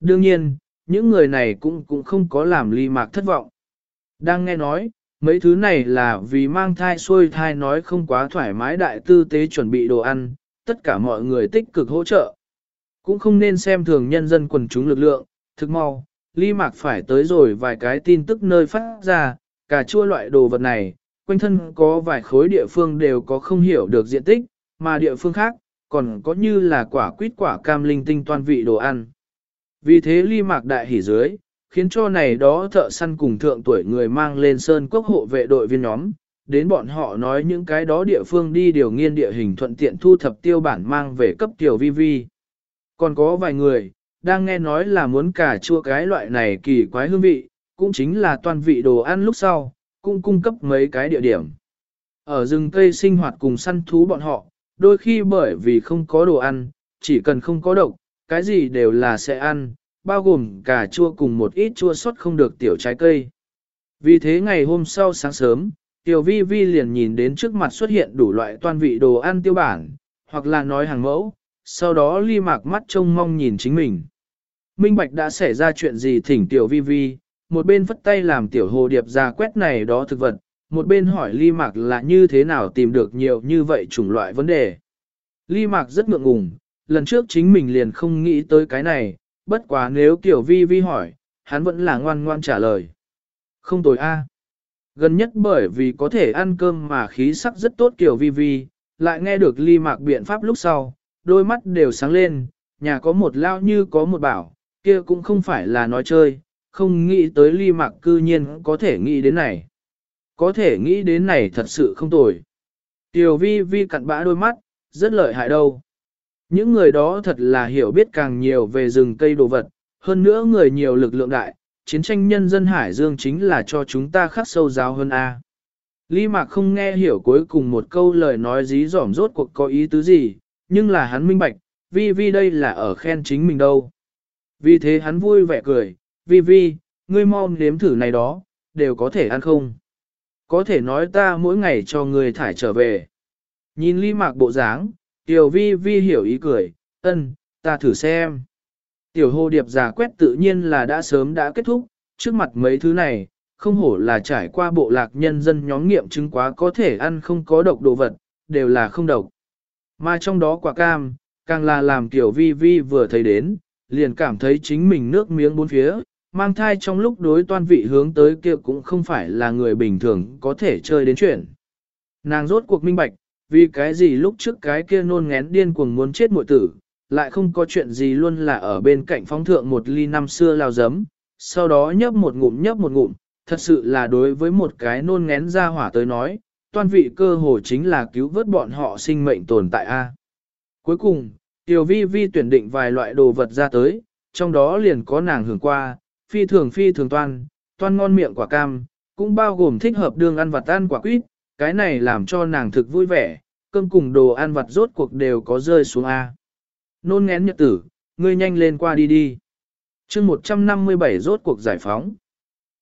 Đương nhiên, những người này cũng cũng không có làm ly mạc thất vọng. Đang nghe nói, mấy thứ này là vì mang thai xuôi thai nói không quá thoải mái đại tư tế chuẩn bị đồ ăn, tất cả mọi người tích cực hỗ trợ. Cũng không nên xem thường nhân dân quần chúng lực lượng, thực mau, ly mạc phải tới rồi vài cái tin tức nơi phát ra, cả chua loại đồ vật này, quanh thân có vài khối địa phương đều có không hiểu được diện tích, mà địa phương khác, còn có như là quả quýt quả cam linh tinh toàn vị đồ ăn. Vì thế ly mạc đại hỉ dưới, khiến cho này đó thợ săn cùng thượng tuổi người mang lên sơn quốc hộ vệ đội viên nhóm, đến bọn họ nói những cái đó địa phương đi điều nghiên địa hình thuận tiện thu thập tiêu bản mang về cấp tiểu vi vi. Còn có vài người, đang nghe nói là muốn cả chua cái loại này kỳ quái hương vị, cũng chính là toàn vị đồ ăn lúc sau, cũng cung cấp mấy cái địa điểm. Ở rừng cây sinh hoạt cùng săn thú bọn họ, đôi khi bởi vì không có đồ ăn, chỉ cần không có độc, cái gì đều là sẽ ăn, bao gồm cả chua cùng một ít chua sót không được tiểu trái cây. Vì thế ngày hôm sau sáng sớm, Tiểu Vi Vi liền nhìn đến trước mặt xuất hiện đủ loại toan vị đồ ăn tiêu bản, hoặc là nói hàng mẫu, sau đó ly mạc mắt trông mong nhìn chính mình. Minh Bạch đã xảy ra chuyện gì thỉnh Tiểu Vi Vi, một bên vất tay làm Tiểu Hồ Điệp ra quét này đó thực vật, một bên hỏi ly mạc là như thế nào tìm được nhiều như vậy chủng loại vấn đề. Ly mạc rất ngượng ngùng, lần trước chính mình liền không nghĩ tới cái này, bất quá nếu Tiểu Vi Vi hỏi, hắn vẫn là ngoan ngoan trả lời. Không tồi a. Gần nhất bởi vì có thể ăn cơm mà khí sắc rất tốt Tiểu Vi Vi, lại nghe được ly mạc biện pháp lúc sau, đôi mắt đều sáng lên, nhà có một lao như có một bảo, kia cũng không phải là nói chơi, không nghĩ tới ly mạc cư nhiên có thể nghĩ đến này. Có thể nghĩ đến này thật sự không tồi. Tiểu vi vi cặn bã đôi mắt, rất lợi hại đâu. Những người đó thật là hiểu biết càng nhiều về rừng cây đồ vật, hơn nữa người nhiều lực lượng đại, chiến tranh nhân dân Hải Dương chính là cho chúng ta khắc sâu giáo hơn A. Lý Mạc không nghe hiểu cuối cùng một câu lời nói dí dỏm rốt cuộc có ý tứ gì, nhưng là hắn minh bạch, vi vi đây là ở khen chính mình đâu. Vì thế hắn vui vẻ cười, vi vi, ngươi mau nếm thử này đó, đều có thể ăn không? Có thể nói ta mỗi ngày cho ngươi thải trở về. Nhìn Lý mạc bộ dáng, tiểu vi vi hiểu ý cười, ân, ta thử xem. Tiểu hồ điệp giả quét tự nhiên là đã sớm đã kết thúc, trước mặt mấy thứ này, không hổ là trải qua bộ lạc nhân dân nhóm nghiệm chứng quá có thể ăn không có độc đồ vật, đều là không độc. Mà trong đó quả cam, càng là làm tiểu vi vi vừa thấy đến, liền cảm thấy chính mình nước miếng bốn phía, mang thai trong lúc đối toan vị hướng tới kia cũng không phải là người bình thường có thể chơi đến chuyện. Nàng rốt cuộc minh bạch, vì cái gì lúc trước cái kia nôn ngén điên cuồng muốn chết muội tử, lại không có chuyện gì luôn là ở bên cạnh phóng thượng một ly năm xưa lao giấm, sau đó nhấp một ngụm nhấp một ngụm, thật sự là đối với một cái nôn ngén ra hỏa tới nói, toàn vị cơ hồ chính là cứu vớt bọn họ sinh mệnh tồn tại A. Cuối cùng, Tiểu vi vi tuyển định vài loại đồ vật ra tới, trong đó liền có nàng hưởng qua, phi thường phi thường toan, toan ngon miệng quả cam, cũng bao gồm thích hợp đường ăn vặt ăn quả quýt, cái này làm cho nàng thực vui vẻ, cơm cùng đồ ăn vặt rốt cuộc đều có rơi xuống A. Nôn ngén nhật tử, ngươi nhanh lên qua đi đi. chương 157 rốt cuộc giải phóng.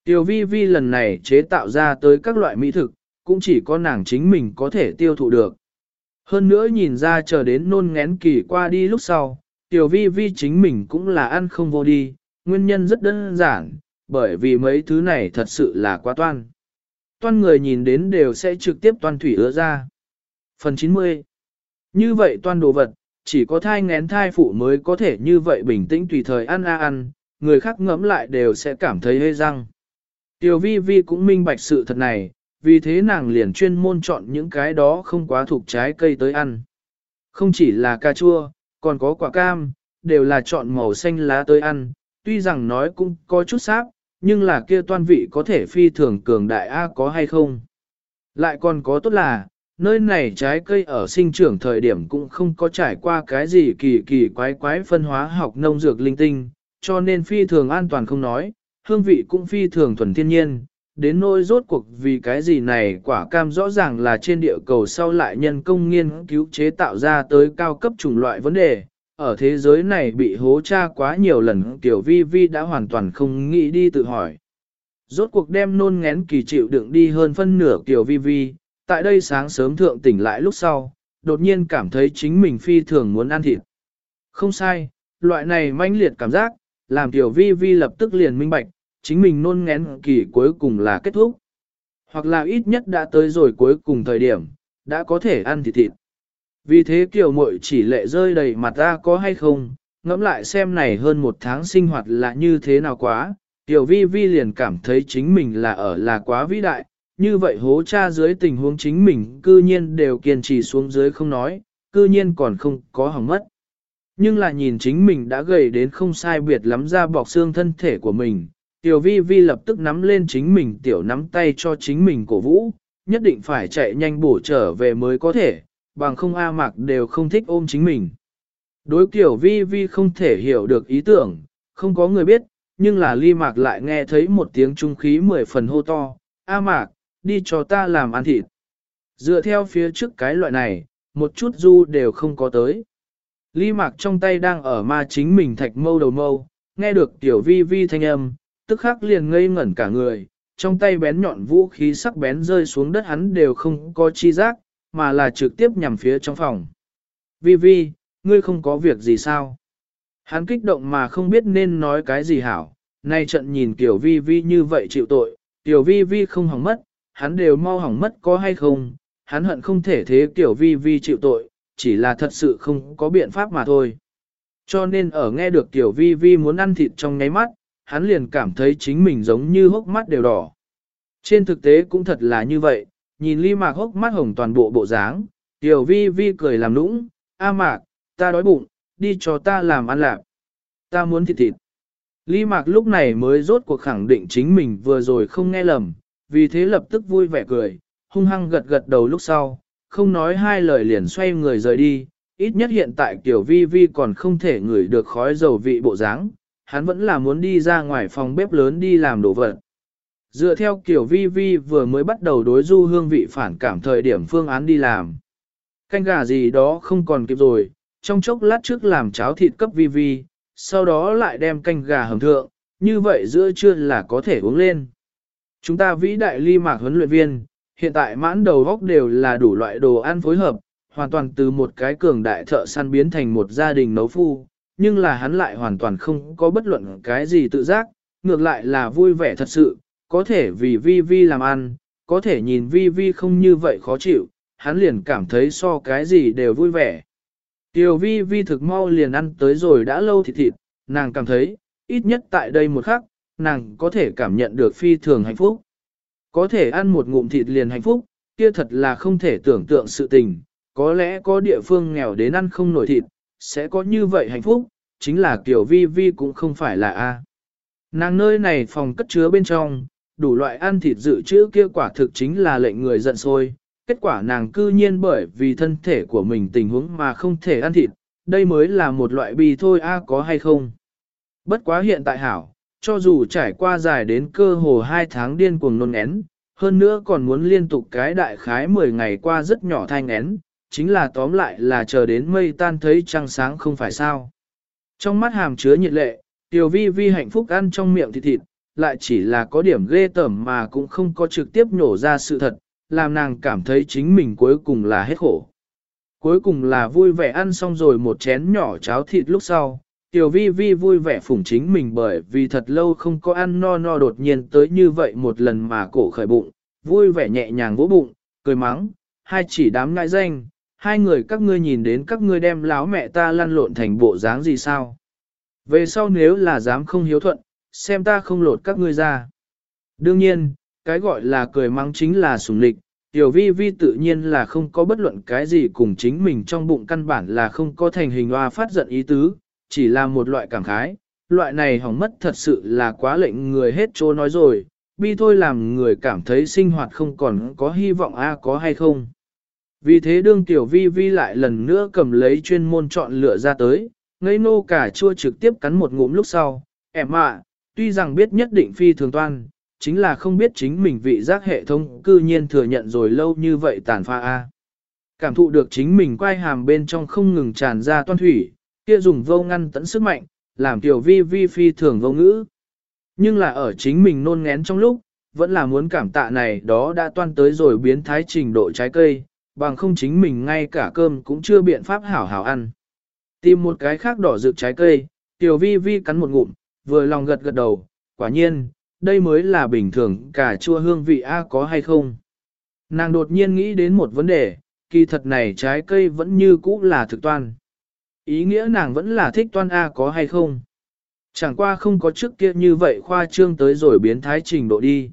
Tiểu vi vi lần này chế tạo ra tới các loại mỹ thực, cũng chỉ có nàng chính mình có thể tiêu thụ được. Hơn nữa nhìn ra chờ đến nôn ngén kỳ qua đi lúc sau, tiểu vi vi chính mình cũng là ăn không vô đi, nguyên nhân rất đơn giản, bởi vì mấy thứ này thật sự là quá toan. Toan người nhìn đến đều sẽ trực tiếp toan thủy ứa ra. Phần 90 Như vậy toan đồ vật, chỉ có thai ngén thai phụ mới có thể như vậy bình tĩnh tùy thời ăn a ăn, người khác ngẫm lại đều sẽ cảm thấy hê răng. Tiểu vi vi cũng minh bạch sự thật này, vì thế nàng liền chuyên môn chọn những cái đó không quá thuộc trái cây tới ăn. Không chỉ là cà chua, còn có quả cam, đều là chọn màu xanh lá tới ăn, tuy rằng nói cũng có chút sáp, nhưng là kia toan vị có thể phi thường cường đại A có hay không. Lại còn có tốt là, nơi này trái cây ở sinh trưởng thời điểm cũng không có trải qua cái gì kỳ kỳ quái quái phân hóa học nông dược linh tinh, cho nên phi thường an toàn không nói, hương vị cũng phi thường thuần thiên nhiên, đến nỗi rốt cuộc vì cái gì này quả cam rõ ràng là trên địa cầu sau lại nhân công nghiên cứu chế tạo ra tới cao cấp chủng loại vấn đề. Ở thế giới này bị hố tra quá nhiều lần tiểu vi vi đã hoàn toàn không nghĩ đi tự hỏi. Rốt cuộc đem nôn ngén kỳ chịu đựng đi hơn phân nửa tiểu vi vi, tại đây sáng sớm thượng tỉnh lại lúc sau, đột nhiên cảm thấy chính mình phi thường muốn ăn thịt. Không sai, loại này manh liệt cảm giác, làm Tiểu Vi Vi lập tức liền minh bạch, chính mình nôn ngén kỳ cuối cùng là kết thúc. Hoặc là ít nhất đã tới rồi cuối cùng thời điểm, đã có thể ăn thịt thịt. Vì thế kiểu muội chỉ lệ rơi đầy mặt ra có hay không, ngẫm lại xem này hơn một tháng sinh hoạt là như thế nào quá, Tiểu Vi Vi liền cảm thấy chính mình là ở là quá vĩ đại, như vậy hố cha dưới tình huống chính mình cư nhiên đều kiên trì xuống dưới không nói, cư nhiên còn không có hỏng mất. Nhưng là nhìn chính mình đã gầy đến không sai biệt lắm ra bọc xương thân thể của mình, Tiểu Vi Vi lập tức nắm lên chính mình tiểu nắm tay cho chính mình cổ vũ, nhất định phải chạy nhanh bổ trở về mới có thể, bằng không A Mạc đều không thích ôm chính mình. Đối kiểu Vi Vi không thể hiểu được ý tưởng, không có người biết, nhưng là Ly Mạc lại nghe thấy một tiếng trung khí mười phần hô to, A Mạc, đi cho ta làm ăn thịt. Dựa theo phía trước cái loại này, một chút du đều không có tới. Ly Mạc trong tay đang ở ma chính mình thạch mâu đầu mâu, nghe được tiểu vi vi thanh âm, tức khắc liền ngây ngẩn cả người, trong tay bén nhọn vũ khí sắc bén rơi xuống đất hắn đều không có chi giác, mà là trực tiếp nhằm phía trong phòng. Vi vi, ngươi không có việc gì sao? Hắn kích động mà không biết nên nói cái gì hảo, nay trận nhìn tiểu vi vi như vậy chịu tội, tiểu vi vi không hỏng mất, hắn đều mau hỏng mất có hay không, hắn hận không thể thế tiểu vi vi chịu tội, chỉ là thật sự không có biện pháp mà thôi. Cho nên ở nghe được tiểu vi vi muốn ăn thịt trong ngáy mắt, hắn liền cảm thấy chính mình giống như hốc mắt đều đỏ. Trên thực tế cũng thật là như vậy, nhìn ly mạc hốc mắt hồng toàn bộ bộ dáng, tiểu vi vi cười làm nũng, a mạc, ta đói bụng, đi cho ta làm ăn lạc. Ta muốn thịt thịt. Ly mạc lúc này mới rốt cuộc khẳng định chính mình vừa rồi không nghe lầm, vì thế lập tức vui vẻ cười, hung hăng gật gật đầu lúc sau, không nói hai lời liền xoay người rời đi, ít nhất hiện tại Tiểu Vi Vi còn không thể ngửi được khói dầu vị bộ dáng, hắn vẫn là muốn đi ra ngoài phòng bếp lớn đi làm đồ vật. Dựa theo kiểu Vi Vi vừa mới bắt đầu đối du hương vị phản cảm thời điểm phương án đi làm. Canh gà gì đó không còn kịp rồi, trong chốc lát trước làm cháo thịt cấp Vi Vi, sau đó lại đem canh gà hầm thượng, như vậy giữa trưa là có thể uống lên. Chúng ta vĩ đại ly mạc huấn luyện viên, hiện tại mãn đầu góc đều là đủ loại đồ ăn phối hợp, hoàn toàn từ một cái cường đại thợ săn biến thành một gia đình nấu phu, nhưng là hắn lại hoàn toàn không có bất luận cái gì tự giác, ngược lại là vui vẻ thật sự, có thể vì vi vi làm ăn, có thể nhìn vi vi không như vậy khó chịu, hắn liền cảm thấy so cái gì đều vui vẻ. Tiểu vi vi thực mau liền ăn tới rồi đã lâu thịt thịt, nàng cảm thấy, ít nhất tại đây một khắc, nàng có thể cảm nhận được phi thường hạnh phúc. Có thể ăn một ngụm thịt liền hạnh phúc, kia thật là không thể tưởng tượng sự tình, có lẽ có địa phương nghèo đến ăn không nổi thịt, sẽ có như vậy hạnh phúc, chính là kiểu vi vi cũng không phải là A. Nàng nơi này phòng cất chứa bên trong, đủ loại ăn thịt dự trữ kia quả thực chính là lệnh người giận sôi kết quả nàng cư nhiên bởi vì thân thể của mình tình huống mà không thể ăn thịt, đây mới là một loại bi thôi A có hay không. Bất quá hiện tại hảo, cho dù trải qua dài đến cơ hồ 2 tháng điên cuồng nôn én, hơn nữa còn muốn liên tục cái đại khái 10 ngày qua rất nhỏ thanh én, chính là tóm lại là chờ đến mây tan thấy trăng sáng không phải sao. Trong mắt hàm chứa nhiệt lệ, tiểu vi vi hạnh phúc ăn trong miệng thịt thịt, lại chỉ là có điểm ghê tởm mà cũng không có trực tiếp nổ ra sự thật, làm nàng cảm thấy chính mình cuối cùng là hết khổ. Cuối cùng là vui vẻ ăn xong rồi một chén nhỏ cháo thịt lúc sau, Tiểu vi vi vui vẻ phủng chính mình bởi vì thật lâu không có ăn no no đột nhiên tới như vậy một lần mà cổ khởi bụng, vui vẻ nhẹ nhàng vỗ bụng, cười mắng, hai chỉ đám ngại danh, hai người các ngươi nhìn đến các ngươi đem láo mẹ ta lăn lộn thành bộ dáng gì sao. Về sau nếu là dám không hiếu thuận, xem ta không lột các ngươi ra. Đương nhiên, cái gọi là cười mắng chính là sùng lịch, tiểu vi vi tự nhiên là không có bất luận cái gì cùng chính mình trong bụng căn bản là không có thành hình hoa phát giận ý tứ, chỉ là một loại cảm khái, loại này hỏng mất thật sự là quá lệnh người hết chỗ nói rồi, bi thôi làm người cảm thấy sinh hoạt không còn có hy vọng a có hay không. Vì thế đương tiểu vi vi lại lần nữa cầm lấy chuyên môn chọn lựa ra tới, ngây nô cả chua trực tiếp cắn một ngụm lúc sau, em ạ, tuy rằng biết nhất định phi thường toan, chính là không biết chính mình vị giác hệ thống cư nhiên thừa nhận rồi lâu như vậy tàn pha a. Cảm thụ được chính mình quay hàm bên trong không ngừng tràn ra toan thủy, kia dùng vô ngăn tận sức mạnh, làm tiểu vi vi phi thường vô ngữ. Nhưng là ở chính mình nôn ngén trong lúc, vẫn là muốn cảm tạ này đó đã toan tới rồi biến thái trình độ trái cây, bằng không chính mình ngay cả cơm cũng chưa biện pháp hảo hảo ăn. Tìm một cái khác đỏ rực trái cây, tiểu vi vi cắn một ngụm, vừa lòng gật gật đầu, quả nhiên, đây mới là bình thường cả chua hương vị A có hay không. Nàng đột nhiên nghĩ đến một vấn đề, kỳ thật này trái cây vẫn như cũ là thực toan. Ý nghĩa nàng vẫn là thích toan A có hay không. Chẳng qua không có trước kia như vậy khoa trương tới rồi biến thái trình độ đi.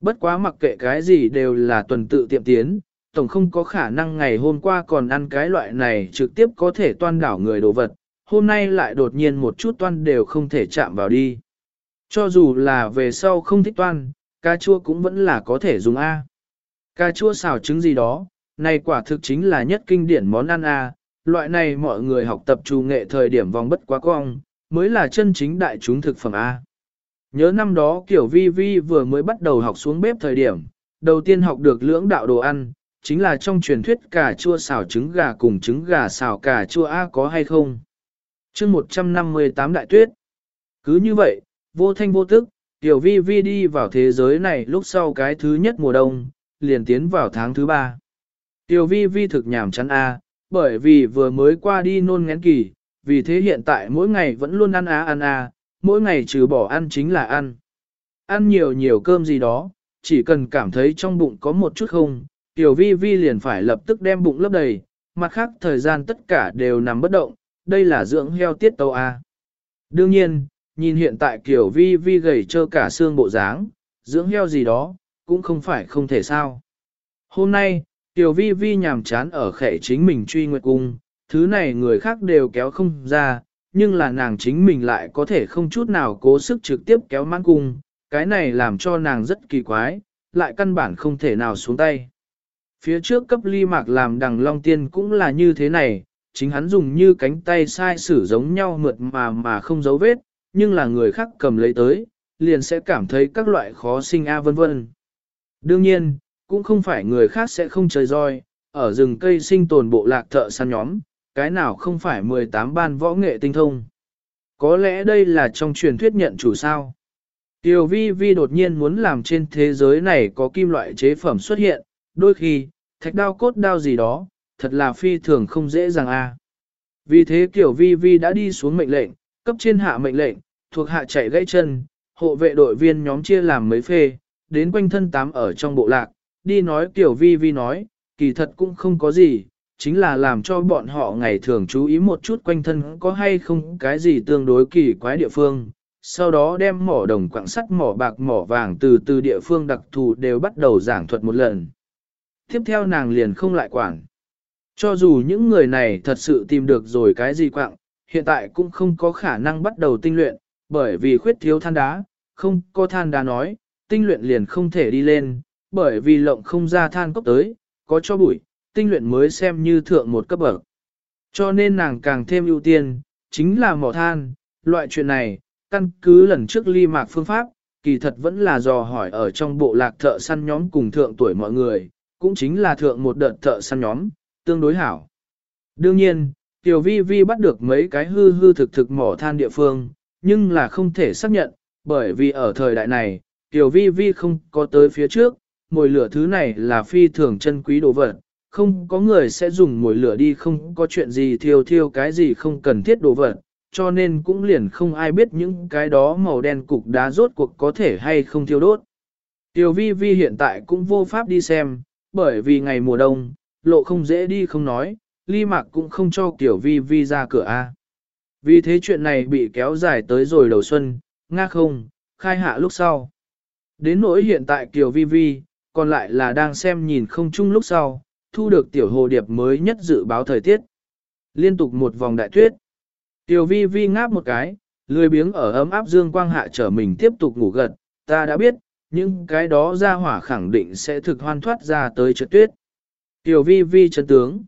Bất quá mặc kệ cái gì đều là tuần tự tiệm tiến, tổng không có khả năng ngày hôm qua còn ăn cái loại này trực tiếp có thể toan đảo người đồ vật, hôm nay lại đột nhiên một chút toan đều không thể chạm vào đi. Cho dù là về sau không thích toan, cà chua cũng vẫn là có thể dùng A. Cà chua xào trứng gì đó, này quả thực chính là nhất kinh điển món ăn A, loại này mọi người học tập trù nghệ thời điểm vòng bất quá cong, mới là chân chính đại chúng thực phẩm A. Nhớ năm đó kiểu vi vi vừa mới bắt đầu học xuống bếp thời điểm, đầu tiên học được lưỡng đạo đồ ăn, chính là trong truyền thuyết cà chua xào trứng gà cùng trứng gà xào cà chua A có hay không chương 158 đại tuyết. Cứ như vậy, vô thanh vô tức, tiểu vi vi đi vào thế giới này lúc sau cái thứ nhất mùa đông, liền tiến vào tháng thứ ba. Tiểu vi vi thực nhảm chán A, bởi vì vừa mới qua đi nôn ngén kỳ, vì thế hiện tại mỗi ngày vẫn luôn ăn á ăn a, mỗi ngày trừ bỏ ăn chính là ăn. Ăn nhiều nhiều cơm gì đó, chỉ cần cảm thấy trong bụng có một chút không, tiểu vi vi liền phải lập tức đem bụng lấp đầy, mặt khác thời gian tất cả đều nằm bất động, đây là dưỡng heo tiết tâu A. Đương nhiên, nhìn hiện tại kiểu vi vi gầy trơ cả xương bộ dáng, dưỡng heo gì đó, cũng không phải không thể sao. Hôm nay, tiểu vi vi nhàm chán ở khệ chính mình truy nguyệt cung, thứ này người khác đều kéo không ra, nhưng là nàng chính mình lại có thể không chút nào cố sức trực tiếp kéo mãn cung, cái này làm cho nàng rất kỳ quái, lại căn bản không thể nào xuống tay. Phía trước cấp ly mạc làm đằng long tiên cũng là như thế này, chính hắn dùng như cánh tay sai sử giống nhau mượt mà mà không dấu vết, nhưng là người khác cầm lấy tới, liền sẽ cảm thấy các loại khó sinh a vân vân. Đương nhiên, cũng không phải người khác sẽ không chơi roi, ở rừng cây sinh tồn bộ lạc thợ săn nhóm, cái nào không phải 18 ban võ nghệ tinh thông. Có lẽ đây là trong truyền thuyết nhận chủ sao. Tiểu vi vi đột nhiên muốn làm trên thế giới này có kim loại chế phẩm xuất hiện, đôi khi, thạch đao cốt đao gì đó, thật là phi thường không dễ dàng a. Vì thế Tiểu vi vi đã đi xuống mệnh lệnh, cấp trên hạ mệnh lệnh, thuộc hạ chạy gãy chân, hộ vệ đội viên nhóm chia làm mấy phê, đến quanh thân tám ở trong bộ lạc, đi nói Tiểu vi vi nói, kỳ thật cũng không có gì, chính là làm cho bọn họ ngày thường chú ý một chút quanh thân có hay không cái gì tương đối kỳ quái địa phương, sau đó đem mỏ đồng quặng sắt mỏ bạc mỏ vàng từ từ địa phương đặc thù đều bắt đầu giảng thuật một lần. Tiếp theo nàng liền không lại quản. Cho dù những người này thật sự tìm được rồi cái gì quạng, hiện tại cũng không có khả năng bắt đầu tinh luyện, bởi vì khuyết thiếu than đá, không có than đá nói, tinh luyện liền không thể đi lên, bởi vì lộng không ra than cốc tới, có cho bụi, tinh luyện mới xem như thượng một cấp bậc. Cho nên nàng càng thêm ưu tiên, chính là mỏ than, loại chuyện này, căn cứ lần trước ly mạc phương pháp, kỳ thật vẫn là dò hỏi ở trong bộ lạc thợ săn nhóm cùng thượng tuổi mọi người, cũng chính là thượng một đợt thợ săn nhóm, tương đối hảo. Đương nhiên, Tiểu Vi Vi bắt được mấy cái hư hư thực thực mỏ than địa phương, nhưng là không thể xác nhận, bởi vì ở thời đại này, Tiểu Vi Vi không có tới phía trước, mồi lửa thứ này là phi thường chân quý đồ vật, không có người sẽ dùng mồi lửa đi không có chuyện gì thiêu thiêu cái gì không cần thiết đồ vật, cho nên cũng liền không ai biết những cái đó màu đen cục đá rốt cuộc có thể hay không thiêu đốt. Tiểu vi vi hiện tại cũng vô pháp đi xem, bởi vì ngày mùa đông, lộ không dễ đi không nói, ly mạc cũng không cho tiểu vi vi ra cửa A. Vì thế chuyện này bị kéo dài tới rồi đầu xuân, nga không, khai hạ lúc sau. Đến nỗi hiện tại Kiều Vi Vi, còn lại là đang xem nhìn không chung lúc sau, thu được tiểu hồ điệp mới nhất dự báo thời tiết. Liên tục một vòng đại tuyết. Tiểu vi vi ngáp một cái, lười biếng ở ấm áp dương quang hạ trở mình tiếp tục ngủ gật, ta đã biết, những cái đó ra hỏa khẳng định sẽ thực hoan thoát ra tới trượt tuyết. Tiểu vi vi chấn tướng.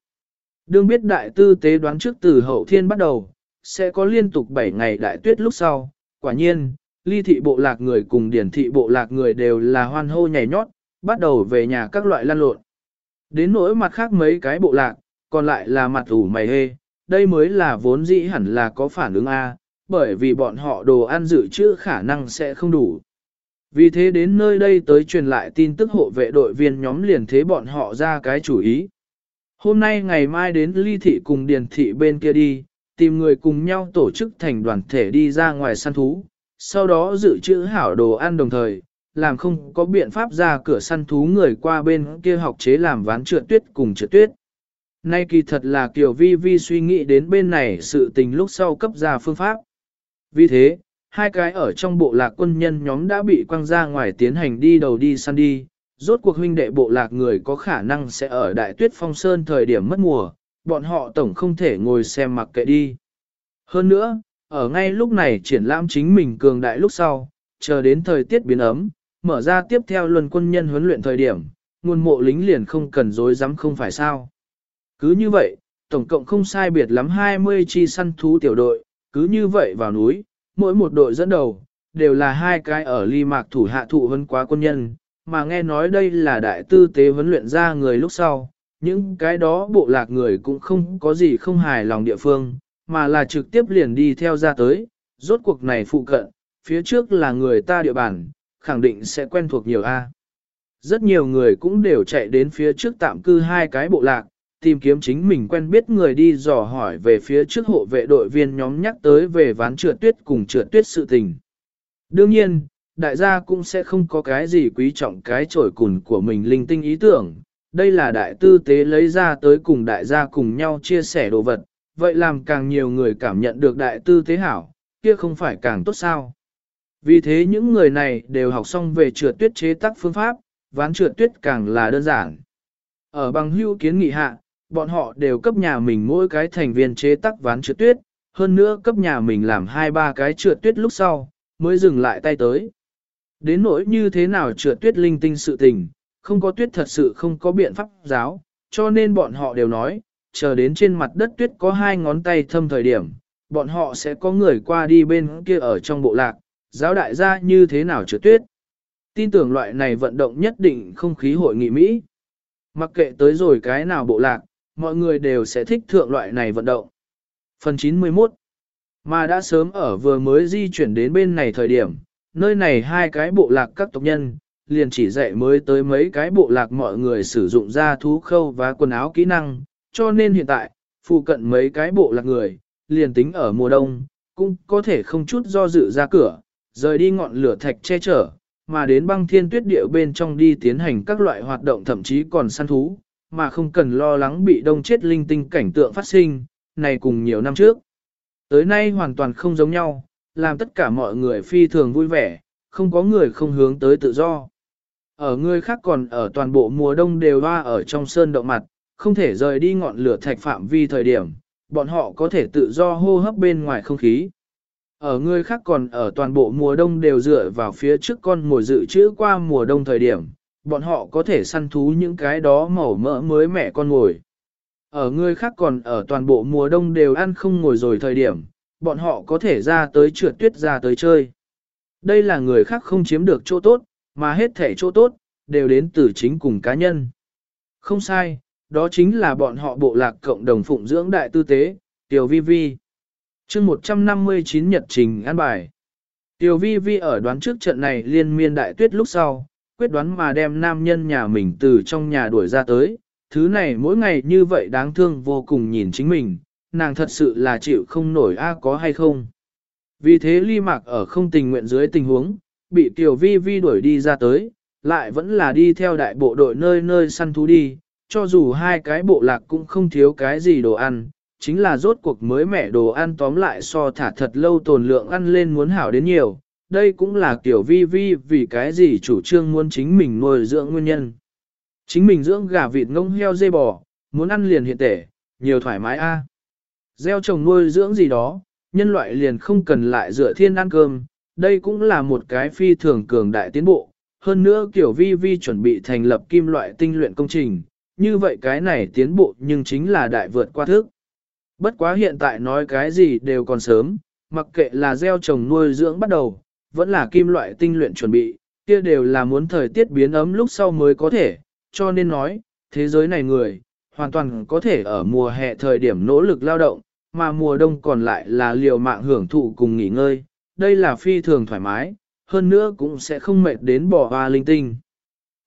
Đương biết đại tư tế đoán trước từ hậu thiên bắt đầu, sẽ có liên tục 7 ngày đại tuyết lúc sau. Quả nhiên, ly thị bộ lạc người cùng điển thị bộ lạc người đều là hoan hô nhảy nhót, bắt đầu về nhà các loại lan lộn. Đến nỗi mặt khác mấy cái bộ lạc, còn lại là mặt ủ mày hê, đây mới là vốn dĩ hẳn là có phản ứng A, bởi vì bọn họ đồ ăn dự trữ khả năng sẽ không đủ. Vì thế đến nơi đây tới truyền lại tin tức hộ vệ đội viên nhóm liền thế bọn họ ra cái chủ ý. Hôm nay ngày mai đến ly thị cùng điền thị bên kia đi, tìm người cùng nhau tổ chức thành đoàn thể đi ra ngoài săn thú, sau đó dự trữ hảo đồ ăn đồng thời, làm không có biện pháp ra cửa săn thú người qua bên kia học chế làm ván trượt tuyết cùng trượt tuyết. Nay kỳ thật là kiểu vi vi suy nghĩ đến bên này sự tình lúc sau cấp ra phương pháp. Vì thế, hai cái ở trong bộ lạc quân nhân nhóm đã bị quăng ra ngoài tiến hành đi đầu đi săn đi, rốt cuộc huynh đệ bộ lạc người có khả năng sẽ ở đại tuyết phong sơn thời điểm mất mùa, bọn họ tổng không thể ngồi xem mặc kệ đi. Hơn nữa, ở ngay lúc này triển lãm chính mình cường đại lúc sau, chờ đến thời tiết biến ấm, mở ra tiếp theo luân quân nhân huấn luyện thời điểm, nguồn mộ lính liền không cần dối dám không phải sao. Cứ như vậy, tổng cộng không sai biệt lắm 20 chi săn thú tiểu đội, cứ như vậy vào núi, mỗi một đội dẫn đầu, đều là hai cái ở ly mạc thủ hạ thụ huấn quá quân nhân, mà nghe nói đây là đại tư tế huấn luyện ra người lúc sau, những cái đó bộ lạc người cũng không có gì không hài lòng địa phương, mà là trực tiếp liền đi theo ra tới, rốt cuộc này phụ cận, phía trước là người ta địa bàn, khẳng định sẽ quen thuộc nhiều A. Rất nhiều người cũng đều chạy đến phía trước tạm cư hai cái bộ lạc, tìm kiếm chính mình quen biết người đi dò hỏi về phía trước hộ vệ đội viên nhóm nhắc tới về ván trượt tuyết cùng trượt tuyết sự tình. Đương nhiên, đại gia cũng sẽ không có cái gì quý trọng cái trổi cùn của mình linh tinh ý tưởng. Đây là đại tư tế lấy ra tới cùng đại gia cùng nhau chia sẻ đồ vật, vậy làm càng nhiều người cảm nhận được đại tư tế hảo, kia không phải càng tốt sao. Vì thế những người này đều học xong về trượt tuyết chế tác phương pháp, ván trượt tuyết càng là đơn giản. Ở bằng hưu kiến nghị hạ, bọn họ đều cấp nhà mình mỗi cái thành viên chế tác ván trượt tuyết, hơn nữa cấp nhà mình làm hai ba cái trượt tuyết lúc sau, mới dừng lại tay tới. Đến nỗi như thế nào trượt tuyết linh tinh sự tình, không có tuyết thật sự không có biện pháp giáo, cho nên bọn họ đều nói, chờ đến trên mặt đất tuyết có hai ngón tay thâm thời điểm, bọn họ sẽ có người qua đi bên kia ở trong bộ lạc, giáo đại gia như thế nào trượt tuyết. Tin tưởng loại này vận động nhất định không khí hội nghị Mỹ. Mặc kệ tới rồi cái nào bộ lạc, mọi người đều sẽ thích thượng loại này vận động. Phần 91 Mà đã sớm ở vừa mới di chuyển đến bên này thời điểm, nơi này hai cái bộ lạc các tộc nhân, liền chỉ dạy mới tới mấy cái bộ lạc mọi người sử dụng da thú khâu và quần áo kỹ năng, cho nên hiện tại, phụ cận mấy cái bộ lạc người, liền tính ở mùa đông, cũng có thể không chút do dự ra cửa, rời đi ngọn lửa thạch che chở, mà đến băng thiên tuyết địa bên trong đi tiến hành các loại hoạt động thậm chí còn săn thú, mà không cần lo lắng bị đông chết linh tinh cảnh tượng phát sinh, này cùng nhiều năm trước. Tới nay hoàn toàn không giống nhau, làm tất cả mọi người phi thường vui vẻ, không có người không hướng tới tự do. Ở người khác còn ở toàn bộ mùa đông đều hoa ở trong sơn động mặt, không thể rời đi ngọn lửa thạch phạm vi thời điểm, bọn họ có thể tự do hô hấp bên ngoài không khí. Ở người khác còn ở toàn bộ mùa đông đều dựa vào phía trước con mùa dự trữ qua mùa đông thời điểm, bọn họ có thể săn thú những cái đó màu mỡ mới mẻ con ngồi. Ở người khác còn ở toàn bộ mùa đông đều ăn không ngồi rồi thời điểm, bọn họ có thể ra tới trượt tuyết ra tới chơi. Đây là người khác không chiếm được chỗ tốt, mà hết thể chỗ tốt, đều đến từ chính cùng cá nhân. Không sai, đó chính là bọn họ bộ lạc cộng đồng phụng dưỡng đại tư tế, Tiểu Vi Vi. chương 159 nhật trình an bài. Tiểu Vi Vi ở đoán trước trận này liên miên đại tuyết lúc sau, quyết đoán mà đem nam nhân nhà mình từ trong nhà đuổi ra tới. Thứ này mỗi ngày như vậy đáng thương vô cùng nhìn chính mình, nàng thật sự là chịu không nổi a có hay không. Vì thế ly mạc ở không tình nguyện dưới tình huống, bị tiểu vi vi đuổi đi ra tới, lại vẫn là đi theo đại bộ đội nơi nơi săn thú đi, cho dù hai cái bộ lạc cũng không thiếu cái gì đồ ăn, chính là rốt cuộc mới mẻ đồ ăn tóm lại so thả thật lâu tồn lượng ăn lên muốn hảo đến nhiều, đây cũng là kiểu vi vi vì cái gì chủ trương muốn chính mình nuôi dưỡng nguyên nhân. Chính mình dưỡng gà vịt ngông heo dê bò, muốn ăn liền hiện tể, nhiều thoải mái a. Gieo trồng nuôi dưỡng gì đó, nhân loại liền không cần lại dựa thiên ăn cơm, đây cũng là một cái phi thường cường đại tiến bộ. Hơn nữa kiểu vi vi chuẩn bị thành lập kim loại tinh luyện công trình, như vậy cái này tiến bộ nhưng chính là đại vượt qua thức. Bất quá hiện tại nói cái gì đều còn sớm, mặc kệ là gieo trồng nuôi dưỡng bắt đầu, vẫn là kim loại tinh luyện chuẩn bị, kia đều là muốn thời tiết biến ấm lúc sau mới có thể, cho nên nói, thế giới này người, hoàn toàn có thể ở mùa hè thời điểm nỗ lực lao động, mà mùa đông còn lại là liều mạng hưởng thụ cùng nghỉ ngơi, đây là phi thường thoải mái, hơn nữa cũng sẽ không mệt đến bỏ hoa linh tinh.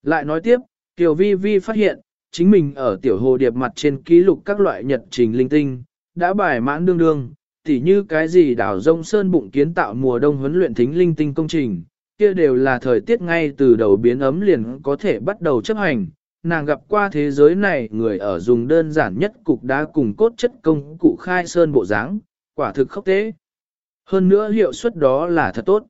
Lại nói tiếp, kiều Vi Vi phát hiện, chính mình ở tiểu hồ điệp mặt trên ký lục các loại nhật trình linh tinh, đã bài mãn đương đương, tỉ như cái gì đảo rông sơn bụng kiến tạo mùa đông huấn luyện thính linh tinh công trình, kia đều là thời tiết ngay từ đầu biến ấm liền có thể bắt đầu chấp hành. Nàng gặp qua thế giới này người ở dùng đơn giản nhất cục đá cùng cốt chất công cụ khai sơn bộ dáng, quả thực khốc tế. Hơn nữa hiệu suất đó là thật tốt.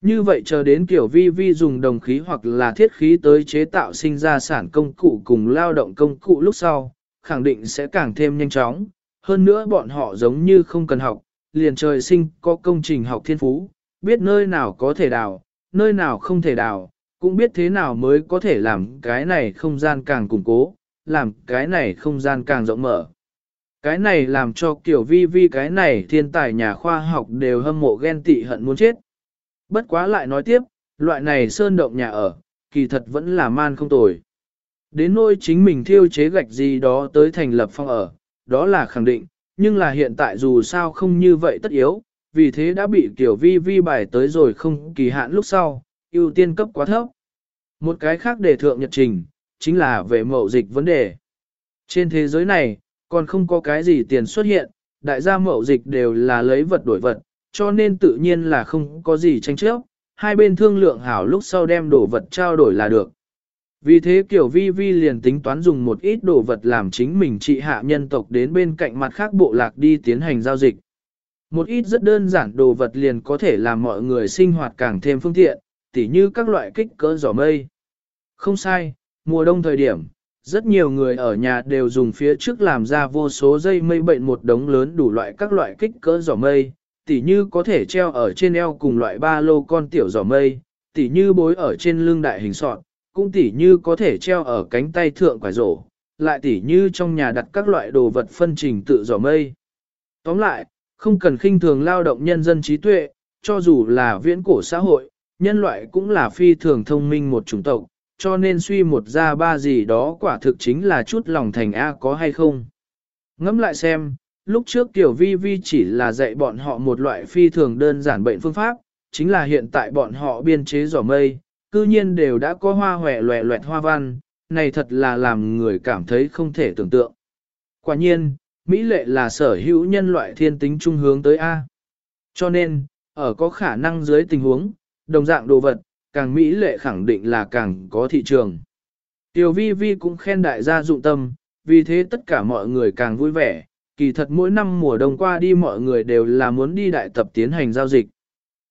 Như vậy chờ đến kiểu vi vi dùng đồng khí hoặc là thiết khí tới chế tạo sinh ra sản công cụ cùng lao động công cụ lúc sau, khẳng định sẽ càng thêm nhanh chóng. Hơn nữa bọn họ giống như không cần học, liền trời sinh có công trình học thiên phú, biết nơi nào có thể đào, nơi nào không thể đào, cũng biết thế nào mới có thể làm cái này không gian càng củng cố, làm cái này không gian càng rộng mở. Cái này làm cho kiểu vi vi cái này thiên tài nhà khoa học đều hâm mộ ghen tị hận muốn chết. Bất quá lại nói tiếp, loại này sơn động nhà ở, kỳ thật vẫn là man không tồi. Đến nỗi chính mình thiêu chế gạch gì đó tới thành lập phong ở, đó là khẳng định, nhưng là hiện tại dù sao không như vậy tất yếu, vì thế đã bị tiểu vi vi bài tới rồi không kỳ hạn lúc sau, ưu tiên cấp quá thấp. Một cái khác để thượng nhật trình, chính là về mậu dịch vấn đề. Trên thế giới này, còn không có cái gì tiền xuất hiện, đại gia mậu dịch đều là lấy vật đổi vật, cho nên tự nhiên là không có gì tranh chấp, hai bên thương lượng hảo lúc sau đem đồ vật trao đổi là được. Vì thế kiểu vi vi liền tính toán dùng một ít đồ vật làm chính mình trị hạ nhân tộc đến bên cạnh mặt khác bộ lạc đi tiến hành giao dịch. Một ít rất đơn giản đồ vật liền có thể làm mọi người sinh hoạt càng thêm phương tiện, tỉ như các loại kích cỡ giỏ mây. Không sai, mùa đông thời điểm, rất nhiều người ở nhà đều dùng phía trước làm ra vô số dây mây bệnh một đống lớn đủ loại các loại kích cỡ giỏ mây, tỉ như có thể treo ở trên eo cùng loại ba lô con tiểu giỏ mây, tỉ như bối ở trên lưng đại hình sọt, cũng tỉ như có thể treo ở cánh tay thượng quả rổ, lại tỉ như trong nhà đặt các loại đồ vật phân trình tự dò mây. Tóm lại, không cần khinh thường lao động nhân dân trí tuệ, cho dù là viễn cổ xã hội, nhân loại cũng là phi thường thông minh một chủng tộc, cho nên suy một ra ba gì đó quả thực chính là chút lòng thành A có hay không. Ngẫm lại xem, lúc trước tiểu vi vi chỉ là dạy bọn họ một loại phi thường đơn giản bệnh phương pháp, chính là hiện tại bọn họ biên chế giỏ mây, cư nhiên đều đã có hoa hòe loẹ loẹt hoa văn, này thật là làm người cảm thấy không thể tưởng tượng. Quả nhiên, Mỹ lệ là sở hữu nhân loại thiên tính trung hướng tới A. Cho nên, ở có khả năng dưới tình huống, đồng dạng đồ vật, càng Mỹ lệ khẳng định là càng có thị trường. Tiểu vi vi cũng khen đại gia dụng tâm, vì thế tất cả mọi người càng vui vẻ, kỳ thật mỗi năm mùa đông qua đi mọi người đều là muốn đi đại tập tiến hành giao dịch.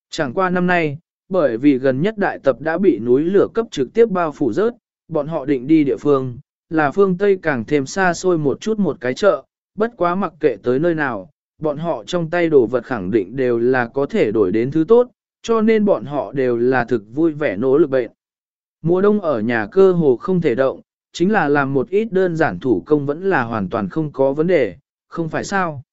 Chẳng qua năm nay, bởi vì gần nhất đại tập đã bị núi lửa cấp trực tiếp bao phủ rớt, bọn họ định đi địa phương, là phương Tây càng thêm xa xôi một chút một cái chợ, bất quá mặc kệ tới nơi nào, bọn họ trong tay đồ vật khẳng định đều là có thể đổi đến thứ tốt, cho nên bọn họ đều là thực vui vẻ nỗ lực bệnh. Mùa đông ở nhà cơ hồ không thể động, chính là làm một ít đơn giản thủ công vẫn là hoàn toàn không có vấn đề, không phải sao.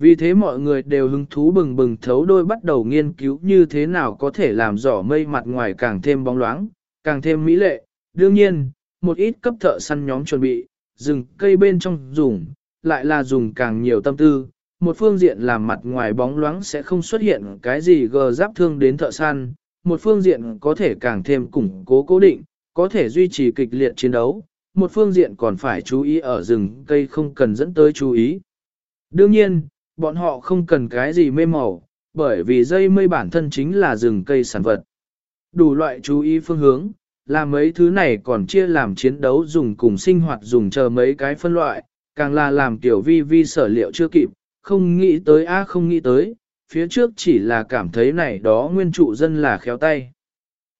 Vì thế mọi người đều hứng thú bừng bừng thấu đôi bắt đầu nghiên cứu như thế nào có thể làm giỏ mây mặt ngoài càng thêm bóng loáng, càng thêm mỹ lệ. Đương nhiên, một ít cấp thợ săn nhóm chuẩn bị, rừng cây bên trong dùng, lại là dùng càng nhiều tâm tư. Một phương diện làm mặt ngoài bóng loáng sẽ không xuất hiện cái gì gờ giáp thương đến thợ săn, một phương diện có thể càng thêm củng cố cố định, có thể duy trì kịch liệt chiến đấu, một phương diện còn phải chú ý ở rừng cây không cần dẫn tới chú ý. Đương nhiên, bọn họ không cần cái gì mê màu, bởi vì dây mây bản thân chính là rừng cây sản vật. Đủ loại chú ý phương hướng, là mấy thứ này còn chia làm chiến đấu dùng cùng sinh hoạt dùng chờ mấy cái phân loại, càng là làm tiểu vi vi sở liệu chưa kịp, không nghĩ tới a không nghĩ tới, phía trước chỉ là cảm thấy này đó nguyên trụ dân là khéo tay.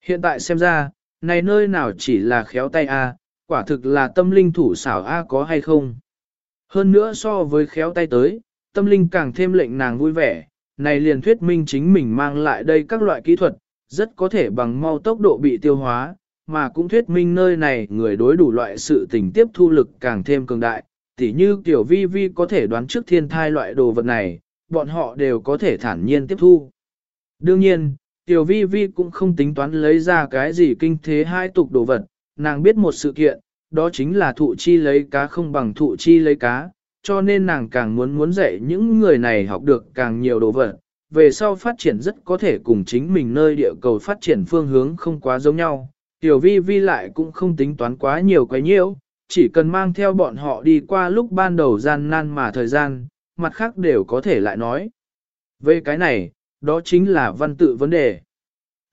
Hiện tại xem ra, này nơi nào chỉ là khéo tay a, quả thực là tâm linh thủ xảo a có hay không. Hơn nữa so với khéo tay tới, tâm linh càng thêm lệnh nàng vui vẻ, này liền thuyết minh chính mình mang lại đây các loại kỹ thuật, rất có thể bằng mau tốc độ bị tiêu hóa, mà cũng thuyết minh nơi này người đối đủ loại sự tình tiếp thu lực càng thêm cường đại, tỉ như tiểu vi vi có thể đoán trước thiên thai loại đồ vật này, bọn họ đều có thể thản nhiên tiếp thu. Đương nhiên, tiểu vi vi cũng không tính toán lấy ra cái gì kinh thế hai tục đồ vật, nàng biết một sự kiện, đó chính là thụ chi lấy cá không bằng thụ chi lấy cá, cho nên nàng càng muốn muốn dạy những người này học được càng nhiều đồ vật, về sau phát triển rất có thể cùng chính mình nơi địa cầu phát triển phương hướng không quá giống nhau. Tiểu vi vi lại cũng không tính toán quá nhiều quấy nhiễu, chỉ cần mang theo bọn họ đi qua lúc ban đầu gian nan mà thời gian, mặt khác đều có thể lại nói. Về cái này, đó chính là văn tự vấn đề.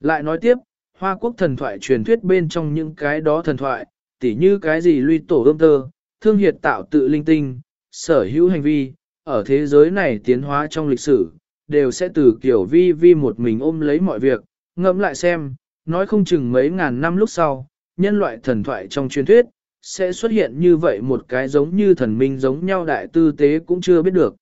Lại nói tiếp, Hoa quốc thần thoại truyền thuyết bên trong những cái đó thần thoại, tỉ như cái gì luy tổ ươm tơ, thương hiệt tạo tự linh tinh, sở hữu hành vi, ở thế giới này tiến hóa trong lịch sử, đều sẽ từ kiểu vi vi một mình ôm lấy mọi việc, ngẫm lại xem, nói không chừng mấy ngàn năm lúc sau, nhân loại thần thoại trong truyền thuyết, sẽ xuất hiện như vậy một cái giống như thần minh giống nhau đại tư tế cũng chưa biết được.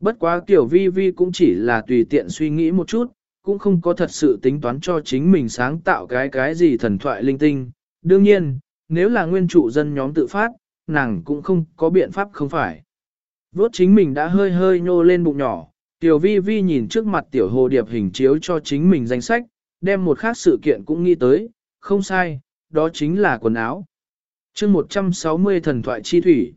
Bất quá kiểu vi vi cũng chỉ là tùy tiện suy nghĩ một chút, cũng không có thật sự tính toán cho chính mình sáng tạo cái cái gì thần thoại linh tinh. Đương nhiên, nếu là nguyên trụ dân nhóm tự phát, nàng cũng không có biện pháp không phải. Vốt chính mình đã hơi hơi nhô lên bụng nhỏ, tiểu vi vi nhìn trước mặt tiểu hồ điệp hình chiếu cho chính mình danh sách, đem một khác sự kiện cũng nghĩ tới, không sai, đó chính là quần áo. chương 160 thần thoại chi thủy.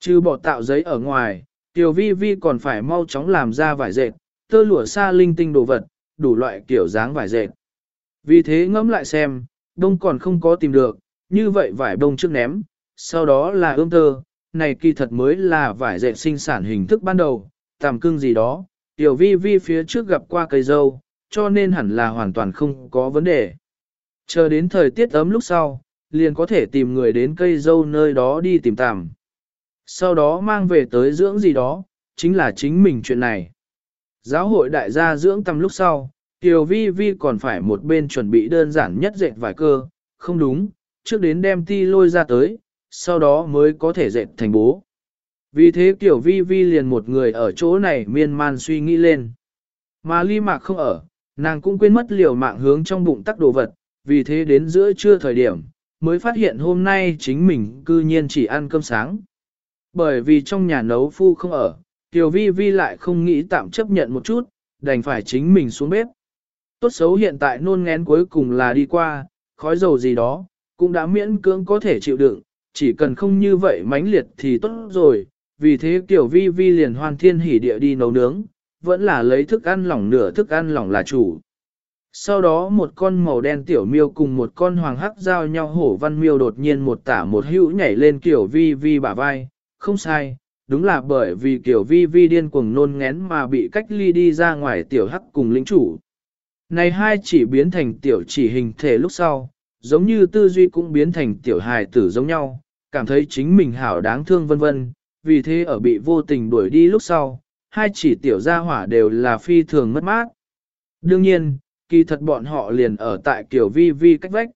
Trừ bỏ tạo giấy ở ngoài, tiểu vi vi còn phải mau chóng làm ra vải dệt, tơ lụa xa linh tinh đồ vật, đủ loại kiểu dáng vải dệt. Vì thế ngẫm lại xem, đông còn không có tìm được, như vậy vải đông trước ném, sau đó là ươm tơ, này kỳ thật mới là vải dệt sinh sản hình thức ban đầu, tạm cưng gì đó, tiểu vi vi phía trước gặp qua cây dâu, cho nên hẳn là hoàn toàn không có vấn đề. Chờ đến thời tiết ấm lúc sau, liền có thể tìm người đến cây dâu nơi đó đi tìm tạm. Sau đó mang về tới dưỡng gì đó, chính là chính mình chuyện này. Giáo hội đại gia dưỡng tầm lúc sau, Tiểu Vi Vi còn phải một bên chuẩn bị đơn giản nhất dệt vải cơ, không đúng, trước đến đem ti lôi ra tới, sau đó mới có thể dệt thành bố. Vì thế Tiểu Vi Vi liền một người ở chỗ này miên man suy nghĩ lên. Mà ly mạc không ở, nàng cũng quên mất liều mạng hướng trong bụng tắc đồ vật, vì thế đến giữa trưa thời điểm, mới phát hiện hôm nay chính mình cư nhiên chỉ ăn cơm sáng. Bởi vì trong nhà nấu phu không ở, Tiểu vi vi lại không nghĩ tạm chấp nhận một chút, đành phải chính mình xuống bếp. Tốt xấu hiện tại nôn ngén cuối cùng là đi qua, khói dầu gì đó, cũng đã miễn cưỡng có thể chịu đựng, chỉ cần không như vậy mãnh liệt thì tốt rồi, vì thế Tiểu vi vi liền hoan thiên hỉ địa đi nấu nướng, vẫn là lấy thức ăn lỏng nửa thức ăn lỏng là chủ. Sau đó một con màu đen tiểu miêu cùng một con hoàng hắc giao nhau hổ văn miêu đột nhiên một tả một hữu nhảy lên Kiều vi vi bả vai, không sai, đúng là bởi vì kiểu vi vi điên cuồng nôn ngén mà bị cách ly đi ra ngoài tiểu hắc cùng lĩnh chủ. Này hai chỉ biến thành tiểu chỉ hình thể lúc sau, giống như tư duy cũng biến thành tiểu hài tử giống nhau, cảm thấy chính mình hảo đáng thương vân vân, vì thế ở bị vô tình đuổi đi lúc sau, hai chỉ tiểu gia hỏa đều là phi thường mất mát. Đương nhiên, kỳ thật bọn họ liền ở tại kiểu vi vi cách vách.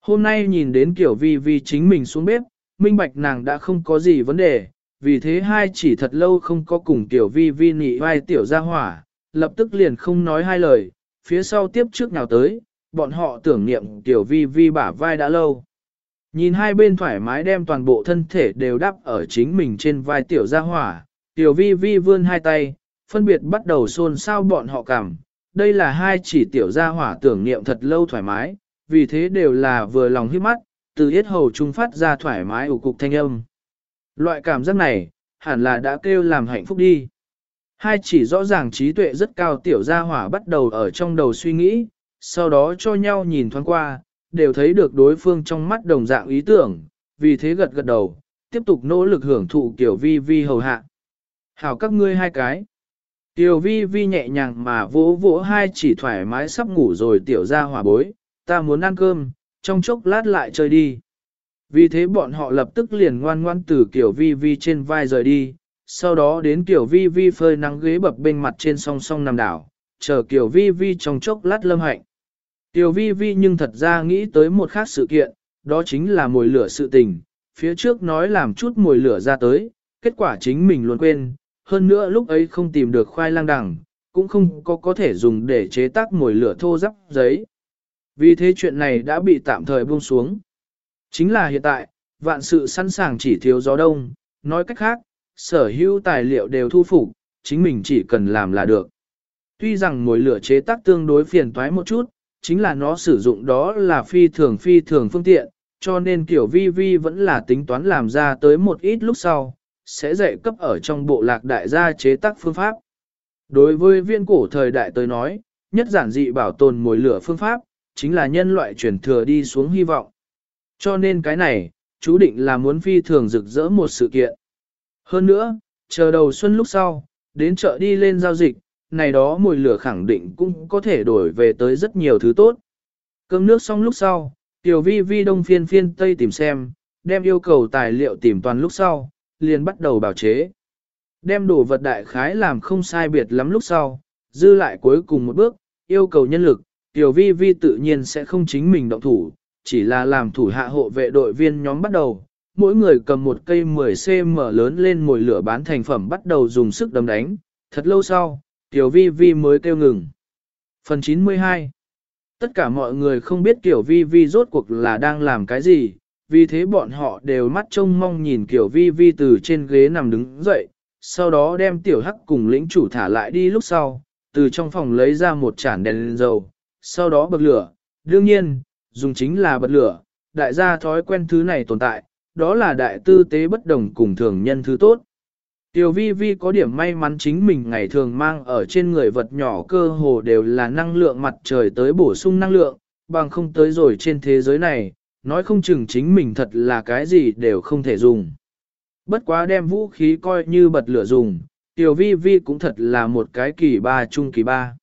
Hôm nay nhìn đến kiểu vi vi chính mình xuống bếp, minh bạch nàng đã không có gì vấn đề, vì thế hai chỉ thật lâu không có cùng tiểu vi vi nị vai tiểu gia hỏa, lập tức liền không nói hai lời, phía sau tiếp trước nào tới, bọn họ tưởng niệm tiểu vi vi bả vai đã lâu. Nhìn hai bên thoải mái đem toàn bộ thân thể đều đắp ở chính mình trên vai tiểu gia hỏa, tiểu vi vi vươn hai tay, phân biệt bắt đầu xôn xao bọn họ cảm. Đây là hai chỉ tiểu gia hỏa tưởng niệm thật lâu thoải mái, vì thế đều là vừa lòng hít mắt, từ yết hầu trung phát ra thoải mái ủ cục thanh âm. Loại cảm giác này, hẳn là đã kêu làm hạnh phúc đi. Hai chỉ rõ ràng trí tuệ rất cao tiểu gia hỏa bắt đầu ở trong đầu suy nghĩ, sau đó cho nhau nhìn thoáng qua, đều thấy được đối phương trong mắt đồng dạng ý tưởng, vì thế gật gật đầu, tiếp tục nỗ lực hưởng thụ kiểu vi vi hầu hạ. Hảo các ngươi hai cái. Tiểu vi vi nhẹ nhàng mà vỗ vỗ hai chỉ thoải mái sắp ngủ rồi tiểu ra hỏa bối, ta muốn ăn cơm, trong chốc lát lại chơi đi. Vì thế bọn họ lập tức liền ngoan ngoan từ kiểu vi vi trên vai rời đi, sau đó đến kiểu vi vi phơi nắng ghế bập bên mặt trên song song nằm đảo, chờ kiểu vi vi trong chốc lát lâm hạnh. Tiểu vi vi nhưng thật ra nghĩ tới một khác sự kiện, đó chính là mồi lửa sự tình, phía trước nói làm chút mồi lửa ra tới, kết quả chính mình luôn quên, hơn nữa lúc ấy không tìm được khoai lang đằng, cũng không có có thể dùng để chế tác mồi lửa thô rắp giấy. Vì thế chuyện này đã bị tạm thời buông xuống. Chính là hiện tại, vạn sự sẵn sàng chỉ thiếu gió đông, nói cách khác, sở hữu tài liệu đều thu phục, chính mình chỉ cần làm là được. Tuy rằng mồi lửa chế tác tương đối phiền toái một chút, chính là nó sử dụng đó là phi thường phi thường phương tiện, cho nên kiểu vi vi vẫn là tính toán làm ra tới một ít lúc sau, sẽ dạy cấp ở trong bộ lạc đại gia chế tác phương pháp. Đối với viên cổ thời đại tới nói, nhất giản dị bảo tồn mồi lửa phương pháp, chính là nhân loại chuyển thừa đi xuống hy vọng. Cho nên cái này, chú định là muốn phi thường rực rỡ một sự kiện. Hơn nữa, chờ đầu xuân lúc sau, đến chợ đi lên giao dịch, này đó mùi lửa khẳng định cũng có thể đổi về tới rất nhiều thứ tốt. Cơm nước xong lúc sau, Tiểu Vi Vi đông phiên phiên tây tìm xem, đem yêu cầu tài liệu tìm toàn lúc sau, liền bắt đầu bảo chế. Đem đồ vật đại khái làm không sai biệt lắm lúc sau, dư lại cuối cùng một bước, yêu cầu nhân lực, Tiểu Vi Vi tự nhiên sẽ không chính mình động thủ, chỉ là làm thủ hạ hộ vệ đội viên nhóm bắt đầu, mỗi người cầm một cây 10cm lớn lên mồi lửa bán thành phẩm bắt đầu dùng sức đấm đánh, thật lâu sau, Tiểu Vi Vi mới kêu ngừng. Phần 92 Tất cả mọi người không biết Tiểu Vi Vi rốt cuộc là đang làm cái gì, vì thế bọn họ đều mắt trông mong nhìn Tiểu Vi Vi từ trên ghế nằm đứng dậy, sau đó đem Tiểu Hắc cùng lĩnh chủ thả lại đi lúc sau, từ trong phòng lấy ra một chản đèn dầu, sau đó bật lửa. Đương nhiên, dùng chính là bật lửa, đại gia thói quen thứ này tồn tại, đó là đại tư tế bất đồng cùng thường nhân thứ tốt. Tiểu vi vi có điểm may mắn chính mình ngày thường mang ở trên người vật nhỏ cơ hồ đều là năng lượng mặt trời tới bổ sung năng lượng, bằng không tới rồi trên thế giới này, nói không chừng chính mình thật là cái gì đều không thể dùng. Bất quá đem vũ khí coi như bật lửa dùng, tiểu vi vi cũng thật là một cái kỳ ba trung kỳ ba.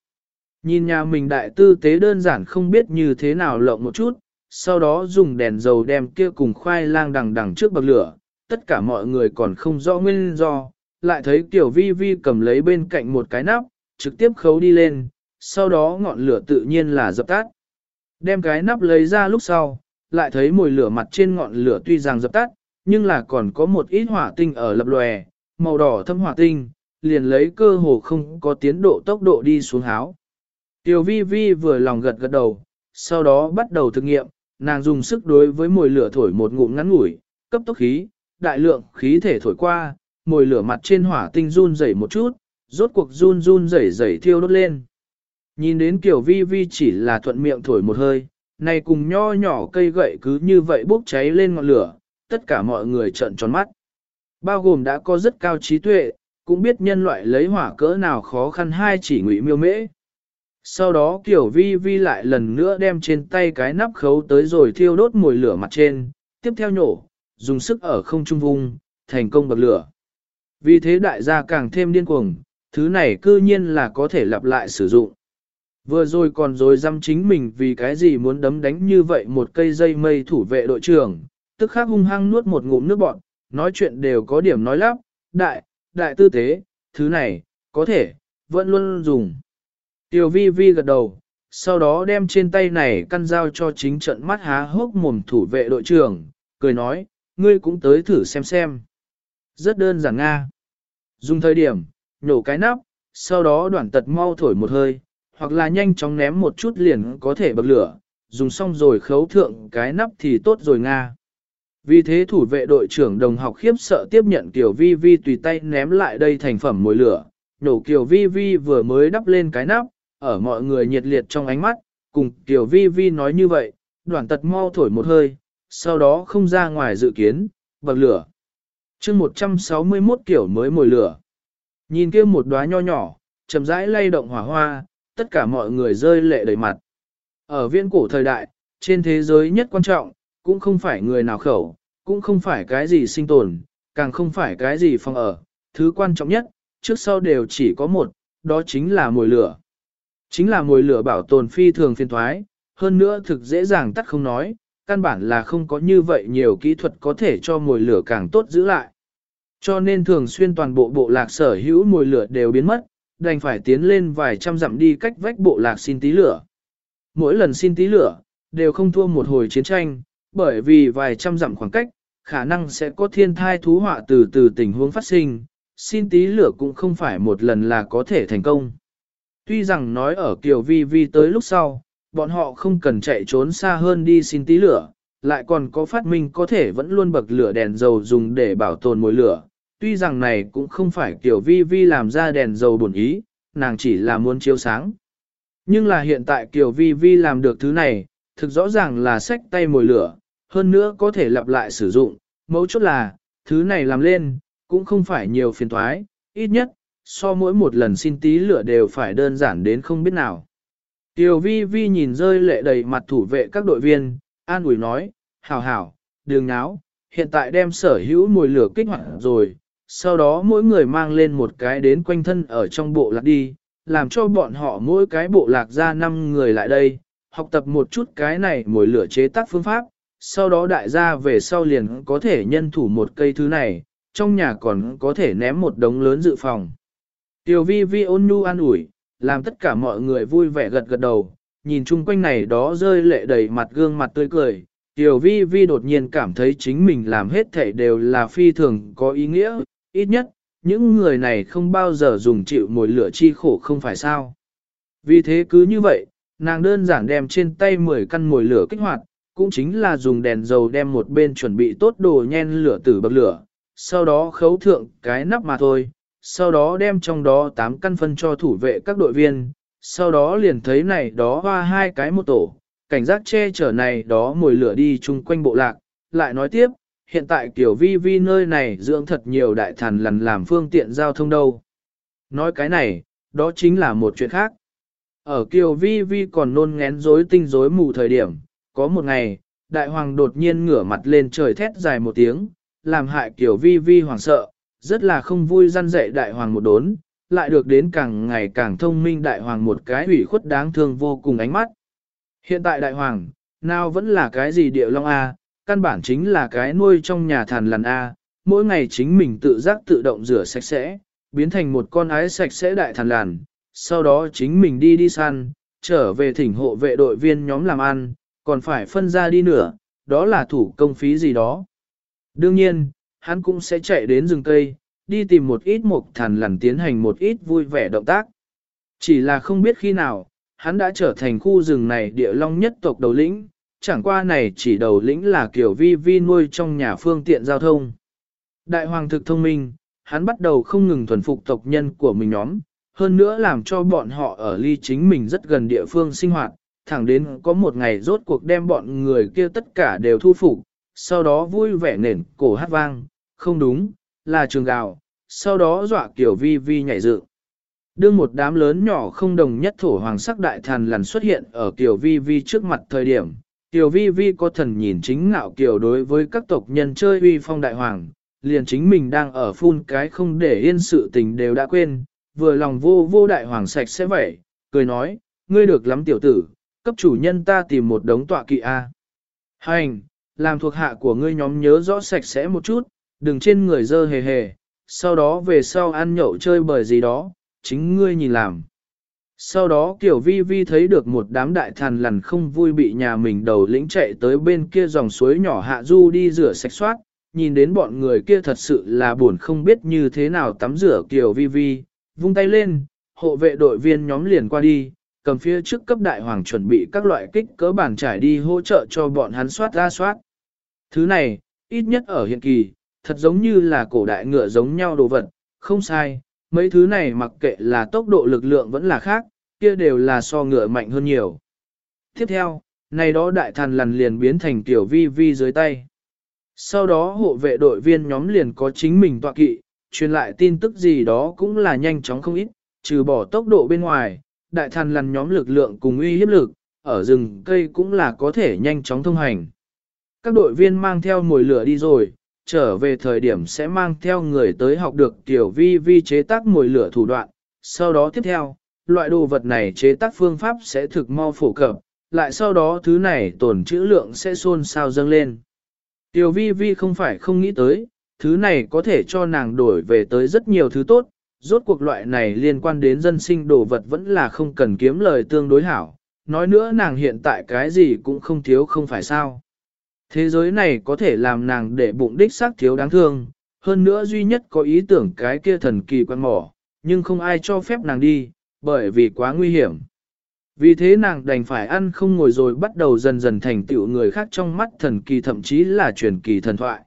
Nhìn nhà mình đại tư tế đơn giản không biết như thế nào lộng một chút, sau đó dùng đèn dầu đem kia cùng khoai lang đằng đằng trước bậc lửa, tất cả mọi người còn không rõ nguyên do, lại thấy tiểu vi vi cầm lấy bên cạnh một cái nắp, trực tiếp khấu đi lên, sau đó ngọn lửa tự nhiên là dập tắt. Đem cái nắp lấy ra lúc sau, lại thấy mùi lửa mặt trên ngọn lửa tuy rằng dập tắt, nhưng là còn có một ít hỏa tinh ở lập lòe, màu đỏ thâm hỏa tinh, liền lấy cơ hồ không có tiến độ tốc độ đi xuống háo. Tiểu vi vi vừa lòng gật gật đầu, sau đó bắt đầu thực nghiệm, nàng dùng sức đối với mùi lửa thổi một ngụm ngắn ngủi, cấp tốc khí, đại lượng khí thể thổi qua, mồi lửa mặt trên hỏa tinh run rẩy một chút, rốt cuộc run run rẩy rẩy thiêu đốt lên. Nhìn đến kiểu vi vi chỉ là thuận miệng thổi một hơi, này cùng nho nhỏ cây gậy cứ như vậy bốc cháy lên ngọn lửa, tất cả mọi người trợn tròn mắt. Bao gồm đã có rất cao trí tuệ, cũng biết nhân loại lấy hỏa cỡ nào khó khăn hai chỉ ngụy miêu mễ. Sau đó kiểu vi vi lại lần nữa đem trên tay cái nắp khấu tới rồi thiêu đốt mùi lửa mặt trên, tiếp theo nhổ, dùng sức ở không trung vung, thành công bật lửa. Vì thế đại gia càng thêm điên cuồng, thứ này cư nhiên là có thể lặp lại sử dụng. Vừa rồi còn rồi dăm chính mình vì cái gì muốn đấm đánh như vậy một cây dây mây thủ vệ đội trưởng, tức khắc hung hăng nuốt một ngụm nước bọn, nói chuyện đều có điểm nói lắp, đại, đại tư tế, thứ này, có thể, vẫn luôn dùng. Tiểu vi vi gật đầu, sau đó đem trên tay này căn dao cho chính trận mắt há hốc mồm thủ vệ đội trưởng, cười nói, ngươi cũng tới thử xem xem. Rất đơn giản Nga. Dùng thời điểm, nhổ cái nắp, sau đó đoạn tật mau thổi một hơi, hoặc là nhanh chóng ném một chút liền có thể bậc lửa, dùng xong rồi khấu thượng cái nắp thì tốt rồi Nga. Vì thế thủ vệ đội trưởng đồng học khiếp sợ tiếp nhận Tiểu Vi Vi tùy tay ném lại đây thành phẩm mồi lửa, nổ Kiều Vi Vi vừa mới đắp lên cái nắp, ở mọi người nhiệt liệt trong ánh mắt, cùng Tiểu Vi Vi nói như vậy, đoàn tật mau thổi một hơi, sau đó không ra ngoài dự kiến, bậc lửa chương 161 kiểu mới mồi lửa. Nhìn kia một đóa nho nhỏ, chậm rãi lay động hỏa hoa, tất cả mọi người rơi lệ đầy mặt. Ở viễn cổ thời đại, trên thế giới nhất quan trọng, cũng không phải người nào khẩu, cũng không phải cái gì sinh tồn, càng không phải cái gì phòng ở. Thứ quan trọng nhất, trước sau đều chỉ có một, đó chính là mồi lửa. Chính là mồi lửa bảo tồn phi thường phiên thoái, hơn nữa thực dễ dàng tắt không nói, căn bản là không có như vậy nhiều kỹ thuật có thể cho mồi lửa càng tốt giữ lại. Cho nên thường xuyên toàn bộ bộ lạc sở hữu mùi lửa đều biến mất, đành phải tiến lên vài trăm dặm đi cách vách bộ lạc xin tí lửa. Mỗi lần xin tí lửa, đều không thua một hồi chiến tranh, bởi vì vài trăm dặm khoảng cách, khả năng sẽ có thiên thai thú họa từ từ tình huống phát sinh, xin tí lửa cũng không phải một lần là có thể thành công. Tuy rằng nói ở Kiều Vi Vi tới lúc sau, bọn họ không cần chạy trốn xa hơn đi xin tí lửa, lại còn có phát minh có thể vẫn luôn bậc lửa đèn dầu dùng để bảo tồn mối lửa. Tuy rằng này cũng không phải kiểu Vi Vi làm ra đèn dầu bổn ý, nàng chỉ là muốn chiếu sáng. Nhưng là hiện tại kiểu Vi Vi làm được thứ này, thực rõ ràng là sách tay mồi lửa, hơn nữa có thể lặp lại sử dụng, mấu chốt là, thứ này làm lên, cũng không phải nhiều phiền toái, ít nhất, so mỗi một lần xin tí lửa đều phải đơn giản đến không biết nào. Tiểu vi vi nhìn rơi lệ đầy mặt thủ vệ các đội viên, an ủi nói, hảo hảo, đường náo, hiện tại đem sở hữu mùi lửa kích hoạt rồi, sau đó mỗi người mang lên một cái đến quanh thân ở trong bộ lạc đi, làm cho bọn họ mỗi cái bộ lạc ra 5 người lại đây, học tập một chút cái này mồi lửa chế tác phương pháp, sau đó đại gia về sau liền có thể nhân thủ một cây thứ này, trong nhà còn có thể ném một đống lớn dự phòng. Tiểu vi vi ôn nhu an ủi, làm tất cả mọi người vui vẻ gật gật đầu, nhìn chung quanh này đó rơi lệ đầy mặt gương mặt tươi cười. Tiểu vi vi đột nhiên cảm thấy chính mình làm hết thể đều là phi thường có ý nghĩa, ít nhất, những người này không bao giờ dùng chịu mồi lửa chi khổ không phải sao. Vì thế cứ như vậy, nàng đơn giản đem trên tay 10 căn mồi lửa kích hoạt, cũng chính là dùng đèn dầu đem một bên chuẩn bị tốt đồ nhen lửa tử bậc lửa, sau đó khấu thượng cái nắp mà thôi, sau đó đem trong đó 8 căn phân cho thủ vệ các đội viên, sau đó liền thấy này đó hoa hai cái một tổ, cảnh giác che chở này đó mồi lửa đi chung quanh bộ lạc, lại nói tiếp, hiện tại kiểu vi vi nơi này dưỡng thật nhiều đại thần lần làm phương tiện giao thông đâu. Nói cái này, đó chính là một chuyện khác. Ở Kiều Vi Vi còn nôn ngén rối tinh rối mù thời điểm, có một ngày, đại hoàng đột nhiên ngửa mặt lên trời thét dài một tiếng, làm hại kiểu Vi Vi hoàng sợ, rất là không vui răn dạy đại hoàng một đốn, lại được đến càng ngày càng thông minh đại hoàng một cái ủy khuất đáng thương vô cùng ánh mắt. Hiện tại đại hoàng, nào vẫn là cái gì địa long A, căn bản chính là cái nuôi trong nhà thàn lằn A, mỗi ngày chính mình tự giác tự động rửa sạch sẽ, biến thành một con ái sạch sẽ đại thàn lằn, sau đó chính mình đi đi săn, trở về thỉnh hộ vệ đội viên nhóm làm ăn, còn phải phân ra đi nữa, đó là thủ công phí gì đó. Đương nhiên, hắn cũng sẽ chạy đến rừng cây, đi tìm một ít mục thàn lằn tiến hành một ít vui vẻ động tác. Chỉ là không biết khi nào, hắn đã trở thành khu rừng này địa long nhất tộc đầu lĩnh, chẳng qua này chỉ đầu lĩnh là kiểu vi vi nuôi trong nhà phương tiện giao thông. Đại hoàng thực thông minh, hắn bắt đầu không ngừng thuần phục tộc nhân của mình nhóm, hơn nữa làm cho bọn họ ở ly chính mình rất gần địa phương sinh hoạt, thẳng đến có một ngày rốt cuộc đem bọn người kia tất cả đều thu phục, sau đó vui vẻ nền cổ hát vang, không đúng, là trường gạo, sau đó dọa kiểu vi vi nhảy dựng. Đương một đám lớn nhỏ không đồng nhất thổ hoàng sắc đại thần lần xuất hiện ở kiểu vi vi trước mặt thời điểm, Tiểu vi vi có thần nhìn chính ngạo kiểu đối với các tộc nhân chơi uy phong đại hoàng, liền chính mình đang ở phun cái không để yên sự tình đều đã quên, vừa lòng vô vô đại hoàng sạch sẽ vậy, cười nói, ngươi được lắm tiểu tử, cấp chủ nhân ta tìm một đống tọa kỵ A. Hành, làm thuộc hạ của ngươi nhóm nhớ rõ sạch sẽ một chút, đừng trên người dơ hề hề, sau đó về sau ăn nhậu chơi bời gì đó, chính ngươi nhìn làm. Sau đó Kiều Vi Vi thấy được một đám đại thần lằn không vui bị nhà mình đầu lĩnh chạy tới bên kia dòng suối nhỏ hạ du đi rửa sạch soát, nhìn đến bọn người kia thật sự là buồn không biết như thế nào tắm rửa Kiều Vi Vi, vung tay lên, hộ vệ đội viên nhóm liền qua đi, cầm phía trước cấp đại hoàng chuẩn bị các loại kích cỡ bản trải đi hỗ trợ cho bọn hắn soát ra soát. Thứ này, ít nhất ở hiện kỳ, thật giống như là cổ đại ngựa giống nhau đồ vật, không sai, mấy thứ này mặc kệ là tốc độ lực lượng vẫn là khác, kia đều là so ngựa mạnh hơn nhiều. Tiếp theo, này đó đại thần lần liền biến thành tiểu vi vi dưới tay. Sau đó hộ vệ đội viên nhóm liền có chính mình tọa kỵ, truyền lại tin tức gì đó cũng là nhanh chóng không ít, trừ bỏ tốc độ bên ngoài, đại thần lần nhóm lực lượng cùng uy hiếp lực, ở rừng cây cũng là có thể nhanh chóng thông hành. Các đội viên mang theo mồi lửa đi rồi, trở về thời điểm sẽ mang theo người tới học được tiểu vi vi chế tác mồi lửa thủ đoạn. Sau đó tiếp theo, loại đồ vật này chế tác phương pháp sẽ thực mau phổ cập, lại sau đó thứ này tổn trữ lượng sẽ xôn xao dâng lên. Tiểu vi vi không phải không nghĩ tới, thứ này có thể cho nàng đổi về tới rất nhiều thứ tốt, rốt cuộc loại này liên quan đến dân sinh đồ vật vẫn là không cần kiếm lời tương đối hảo. Nói nữa nàng hiện tại cái gì cũng không thiếu không phải sao. Thế giới này có thể làm nàng để bụng đích xác thiếu đáng thương, hơn nữa duy nhất có ý tưởng cái kia thần kỳ quan mỏ, nhưng không ai cho phép nàng đi, bởi vì quá nguy hiểm. Vì thế nàng đành phải ăn không ngồi rồi bắt đầu dần dần thành tựu người khác trong mắt thần kỳ thậm chí là truyền kỳ thần thoại.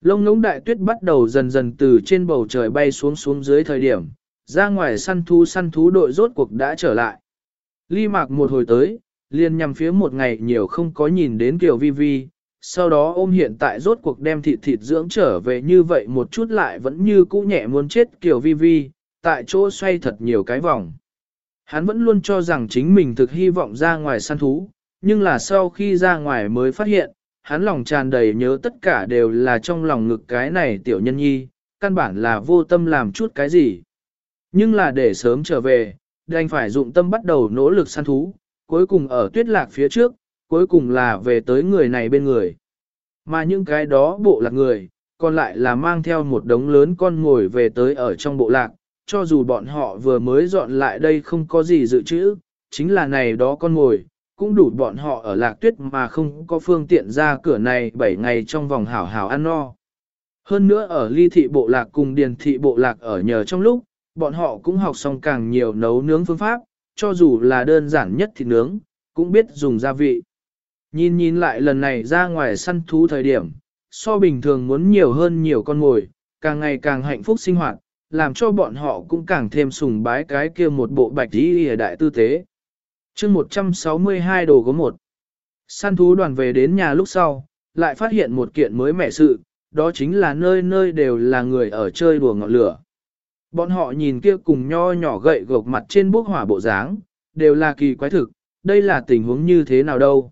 Lông ngỗng đại tuyết bắt đầu dần dần từ trên bầu trời bay xuống xuống dưới thời điểm, ra ngoài săn thú săn thú đội rốt cuộc đã trở lại. Ly mạc một hồi tới, liền nhằm phía một ngày nhiều không có nhìn đến kiểu Vi Vi, sau đó ôm hiện tại rốt cuộc đem thịt thịt dưỡng trở về như vậy một chút lại vẫn như cũ nhẹ muốn chết kiểu Vi Vi, tại chỗ xoay thật nhiều cái vòng. Hắn vẫn luôn cho rằng chính mình thực hy vọng ra ngoài săn thú, nhưng là sau khi ra ngoài mới phát hiện, hắn lòng tràn đầy nhớ tất cả đều là trong lòng ngực cái này tiểu nhân nhi, căn bản là vô tâm làm chút cái gì. Nhưng là để sớm trở về, đành phải dụng tâm bắt đầu nỗ lực săn thú, cuối cùng ở tuyết lạc phía trước, cuối cùng là về tới người này bên người. Mà những cái đó bộ lạc người, còn lại là mang theo một đống lớn con ngồi về tới ở trong bộ lạc, cho dù bọn họ vừa mới dọn lại đây không có gì dự trữ, chính là này đó con ngồi, cũng đủ bọn họ ở lạc tuyết mà không có phương tiện ra cửa này 7 ngày trong vòng hảo hảo ăn no. Hơn nữa ở ly thị bộ lạc cùng điền thị bộ lạc ở nhờ trong lúc, bọn họ cũng học xong càng nhiều nấu nướng phương pháp, cho dù là đơn giản nhất thịt nướng, cũng biết dùng gia vị. Nhìn nhìn lại lần này ra ngoài săn thú thời điểm, so bình thường muốn nhiều hơn nhiều con ngồi, càng ngày càng hạnh phúc sinh hoạt, làm cho bọn họ cũng càng thêm sùng bái cái kia một bộ bạch y ở đại tư tế. chương 162 đồ có một. Săn thú đoàn về đến nhà lúc sau, lại phát hiện một kiện mới mẻ sự, đó chính là nơi nơi đều là người ở chơi đùa ngọn lửa. Bọn họ nhìn kia cùng nho nhỏ gậy gộc mặt trên bốc hỏa bộ dáng, đều là kỳ quái thực, đây là tình huống như thế nào đâu.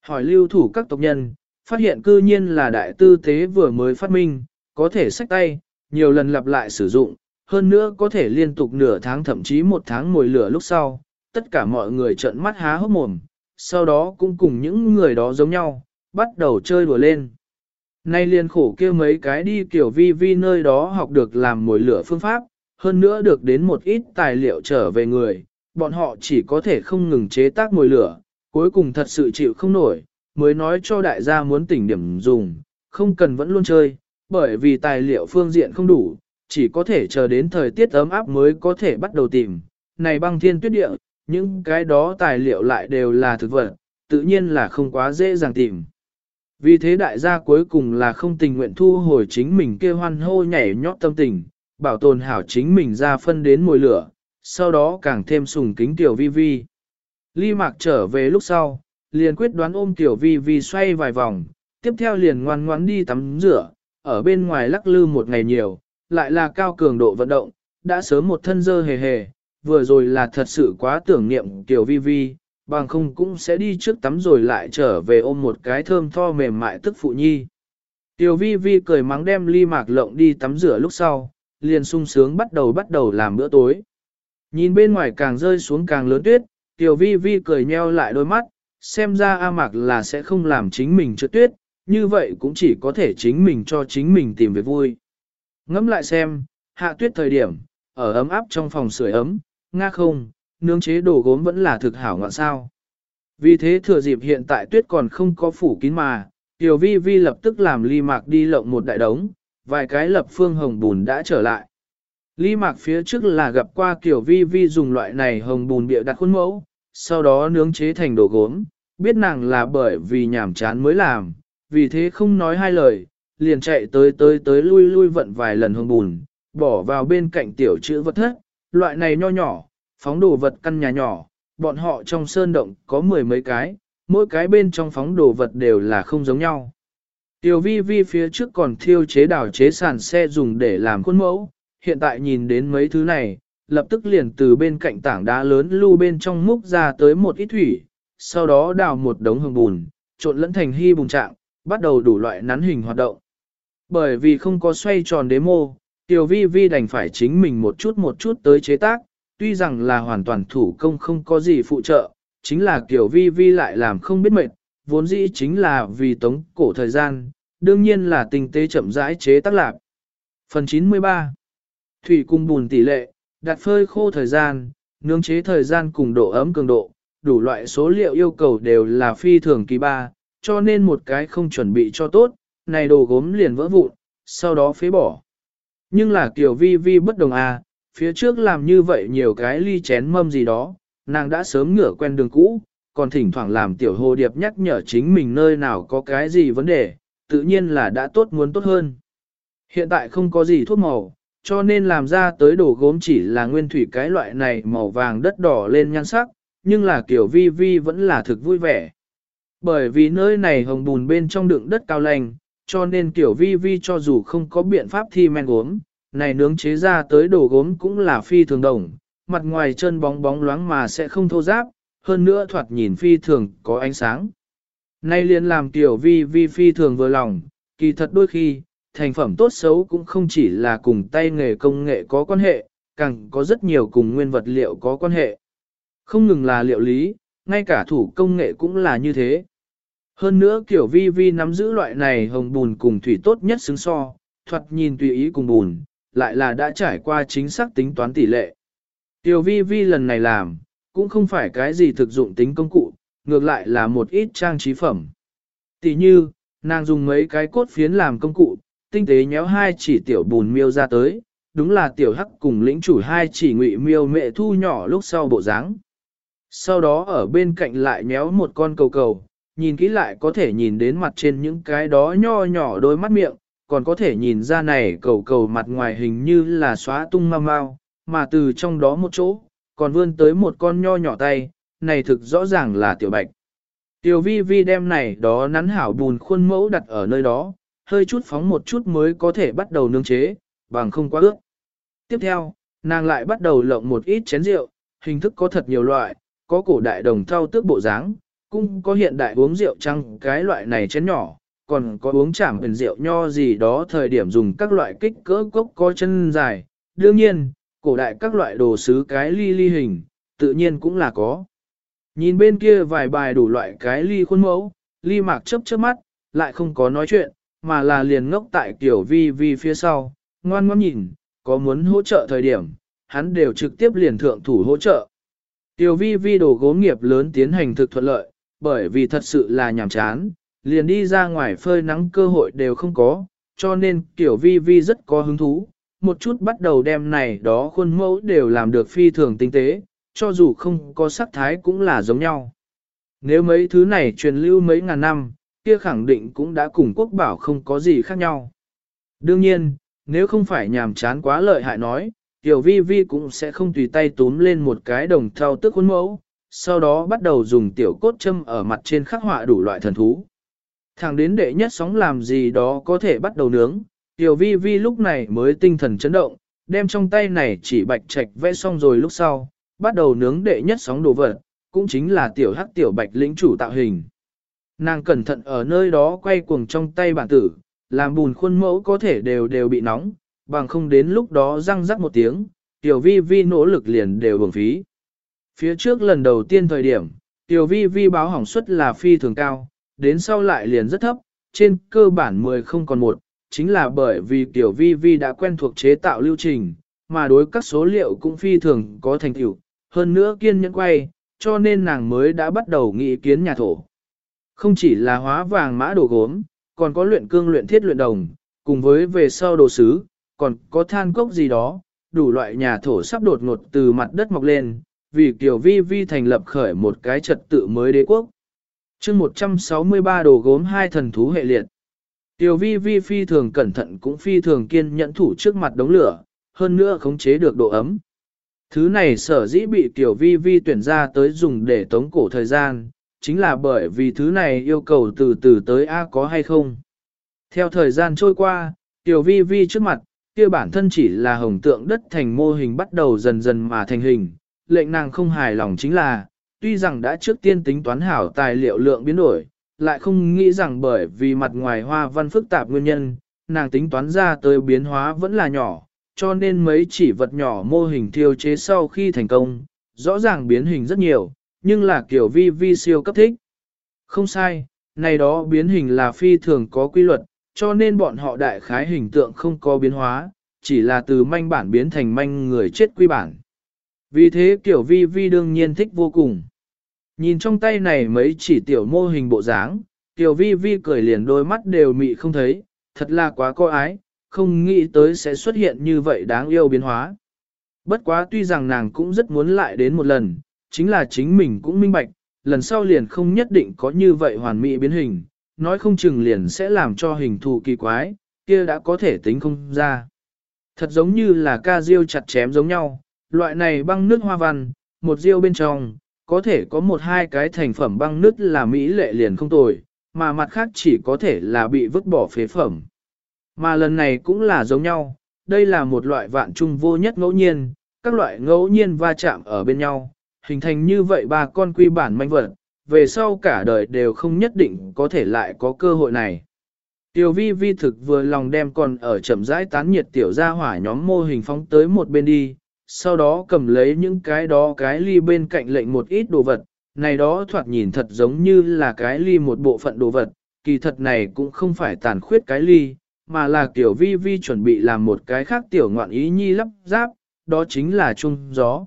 Hỏi lưu thủ các tộc nhân, phát hiện cư nhiên là đại tư tế vừa mới phát minh, có thể sách tay, nhiều lần lặp lại sử dụng, hơn nữa có thể liên tục nửa tháng thậm chí một tháng ngồi lửa lúc sau, tất cả mọi người trợn mắt há hốc mồm, sau đó cũng cùng những người đó giống nhau, bắt đầu chơi đùa lên. Nay liền khổ kia mấy cái đi kiểu vi vi nơi đó học được làm mồi lửa phương pháp, hơn nữa được đến một ít tài liệu trở về người, bọn họ chỉ có thể không ngừng chế tác mồi lửa, cuối cùng thật sự chịu không nổi, mới nói cho đại gia muốn tỉnh điểm dùng, không cần vẫn luôn chơi, bởi vì tài liệu phương diện không đủ, chỉ có thể chờ đến thời tiết ấm áp mới có thể bắt đầu tìm. Này băng thiên tuyết địa, những cái đó tài liệu lại đều là thực vật, tự nhiên là không quá dễ dàng tìm. Vì thế đại gia cuối cùng là không tình nguyện thu hồi chính mình kia hoan hô nhảy nhót tâm tình, bảo tồn hảo chính mình ra phân đến mùi lửa, sau đó càng thêm sùng kính tiểu vi vi. Ly mạc trở về lúc sau, liền quyết đoán ôm tiểu vi vi xoay vài vòng, tiếp theo liền ngoan ngoãn đi tắm rửa, ở bên ngoài lắc lư một ngày nhiều, lại là cao cường độ vận động, đã sớm một thân dơ hề hề, vừa rồi là thật sự quá tưởng niệm tiểu vi vi, bằng không cũng sẽ đi trước tắm rồi lại trở về ôm một cái thơm tho mềm mại tức phụ nhi. Tiểu vi vi cười mắng đem ly mạc lộng đi tắm rửa lúc sau, liền sung sướng bắt đầu bắt đầu làm bữa tối. Nhìn bên ngoài càng rơi xuống càng lớn tuyết, tiểu vi vi cười nheo lại đôi mắt, xem ra A mạc là sẽ không làm chính mình trượt tuyết, như vậy cũng chỉ có thể chính mình cho chính mình tìm việc vui. Ngẫm lại xem, hạ tuyết thời điểm, ở ấm áp trong phòng sưởi ấm, nga không, nướng chế đồ gốm vẫn là thực hảo ngọn sao. Vì thế thừa dịp hiện tại tuyết còn không có phủ kín mà, Tiểu Vi Vi lập tức làm ly mạc đi lộng một đại đống, vài cái lập phương hồng bùn đã trở lại. Ly mạc phía trước là gặp qua Tiểu Vi Vi dùng loại này hồng bùn bịa đặt khuôn mẫu, sau đó nướng chế thành đồ gốm, biết nàng là bởi vì nhảm chán mới làm, vì thế không nói hai lời, liền chạy tới tới tới lui lui vận vài lần hương bùn, bỏ vào bên cạnh tiểu chữ vật thất, loại này nho nhỏ, phóng đồ vật căn nhà nhỏ, bọn họ trong sơn động có mười mấy cái, mỗi cái bên trong phóng đồ vật đều là không giống nhau. Tiểu vi vi phía trước còn thiêu chế đảo chế sàn xe dùng để làm khuôn mẫu, hiện tại nhìn đến mấy thứ này, lập tức liền từ bên cạnh tảng đá lớn lưu bên trong múc ra tới một ít thủy, sau đó đào một đống hương bùn, trộn lẫn thành hy bùn trạng, bắt đầu đủ loại nắn hình hoạt động. Bởi vì không có xoay tròn đế mô, Tiểu vi vi đành phải chính mình một chút một chút tới chế tác, tuy rằng là hoàn toàn thủ công không có gì phụ trợ, chính là Tiểu vi vi lại làm không biết mệt, vốn dĩ chính là vì tống cổ thời gian, đương nhiên là tinh tế chậm rãi chế tác lạc. Phần 93 Thủy cung bùn tỷ lệ, đặt phơi khô thời gian, nướng chế thời gian cùng độ ấm cường độ, đủ loại số liệu yêu cầu đều là phi thường kỳ ba, cho nên một cái không chuẩn bị cho tốt, này đồ gốm liền vỡ vụn, sau đó phế bỏ. Nhưng là kiểu vi vi bất đồng à, phía trước làm như vậy nhiều cái ly chén mâm gì đó, nàng đã sớm ngửa quen đường cũ, còn thỉnh thoảng làm tiểu hồ điệp nhắc nhở chính mình nơi nào có cái gì vấn đề, tự nhiên là đã tốt muốn tốt hơn. Hiện tại không có gì thuốc màu, cho nên làm ra tới đồ gốm chỉ là nguyên thủy cái loại này màu vàng đất đỏ lên nhan sắc, nhưng là kiểu vi vi vẫn là thực vui vẻ. Bởi vì nơi này hồng bùn bên trong đựng đất cao lành, cho nên tiểu vi vi cho dù không có biện pháp thi men gốm, này nướng chế ra tới đồ gốm cũng là phi thường đồng, mặt ngoài chân bóng bóng loáng mà sẽ không thô ráp, hơn nữa thoạt nhìn phi thường có ánh sáng. Nay liền làm tiểu vi vi phi thường vừa lòng, kỳ thật đôi khi, thành phẩm tốt xấu cũng không chỉ là cùng tay nghề công nghệ có quan hệ, càng có rất nhiều cùng nguyên vật liệu có quan hệ. Không ngừng là liệu lý, ngay cả thủ công nghệ cũng là như thế. Hơn nữa kiểu vi vi nắm giữ loại này hồng bùn cùng thủy tốt nhất xứng so, thoạt nhìn tùy ý cùng bùn, lại là đã trải qua chính xác tính toán tỷ lệ. Tiểu vi vi lần này làm, cũng không phải cái gì thực dụng tính công cụ, ngược lại là một ít trang trí phẩm. Tỷ như, nàng dùng mấy cái cốt phiến làm công cụ, tinh tế nhéo hai chỉ tiểu bùn miêu ra tới, đúng là tiểu hắc cùng lĩnh chủ hai chỉ ngụy miêu mẹ thu nhỏ lúc sau bộ dáng. Sau đó ở bên cạnh lại nhéo một con cầu cầu, nhìn kỹ lại có thể nhìn đến mặt trên những cái đó nho nhỏ đôi mắt miệng, còn có thể nhìn ra này cầu cầu mặt ngoài hình như là xóa tung mau mau, mà từ trong đó một chỗ, còn vươn tới một con nho nhỏ tay, này thực rõ ràng là tiểu bạch. Tiểu vi vi đem này đó nắn hảo bùn khuôn mẫu đặt ở nơi đó, hơi chút phóng một chút mới có thể bắt đầu nướng chế, bằng không quá ước. Tiếp theo, nàng lại bắt đầu lộng một ít chén rượu, hình thức có thật nhiều loại, có cổ đại đồng thau tước bộ dáng, cũng có hiện đại uống rượu trăng cái loại này chén nhỏ, còn có uống chảm bình rượu nho gì đó thời điểm dùng các loại kích cỡ cốc có chân dài. Đương nhiên, cổ đại các loại đồ sứ cái ly ly hình, tự nhiên cũng là có. Nhìn bên kia vài bài đủ loại cái ly khuôn mẫu, ly mạc chớp chớp mắt, lại không có nói chuyện, mà là liền ngốc tại kiểu vi vi phía sau, ngoan ngoãn nhìn, có muốn hỗ trợ thời điểm, hắn đều trực tiếp liền thượng thủ hỗ trợ. Tiểu vi vi đồ gốm nghiệp lớn tiến hành thực thuận lợi, bởi vì thật sự là nhàm chán, liền đi ra ngoài phơi nắng cơ hội đều không có, cho nên tiểu vi vi rất có hứng thú, một chút bắt đầu đem này đó khuôn mẫu đều làm được phi thường tinh tế, cho dù không có sắc thái cũng là giống nhau. Nếu mấy thứ này truyền lưu mấy ngàn năm, kia khẳng định cũng đã cùng quốc bảo không có gì khác nhau. Đương nhiên, nếu không phải nhàm chán quá lợi hại nói, Tiểu Vi Vi cũng sẽ không tùy tay túm lên một cái đồng thau tức khuôn mẫu, sau đó bắt đầu dùng tiểu cốt châm ở mặt trên khắc họa đủ loại thần thú. Thẳng đến đệ nhất sóng làm gì đó có thể bắt đầu nướng, Tiểu Vi Vi lúc này mới tinh thần chấn động, đem trong tay này chỉ bạch trạch vẽ xong rồi lúc sau, bắt đầu nướng đệ nhất sóng đồ vật, cũng chính là tiểu hắc tiểu bạch lĩnh chủ tạo hình. Nàng cẩn thận ở nơi đó quay cuồng trong tay bản tử, làm bùn khuôn mẫu có thể đều đều bị nóng, bằng không đến lúc đó răng rắc một tiếng, tiểu vi vi nỗ lực liền đều bổng phí. Phía trước lần đầu tiên thời điểm, tiểu vi vi báo hỏng suất là phi thường cao, đến sau lại liền rất thấp, trên cơ bản 10 không còn một, chính là bởi vì tiểu vi vi đã quen thuộc chế tạo lưu trình, mà đối các số liệu cũng phi thường có thành tựu, hơn nữa kiên nhẫn quay, cho nên nàng mới đã bắt đầu nghĩ kiến nhà thổ. Không chỉ là hóa vàng mã đồ gốm, còn có luyện cương luyện thiết luyện đồng, cùng với về sau đồ sứ, còn có than cốc gì đó, đủ loại nhà thổ sắp đột ngột từ mặt đất mọc lên, vì Kiều Vi Vi thành lập khởi một cái trật tự mới đế quốc. chương 163 đồ gốm hai thần thú hệ liệt. Tiểu vi vi phi thường cẩn thận cũng phi thường kiên nhẫn thủ trước mặt đống lửa, hơn nữa khống chế được độ ấm. Thứ này sở dĩ bị tiểu vi vi tuyển ra tới dùng để tống cổ thời gian, chính là bởi vì thứ này yêu cầu từ từ tới A có hay không. Theo thời gian trôi qua, tiểu vi vi trước mặt, kia bản thân chỉ là hồng tượng đất thành mô hình bắt đầu dần dần mà thành hình, lệnh nàng không hài lòng chính là, tuy rằng đã trước tiên tính toán hảo tài liệu lượng biến đổi, lại không nghĩ rằng bởi vì mặt ngoài hoa văn phức tạp nguyên nhân, nàng tính toán ra tới biến hóa vẫn là nhỏ, cho nên mấy chỉ vật nhỏ mô hình thiêu chế sau khi thành công, rõ ràng biến hình rất nhiều, nhưng là kiểu vi vi siêu cấp thích. Không sai, này đó biến hình là phi thường có quy luật, cho nên bọn họ đại khái hình tượng không có biến hóa, chỉ là từ manh bản biến thành manh người chết quy bản. Vì thế tiểu vi vi đương nhiên thích vô cùng. Nhìn trong tay này mấy chỉ tiểu mô hình bộ dáng, tiểu vi vi cười liền đôi mắt đều mị không thấy, thật là quá có ái, không nghĩ tới sẽ xuất hiện như vậy đáng yêu biến hóa. Bất quá tuy rằng nàng cũng rất muốn lại đến một lần, chính là chính mình cũng minh bạch, lần sau liền không nhất định có như vậy hoàn mỹ biến hình, nói không chừng liền sẽ làm cho hình thù kỳ quái, kia đã có thể tính không ra. Thật giống như là ca diêu chặt chém giống nhau, loại này băng nước hoa văn, một diêu bên trong, có thể có một hai cái thành phẩm băng nước là mỹ lệ liền không tồi, mà mặt khác chỉ có thể là bị vứt bỏ phế phẩm. Mà lần này cũng là giống nhau, đây là một loại vạn trung vô nhất ngẫu nhiên, các loại ngẫu nhiên va chạm ở bên nhau, hình thành như vậy ba con quy bản manh vật, về sau cả đời đều không nhất định có thể lại có cơ hội này. Tiểu vi vi thực vừa lòng đem còn ở chậm rãi tán nhiệt tiểu gia hỏa nhóm mô hình phóng tới một bên đi, sau đó cầm lấy những cái đó cái ly bên cạnh lệnh một ít đồ vật, này đó thoạt nhìn thật giống như là cái ly một bộ phận đồ vật, kỳ thật này cũng không phải tàn khuyết cái ly, mà là tiểu vi vi chuẩn bị làm một cái khác tiểu ngoạn ý nhi lắp ráp, đó chính là chung gió.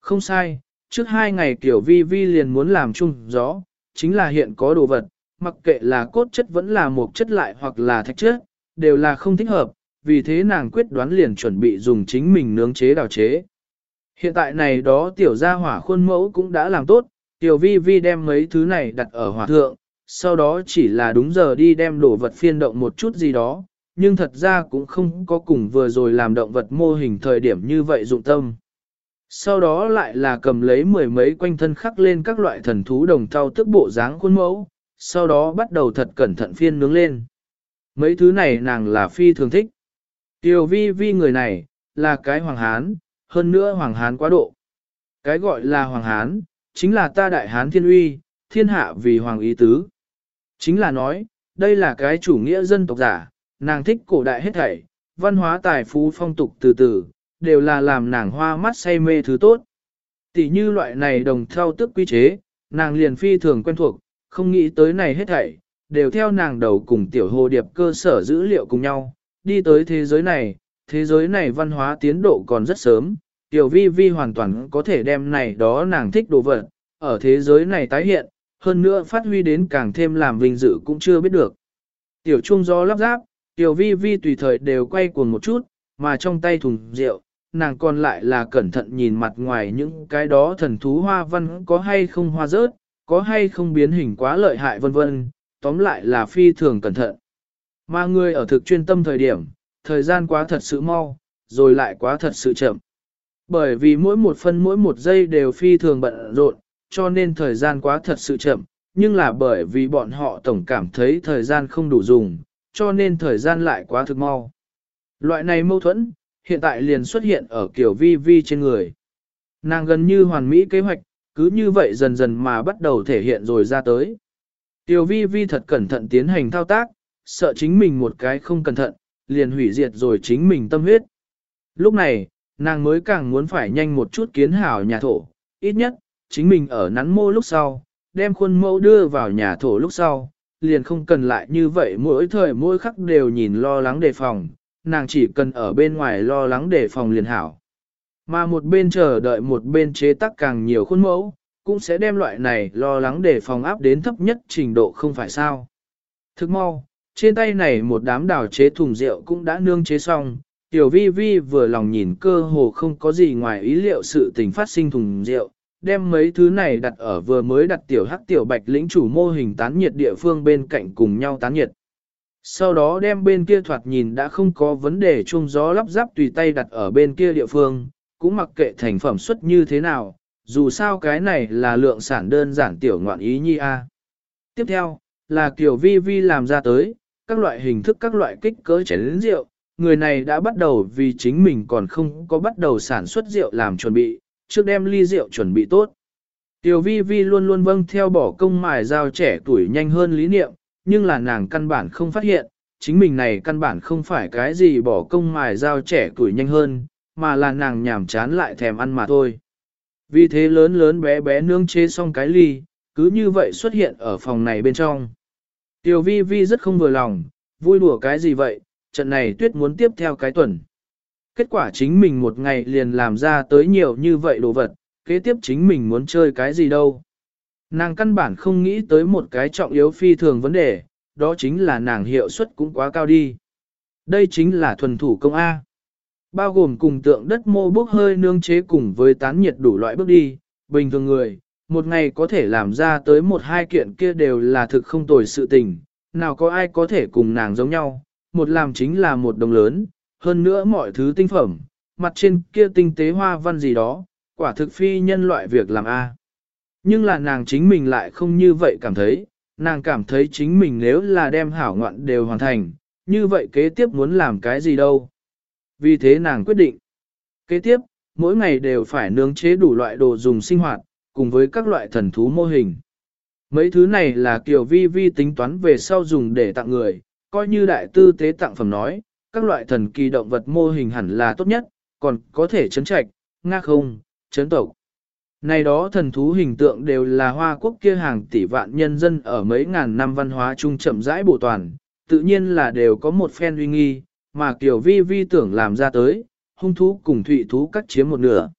Không sai, trước hai ngày tiểu vi vi liền muốn làm chung gió, chính là hiện có đồ vật, mặc kệ là cốt chất vẫn là một chất lại hoặc là thạch chất, đều là không thích hợp, vì thế nàng quyết đoán liền chuẩn bị dùng chính mình nướng chế đào chế. Hiện tại này đó tiểu gia hỏa khuôn mẫu cũng đã làm tốt, tiểu vi vi đem mấy thứ này đặt ở hỏa thượng, sau đó chỉ là đúng giờ đi đem đồ vật phiên động một chút gì đó, nhưng thật ra cũng không có cùng vừa rồi làm động vật mô hình thời điểm như vậy dụng tâm. Sau đó lại là cầm lấy mười mấy quanh thân khắc lên các loại thần thú đồng thau tức bộ dáng khuôn mẫu, sau đó bắt đầu thật cẩn thận phiên nướng lên. Mấy thứ này nàng là phi thường thích. Tiểu vi vi người này, là cái hoàng hán, hơn nữa hoàng hán quá độ. Cái gọi là hoàng hán, chính là ta đại hán thiên uy, thiên hạ vì hoàng ý tứ. Chính là nói, đây là cái chủ nghĩa dân tộc giả, nàng thích cổ đại hết thảy, văn hóa tài phú phong tục từ từ, đều là làm nàng hoa mắt say mê thứ tốt. Tỷ như loại này đồng theo tức quy chế, nàng liền phi thường quen thuộc, không nghĩ tới này hết thảy, đều theo nàng đầu cùng tiểu hồ điệp cơ sở dữ liệu cùng nhau, đi tới thế giới này, thế giới này văn hóa tiến độ còn rất sớm, tiểu vi vi hoàn toàn có thể đem này đó nàng thích đồ vật, ở thế giới này tái hiện, hơn nữa phát huy đến càng thêm làm vinh dự cũng chưa biết được. Tiểu trung gió lắp ráp, tiểu vi vi tùy thời đều quay cuồng một chút, mà trong tay thùng rượu, nàng còn lại là cẩn thận nhìn mặt ngoài những cái đó thần thú hoa văn có hay không hoa rớt, có hay không biến hình quá lợi hại vân vân, tóm lại là phi thường cẩn thận. Mà người ở thực chuyên tâm thời điểm, thời gian quá thật sự mau, rồi lại quá thật sự chậm. Bởi vì mỗi một phân mỗi một giây đều phi thường bận rộn, cho nên thời gian quá thật sự chậm, nhưng là bởi vì bọn họ tổng cảm thấy thời gian không đủ dùng, cho nên thời gian lại quá thực mau. Loại này mâu thuẫn, hiện tại liền xuất hiện ở kiểu vi vi trên người. Nàng gần như hoàn mỹ kế hoạch, cứ như vậy dần dần mà bắt đầu thể hiện rồi ra tới. Tiểu vi vi thật cẩn thận tiến hành thao tác, sợ chính mình một cái không cẩn thận, liền hủy diệt rồi chính mình tâm huyết. Lúc này, nàng mới càng muốn phải nhanh một chút kiến hảo nhà thổ, ít nhất, chính mình ở nắn mô lúc sau, đem khuôn mẫu đưa vào nhà thổ lúc sau, liền không cần lại như vậy mỗi thời mỗi khắc đều nhìn lo lắng đề phòng, nàng chỉ cần ở bên ngoài lo lắng đề phòng liền hảo. Mà một bên chờ đợi một bên chế tác càng nhiều khuôn mẫu, cũng sẽ đem loại này lo lắng đề phòng áp đến thấp nhất trình độ không phải sao. Thức mau, trên tay này một đám đào chế thùng rượu cũng đã nương chế xong, tiểu vi vi vừa lòng nhìn cơ hồ không có gì ngoài ý liệu sự tình phát sinh thùng rượu, đem mấy thứ này đặt ở vừa mới đặt tiểu hắc tiểu bạch lĩnh chủ mô hình tán nhiệt địa phương bên cạnh cùng nhau tán nhiệt. Sau đó đem bên kia thoạt nhìn đã không có vấn đề chung gió lắp ráp tùy tay đặt ở bên kia địa phương, cũng mặc kệ thành phẩm xuất như thế nào, dù sao cái này là lượng sản đơn giản tiểu ngoạn ý nhi a. Tiếp theo, là kiểu vi vi làm ra tới, các loại hình thức các loại kích cỡ chén rượu, người này đã bắt đầu vì chính mình còn không có bắt đầu sản xuất rượu làm chuẩn bị, trước đem ly rượu chuẩn bị tốt. Tiểu vi vi luôn luôn vâng theo bỏ công mài dao trẻ tuổi nhanh hơn lý niệm, nhưng là nàng căn bản không phát hiện, chính mình này căn bản không phải cái gì bỏ công mài dao trẻ tuổi nhanh hơn, mà là nàng nhảm chán lại thèm ăn mà thôi. Vì thế lớn lớn bé bé nương chế xong cái ly, cứ như vậy xuất hiện ở phòng này bên trong. Tiểu vi vi rất không vừa lòng, vui đùa cái gì vậy, trận này tuyết muốn tiếp theo cái tuần. Kết quả chính mình một ngày liền làm ra tới nhiều như vậy đồ vật, kế tiếp chính mình muốn chơi cái gì đâu. Nàng căn bản không nghĩ tới một cái trọng yếu phi thường vấn đề, đó chính là nàng hiệu suất cũng quá cao đi. Đây chính là thuần thủ công A. Bao gồm cùng tượng đất mô bốc hơi nương chế cùng với tán nhiệt đủ loại bước đi, bình thường người, một ngày có thể làm ra tới một hai kiện kia đều là thực không tồi sự tình, nào có ai có thể cùng nàng giống nhau, một làm chính là một đồng lớn, hơn nữa mọi thứ tinh phẩm, mặt trên kia tinh tế hoa văn gì đó, quả thực phi nhân loại việc làm A. Nhưng là nàng chính mình lại không như vậy cảm thấy, nàng cảm thấy chính mình nếu là đem hảo ngoạn đều hoàn thành, như vậy kế tiếp muốn làm cái gì đâu. Vì thế nàng quyết định. Kế tiếp, mỗi ngày đều phải nướng chế đủ loại đồ dùng sinh hoạt, cùng với các loại thần thú mô hình. Mấy thứ này là kiểu vi vi tính toán về sau dùng để tặng người, coi như đại tư tế tặng phẩm nói, các loại thần kỳ động vật mô hình hẳn là tốt nhất, còn có thể chấn trạch, nga không, chấn tộc. Này đó thần thú hình tượng đều là hoa quốc kia hàng tỷ vạn nhân dân ở mấy ngàn năm văn hóa chung chậm rãi bổ toàn, tự nhiên là đều có một phen uy nghi, mà kiểu vi vi tưởng làm ra tới, hung thú cùng thụy thú cắt chiếm một nửa.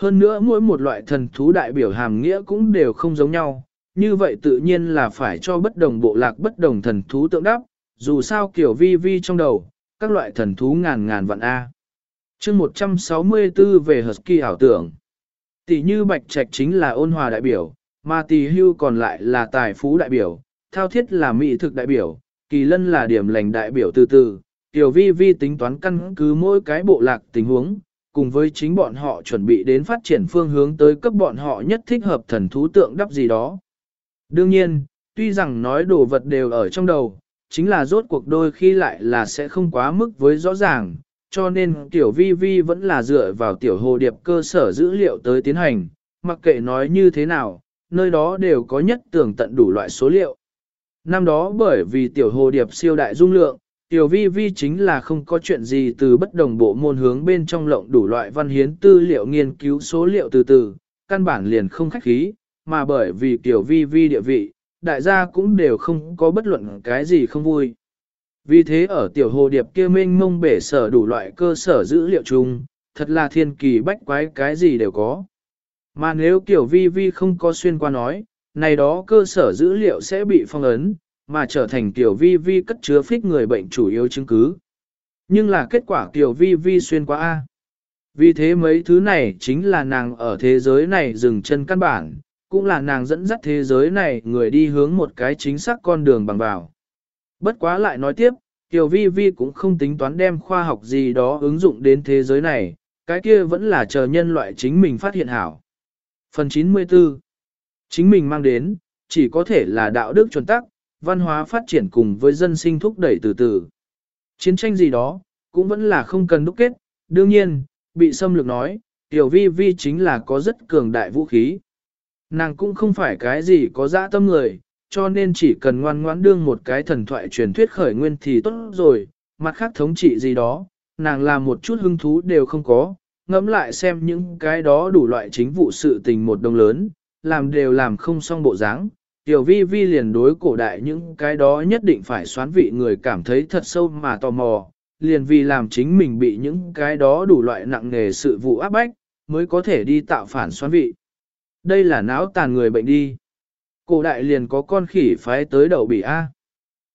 Hơn nữa mỗi một loại thần thú đại biểu hàm nghĩa cũng đều không giống nhau, như vậy tự nhiên là phải cho bất đồng bộ lạc bất đồng thần thú tượng đáp dù sao kiểu vi vi trong đầu, các loại thần thú ngàn ngàn vạn A. chương 164 về Husky ảo tưởng. Tỷ như bạch trạch chính là ôn hòa đại biểu, mà tỷ hưu còn lại là tài phú đại biểu, thao thiết là mỹ thực đại biểu, kỳ lân là điểm lành đại biểu từ từ. Tiểu vi vi tính toán căn cứ mỗi cái bộ lạc tình huống, cùng với chính bọn họ chuẩn bị đến phát triển phương hướng tới cấp bọn họ nhất thích hợp thần thú tượng đắp gì đó. Đương nhiên, tuy rằng nói đồ vật đều ở trong đầu, chính là rốt cuộc đôi khi lại là sẽ không quá mức với rõ ràng, cho nên tiểu vi vi vẫn là dựa vào tiểu hồ điệp cơ sở dữ liệu tới tiến hành, mặc kệ nói như thế nào, nơi đó đều có nhất tưởng tận đủ loại số liệu. Năm đó bởi vì tiểu hồ điệp siêu đại dung lượng, tiểu vi vi chính là không có chuyện gì từ bất đồng bộ môn hướng bên trong lộng đủ loại văn hiến tư liệu nghiên cứu số liệu từ từ, căn bản liền không khách khí, mà bởi vì tiểu vi vi địa vị, đại gia cũng đều không có bất luận cái gì không vui. Vì thế ở tiểu hồ điệp kia mênh mông bể sở đủ loại cơ sở dữ liệu chung, thật là thiên kỳ bách quái cái gì đều có. Mà nếu Tiểu vi vi không có xuyên qua nói, này đó cơ sở dữ liệu sẽ bị phong ấn, mà trở thành tiểu vi vi cất chứa phích người bệnh chủ yếu chứng cứ. Nhưng là kết quả tiểu vi vi xuyên qua A. Vì thế mấy thứ này chính là nàng ở thế giới này dừng chân căn bản, cũng là nàng dẫn dắt thế giới này người đi hướng một cái chính xác con đường bằng vào. Bất quá lại nói tiếp, Kiều Vi Vi cũng không tính toán đem khoa học gì đó ứng dụng đến thế giới này, cái kia vẫn là chờ nhân loại chính mình phát hiện hảo. Phần 94 Chính mình mang đến, chỉ có thể là đạo đức chuẩn tắc, văn hóa phát triển cùng với dân sinh thúc đẩy từ từ. Chiến tranh gì đó, cũng vẫn là không cần đúc kết, đương nhiên, bị xâm lược nói, Tiểu Vi Vi chính là có rất cường đại vũ khí. Nàng cũng không phải cái gì có dã tâm người, cho nên chỉ cần ngoan ngoãn đương một cái thần thoại truyền thuyết khởi nguyên thì tốt rồi, mặt khác thống trị gì đó, nàng làm một chút hứng thú đều không có, ngẫm lại xem những cái đó đủ loại chính vụ sự tình một đồng lớn, làm đều làm không xong bộ dáng. Tiểu vi vi liền đối cổ đại những cái đó nhất định phải xoán vị người cảm thấy thật sâu mà tò mò, liền vì làm chính mình bị những cái đó đủ loại nặng nề sự vụ áp bách, mới có thể đi tạo phản xoán vị. Đây là não tàn người bệnh đi. Cổ đại liền có con khỉ phái tới đầu bị A.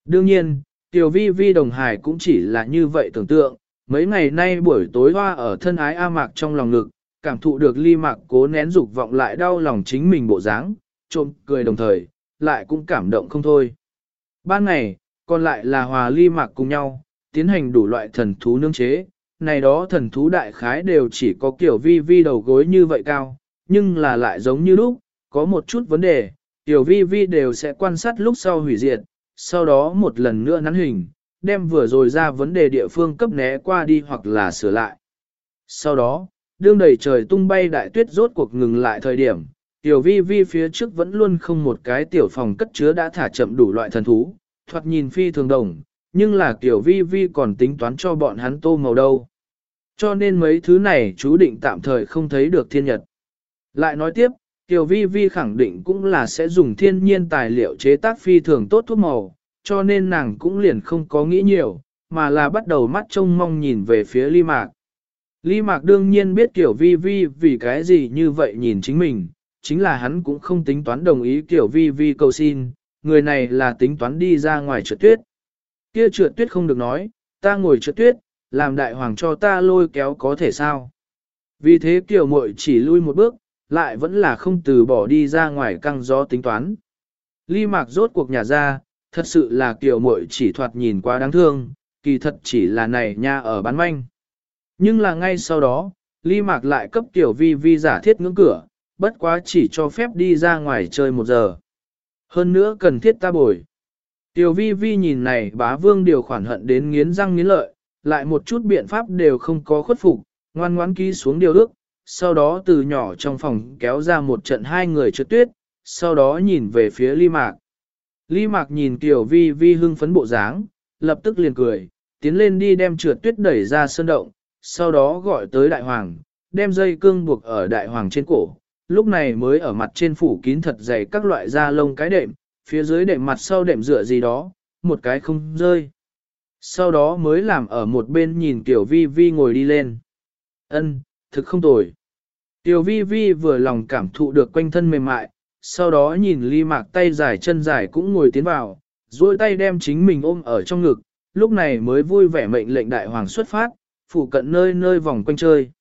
Đương nhiên, tiểu vi vi đồng hải cũng chỉ là như vậy tưởng tượng, mấy ngày nay buổi tối hoa ở thân ái A mạc trong lòng ngực, cảm thụ được ly mạc cố nén dục vọng lại đau lòng chính mình bộ dáng, trộm cười đồng thời, lại cũng cảm động không thôi. Ban ngày, còn lại là hòa ly mạc cùng nhau, tiến hành đủ loại thần thú nương chế, này đó thần thú đại khái đều chỉ có kiểu vi vi đầu gối như vậy cao, nhưng là lại giống như lúc, có một chút vấn đề, tiểu vi vi đều sẽ quan sát lúc sau hủy diệt, sau đó một lần nữa nắn hình, đem vừa rồi ra vấn đề địa phương cấp né qua đi hoặc là sửa lại. Sau đó, đương đầy trời tung bay đại tuyết rốt cuộc ngừng lại thời điểm, tiểu vi vi phía trước vẫn luôn không một cái tiểu phòng cất chứa đã thả chậm đủ loại thần thú, thoạt nhìn phi thường đồng, nhưng là tiểu vi vi còn tính toán cho bọn hắn tô màu đâu. Cho nên mấy thứ này chú định tạm thời không thấy được thiên nhật. Lại nói tiếp, Tiểu vi vi khẳng định cũng là sẽ dùng thiên nhiên tài liệu chế tác phi thường tốt thuốc màu, cho nên nàng cũng liền không có nghĩ nhiều, mà là bắt đầu mắt trông mong nhìn về phía ly mạc. Ly mạc đương nhiên biết Tiểu vi vi vì cái gì như vậy nhìn chính mình, chính là hắn cũng không tính toán đồng ý Tiểu vi vi cầu xin, người này là tính toán đi ra ngoài trượt tuyết. Kia trượt tuyết không được nói, ta ngồi trượt tuyết, làm đại hoàng cho ta lôi kéo có thể sao. Vì thế Tiểu muội chỉ lui một bước, lại vẫn là không từ bỏ đi ra ngoài căng gió tính toán. Ly mạc rốt cuộc nhà ra, thật sự là kiểu muội chỉ thoạt nhìn quá đáng thương, kỳ thật chỉ là này nha ở bán manh. Nhưng là ngay sau đó, Ly mạc lại cấp tiểu vi vi giả thiết ngưỡng cửa, bất quá chỉ cho phép đi ra ngoài chơi một giờ. Hơn nữa cần thiết ta bồi. Tiểu vi vi nhìn này bá vương điều khoản hận đến nghiến răng nghiến lợi, lại một chút biện pháp đều không có khuất phục, ngoan ngoãn ký xuống điều ước, sau đó từ nhỏ trong phòng kéo ra một trận hai người trượt tuyết, sau đó nhìn về phía ly mạc. Ly mạc nhìn Tiểu Vi Vi hưng phấn bộ dáng, lập tức liền cười, tiến lên đi đem trượt tuyết đẩy ra sơn động, sau đó gọi tới đại hoàng, đem dây cương buộc ở đại hoàng trên cổ, lúc này mới ở mặt trên phủ kín thật dày các loại da lông cái đệm, phía dưới đệm mặt sau đệm dựa gì đó, một cái không rơi. Sau đó mới làm ở một bên nhìn Tiểu Vi Vi ngồi đi lên. Ân, thực không tồi. Tiểu Vi Vi vừa lòng cảm thụ được quanh thân mềm mại, sau đó nhìn ly mạc tay dài chân dài cũng ngồi tiến vào, duỗi tay đem chính mình ôm ở trong ngực, lúc này mới vui vẻ mệnh lệnh đại hoàng xuất phát, phủ cận nơi nơi vòng quanh chơi.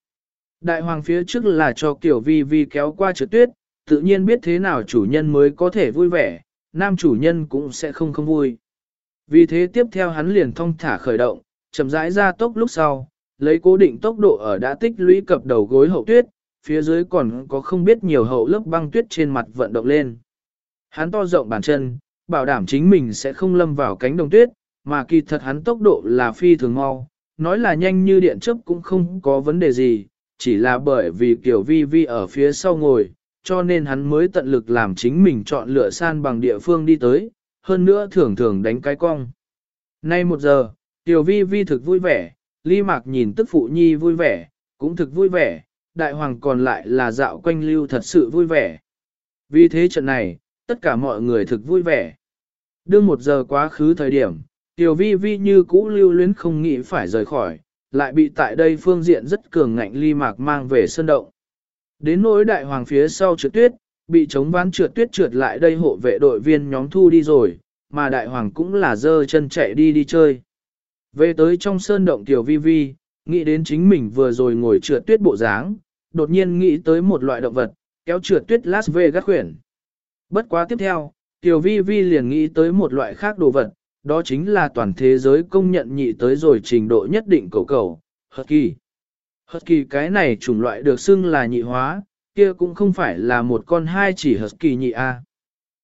Đại hoàng phía trước là cho Tiểu Vi Vi kéo qua trượt tuyết, tự nhiên biết thế nào chủ nhân mới có thể vui vẻ, nam chủ nhân cũng sẽ không không vui. Vì thế tiếp theo hắn liền thong thả khởi động, chậm rãi ra tốc lúc sau, lấy cố định tốc độ ở đã tích lũy cập đầu gối hậu tuyết, phía dưới còn có không biết nhiều hậu lớp băng tuyết trên mặt vận động lên. Hắn to rộng bàn chân, bảo đảm chính mình sẽ không lâm vào cánh đồng tuyết, mà kỳ thật hắn tốc độ là phi thường mau, nói là nhanh như điện chớp cũng không có vấn đề gì, chỉ là bởi vì kiểu vi vi ở phía sau ngồi, cho nên hắn mới tận lực làm chính mình chọn lựa san bằng địa phương đi tới, hơn nữa thường thường đánh cái cong. Nay một giờ, Tiểu Vi Vi thực vui vẻ, Ly Mạc nhìn tức phụ nhi vui vẻ, cũng thực vui vẻ, đại hoàng còn lại là dạo quanh lưu thật sự vui vẻ. Vì thế trận này, tất cả mọi người thực vui vẻ. Đương một giờ quá khứ thời điểm, Tiểu Vi Vi như cũ lưu luyến không nghĩ phải rời khỏi, lại bị tại đây phương diện rất cường ngạnh Ly Mạc mang về sân động. Đến nỗi đại hoàng phía sau trượt tuyết, bị chống ván trượt tuyết trượt lại đây hộ vệ đội viên nhóm thu đi rồi, mà đại hoàng cũng là dơ chân chạy đi đi chơi. Về tới trong sơn động tiểu vi vi, nghĩ đến chính mình vừa rồi ngồi trượt tuyết bộ dáng, đột nhiên nghĩ tới một loại động vật, kéo trượt tuyết Las Vegas khuyển. Bất quá tiếp theo, tiểu vi vi liền nghĩ tới một loại khác đồ vật, đó chính là toàn thế giới công nhận nhị tới rồi trình độ nhất định cầu cầu, hợp kỳ cái này chủng loại được xưng là nhị hóa, kia cũng không phải là một con hai chỉ Husky nhị A.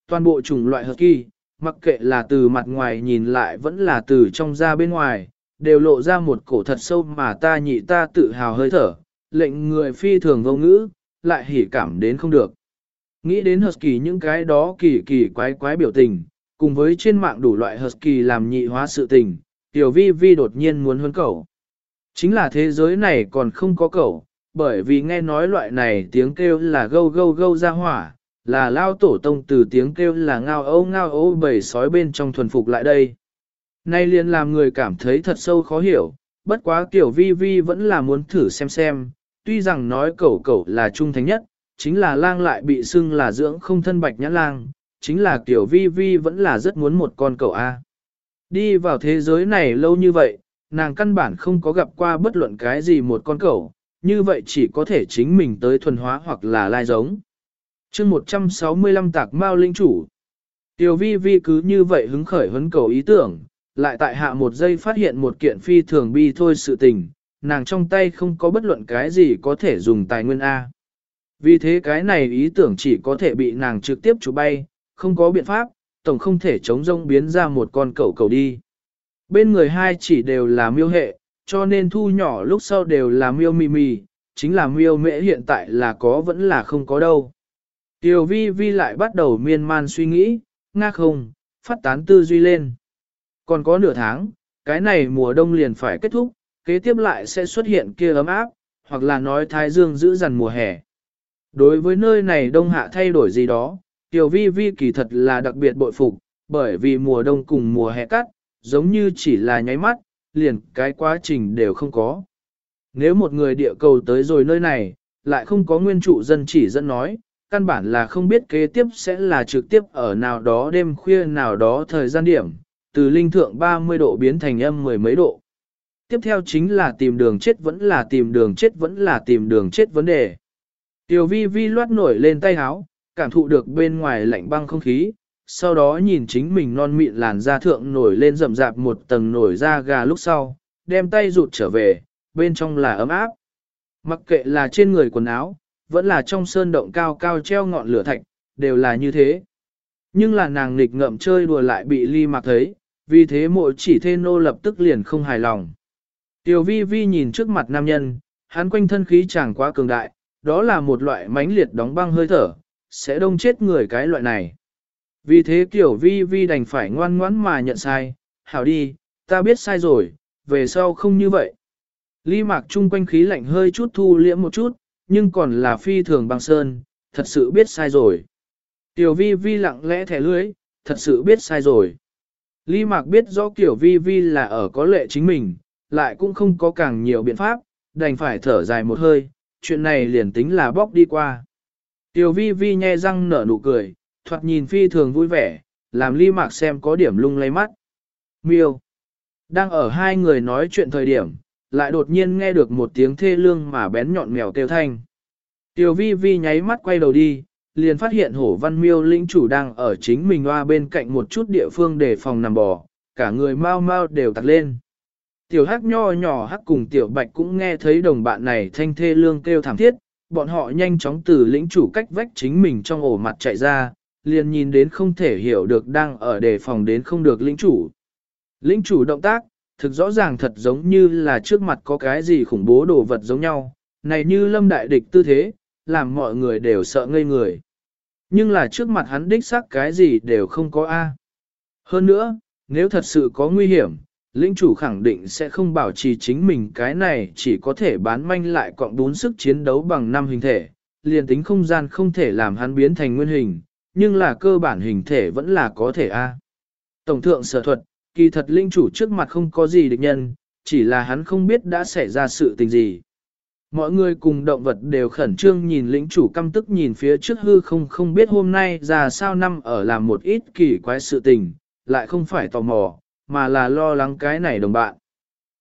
Toàn bộ chủng loại Husky, mặc kệ là từ mặt ngoài nhìn lại vẫn là từ trong ra bên ngoài, đều lộ ra một cổ thật sâu mà ta nhị ta tự hào hơi thở, lệnh người phi thường vô ngữ, lại hỉ cảm đến không được. Nghĩ đến Husky những cái đó kỳ kỳ quái quái biểu tình, cùng với trên mạng đủ loại Husky làm nhị hóa sự tình, tiểu vi vi đột nhiên muốn huấn cầu. Chính là thế giới này còn không có cẩu, bởi vì nghe nói loại này tiếng kêu là gâu gâu gâu ra hỏa, là lao tổ tông từ tiếng kêu là ngao ấu ngao ấu bầy sói bên trong thuần phục lại đây. Nay liền làm người cảm thấy thật sâu khó hiểu, bất quá kiểu vi vi vẫn là muốn thử xem xem, tuy rằng nói cẩu cẩu là trung thành nhất, chính là lang lại bị xưng là dưỡng không thân bạch nhã lang, chính là kiểu vi vi vẫn là rất muốn một con cẩu A. Đi vào thế giới này lâu như vậy, nàng căn bản không có gặp qua bất luận cái gì một con cẩu, như vậy chỉ có thể chính mình tới thuần hóa hoặc là lai giống. chương 165 tạc mao linh chủ. Tiểu vi vi cứ như vậy hứng khởi hấn cầu ý tưởng, lại tại hạ một giây phát hiện một kiện phi thường bi thôi sự tình, nàng trong tay không có bất luận cái gì có thể dùng tài nguyên A. Vì thế cái này ý tưởng chỉ có thể bị nàng trực tiếp chú bay, không có biện pháp, tổng không thể chống rông biến ra một con cẩu cầu đi bên người hai chỉ đều là miêu hệ, cho nên thu nhỏ lúc sau đều là miêu mì mì, chính là miêu mễ hiện tại là có vẫn là không có đâu. Tiểu vi vi lại bắt đầu miên man suy nghĩ, nga không, phát tán tư duy lên. Còn có nửa tháng, cái này mùa đông liền phải kết thúc, kế tiếp lại sẽ xuất hiện kia ấm áp, hoặc là nói thái dương giữ dằn mùa hè. Đối với nơi này đông hạ thay đổi gì đó, tiểu vi vi kỳ thật là đặc biệt bội phục, bởi vì mùa đông cùng mùa hè cắt, giống như chỉ là nháy mắt, liền cái quá trình đều không có. Nếu một người địa cầu tới rồi nơi này, lại không có nguyên trụ dân chỉ dẫn nói, căn bản là không biết kế tiếp sẽ là trực tiếp ở nào đó đêm khuya nào đó thời gian điểm, từ linh thượng 30 độ biến thành âm mười mấy độ. Tiếp theo chính là tìm đường chết vẫn là tìm đường chết vẫn là tìm đường chết vấn đề. Tiểu vi vi loát nổi lên tay háo, cảm thụ được bên ngoài lạnh băng không khí, sau đó nhìn chính mình non mịn làn da thượng nổi lên rậm rạp một tầng nổi da gà lúc sau, đem tay rụt trở về, bên trong là ấm áp. Mặc kệ là trên người quần áo, vẫn là trong sơn động cao cao treo ngọn lửa thạch, đều là như thế. Nhưng là nàng nghịch ngậm chơi đùa lại bị ly mặc thấy, vì thế mỗi chỉ thê nô lập tức liền không hài lòng. Tiểu vi vi nhìn trước mặt nam nhân, hắn quanh thân khí chẳng quá cường đại, đó là một loại mãnh liệt đóng băng hơi thở, sẽ đông chết người cái loại này. Vì thế kiểu vi vi đành phải ngoan ngoãn mà nhận sai, hảo đi, ta biết sai rồi, về sau không như vậy. Ly mạc chung quanh khí lạnh hơi chút thu liễm một chút, nhưng còn là phi thường băng sơn, thật sự biết sai rồi. Tiểu vi vi lặng lẽ thẻ lưới, thật sự biết sai rồi. Ly mạc biết rõ kiểu vi vi là ở có lệ chính mình, lại cũng không có càng nhiều biện pháp, đành phải thở dài một hơi, chuyện này liền tính là bóc đi qua. Tiểu vi vi nhe răng nở nụ cười, thoạt nhìn phi thường vui vẻ, làm ly mạc xem có điểm lung lay mắt. Miêu. Đang ở hai người nói chuyện thời điểm, lại đột nhiên nghe được một tiếng thê lương mà bén nhọn mèo kêu thanh. Tiểu vi vi nháy mắt quay đầu đi, liền phát hiện hổ văn miêu lĩnh chủ đang ở chính mình hoa bên cạnh một chút địa phương để phòng nằm bò, cả người mau mau đều tặc lên. Tiểu hắc nho nhỏ hắc cùng tiểu bạch cũng nghe thấy đồng bạn này thanh thê lương kêu thảm thiết, bọn họ nhanh chóng từ lĩnh chủ cách vách chính mình trong ổ mặt chạy ra, liền nhìn đến không thể hiểu được đang ở đề phòng đến không được lĩnh chủ. Lĩnh chủ động tác, thực rõ ràng thật giống như là trước mặt có cái gì khủng bố đồ vật giống nhau, này như lâm đại địch tư thế, làm mọi người đều sợ ngây người. Nhưng là trước mặt hắn đích xác cái gì đều không có A. Hơn nữa, nếu thật sự có nguy hiểm, lĩnh chủ khẳng định sẽ không bảo trì chính mình cái này chỉ có thể bán manh lại cộng bốn sức chiến đấu bằng năm hình thể, liền tính không gian không thể làm hắn biến thành nguyên hình, nhưng là cơ bản hình thể vẫn là có thể A. Tổng thượng sở thuật, kỳ thật linh chủ trước mặt không có gì địch nhân, chỉ là hắn không biết đã xảy ra sự tình gì. Mọi người cùng động vật đều khẩn trương nhìn lĩnh chủ căm tức nhìn phía trước hư không không biết hôm nay ra sao năm ở làm một ít kỳ quái sự tình, lại không phải tò mò, mà là lo lắng cái này đồng bạn.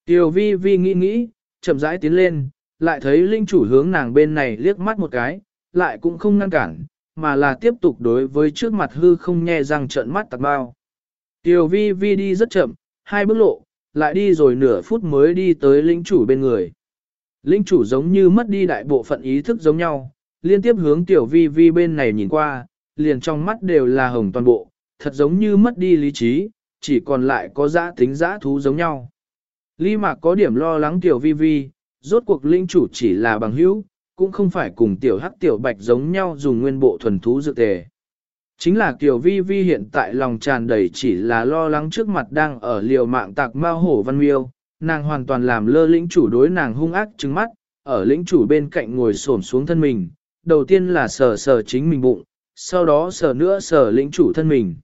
Tiểu vi vi nghĩ nghĩ, chậm rãi tiến lên, lại thấy linh chủ hướng nàng bên này liếc mắt một cái, lại cũng không ngăn cản, mà là tiếp tục đối với trước mặt hư không nhe răng trợn mắt tạc bao. Tiểu vi vi đi rất chậm, hai bước lộ, lại đi rồi nửa phút mới đi tới linh chủ bên người. Linh chủ giống như mất đi đại bộ phận ý thức giống nhau, liên tiếp hướng tiểu vi vi bên này nhìn qua, liền trong mắt đều là hồng toàn bộ, thật giống như mất đi lý trí, chỉ còn lại có dã tính dã thú giống nhau. Ly Mạc có điểm lo lắng tiểu vi vi, rốt cuộc linh chủ chỉ là bằng hữu, cũng không phải cùng tiểu hắc tiểu bạch giống nhau dùng nguyên bộ thuần thú dự tề. Chính là tiểu vi vi hiện tại lòng tràn đầy chỉ là lo lắng trước mặt đang ở liều mạng tạc mao hổ văn miêu, nàng hoàn toàn làm lơ lĩnh chủ đối nàng hung ác trừng mắt, ở lĩnh chủ bên cạnh ngồi xổm xuống thân mình, đầu tiên là sờ sờ chính mình bụng, sau đó sờ nữa sờ lĩnh chủ thân mình.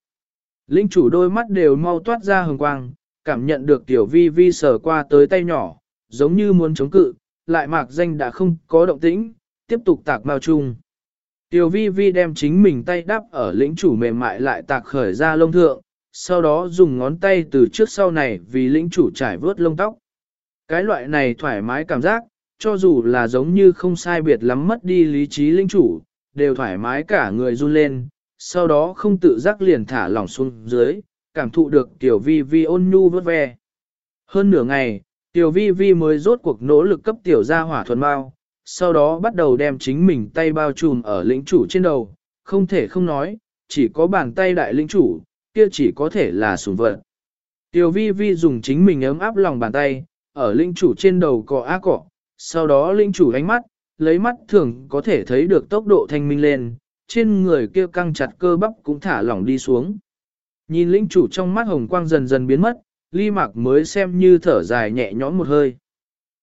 Linh chủ đôi mắt đều mau toát ra hồng quang, cảm nhận được tiểu vi vi sờ qua tới tay nhỏ, giống như muốn chống cự, lại mạc danh đã không có động tĩnh, tiếp tục tạc mao chung. Tiểu vi vi đem chính mình tay đắp ở lĩnh chủ mềm mại lại tạc khởi ra lông thượng, sau đó dùng ngón tay từ trước sau này vì lĩnh chủ trải vớt lông tóc. Cái loại này thoải mái cảm giác, cho dù là giống như không sai biệt lắm mất đi lý trí lĩnh chủ, đều thoải mái cả người run lên, sau đó không tự giác liền thả lỏng xuống dưới, cảm thụ được tiểu vi vi ôn nhu vớt ve. Hơn nửa ngày, tiểu vi vi mới rốt cuộc nỗ lực cấp tiểu ra hỏa thuần bao, sau đó bắt đầu đem chính mình tay bao trùm ở lĩnh chủ trên đầu, không thể không nói, chỉ có bàn tay đại lĩnh chủ, kia chỉ có thể là sủng vật. Tiểu vi vi dùng chính mình ấm áp lòng bàn tay, ở linh chủ trên đầu cọ á cọ, sau đó linh chủ ánh mắt, lấy mắt thường có thể thấy được tốc độ thanh minh lên, trên người kia căng chặt cơ bắp cũng thả lỏng đi xuống. Nhìn linh chủ trong mắt hồng quang dần dần biến mất, ly mạc mới xem như thở dài nhẹ nhõm một hơi.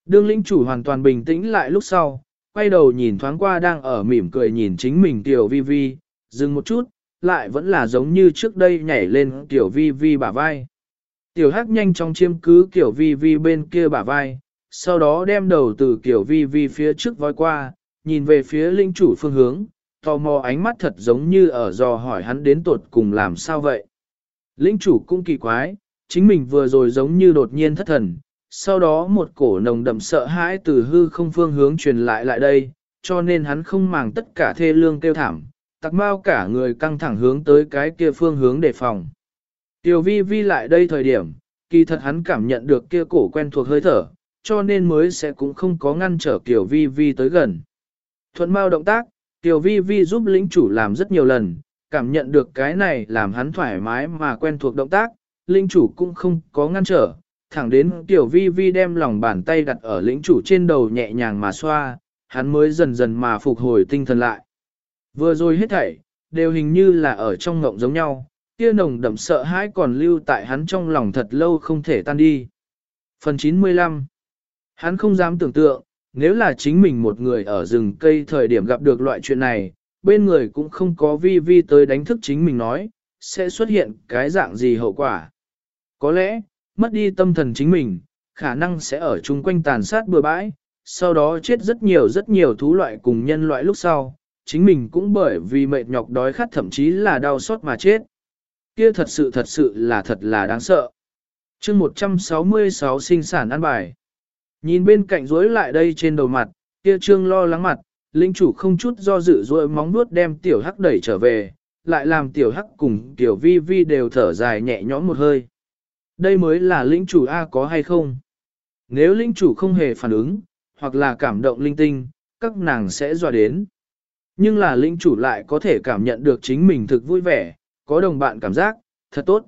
Đương linh chủ hoàn toàn bình tĩnh lại lúc sau, quay đầu nhìn thoáng qua đang ở mỉm cười nhìn chính mình tiểu vi vi, dừng một chút, lại vẫn là giống như trước đây nhảy lên tiểu vi vi bả vai. Tiểu hắc nhanh chóng chiếm cứ kiểu vi vi bên kia bả vai, sau đó đem đầu từ kiểu vi vi phía trước voi qua, nhìn về phía linh chủ phương hướng, tò mò ánh mắt thật giống như ở dò hỏi hắn đến tột cùng làm sao vậy. Linh chủ cũng kỳ quái, chính mình vừa rồi giống như đột nhiên thất thần, sau đó một cổ nồng đậm sợ hãi từ hư không phương hướng truyền lại lại đây, cho nên hắn không màng tất cả thê lương kêu thảm, tặc mau cả người căng thẳng hướng tới cái kia phương hướng đề phòng. Tiểu vi vi lại đây thời điểm, kỳ thật hắn cảm nhận được kia cổ quen thuộc hơi thở, cho nên mới sẽ cũng không có ngăn trở Tiểu vi vi tới gần. Thuận mau động tác, Tiểu vi vi giúp lĩnh chủ làm rất nhiều lần, cảm nhận được cái này làm hắn thoải mái mà quen thuộc động tác, lĩnh chủ cũng không có ngăn trở, thẳng đến Tiểu vi vi đem lòng bàn tay đặt ở lĩnh chủ trên đầu nhẹ nhàng mà xoa, hắn mới dần dần mà phục hồi tinh thần lại. Vừa rồi hết thảy, đều hình như là ở trong ngộng giống nhau, kia nồng đậm sợ hãi còn lưu tại hắn trong lòng thật lâu không thể tan đi. Phần 95 Hắn không dám tưởng tượng, nếu là chính mình một người ở rừng cây thời điểm gặp được loại chuyện này, bên người cũng không có vi vi tới đánh thức chính mình nói, sẽ xuất hiện cái dạng gì hậu quả. Có lẽ, mất đi tâm thần chính mình, khả năng sẽ ở chung quanh tàn sát bừa bãi, sau đó chết rất nhiều rất nhiều thú loại cùng nhân loại lúc sau, chính mình cũng bởi vì mệt nhọc đói khát thậm chí là đau xót mà chết. Kia thật sự thật sự là thật là đáng sợ. chương 166 sinh sản ăn bài. Nhìn bên cạnh rối lại đây trên đầu mặt, kia trương lo lắng mặt, linh chủ không chút do dự rồi móng nuốt đem tiểu hắc đẩy trở về, lại làm tiểu hắc cùng tiểu vi vi đều thở dài nhẹ nhõm một hơi. Đây mới là lĩnh chủ A có hay không? Nếu lĩnh chủ không hề phản ứng, hoặc là cảm động linh tinh, các nàng sẽ dọa đến. Nhưng là lĩnh chủ lại có thể cảm nhận được chính mình thực vui vẻ, có đồng bạn cảm giác, thật tốt.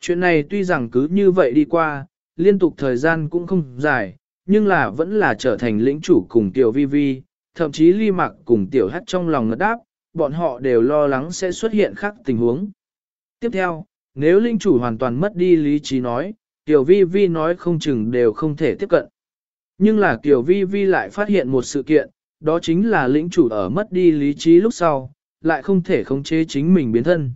Chuyện này tuy rằng cứ như vậy đi qua, liên tục thời gian cũng không dài, nhưng là vẫn là trở thành lĩnh chủ cùng tiểu vi vi, thậm chí ly mặc cùng tiểu hắt trong lòng ngất đáp, bọn họ đều lo lắng sẽ xuất hiện khác tình huống. Tiếp theo, nếu linh chủ hoàn toàn mất đi lý trí nói, tiểu vi vi nói không chừng đều không thể tiếp cận. Nhưng là tiểu vi vi lại phát hiện một sự kiện, đó chính là lĩnh chủ ở mất đi lý trí lúc sau, lại không thể khống chế chính mình biến thân.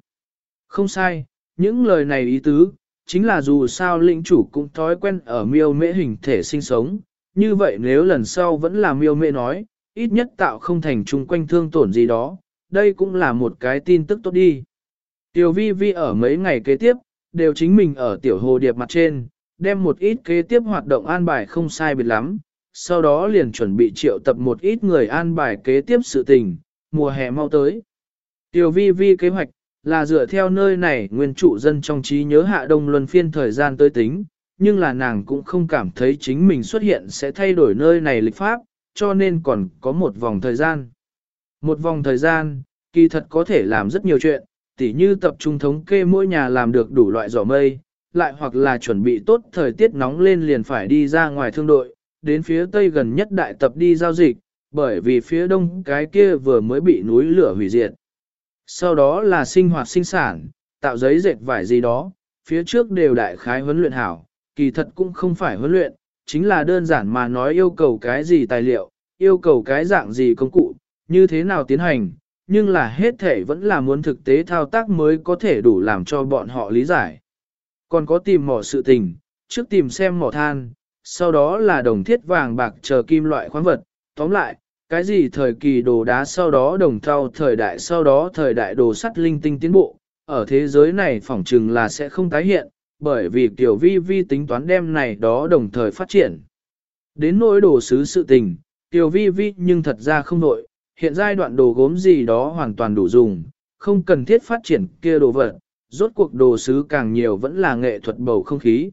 Không sai, những lời này ý tứ, chính là dù sao lĩnh chủ cũng thói quen ở miêu mễ hình thể sinh sống, như vậy nếu lần sau vẫn là miêu mễ nói, ít nhất tạo không thành chung quanh thương tổn gì đó, đây cũng là một cái tin tức tốt đi. Tiểu vi vi ở mấy ngày kế tiếp, đều chính mình ở tiểu hồ điệp mặt trên, đem một ít kế tiếp hoạt động an bài không sai biệt lắm, sau đó liền chuẩn bị triệu tập một ít người an bài kế tiếp sự tình, mùa hè mau tới. Tiểu vi vi kế hoạch, là dựa theo nơi này nguyên trụ dân trong trí nhớ hạ đông luân phiên thời gian tới tính, nhưng là nàng cũng không cảm thấy chính mình xuất hiện sẽ thay đổi nơi này lịch pháp, cho nên còn có một vòng thời gian. Một vòng thời gian, kỳ thật có thể làm rất nhiều chuyện, tỉ như tập trung thống kê mỗi nhà làm được đủ loại giỏ mây, lại hoặc là chuẩn bị tốt thời tiết nóng lên liền phải đi ra ngoài thương đội, đến phía tây gần nhất đại tập đi giao dịch, bởi vì phía đông cái kia vừa mới bị núi lửa hủy diệt. Sau đó là sinh hoạt sinh sản, tạo giấy dệt vải gì đó, phía trước đều đại khái huấn luyện hảo, kỳ thật cũng không phải huấn luyện, chính là đơn giản mà nói yêu cầu cái gì tài liệu, yêu cầu cái dạng gì công cụ, như thế nào tiến hành, nhưng là hết thể vẫn là muốn thực tế thao tác mới có thể đủ làm cho bọn họ lý giải. Còn có tìm mỏ sự tình, trước tìm xem mỏ than, sau đó là đồng thiết vàng bạc chờ kim loại khoáng vật, tóm lại, cái gì thời kỳ đồ đá sau đó đồng thau thời đại sau đó thời đại đồ sắt linh tinh tiến bộ, ở thế giới này phỏng chừng là sẽ không tái hiện, bởi vì tiểu vi vi tính toán đem này đó đồng thời phát triển. Đến nỗi đồ sứ sự tình, tiểu vi vi nhưng thật ra không nội, hiện giai đoạn đồ gốm gì đó hoàn toàn đủ dùng, không cần thiết phát triển kia đồ vật, rốt cuộc đồ sứ càng nhiều vẫn là nghệ thuật bầu không khí.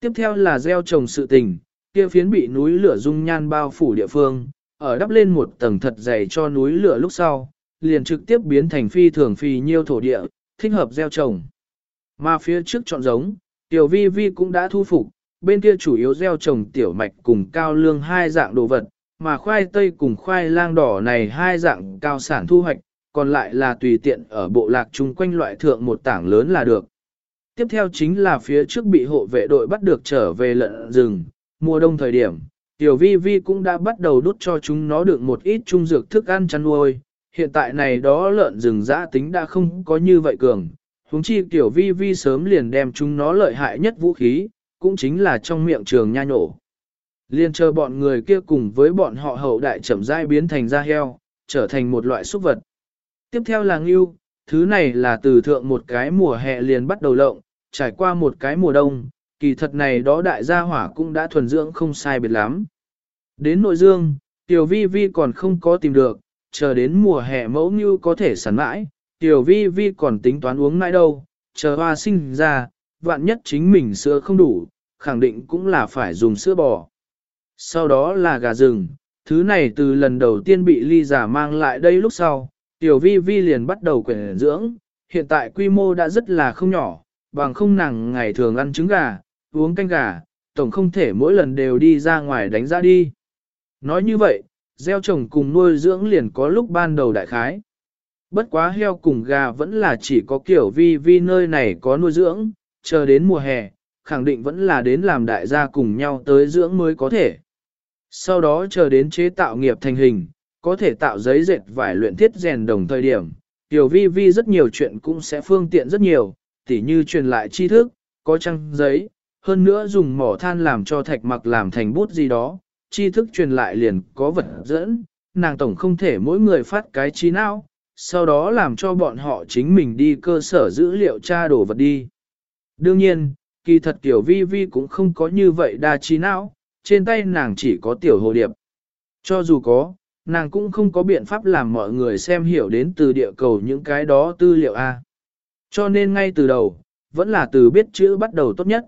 Tiếp theo là gieo trồng sự tình, kia phiến bị núi lửa dung nhan bao phủ địa phương, ở đắp lên một tầng thật dày cho núi lửa lúc sau, liền trực tiếp biến thành phi thường phi nhiêu thổ địa, thích hợp gieo trồng. Mà phía trước chọn giống, tiểu vi vi cũng đã thu phục, bên kia chủ yếu gieo trồng tiểu mạch cùng cao lương hai dạng đồ vật, mà khoai tây cùng khoai lang đỏ này hai dạng cao sản thu hoạch, còn lại là tùy tiện ở bộ lạc chung quanh loại thượng một tảng lớn là được. Tiếp theo chính là phía trước bị hộ vệ đội bắt được trở về lợn rừng, mùa đông thời điểm, tiểu vi vi cũng đã bắt đầu đút cho chúng nó được một ít trung dược thức ăn chăn nuôi, hiện tại này đó lợn rừng giã tính đã không có như vậy cường, Húng chi tiểu vi vi sớm liền đem chúng nó lợi hại nhất vũ khí, cũng chính là trong miệng trường nha nổ. Liên chờ bọn người kia cùng với bọn họ hậu đại chậm rãi biến thành da heo, trở thành một loại súc vật. Tiếp theo là ngưu, thứ này là từ thượng một cái mùa hè liền bắt đầu lộng, trải qua một cái mùa đông, kỳ thật này đó đại gia hỏa cũng đã thuần dưỡng không sai biệt lắm. Đến nội dương, tiểu vi vi còn không có tìm được, chờ đến mùa hè mẫu như có thể sản mãi, tiểu vi vi còn tính toán uống mãi đâu, chờ hoa sinh ra, vạn nhất chính mình sữa không đủ, khẳng định cũng là phải dùng sữa bò. Sau đó là gà rừng, thứ này từ lần đầu tiên bị ly giả mang lại đây lúc sau, tiểu vi vi liền bắt đầu quyển dưỡng, hiện tại quy mô đã rất là không nhỏ, bằng không nàng ngày thường ăn trứng gà, uống canh gà, tổng không thể mỗi lần đều đi ra ngoài đánh ra đi. Nói như vậy, gieo trồng cùng nuôi dưỡng liền có lúc ban đầu đại khái. Bất quá heo cùng gà vẫn là chỉ có kiểu vi vi nơi này có nuôi dưỡng, chờ đến mùa hè, khẳng định vẫn là đến làm đại gia cùng nhau tới dưỡng mới có thể. Sau đó chờ đến chế tạo nghiệp thành hình, có thể tạo giấy dệt vải luyện thiết rèn đồng thời điểm. Tiểu vi vi rất nhiều chuyện cũng sẽ phương tiện rất nhiều, tỉ như truyền lại tri thức, có trang giấy, hơn nữa dùng mỏ than làm cho thạch mặc làm thành bút gì đó, tri thức truyền lại liền có vật dẫn, nàng tổng không thể mỗi người phát cái trí não, sau đó làm cho bọn họ chính mình đi cơ sở dữ liệu tra đồ vật đi. Đương nhiên, kỳ thật tiểu vi vi cũng không có như vậy đa trí não, trên tay nàng chỉ có tiểu hồ điệp. Cho dù có, nàng cũng không có biện pháp làm mọi người xem hiểu đến từ địa cầu những cái đó tư liệu A. Cho nên ngay từ đầu, vẫn là từ biết chữ bắt đầu tốt nhất.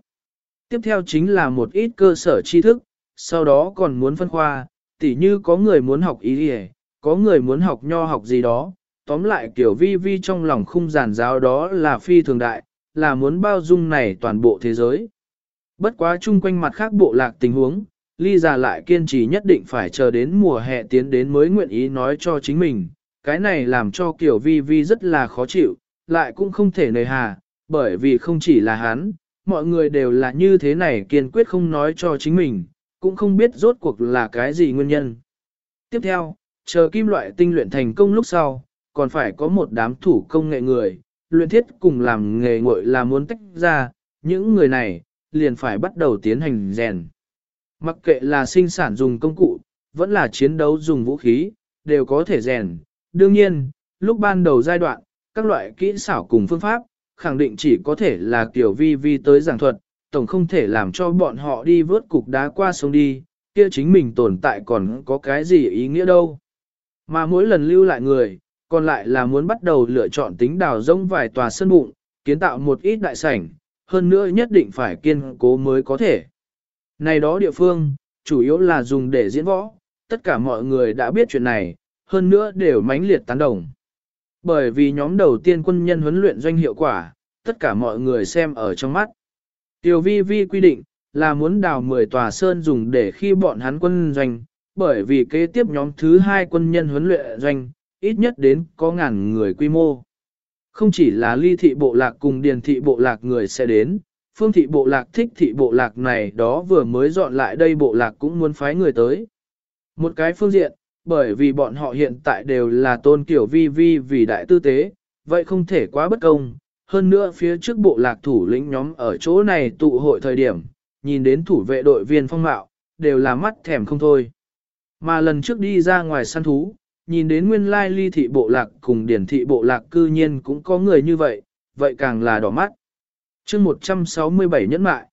Tiếp theo chính là một ít cơ sở tri thức, sau đó còn muốn phân khoa, tỉ như có người muốn học ý hề, có người muốn học nho học gì đó, tóm lại kiểu vi vi trong lòng khung giản giáo đó là phi thường đại, là muốn bao dung này toàn bộ thế giới. Bất quá chung quanh mặt khác bộ lạc tình huống, ly già lại kiên trì nhất định phải chờ đến mùa hè tiến đến mới nguyện ý nói cho chính mình, cái này làm cho kiểu vi vi rất là khó chịu, lại cũng không thể nề hà, bởi vì không chỉ là hắn, mọi người đều là như thế này kiên quyết không nói cho chính mình, cũng không biết rốt cuộc là cái gì nguyên nhân. Tiếp theo, chờ kim loại tinh luyện thành công lúc sau, còn phải có một đám thủ công nghệ người, luyện thiết cùng làm nghề ngội là muốn tách ra, những người này, liền phải bắt đầu tiến hành rèn. Mặc kệ là sinh sản dùng công cụ, vẫn là chiến đấu dùng vũ khí, đều có thể rèn. Đương nhiên, lúc ban đầu giai đoạn, các loại kỹ xảo cùng phương pháp, khẳng định chỉ có thể là kiểu vi vi tới giảng thuật, tổng không thể làm cho bọn họ đi vớt cục đá qua sông đi, kia chính mình tồn tại còn có cái gì ý nghĩa đâu. Mà mỗi lần lưu lại người, còn lại là muốn bắt đầu lựa chọn tính đào rông vài tòa sân bụng, kiến tạo một ít đại sảnh, hơn nữa nhất định phải kiên cố mới có thể. Này đó địa phương, chủ yếu là dùng để diễn võ, tất cả mọi người đã biết chuyện này, hơn nữa đều mãnh liệt tán đồng. Bởi vì nhóm đầu tiên quân nhân huấn luyện doanh hiệu quả, tất cả mọi người xem ở trong mắt. Tiểu vi vi quy định, là muốn đào 10 tòa sơn dùng để khi bọn hắn quân doanh, bởi vì kế tiếp nhóm thứ hai quân nhân huấn luyện doanh, ít nhất đến có ngàn người quy mô. Không chỉ là ly thị bộ lạc cùng điền thị bộ lạc người sẽ đến, phương thị bộ lạc thích thị bộ lạc này đó vừa mới dọn lại đây bộ lạc cũng muốn phái người tới. Một cái phương diện, bởi vì bọn họ hiện tại đều là tôn kiểu vi vi vì đại tư tế, vậy không thể quá bất công. Hơn nữa phía trước bộ lạc thủ lĩnh nhóm ở chỗ này tụ hội thời điểm, nhìn đến thủ vệ đội viên phong mạo, đều là mắt thèm không thôi. Mà lần trước đi ra ngoài săn thú, nhìn đến nguyên lai ly thị bộ lạc cùng điển thị bộ lạc cư nhiên cũng có người như vậy, vậy càng là đỏ mắt. chương 167 nhẫn mại,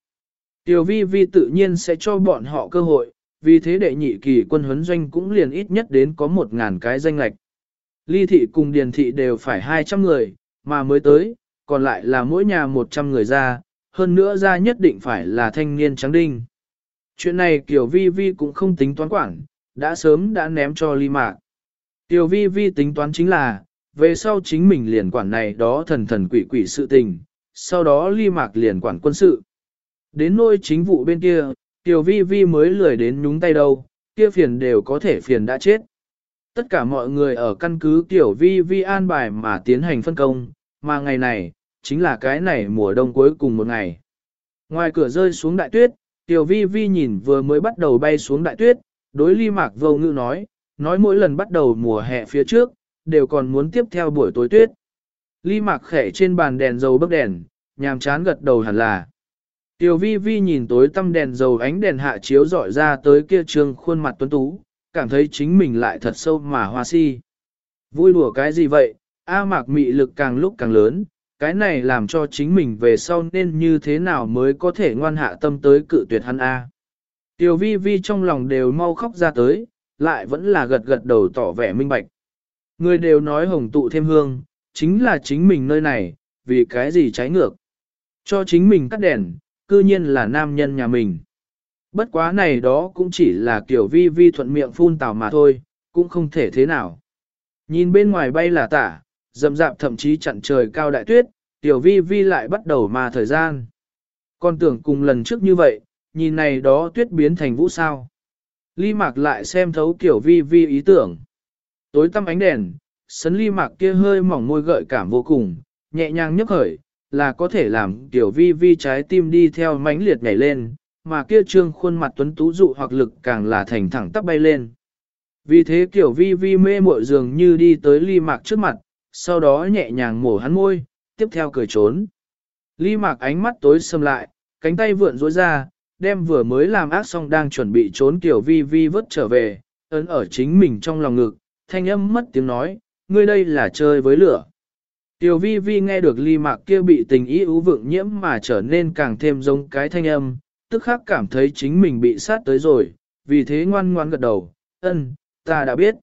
Tiểu vi vi tự nhiên sẽ cho bọn họ cơ hội, vì thế đệ nhị kỳ quân huấn doanh cũng liền ít nhất đến có một ngàn cái danh lạch. Ly thị cùng điền thị đều phải 200 người, mà mới tới, còn lại là mỗi nhà 100 người ra, hơn nữa ra nhất định phải là thanh niên trắng đinh. Chuyện này Kiều Vi Vi cũng không tính toán quản, đã sớm đã ném cho Ly Mạc. kiều vi vi tính toán chính là, về sau chính mình liền quản này đó thần thần quỷ quỷ sự tình, sau đó ly mạc liền quản quân sự. Đến nôi chính vụ bên kia, kiều vi vi mới lười đến nhúng tay đâu, kia phiền đều có thể phiền đã chết. Tất cả mọi người ở căn cứ kiều vi vi an bài mà tiến hành phân công, mà ngày này, chính là cái này mùa đông cuối cùng một ngày. Ngoài cửa rơi xuống đại tuyết, tiểu vi vi nhìn vừa mới bắt đầu bay xuống đại tuyết, đối ly mạc vô ngữ nói, nói mỗi lần bắt đầu mùa hè phía trước, đều còn muốn tiếp theo buổi tối tuyết. Ly mạc khẽ trên bàn đèn dầu bức đèn, nhàm chán gật đầu hẳn là. Tiểu vi vi nhìn tối tăm đèn dầu ánh đèn hạ chiếu dọi ra tới kia trường khuôn mặt tuấn tú, cảm thấy chính mình lại thật sâu mà hoa si. Vui đùa cái gì vậy, A mạc mị lực càng lúc càng lớn, cái này làm cho chính mình về sau nên như thế nào mới có thể ngoan hạ tâm tới cự tuyệt hắn A. Tiểu vi vi trong lòng đều mau khóc ra tới, lại vẫn là gật gật đầu tỏ vẻ minh bạch. Người đều nói hồng tụ thêm hương, chính là chính mình nơi này, vì cái gì trái ngược. Cho chính mình cắt đèn, cư nhiên là nam nhân nhà mình. Bất quá này đó cũng chỉ là kiểu vi vi thuận miệng phun tào mà thôi, cũng không thể thế nào. Nhìn bên ngoài bay là tả, dầm dạp thậm chí chặn trời cao đại tuyết, tiểu vi vi lại bắt đầu mà thời gian. Con tưởng cùng lần trước như vậy, nhìn này đó tuyết biến thành vũ sao. Ly Mạc lại xem thấu kiểu vi vi ý tưởng. Tối tăm ánh đèn, sấn ly mạc kia hơi mỏng môi gợi cảm vô cùng, nhẹ nhàng nhấc khởi, là có thể làm tiểu vi vi trái tim đi theo mãnh liệt nhảy lên, mà kia trương khuôn mặt tuấn tú dụ hoặc lực càng là thành thẳng tắp bay lên. Vì thế tiểu vi vi mê muội dường như đi tới ly mạc trước mặt, sau đó nhẹ nhàng mổ hắn môi, tiếp theo cười trốn. Ly mạc ánh mắt tối sầm lại, cánh tay vượn rối ra, đem vừa mới làm ác xong đang chuẩn bị trốn kiểu vi vi vớt trở về, ấn ở chính mình trong lòng ngực, thanh âm mất tiếng nói, ngươi đây là chơi với lửa. Tiểu vi vi nghe được ly mạc kia bị tình ý ưu vượng nhiễm mà trở nên càng thêm giống cái thanh âm, tức khắc cảm thấy chính mình bị sát tới rồi, vì thế ngoan ngoan gật đầu, ân, ta đã biết.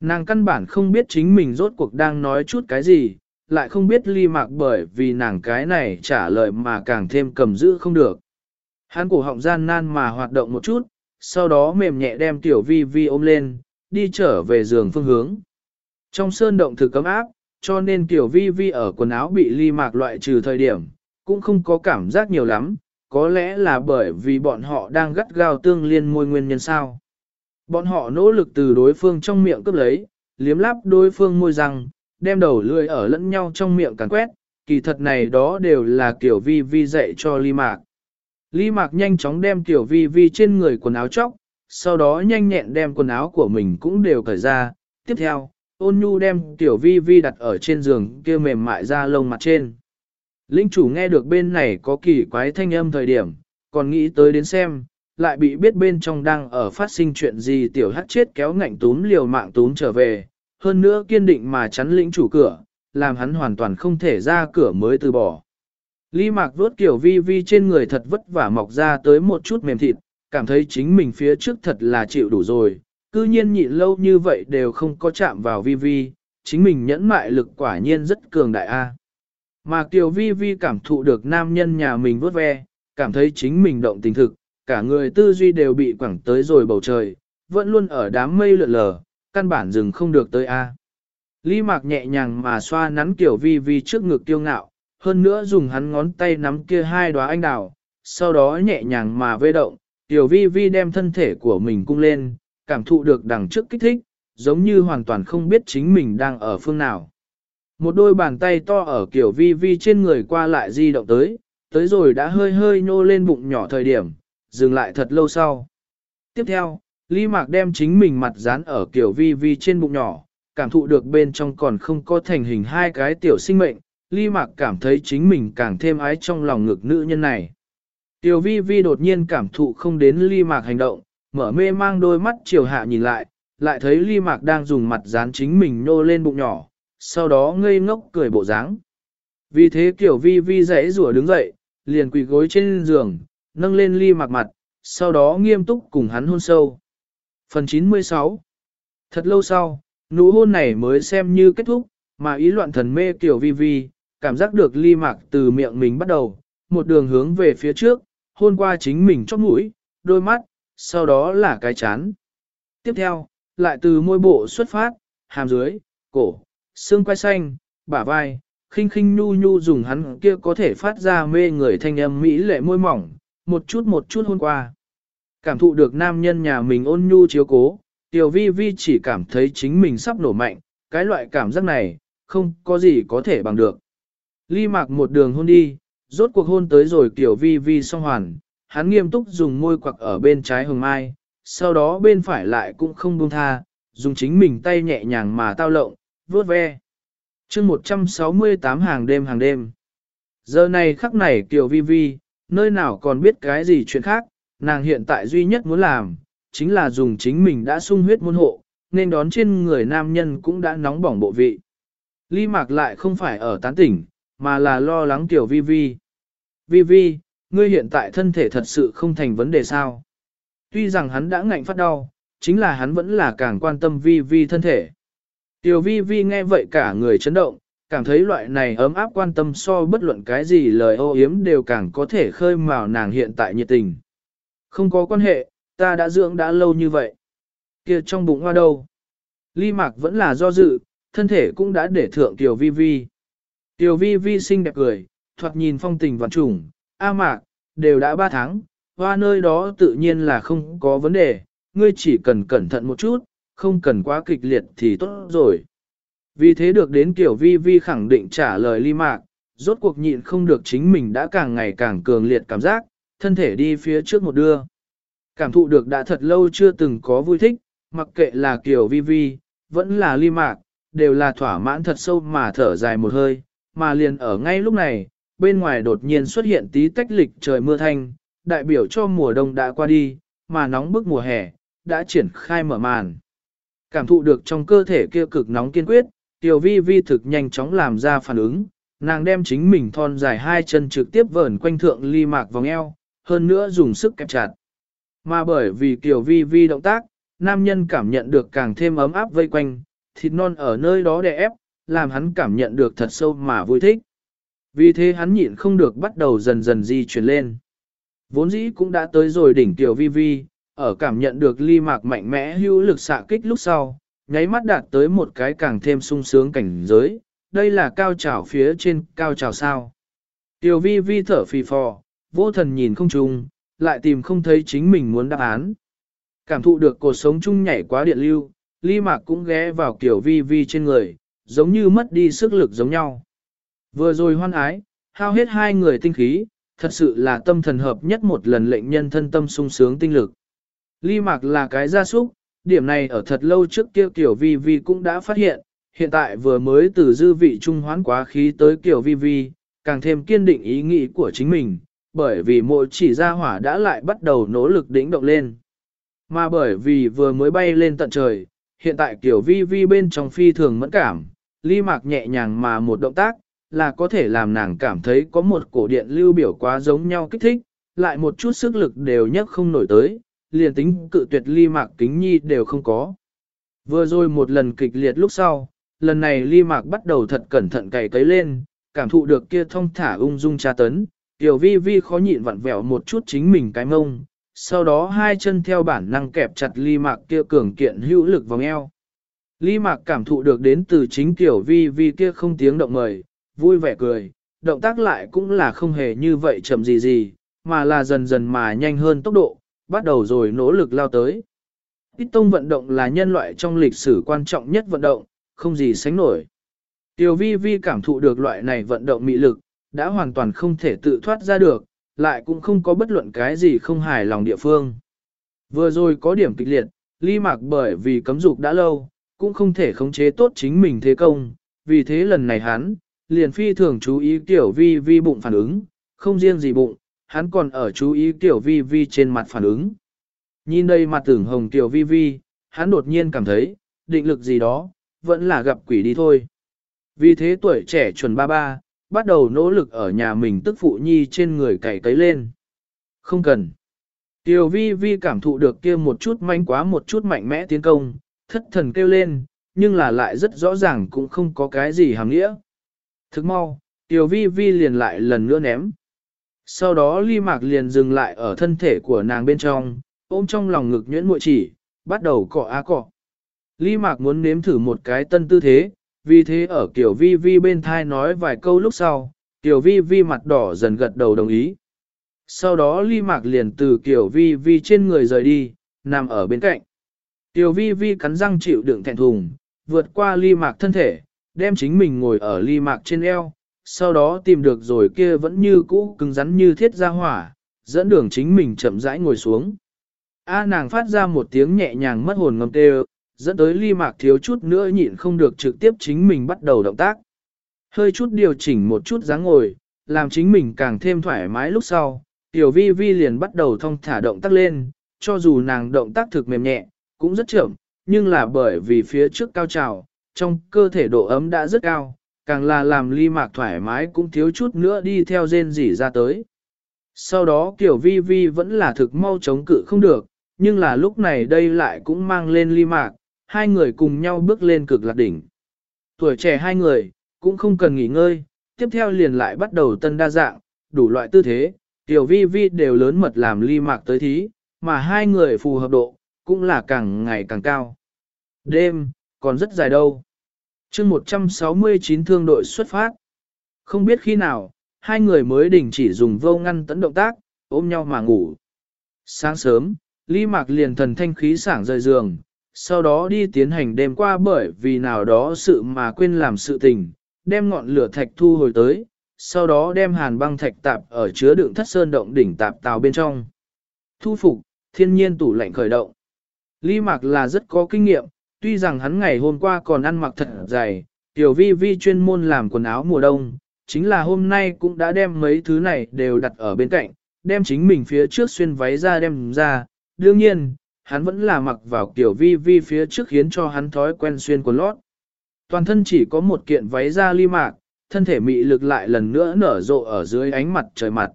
Nàng căn bản không biết chính mình rốt cuộc đang nói chút cái gì, lại không biết ly mạc bởi vì nàng cái này trả lời mà càng thêm cầm giữ không được. Hắn cổ họng gian nan mà hoạt động một chút, sau đó mềm nhẹ đem tiểu vi vi ôm lên, đi trở về giường phương hướng. Trong sơn động thực cấm áp, cho nên tiểu vi vi ở quần áo bị ly mạc loại trừ thời điểm, cũng không có cảm giác nhiều lắm, có lẽ là bởi vì bọn họ đang gắt gao tương liên môi nguyên nhân sao. Bọn họ nỗ lực từ đối phương trong miệng cướp lấy, liếm láp đối phương môi răng, đem đầu lưỡi ở lẫn nhau trong miệng càn quét, kỳ thật này đó đều là kiểu vi vi dạy cho ly mạc. Ly mạc nhanh chóng đem tiểu vi vi trên người quần áo chóc, sau đó nhanh nhẹn đem quần áo của mình cũng đều cởi ra. Tiếp theo, ôn nhu đem tiểu vi vi đặt ở trên giường kia mềm mại ra lông mặt trên. Linh chủ nghe được bên này có kỳ quái thanh âm thời điểm, còn nghĩ tới đến xem, lại bị biết bên trong đang ở phát sinh chuyện gì tiểu hắc chết kéo ngạnh túm liều mạng túm trở về, hơn nữa kiên định mà chắn lĩnh chủ cửa, làm hắn hoàn toàn không thể ra cửa mới từ bỏ. Lý mạc vuốt kiểu vi vi trên người thật vất vả mọc ra tới một chút mềm thịt, cảm thấy chính mình phía trước thật là chịu đủ rồi, cư nhiên nhịn lâu như vậy đều không có chạm vào vi vi, chính mình nhẫn mại lực quả nhiên rất cường đại a. Mà Kiều Vi Vi cảm thụ được nam nhân nhà mình vuốt ve, cảm thấy chính mình động tình thực, cả người tư duy đều bị quẳng tới rồi bầu trời, vẫn luôn ở đám mây lượn lờ, căn bản dừng không được tới a. Lý Mạc nhẹ nhàng mà xoa nắn kiểu Vi Vi trước ngực tiêu ngạo, hơn nữa dùng hắn ngón tay nắm kia hai đóa anh đào, sau đó nhẹ nhàng mà vê động, Tiểu Vi Vi đem thân thể của mình cung lên, cảm thụ được đằng trước kích thích, giống như hoàn toàn không biết chính mình đang ở phương nào. Một đôi bàn tay to ở kiểu vi vi trên người qua lại di động tới, tới rồi đã hơi hơi nhô lên bụng nhỏ thời điểm, dừng lại thật lâu sau. Tiếp theo, Lý Mạc đem chính mình mặt dán ở kiểu vi vi trên bụng nhỏ, cảm thụ được bên trong còn không có thành hình hai cái tiểu sinh mệnh, Lý Mạc cảm thấy chính mình càng thêm ái trong lòng ngực nữ nhân này. Tiểu vi vi đột nhiên cảm thụ không đến Lý Mạc hành động, mở mê mang đôi mắt chiều hạ nhìn lại, lại thấy Lý Mạc đang dùng mặt dán chính mình nô lên bụng nhỏ, sau đó ngây ngốc cười bộ dáng. Vì thế kiểu vi vi dãy rủa đứng dậy, liền quỳ gối trên giường, nâng lên ly mặt mặt, sau đó nghiêm túc cùng hắn hôn sâu. Phần 96 Thật lâu sau, nụ hôn này mới xem như kết thúc, mà ý loạn thần mê kiểu vi vi, cảm giác được ly mạc từ miệng mình bắt đầu, một đường hướng về phía trước, hôn qua chính mình chót mũi, đôi mắt, sau đó là cái chán. Tiếp theo, lại từ môi bộ xuất phát, hàm dưới, cổ, xương quai xanh, bả vai, khinh khinh nhu nhu dùng hắn kia có thể phát ra mê người thanh âm mỹ lệ môi mỏng, một chút một chút hôn qua. Cảm thụ được nam nhân nhà mình ôn nhu chiếu cố, tiểu vi vi chỉ cảm thấy chính mình sắp nổ mạnh, cái loại cảm giác này, không có gì có thể bằng được. Ly mạc một đường hôn đi, rốt cuộc hôn tới rồi tiểu vi vi song hoàn, hắn nghiêm túc dùng môi quặc ở bên trái hồng mai, sau đó bên phải lại cũng không buông tha, dùng chính mình tay nhẹ nhàng mà tao lộng, vuốt ve. chương 168 hàng đêm hàng đêm. Giờ này khắc này Tiểu Vi Vi, nơi nào còn biết cái gì chuyện khác, nàng hiện tại duy nhất muốn làm, chính là dùng chính mình đã sung huyết môn hộ, nên đón trên người nam nhân cũng đã nóng bỏng bộ vị. Ly Mạc lại không phải ở tán tỉnh, mà là lo lắng Tiểu Vi Vi. Vi Vi, ngươi hiện tại thân thể thật sự không thành vấn đề sao. Tuy rằng hắn đã ngạnh phát đau, chính là hắn vẫn là càng quan tâm Vi Vi thân thể. Tiểu vi vi nghe vậy cả người chấn động, cảm thấy loại này ấm áp quan tâm so bất luận cái gì lời ô yếm đều càng có thể khơi mào nàng hiện tại nhiệt tình. Không có quan hệ, ta đã dưỡng đã lâu như vậy. kia trong bụng hoa đâu? Ly mạc vẫn là do dự, thân thể cũng đã để thượng tiểu vi vi. Tiểu vi vi xinh đẹp cười, thoạt nhìn phong tình vạn trùng, a mạc, đều đã ba tháng, hoa nơi đó tự nhiên là không có vấn đề, ngươi chỉ cần cẩn thận một chút, không cần quá kịch liệt thì tốt rồi. Vì thế được đến kiểu vi vi khẳng định trả lời ly mạc, rốt cuộc nhịn không được chính mình đã càng ngày càng cường liệt cảm giác, thân thể đi phía trước một đưa. Cảm thụ được đã thật lâu chưa từng có vui thích, mặc kệ là kiểu vi vi, vẫn là ly mạc, đều là thỏa mãn thật sâu mà thở dài một hơi, mà liền ở ngay lúc này, bên ngoài đột nhiên xuất hiện tí tách lịch trời mưa thanh, đại biểu cho mùa đông đã qua đi, mà nóng bức mùa hè, đã triển khai mở màn. Cảm thụ được trong cơ thể kia cực nóng kiên quyết, tiểu vi vi thực nhanh chóng làm ra phản ứng, nàng đem chính mình thon dài hai chân trực tiếp vờn quanh thượng ly mạc vòng eo, hơn nữa dùng sức kẹp chặt. Mà bởi vì tiểu vi vi động tác, nam nhân cảm nhận được càng thêm ấm áp vây quanh, thịt non ở nơi đó đè ép, làm hắn cảm nhận được thật sâu mà vui thích. Vì thế hắn nhịn không được bắt đầu dần dần di chuyển lên. Vốn dĩ cũng đã tới rồi đỉnh tiểu vi vi, ở cảm nhận được ly mạc mạnh mẽ hữu lực xạ kích lúc sau, nháy mắt đạt tới một cái càng thêm sung sướng cảnh giới, đây là cao trào phía trên cao trào sao. Tiểu vi vi thở phì phò, vô thần nhìn không trùng, lại tìm không thấy chính mình muốn đáp án. Cảm thụ được cuộc sống chung nhảy quá điện lưu, ly mạc cũng ghé vào kiểu vi vi trên người, giống như mất đi sức lực giống nhau. Vừa rồi hoan ái, hao hết hai người tinh khí, thật sự là tâm thần hợp nhất một lần lệnh nhân thân tâm sung sướng tinh lực. Ly mạc là cái gia súc, điểm này ở thật lâu trước kia kiểu vi vi cũng đã phát hiện, hiện tại vừa mới từ dư vị trung hoán quá khí tới kiểu vi vi, càng thêm kiên định ý nghĩ của chính mình, bởi vì mỗi chỉ ra hỏa đã lại bắt đầu nỗ lực đỉnh động lên. Mà bởi vì vừa mới bay lên tận trời, hiện tại kiểu vi vi bên trong phi thường mẫn cảm, ly mạc nhẹ nhàng mà một động tác, là có thể làm nàng cảm thấy có một cổ điện lưu biểu quá giống nhau kích thích, lại một chút sức lực đều nhất không nổi tới, liền tính cự tuyệt ly mạc kính nhi đều không có. Vừa rồi một lần kịch liệt lúc sau, lần này ly mạc bắt đầu thật cẩn thận cày cấy lên, cảm thụ được kia thông thả ung dung tra tấn, tiểu vi vi khó nhịn vặn vẹo một chút chính mình cái mông, sau đó hai chân theo bản năng kẹp chặt ly mạc kia cường kiện hữu lực vòng eo. Ly mạc cảm thụ được đến từ chính tiểu vi vi kia không tiếng động mời, vui vẻ cười, động tác lại cũng là không hề như vậy chậm gì gì, mà là dần dần mà nhanh hơn tốc độ, bắt đầu rồi nỗ lực lao tới. Ít tông vận động là nhân loại trong lịch sử quan trọng nhất vận động, không gì sánh nổi. Tiểu vi vi cảm thụ được loại này vận động mị lực, đã hoàn toàn không thể tự thoát ra được, lại cũng không có bất luận cái gì không hài lòng địa phương. Vừa rồi có điểm kịch liệt, ly mạc bởi vì cấm dục đã lâu, cũng không thể khống chế tốt chính mình thế công, vì thế lần này hắn, liền phi thường chú ý tiểu vi vi bụng phản ứng, không riêng gì bụng, hắn còn ở chú ý tiểu vi vi trên mặt phản ứng. Nhìn đây mặt tưởng hồng tiểu vi vi, hắn đột nhiên cảm thấy, định lực gì đó, vẫn là gặp quỷ đi thôi. Vì thế tuổi trẻ chuẩn ba ba, bắt đầu nỗ lực ở nhà mình tức phụ nhi trên người cày cấy lên. Không cần. Tiểu vi vi cảm thụ được kia một chút manh quá một chút mạnh mẽ tiến công, thất thần kêu lên, nhưng là lại rất rõ ràng cũng không có cái gì hàm nghĩa. Thức mau, tiểu vi vi liền lại lần nữa ném. Sau đó ly mạc liền dừng lại ở thân thể của nàng bên trong, ôm trong lòng ngực nhuyễn muội chỉ, bắt đầu cọ á cọ. Ly mạc muốn nếm thử một cái tân tư thế, vì thế ở kiểu vi vi bên thai nói vài câu lúc sau, kiểu vi vi mặt đỏ dần gật đầu đồng ý. Sau đó ly mạc liền từ kiểu vi vi trên người rời đi, nằm ở bên cạnh. Tiểu vi vi cắn răng chịu đựng thẹn thùng, vượt qua ly mạc thân thể, đem chính mình ngồi ở ly mạc trên eo, sau đó tìm được rồi kia vẫn như cũ cứng rắn như thiết ra hỏa, dẫn đường chính mình chậm rãi ngồi xuống. A nàng phát ra một tiếng nhẹ nhàng mất hồn ngâm tê dẫn tới ly mạc thiếu chút nữa nhịn không được trực tiếp chính mình bắt đầu động tác. Hơi chút điều chỉnh một chút dáng ngồi, làm chính mình càng thêm thoải mái lúc sau, tiểu vi vi liền bắt đầu thong thả động tác lên, cho dù nàng động tác thực mềm nhẹ, cũng rất chậm, nhưng là bởi vì phía trước cao trào, trong cơ thể độ ấm đã rất cao, càng là làm ly mạc thoải mái cũng thiếu chút nữa đi theo rên rỉ ra tới. Sau đó kiểu vi vi vẫn là thực mau chống cự không được, nhưng là lúc này đây lại cũng mang lên ly mạc, hai người cùng nhau bước lên cực lạc đỉnh. Tuổi trẻ hai người, cũng không cần nghỉ ngơi, tiếp theo liền lại bắt đầu tân đa dạng, đủ loại tư thế, tiểu vi vi đều lớn mật làm ly mạc tới thí, mà hai người phù hợp độ, cũng là càng ngày càng cao. Đêm, còn rất dài đâu chương 169 thương đội xuất phát. Không biết khi nào, hai người mới đình chỉ dùng vô ngăn tấn động tác, ôm nhau mà ngủ. Sáng sớm, Lý Mạc liền thần thanh khí sảng rời giường, sau đó đi tiến hành đêm qua bởi vì nào đó sự mà quên làm sự tình, đem ngọn lửa thạch thu hồi tới, sau đó đem hàn băng thạch tạp ở chứa đựng thất sơn động đỉnh tạp tàu bên trong. Thu phục, thiên nhiên tủ lạnh khởi động. Lý Mạc là rất có kinh nghiệm, tuy rằng hắn ngày hôm qua còn ăn mặc thật dày, tiểu vi vi chuyên môn làm quần áo mùa đông, chính là hôm nay cũng đã đem mấy thứ này đều đặt ở bên cạnh, đem chính mình phía trước xuyên váy ra đem ra, đương nhiên, hắn vẫn là mặc vào Tiểu vi vi phía trước khiến cho hắn thói quen xuyên quần lót. Toàn thân chỉ có một kiện váy da ly mạc, thân thể mị lực lại lần nữa nở rộ ở dưới ánh mặt trời mặt.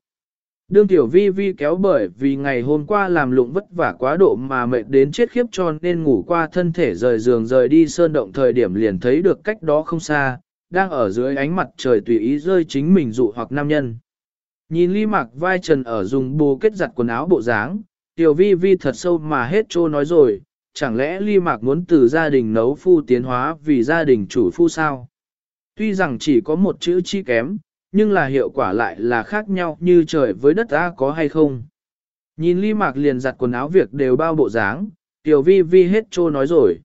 Đương tiểu vi vi kéo bởi vì ngày hôm qua làm lụng vất vả quá độ mà mệt đến chết khiếp cho nên ngủ qua thân thể rời giường rời đi sơn động thời điểm liền thấy được cách đó không xa, đang ở dưới ánh mặt trời tùy ý rơi chính mình dụ hoặc nam nhân. Nhìn ly mạc vai trần ở dùng bồ kết giặt quần áo bộ dáng, tiểu vi vi thật sâu mà hết trô nói rồi, chẳng lẽ ly mạc muốn từ gia đình nấu phu tiến hóa vì gia đình chủ phu sao? Tuy rằng chỉ có một chữ chi kém, nhưng là hiệu quả lại là khác nhau như trời với đất ta có hay không. Nhìn ly mạc liền giặt quần áo việc đều bao bộ dáng, tiểu vi vi hết trô nói rồi.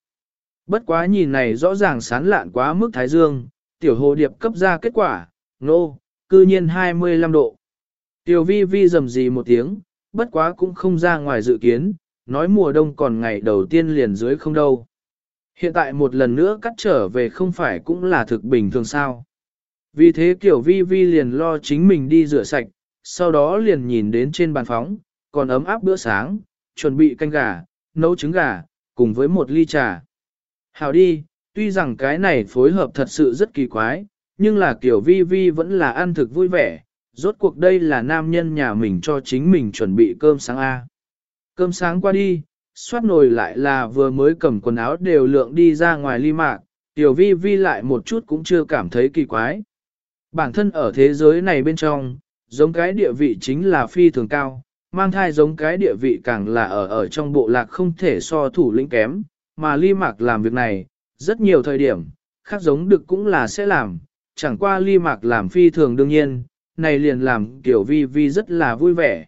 Bất quá nhìn này rõ ràng sán lạn quá mức thái dương, tiểu hồ điệp cấp ra kết quả, nô, no, cư nhiên 25 độ. Tiểu vi vi rầm gì một tiếng, bất quá cũng không ra ngoài dự kiến, nói mùa đông còn ngày đầu tiên liền dưới không đâu. Hiện tại một lần nữa cắt trở về không phải cũng là thực bình thường sao. Vì thế kiểu vi vi liền lo chính mình đi rửa sạch, sau đó liền nhìn đến trên bàn phóng, còn ấm áp bữa sáng, chuẩn bị canh gà, nấu trứng gà, cùng với một ly trà. Hào đi, tuy rằng cái này phối hợp thật sự rất kỳ quái, nhưng là kiểu vi vi vẫn là ăn thực vui vẻ, rốt cuộc đây là nam nhân nhà mình cho chính mình chuẩn bị cơm sáng A. Cơm sáng qua đi, xoát nồi lại là vừa mới cầm quần áo đều lượng đi ra ngoài ly mạc, tiểu vi vi lại một chút cũng chưa cảm thấy kỳ quái. Bản thân ở thế giới này bên trong, giống cái địa vị chính là phi thường cao, mang thai giống cái địa vị càng là ở ở trong bộ lạc không thể so thủ lĩnh kém, mà ly mạc làm việc này, rất nhiều thời điểm, khác giống được cũng là sẽ làm, chẳng qua ly mạc làm phi thường đương nhiên, này liền làm kiểu vi vi rất là vui vẻ.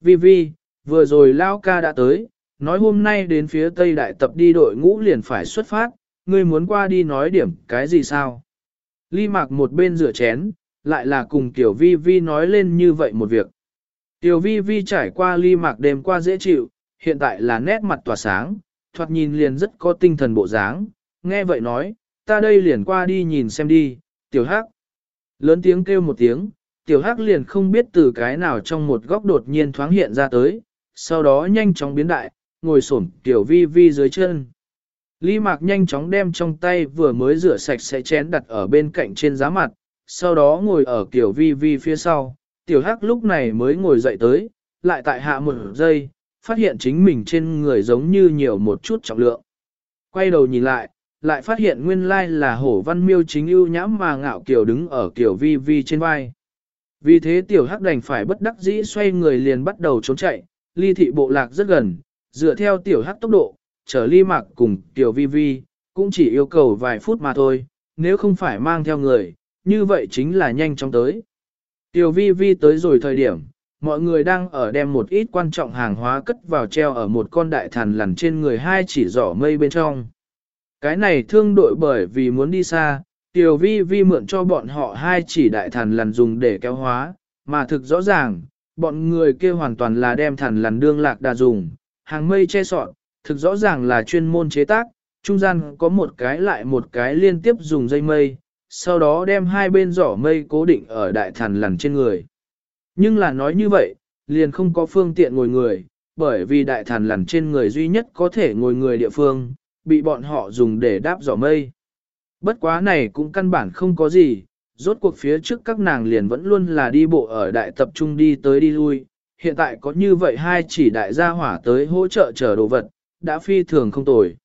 Vi vi, vừa rồi Lao ca đã tới, nói hôm nay đến phía Tây Đại tập đi đội ngũ liền phải xuất phát, ngươi muốn qua đi nói điểm cái gì sao? Ly mạc một bên rửa chén, lại là cùng Tiểu Vi Vi nói lên như vậy một việc. Tiểu Vi Vi trải qua ly mạc đêm qua dễ chịu, hiện tại là nét mặt tỏa sáng, thoạt nhìn liền rất có tinh thần bộ dáng. Nghe vậy nói, ta đây liền qua đi nhìn xem đi, Tiểu Hắc. Lớn tiếng kêu một tiếng, Tiểu Hắc liền không biết từ cái nào trong một góc đột nhiên thoáng hiện ra tới, sau đó nhanh chóng biến đại, ngồi xổm Tiểu Vi Vi dưới chân. Lý Mạc nhanh chóng đem trong tay vừa mới rửa sạch sẽ chén đặt ở bên cạnh trên giá mặt, sau đó ngồi ở Tiểu Vi Vi phía sau. Tiểu Hắc lúc này mới ngồi dậy tới, lại tại hạ một giây, phát hiện chính mình trên người giống như nhiều một chút trọng lượng. Quay đầu nhìn lại, lại phát hiện nguyên lai là hổ văn miêu chính ưu nhãm mà ngạo kiểu đứng ở kiểu vi vi trên vai. Vì thế tiểu hắc đành phải bất đắc dĩ xoay người liền bắt đầu trốn chạy, ly thị bộ lạc rất gần, dựa theo tiểu hắc tốc độ, chở ly mạc cùng tiểu vi vi, cũng chỉ yêu cầu vài phút mà thôi, nếu không phải mang theo người, như vậy chính là nhanh chóng tới. Tiểu vi vi tới rồi thời điểm, mọi người đang ở đem một ít quan trọng hàng hóa cất vào treo ở một con đại thần lằn trên người hai chỉ giỏ mây bên trong. Cái này thương đội bởi vì muốn đi xa, tiểu vi vi mượn cho bọn họ hai chỉ đại thần lằn dùng để kéo hóa, mà thực rõ ràng, bọn người kia hoàn toàn là đem thần lằn đương lạc đà dùng, hàng mây che sọn, thực rõ ràng là chuyên môn chế tác, trung gian có một cái lại một cái liên tiếp dùng dây mây, sau đó đem hai bên giỏ mây cố định ở đại thần lằn trên người. Nhưng là nói như vậy, liền không có phương tiện ngồi người, bởi vì đại thần lằn trên người duy nhất có thể ngồi người địa phương, bị bọn họ dùng để đáp giỏ mây. Bất quá này cũng căn bản không có gì, rốt cuộc phía trước các nàng liền vẫn luôn là đi bộ ở đại tập trung đi tới đi lui, hiện tại có như vậy hai chỉ đại gia hỏa tới hỗ trợ chở đồ vật, đã phi thường không tồi.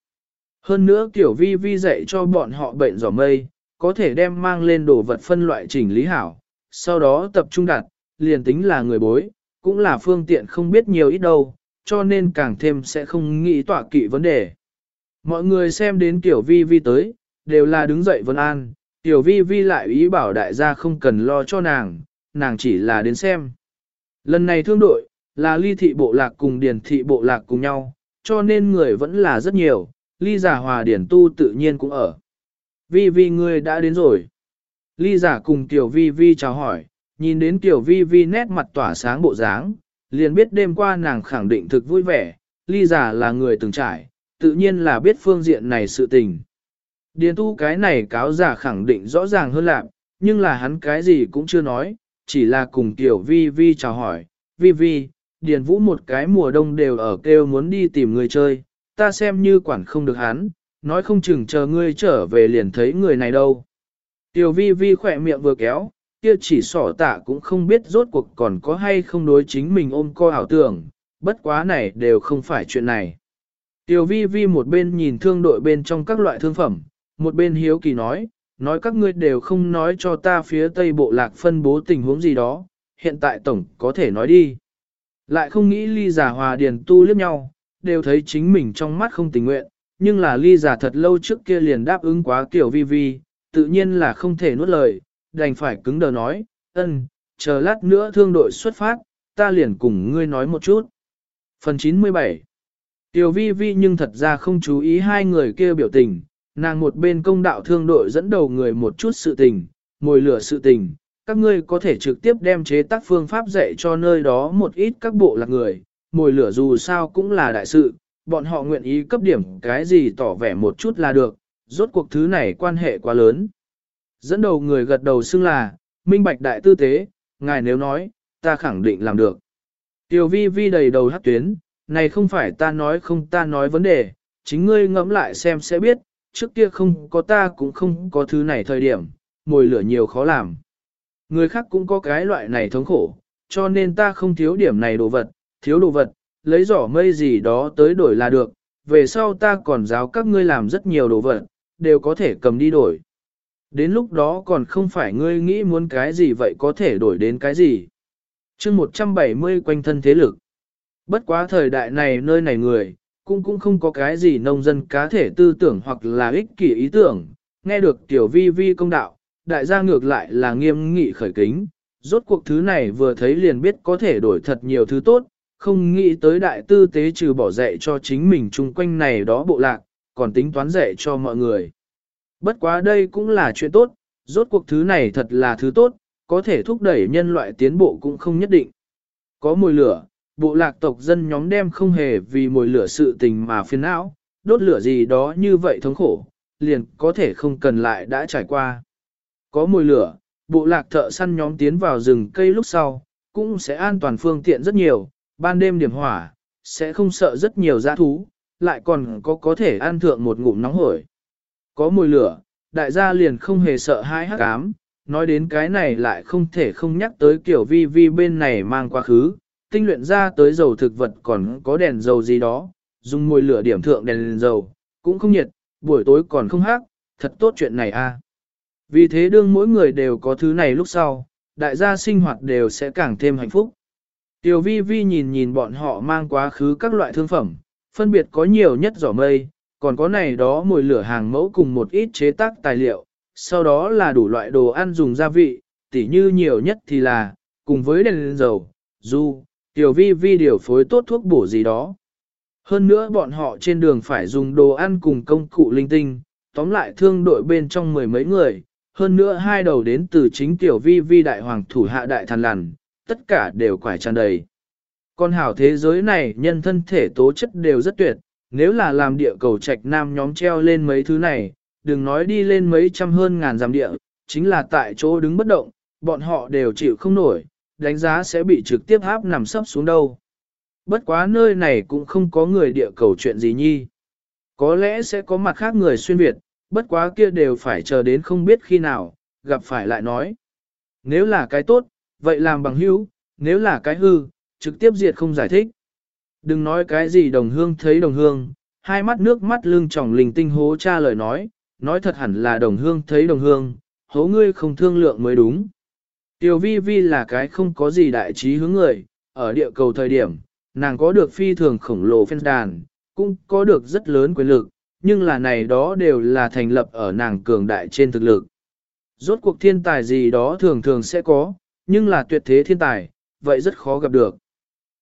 Hơn nữa kiểu vi vi dạy cho bọn họ bệnh giỏ mây, có thể đem mang lên đồ vật phân loại chỉnh lý hảo, sau đó tập trung đặt, liền tính là người bối, cũng là phương tiện không biết nhiều ít đâu, cho nên càng thêm sẽ không nghĩ tỏa kỵ vấn đề. Mọi người xem đến tiểu vi vi tới, đều là đứng dậy vân an, tiểu vi vi lại ý bảo đại gia không cần lo cho nàng, nàng chỉ là đến xem. Lần này thương đội, là ly thị bộ lạc cùng điền thị bộ lạc cùng nhau, cho nên người vẫn là rất nhiều, ly giả hòa điển tu tự nhiên cũng ở. Vi Vi ngươi đã đến rồi. Ly giả cùng Tiểu Vi Vi chào hỏi, nhìn đến Tiểu Vi Vi nét mặt tỏa sáng bộ dáng, liền biết đêm qua nàng khẳng định thực vui vẻ, ly giả là người từng trải, tự nhiên là biết phương diện này sự tình. Điền tu cái này cáo giả khẳng định rõ ràng hơn lạc, nhưng là hắn cái gì cũng chưa nói, chỉ là cùng Tiểu Vi Vi chào hỏi, Vi Vi, Điền Vũ một cái mùa đông đều ở kêu muốn đi tìm người chơi, ta xem như quản không được hắn, nói không chừng chờ ngươi trở về liền thấy người này đâu. Tiểu vi vi khỏe miệng vừa kéo, kia chỉ sỏ tạ cũng không biết rốt cuộc còn có hay không đối chính mình ôm co ảo tưởng, bất quá này đều không phải chuyện này. Tiểu vi vi một bên nhìn thương đội bên trong các loại thương phẩm, một bên hiếu kỳ nói, nói các ngươi đều không nói cho ta phía tây bộ lạc phân bố tình huống gì đó, hiện tại tổng có thể nói đi. Lại không nghĩ ly giả hòa điền tu liếc nhau, đều thấy chính mình trong mắt không tình nguyện, nhưng là ly giả thật lâu trước kia liền đáp ứng quá kiểu vi vi, tự nhiên là không thể nuốt lời, đành phải cứng đờ nói, ân, chờ lát nữa thương đội xuất phát, ta liền cùng ngươi nói một chút. Phần 97 Tiểu vi vi nhưng thật ra không chú ý hai người kia biểu tình, nàng một bên công đạo thương đội dẫn đầu người một chút sự tình, mồi lửa sự tình, các ngươi có thể trực tiếp đem chế tác phương pháp dạy cho nơi đó một ít các bộ lạc người, mồi lửa dù sao cũng là đại sự, bọn họ nguyện ý cấp điểm cái gì tỏ vẻ một chút là được, rốt cuộc thứ này quan hệ quá lớn. Dẫn đầu người gật đầu xưng là, minh bạch đại tư tế, ngài nếu nói, ta khẳng định làm được. Tiểu vi vi đầy đầu hát tuyến, này không phải ta nói không ta nói vấn đề, chính ngươi ngẫm lại xem sẽ biết, trước kia không có ta cũng không có thứ này thời điểm, mồi lửa nhiều khó làm. Người khác cũng có cái loại này thống khổ, cho nên ta không thiếu điểm này đồ vật, thiếu đồ vật, lấy giỏ mây gì đó tới đổi là được, về sau ta còn giáo các ngươi làm rất nhiều đồ vật, đều có thể cầm đi đổi. Đến lúc đó còn không phải ngươi nghĩ muốn cái gì vậy có thể đổi đến cái gì. chương 170 quanh thân thế lực. Bất quá thời đại này nơi này người, cũng cũng không có cái gì nông dân cá thể tư tưởng hoặc là ích kỷ ý tưởng, nghe được tiểu vi vi công đạo, đại gia ngược lại là nghiêm nghị khởi kính, rốt cuộc thứ này vừa thấy liền biết có thể đổi thật nhiều thứ tốt, không nghĩ tới đại tư tế trừ bỏ dạy cho chính mình chung quanh này đó bộ lạc, còn tính toán dạy cho mọi người. Bất quá đây cũng là chuyện tốt, rốt cuộc thứ này thật là thứ tốt, có thể thúc đẩy nhân loại tiến bộ cũng không nhất định. Có mùi lửa, bộ lạc tộc dân nhóm đem không hề vì mùi lửa sự tình mà phiền não, đốt lửa gì đó như vậy thống khổ, liền có thể không cần lại đã trải qua. Có mùi lửa, bộ lạc thợ săn nhóm tiến vào rừng cây lúc sau, cũng sẽ an toàn phương tiện rất nhiều, ban đêm điểm hỏa, sẽ không sợ rất nhiều giã thú, lại còn có có thể ăn thượng một ngụm nóng hổi. Có mùi lửa, đại gia liền không hề sợ hai hắc ám, nói đến cái này lại không thể không nhắc tới kiểu vi vi bên này mang quá khứ, tinh luyện ra tới dầu thực vật còn có đèn dầu gì đó, dùng mùi lửa điểm thượng đèn, đèn dầu, cũng không nhiệt, buổi tối còn không hắc, thật tốt chuyện này a. Vì thế đương mỗi người đều có thứ này lúc sau, đại gia sinh hoạt đều sẽ càng thêm hạnh phúc. Tiểu vi vi nhìn nhìn bọn họ mang quá khứ các loại thương phẩm, phân biệt có nhiều nhất giỏ mây, còn có này đó mùi lửa hàng mẫu cùng một ít chế tác tài liệu, sau đó là đủ loại đồ ăn dùng gia vị, tỉ như nhiều nhất thì là, cùng với đèn dầu, du, tiểu vi vi điều phối tốt thuốc bổ gì đó. Hơn nữa bọn họ trên đường phải dùng đồ ăn cùng công cụ linh tinh, tóm lại thương đội bên trong mười mấy người, hơn nữa hai đầu đến từ chính tiểu vi vi đại hoàng thủ hạ đại thần lằn, tất cả đều quải tràn đầy. Con hảo thế giới này nhân thân thể tố chất đều rất tuyệt, nếu là làm địa cầu trạch nam nhóm treo lên mấy thứ này, đừng nói đi lên mấy trăm hơn ngàn giảm địa, chính là tại chỗ đứng bất động, bọn họ đều chịu không nổi, đánh giá sẽ bị trực tiếp áp nằm sấp xuống đâu. Bất quá nơi này cũng không có người địa cầu chuyện gì nhi. Có lẽ sẽ có mặt khác người xuyên Việt, bất quá kia đều phải chờ đến không biết khi nào, gặp phải lại nói. Nếu là cái tốt, vậy làm bằng hữu, nếu là cái hư, trực tiếp diệt không giải thích. Đừng nói cái gì đồng hương thấy đồng hương, hai mắt nước mắt lưng tròng lình tinh hố cha lời nói, nói thật hẳn là đồng hương thấy đồng hương, hố ngươi không thương lượng mới đúng. Tiểu vi vi là cái không có gì đại trí hướng người, ở địa cầu thời điểm, nàng có được phi thường khổng lồ phen đàn, cũng có được rất lớn quyền lực, nhưng là này đó đều là thành lập ở nàng cường đại trên thực lực. Rốt cuộc thiên tài gì đó thường thường sẽ có, nhưng là tuyệt thế thiên tài, vậy rất khó gặp được.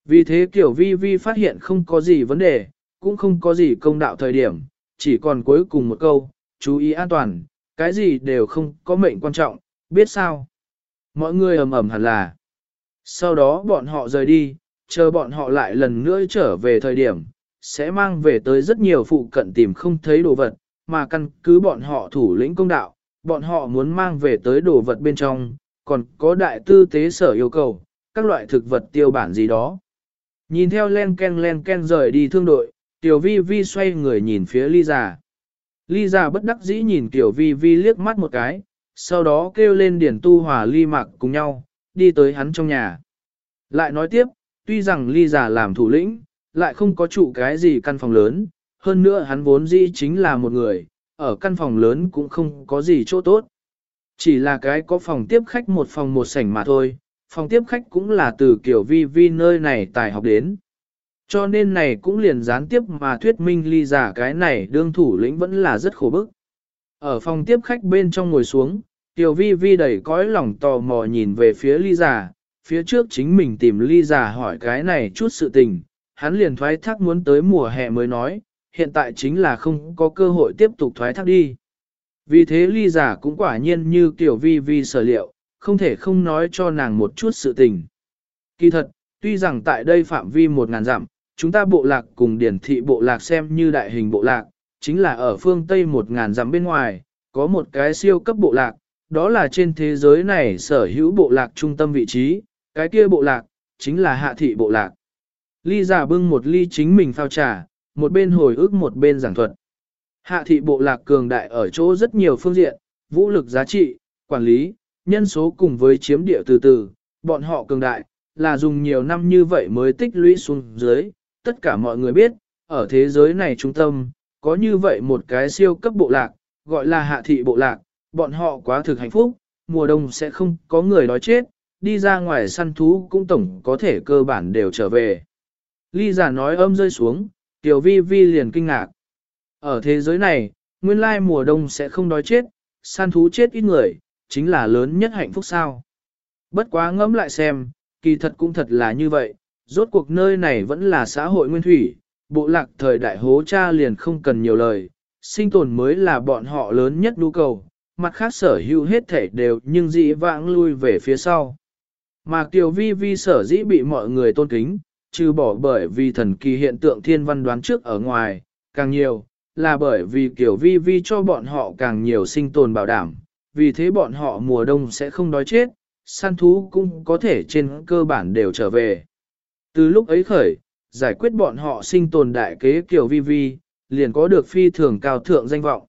Vì thế kiểu vi vi phát hiện không có gì vấn đề, cũng không có gì công đạo thời điểm, chỉ còn cuối cùng một câu, chú ý an toàn, cái gì đều không có mệnh quan trọng, biết sao? Mọi người ầm ầm hẳn là. Sau đó bọn họ rời đi, chờ bọn họ lại lần nữa trở về thời điểm, sẽ mang về tới rất nhiều phụ cận tìm không thấy đồ vật, mà căn cứ bọn họ thủ lĩnh công đạo, bọn họ muốn mang về tới đồ vật bên trong, còn có đại tư tế sở yêu cầu, các loại thực vật tiêu bản gì đó. Nhìn theo len ken len ken rời đi thương đội, Tiểu Vi Vi xoay người nhìn phía Ly Già. Ly Già bất đắc dĩ nhìn Tiểu Vi Vi liếc mắt một cái, sau đó kêu lên Điển Tu Hòa Ly Mạc cùng nhau, đi tới hắn trong nhà. Lại nói tiếp, tuy rằng Ly Già làm thủ lĩnh, lại không có trụ cái gì căn phòng lớn, hơn nữa hắn vốn dĩ chính là một người, ở căn phòng lớn cũng không có gì chỗ tốt. Chỉ là cái có phòng tiếp khách một phòng một sảnh mà thôi, phòng tiếp khách cũng là từ kiểu vi vi nơi này tài học đến. Cho nên này cũng liền gián tiếp mà thuyết minh ly giả cái này đương thủ lĩnh vẫn là rất khổ bức. Ở phòng tiếp khách bên trong ngồi xuống, tiểu vi vi đẩy cõi lòng tò mò nhìn về phía ly giả, phía trước chính mình tìm ly giả hỏi cái này chút sự tình, hắn liền thoái thác muốn tới mùa hè mới nói, hiện tại chính là không có cơ hội tiếp tục thoái thác đi. Vì thế ly giả cũng quả nhiên như kiểu vi vi sở liệu, không thể không nói cho nàng một chút sự tình. Kỳ thật, tuy rằng tại đây phạm vi một ngàn dặm, chúng ta bộ lạc cùng điển thị bộ lạc xem như đại hình bộ lạc, chính là ở phương Tây một ngàn dặm bên ngoài, có một cái siêu cấp bộ lạc, đó là trên thế giới này sở hữu bộ lạc trung tâm vị trí, cái kia bộ lạc, chính là hạ thị bộ lạc. Ly giả bưng một ly chính mình phao trà, một bên hồi ức một bên giảng thuật. Hạ thị bộ lạc cường đại ở chỗ rất nhiều phương diện, vũ lực giá trị, quản lý, nhân số cùng với chiếm địa từ từ, bọn họ cường đại, là dùng nhiều năm như vậy mới tích lũy xuống dưới. Tất cả mọi người biết, ở thế giới này trung tâm, có như vậy một cái siêu cấp bộ lạc, gọi là hạ thị bộ lạc, bọn họ quá thực hạnh phúc, mùa đông sẽ không có người đói chết, đi ra ngoài săn thú cũng tổng có thể cơ bản đều trở về. Ly giả nói âm rơi xuống, Tiểu Vi Vi liền kinh ngạc. Ở thế giới này, nguyên lai mùa đông sẽ không đói chết, săn thú chết ít người, chính là lớn nhất hạnh phúc sao. Bất quá ngẫm lại xem, kỳ thật cũng thật là như vậy, rốt cuộc nơi này vẫn là xã hội nguyên thủy, bộ lạc thời đại hố cha liền không cần nhiều lời, sinh tồn mới là bọn họ lớn nhất nhu cầu, mặt khác sở hữu hết thể đều nhưng dĩ vãng lui về phía sau. Mà Kiều Vi Vi sở dĩ bị mọi người tôn kính, trừ bỏ bởi vì thần kỳ hiện tượng thiên văn đoán trước ở ngoài, càng nhiều, là bởi vì kiểu Vi Vi cho bọn họ càng nhiều sinh tồn bảo đảm, vì thế bọn họ mùa đông sẽ không đói chết, săn thú cũng có thể trên cơ bản đều trở về. Từ lúc ấy khởi, giải quyết bọn họ sinh tồn đại kế kiểu vi vi, liền có được phi thường cao thượng danh vọng.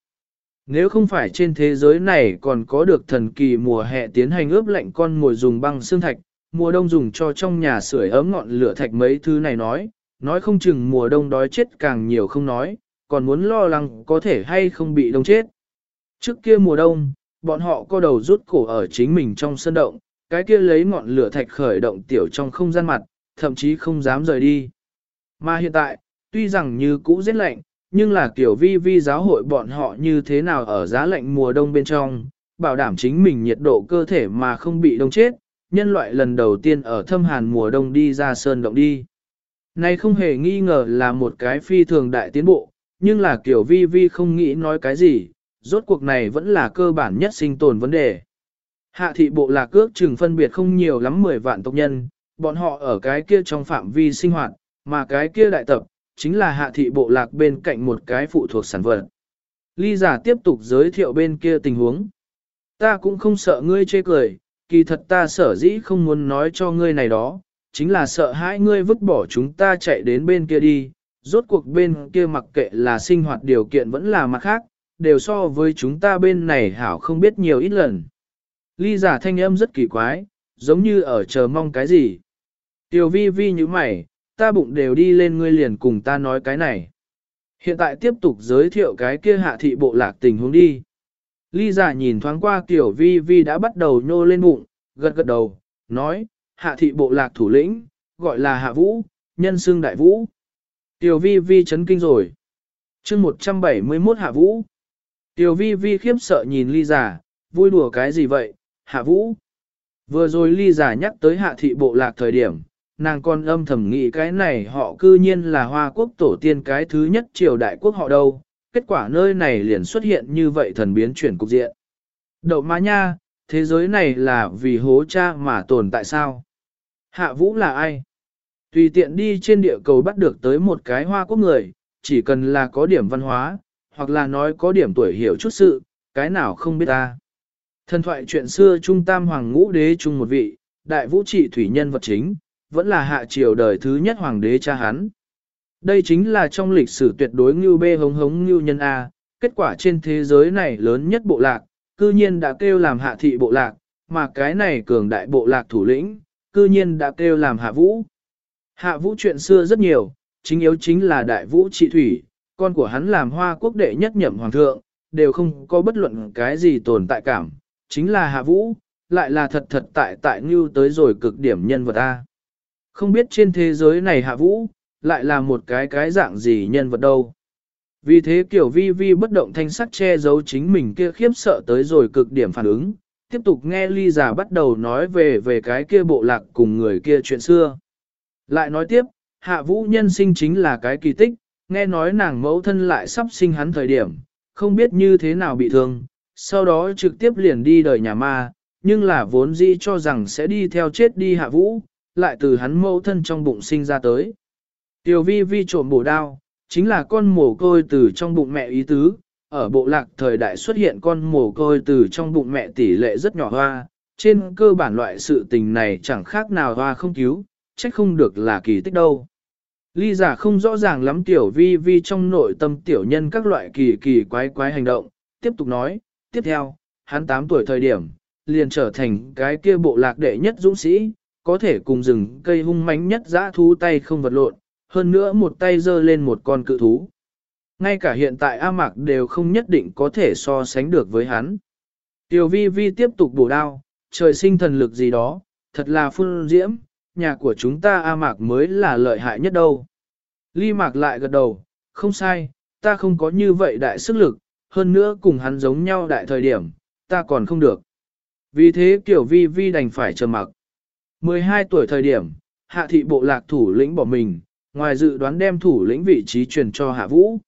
Nếu không phải trên thế giới này còn có được thần kỳ mùa hè tiến hành ướp lạnh con ngồi dùng băng xương thạch, mùa đông dùng cho trong nhà sưởi ấm ngọn lửa thạch mấy thứ này nói, nói không chừng mùa đông đói chết càng nhiều không nói, còn muốn lo lắng có thể hay không bị đông chết. Trước kia mùa đông, bọn họ co đầu rút cổ ở chính mình trong sân động, cái kia lấy ngọn lửa thạch khởi động tiểu trong không gian mặt, thậm chí không dám rời đi. Mà hiện tại, tuy rằng như cũ rất lạnh, nhưng là kiểu vi vi giáo hội bọn họ như thế nào ở giá lạnh mùa đông bên trong, bảo đảm chính mình nhiệt độ cơ thể mà không bị đông chết, nhân loại lần đầu tiên ở thâm hàn mùa đông đi ra sơn động đi. Này không hề nghi ngờ là một cái phi thường đại tiến bộ, nhưng là kiểu vi vi không nghĩ nói cái gì, rốt cuộc này vẫn là cơ bản nhất sinh tồn vấn đề. Hạ thị bộ lạc cước chừng phân biệt không nhiều lắm 10 vạn tộc nhân, bọn họ ở cái kia trong phạm vi sinh hoạt, mà cái kia đại tập, chính là hạ thị bộ lạc bên cạnh một cái phụ thuộc sản vật. Ly giả tiếp tục giới thiệu bên kia tình huống. Ta cũng không sợ ngươi chê cười, kỳ thật ta sở dĩ không muốn nói cho ngươi này đó, chính là sợ hãi ngươi vứt bỏ chúng ta chạy đến bên kia đi, rốt cuộc bên kia mặc kệ là sinh hoạt điều kiện vẫn là mặt khác, đều so với chúng ta bên này hảo không biết nhiều ít lần. Ly giả thanh âm rất kỳ quái, giống như ở chờ mong cái gì. Tiểu vi vi như mày, ta bụng đều đi lên ngươi liền cùng ta nói cái này. Hiện tại tiếp tục giới thiệu cái kia hạ thị bộ lạc tình huống đi. Ly giả nhìn thoáng qua tiểu vi vi đã bắt đầu nhô lên bụng, gật gật đầu, nói, hạ thị bộ lạc thủ lĩnh, gọi là hạ vũ, nhân xương đại vũ. Tiểu vi vi chấn kinh rồi. chương 171 hạ vũ. Tiểu vi vi khiếp sợ nhìn ly giả, vui đùa cái gì vậy, hạ vũ. Vừa rồi ly giả nhắc tới hạ thị bộ lạc thời điểm, nàng còn âm thầm nghĩ cái này họ cư nhiên là hoa quốc tổ tiên cái thứ nhất triều đại quốc họ đâu kết quả nơi này liền xuất hiện như vậy thần biến chuyển cục diện. Đậu má nha, thế giới này là vì hố cha mà tồn tại sao? Hạ vũ là ai? Tùy tiện đi trên địa cầu bắt được tới một cái hoa quốc người, chỉ cần là có điểm văn hóa, hoặc là nói có điểm tuổi hiểu chút sự, cái nào không biết ta. Thần thoại chuyện xưa Trung Tam Hoàng Ngũ Đế chung một vị, đại vũ trị thủy nhân vật chính, vẫn là hạ triều đời thứ nhất Hoàng đế cha hắn. Đây chính là trong lịch sử tuyệt đối như bê hống hống như nhân A, kết quả trên thế giới này lớn nhất bộ lạc, cư nhiên đã kêu làm hạ thị bộ lạc, mà cái này cường đại bộ lạc thủ lĩnh, cư nhiên đã kêu làm hạ vũ. Hạ vũ chuyện xưa rất nhiều, chính yếu chính là đại vũ trị thủy, con của hắn làm hoa quốc đệ nhất nhậm hoàng thượng, đều không có bất luận cái gì tồn tại cảm, chính là hạ vũ, lại là thật thật tại tại như tới rồi cực điểm nhân vật A. Không biết trên thế giới này hạ vũ, lại là một cái cái dạng gì nhân vật đâu. Vì thế kiểu vi vi bất động thanh sắc che giấu chính mình kia khiếp sợ tới rồi cực điểm phản ứng, tiếp tục nghe ly giả bắt đầu nói về về cái kia bộ lạc cùng người kia chuyện xưa. Lại nói tiếp, hạ vũ nhân sinh chính là cái kỳ tích, nghe nói nàng mẫu thân lại sắp sinh hắn thời điểm, không biết như thế nào bị thương, sau đó trực tiếp liền đi đời nhà ma, nhưng là vốn dĩ cho rằng sẽ đi theo chết đi hạ vũ, lại từ hắn mẫu thân trong bụng sinh ra tới. Tiểu vi vi trộm bổ đao, chính là con mồ côi từ trong bụng mẹ ý tứ, ở bộ lạc thời đại xuất hiện con mồ côi từ trong bụng mẹ tỷ lệ rất nhỏ hoa, trên cơ bản loại sự tình này chẳng khác nào hoa không cứu, trách không được là kỳ tích đâu. Ly giả không rõ ràng lắm tiểu vi vi trong nội tâm tiểu nhân các loại kỳ kỳ quái quái hành động, tiếp tục nói, tiếp theo, hắn 8 tuổi thời điểm, liền trở thành cái kia bộ lạc đệ nhất dũng sĩ, có thể cùng rừng cây hung mãnh nhất dã thú tay không vật lộn, hơn nữa một tay giơ lên một con cự thú. Ngay cả hiện tại A Mạc đều không nhất định có thể so sánh được với hắn. Tiểu vi vi tiếp tục bổ đao, trời sinh thần lực gì đó, thật là phun diễm, nhà của chúng ta A Mạc mới là lợi hại nhất đâu. Ly Mạc lại gật đầu, không sai, ta không có như vậy đại sức lực, hơn nữa cùng hắn giống nhau đại thời điểm, ta còn không được. Vì thế tiểu vi vi đành phải chờ mặc. 12 tuổi thời điểm, hạ thị bộ lạc thủ lĩnh bỏ mình, ngoài dự đoán đem thủ lĩnh vị trí truyền cho hạ vũ.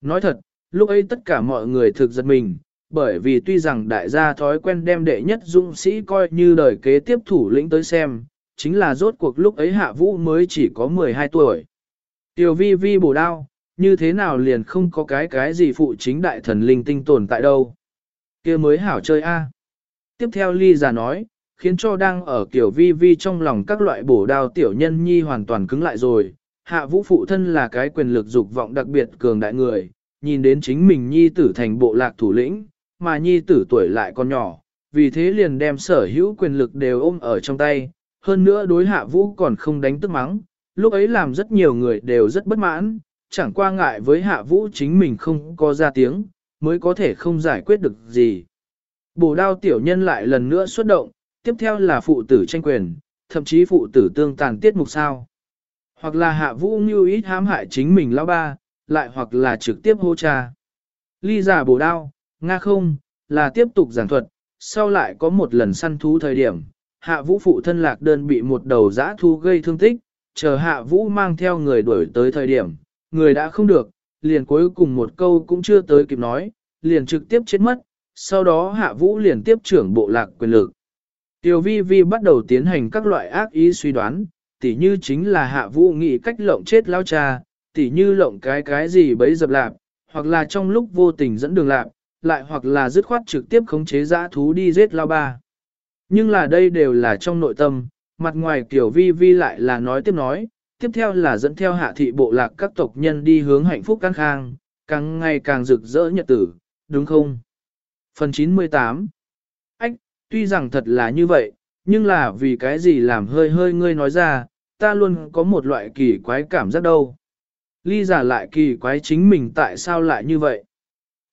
Nói thật, lúc ấy tất cả mọi người thực giật mình, bởi vì tuy rằng đại gia thói quen đem đệ nhất dũng sĩ coi như đời kế tiếp thủ lĩnh tới xem, chính là rốt cuộc lúc ấy hạ vũ mới chỉ có 12 tuổi. Tiểu vi vi bổ đao, như thế nào liền không có cái cái gì phụ chính đại thần linh tinh tồn tại đâu. kia mới hảo chơi a. Tiếp theo ly già nói, khiến cho đang ở kiểu vi vi trong lòng các loại bổ đao tiểu nhân nhi hoàn toàn cứng lại rồi. Hạ vũ phụ thân là cái quyền lực dục vọng đặc biệt cường đại người, nhìn đến chính mình nhi tử thành bộ lạc thủ lĩnh, mà nhi tử tuổi lại còn nhỏ, vì thế liền đem sở hữu quyền lực đều ôm ở trong tay, hơn nữa đối hạ vũ còn không đánh tức mắng, lúc ấy làm rất nhiều người đều rất bất mãn, chẳng qua ngại với hạ vũ chính mình không có ra tiếng, mới có thể không giải quyết được gì. Bổ đao tiểu nhân lại lần nữa xuất động, tiếp theo là phụ tử tranh quyền, thậm chí phụ tử tương tàn tiết mục sao. Hoặc là hạ vũ như ít hãm hại chính mình lão ba, lại hoặc là trực tiếp hô cha. Ly giả bổ đao, nga không, là tiếp tục giảng thuật, sau lại có một lần săn thú thời điểm, hạ vũ phụ thân lạc đơn bị một đầu giã thu gây thương tích, chờ hạ vũ mang theo người đuổi tới thời điểm, người đã không được, liền cuối cùng một câu cũng chưa tới kịp nói, liền trực tiếp chết mất, sau đó hạ vũ liền tiếp trưởng bộ lạc quyền lực. Tiểu vi vi bắt đầu tiến hành các loại ác ý suy đoán, tỉ như chính là hạ vũ nghị cách lộng chết lao cha, tỉ như lộng cái cái gì bấy dập lạp, hoặc là trong lúc vô tình dẫn đường lạp, lại hoặc là dứt khoát trực tiếp khống chế dã thú đi giết lao ba. Nhưng là đây đều là trong nội tâm, mặt ngoài kiểu vi vi lại là nói tiếp nói, tiếp theo là dẫn theo hạ thị bộ lạc các tộc nhân đi hướng hạnh phúc căng khang, càng ngày càng rực rỡ nhật tử, đúng không? Phần 98 Ách, tuy rằng thật là như vậy, nhưng là vì cái gì làm hơi hơi ngươi nói ra, ta luôn có một loại kỳ quái cảm giác đâu. Ly giả lại kỳ quái chính mình tại sao lại như vậy.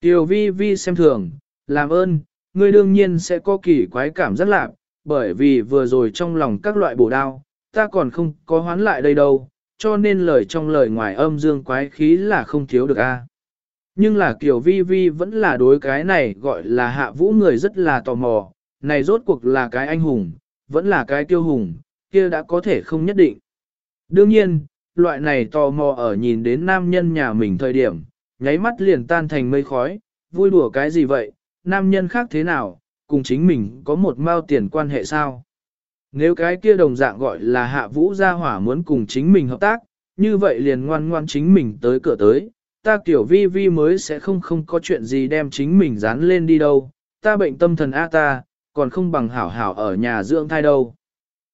Tiểu vi vi xem thường, làm ơn, ngươi đương nhiên sẽ có kỳ quái cảm giác lạc, bởi vì vừa rồi trong lòng các loại bổ đao, ta còn không có hoán lại đây đâu, cho nên lời trong lời ngoài âm dương quái khí là không thiếu được a. Nhưng là kiểu vi vi vẫn là đối cái này gọi là hạ vũ người rất là tò mò, này rốt cuộc là cái anh hùng, vẫn là cái tiêu hùng, kia đã có thể không nhất định. Đương nhiên, loại này tò mò ở nhìn đến nam nhân nhà mình thời điểm, nháy mắt liền tan thành mây khói, vui đùa cái gì vậy, nam nhân khác thế nào, cùng chính mình có một mao tiền quan hệ sao? Nếu cái kia đồng dạng gọi là hạ vũ gia hỏa muốn cùng chính mình hợp tác, như vậy liền ngoan ngoan chính mình tới cửa tới, ta kiểu vi vi mới sẽ không không có chuyện gì đem chính mình dán lên đi đâu, ta bệnh tâm thần A ta, còn không bằng hảo hảo ở nhà dưỡng thai đâu.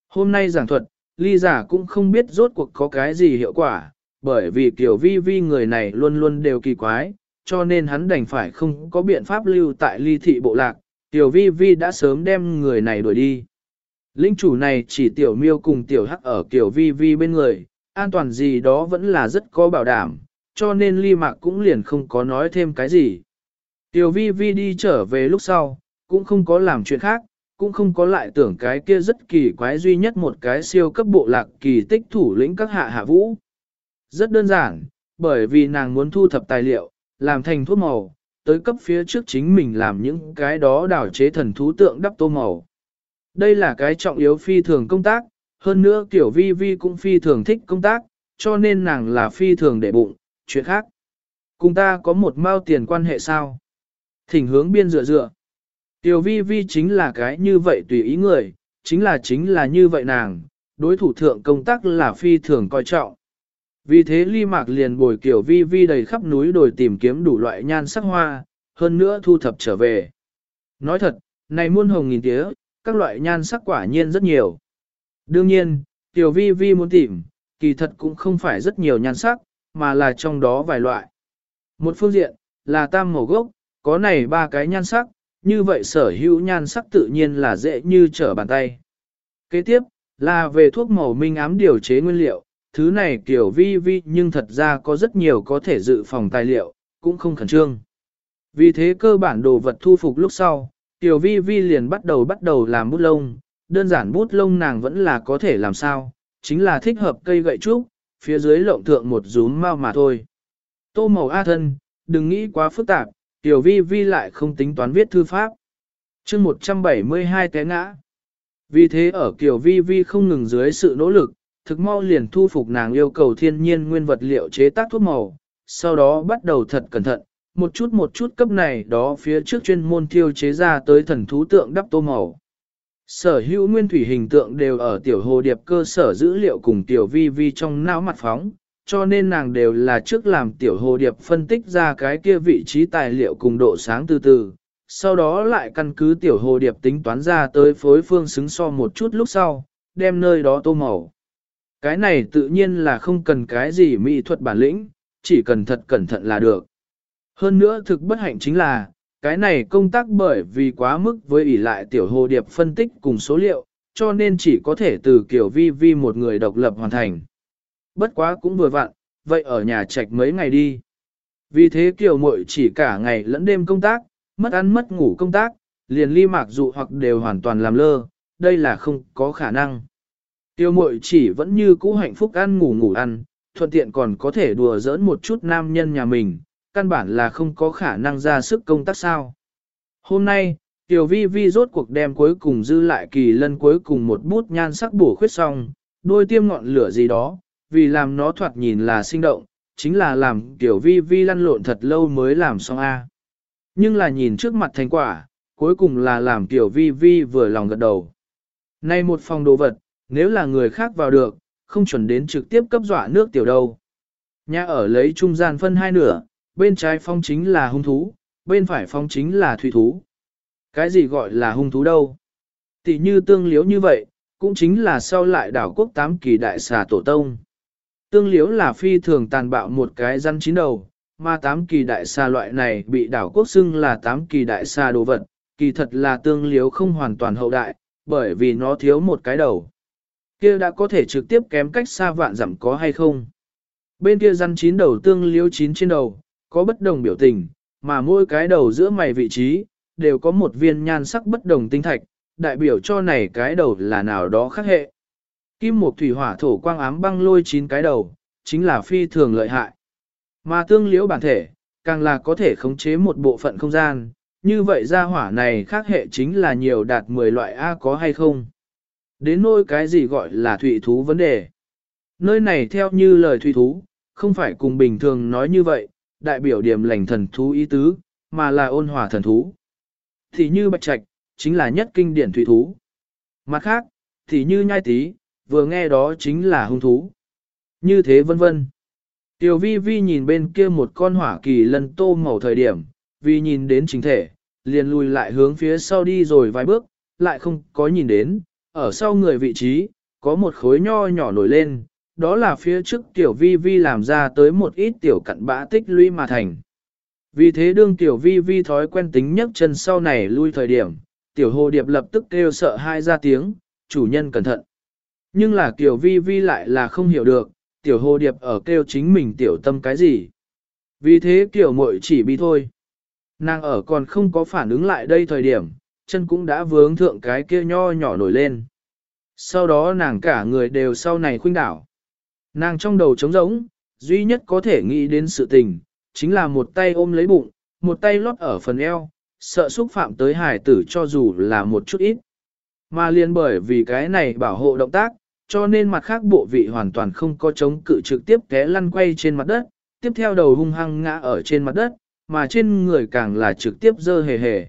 Hôm nay giảng thuật, ly giả cũng không biết rốt cuộc có cái gì hiệu quả, bởi vì kiểu vi vi người này luôn luôn đều kỳ quái, cho nên hắn đành phải không có biện pháp lưu tại ly thị bộ lạc, tiểu vi vi đã sớm đem người này đuổi đi. Linh chủ này chỉ tiểu miêu cùng tiểu hắc ở kiểu vi vi bên người, an toàn gì đó vẫn là rất có bảo đảm, cho nên ly mạc cũng liền không có nói thêm cái gì. Tiểu vi vi đi trở về lúc sau, cũng không có làm chuyện khác, cũng không có lại tưởng cái kia rất kỳ quái duy nhất một cái siêu cấp bộ lạc kỳ tích thủ lĩnh các hạ hạ vũ. Rất đơn giản, bởi vì nàng muốn thu thập tài liệu, làm thành thuốc màu, tới cấp phía trước chính mình làm những cái đó đảo chế thần thú tượng đắp tô màu. Đây là cái trọng yếu phi thường công tác, hơn nữa tiểu vi vi cũng phi thường thích công tác, cho nên nàng là phi thường để bụng, chuyện khác. Cùng ta có một mao tiền quan hệ sao? Thỉnh hướng biên dựa dựa. Tiểu vi vi chính là cái như vậy tùy ý người, chính là chính là như vậy nàng, đối thủ thượng công tác là phi thường coi trọng. Vì thế ly mạc liền bồi kiểu vi vi đầy khắp núi đồi tìm kiếm đủ loại nhan sắc hoa, hơn nữa thu thập trở về. Nói thật, này muôn hồng nghìn tía, các loại nhan sắc quả nhiên rất nhiều. Đương nhiên, tiểu vi vi muốn tìm, kỳ thật cũng không phải rất nhiều nhan sắc, mà là trong đó vài loại. Một phương diện, là tam màu gốc, có này ba cái nhan sắc, như vậy sở hữu nhan sắc tự nhiên là dễ như trở bàn tay. Kế tiếp, là về thuốc màu minh ám điều chế nguyên liệu, thứ này kiểu vi vi nhưng thật ra có rất nhiều có thể dự phòng tài liệu, cũng không khẩn trương. Vì thế cơ bản đồ vật thu phục lúc sau, tiểu vi vi liền bắt đầu bắt đầu làm bút lông, đơn giản bút lông nàng vẫn là có thể làm sao, chính là thích hợp cây gậy trúc, phía dưới lộng thượng một rúm mau mà thôi. Tô màu A thân, đừng nghĩ quá phức tạp, tiểu vi vi lại không tính toán viết thư pháp. chương 172 té ngã. Vì thế ở Kiều vi vi không ngừng dưới sự nỗ lực, thực mau liền thu phục nàng yêu cầu thiên nhiên nguyên vật liệu chế tác thuốc màu, sau đó bắt đầu thật cẩn thận, một chút một chút cấp này đó phía trước chuyên môn thiêu chế ra tới thần thú tượng đắp tô màu. Sở hữu nguyên thủy hình tượng đều ở tiểu hồ điệp cơ sở dữ liệu cùng tiểu vi vi trong não mặt phóng, cho nên nàng đều là trước làm tiểu hồ điệp phân tích ra cái kia vị trí tài liệu cùng độ sáng từ từ, sau đó lại căn cứ tiểu hồ điệp tính toán ra tới phối phương xứng so một chút lúc sau, đem nơi đó tô màu. Cái này tự nhiên là không cần cái gì mỹ thuật bản lĩnh, chỉ cần thật cẩn thận là được. Hơn nữa thực bất hạnh chính là, cái này công tác bởi vì quá mức với ỷ lại tiểu hồ điệp phân tích cùng số liệu, cho nên chỉ có thể từ kiểu vi vi một người độc lập hoàn thành. Bất quá cũng vừa vặn, vậy ở nhà trạch mấy ngày đi. Vì thế kiều muội chỉ cả ngày lẫn đêm công tác, mất ăn mất ngủ công tác, liền ly mạc dụ hoặc đều hoàn toàn làm lơ, đây là không có khả năng. Tiêu muội chỉ vẫn như cũ hạnh phúc ăn ngủ ngủ ăn, thuận tiện còn có thể đùa giỡn một chút nam nhân nhà mình, căn bản là không có khả năng ra sức công tác sao. Hôm nay, Tiểu Vi Vi rốt cuộc đem cuối cùng dư lại kỳ lân cuối cùng một bút nhan sắc bổ khuyết xong, đôi tiêm ngọn lửa gì đó, vì làm nó thoạt nhìn là sinh động, chính là làm Tiểu Vi Vi lăn lộn thật lâu mới làm xong A. Nhưng là nhìn trước mặt thành quả, cuối cùng là làm Tiểu Vi Vi vừa lòng gật đầu. Nay một phòng đồ vật, nếu là người khác vào được, không chuẩn đến trực tiếp cấp dọa nước tiểu đâu. Nhà ở lấy trung gian phân hai nửa, bên trái phong chính là hung thú, bên phải phong chính là thủy thú. Cái gì gọi là hung thú đâu? Tỷ như tương liếu như vậy, cũng chính là sau lại đảo quốc tám kỳ đại xà tổ tông. Tương liếu là phi thường tàn bạo một cái răn chín đầu, mà tám kỳ đại xà loại này bị đảo quốc xưng là tám kỳ đại xà đồ vật, kỳ thật là tương liếu không hoàn toàn hậu đại, bởi vì nó thiếu một cái đầu kia đã có thể trực tiếp kém cách xa vạn dặm có hay không. Bên kia răn chín đầu tương liễu chín trên đầu, có bất đồng biểu tình, mà mỗi cái đầu giữa mày vị trí, đều có một viên nhan sắc bất đồng tinh thạch, đại biểu cho này cái đầu là nào đó khác hệ. Kim một thủy hỏa thổ quang ám băng lôi chín cái đầu, chính là phi thường lợi hại. Mà tương liễu bản thể, càng là có thể khống chế một bộ phận không gian, như vậy ra hỏa này khác hệ chính là nhiều đạt 10 loại A có hay không. Đến nỗi cái gì gọi là thủy thú vấn đề. Nơi này theo như lời thủy thú, không phải cùng bình thường nói như vậy, đại biểu điểm lành thần thú ý tứ, mà là ôn hòa thần thú. Thì như bạch trạch, chính là nhất kinh điển thủy thú. Mặt khác, thì như nhai tí, vừa nghe đó chính là hung thú. Như thế vân vân. Tiểu vi vi nhìn bên kia một con hỏa kỳ lân tô màu thời điểm, vì nhìn đến chính thể, liền lùi lại hướng phía sau đi rồi vài bước, lại không có nhìn đến, ở sau người vị trí, có một khối nho nhỏ nổi lên, đó là phía trước tiểu vi vi làm ra tới một ít tiểu cặn bã tích lũy mà thành. Vì thế đương tiểu vi vi thói quen tính nhấc chân sau này lui thời điểm, tiểu hồ điệp lập tức kêu sợ hai ra tiếng, chủ nhân cẩn thận. Nhưng là tiểu vi vi lại là không hiểu được, tiểu hồ điệp ở kêu chính mình tiểu tâm cái gì. Vì thế tiểu muội chỉ bị thôi. Nàng ở còn không có phản ứng lại đây thời điểm, chân cũng đã vướng thượng cái kia nho nhỏ nổi lên. Sau đó nàng cả người đều sau này khuynh đảo. Nàng trong đầu trống rỗng, duy nhất có thể nghĩ đến sự tình, chính là một tay ôm lấy bụng, một tay lót ở phần eo, sợ xúc phạm tới hải tử cho dù là một chút ít. Mà liên bởi vì cái này bảo hộ động tác, cho nên mặt khác bộ vị hoàn toàn không có chống cự trực tiếp té lăn quay trên mặt đất, tiếp theo đầu hung hăng ngã ở trên mặt đất, mà trên người càng là trực tiếp dơ hề hề.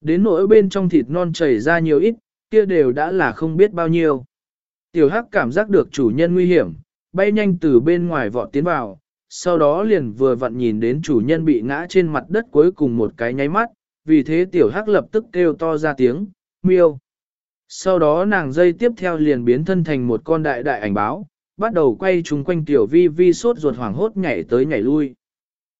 Đến nỗi bên trong thịt non chảy ra nhiều ít, kia đều đã là không biết bao nhiêu. Tiểu hắc cảm giác được chủ nhân nguy hiểm, bay nhanh từ bên ngoài vọt tiến vào, sau đó liền vừa vặn nhìn đến chủ nhân bị ngã trên mặt đất cuối cùng một cái nháy mắt, vì thế tiểu hắc lập tức kêu to ra tiếng, miêu. Sau đó nàng dây tiếp theo liền biến thân thành một con đại đại ảnh báo, bắt đầu quay chung quanh tiểu vi vi sốt ruột hoảng hốt nhảy tới nhảy lui.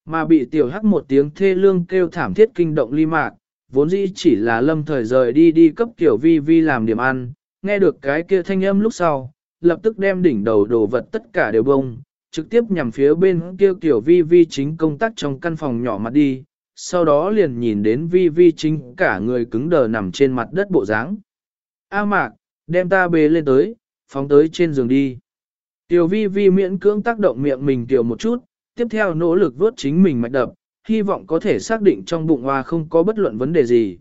Mà bị tiểu hắc một tiếng thê lương kêu thảm thiết kinh động ly mạc, vốn dĩ chỉ là lâm thời rời đi đi cấp tiểu vi vi làm điểm ăn, nghe được cái kia thanh âm lúc sau, lập tức đem đỉnh đầu đồ vật tất cả đều bông, trực tiếp nhằm phía bên kia tiểu vi vi chính công tác trong căn phòng nhỏ mặt đi, sau đó liền nhìn đến vi vi chính cả người cứng đờ nằm trên mặt đất bộ dáng. A mạc, đem ta bế lên tới, phóng tới trên giường đi. Tiểu vi vi miễn cưỡng tác động miệng mình tiểu một chút, tiếp theo nỗ lực vớt chính mình mạch đập, hy vọng có thể xác định trong bụng hoa không có bất luận vấn đề gì.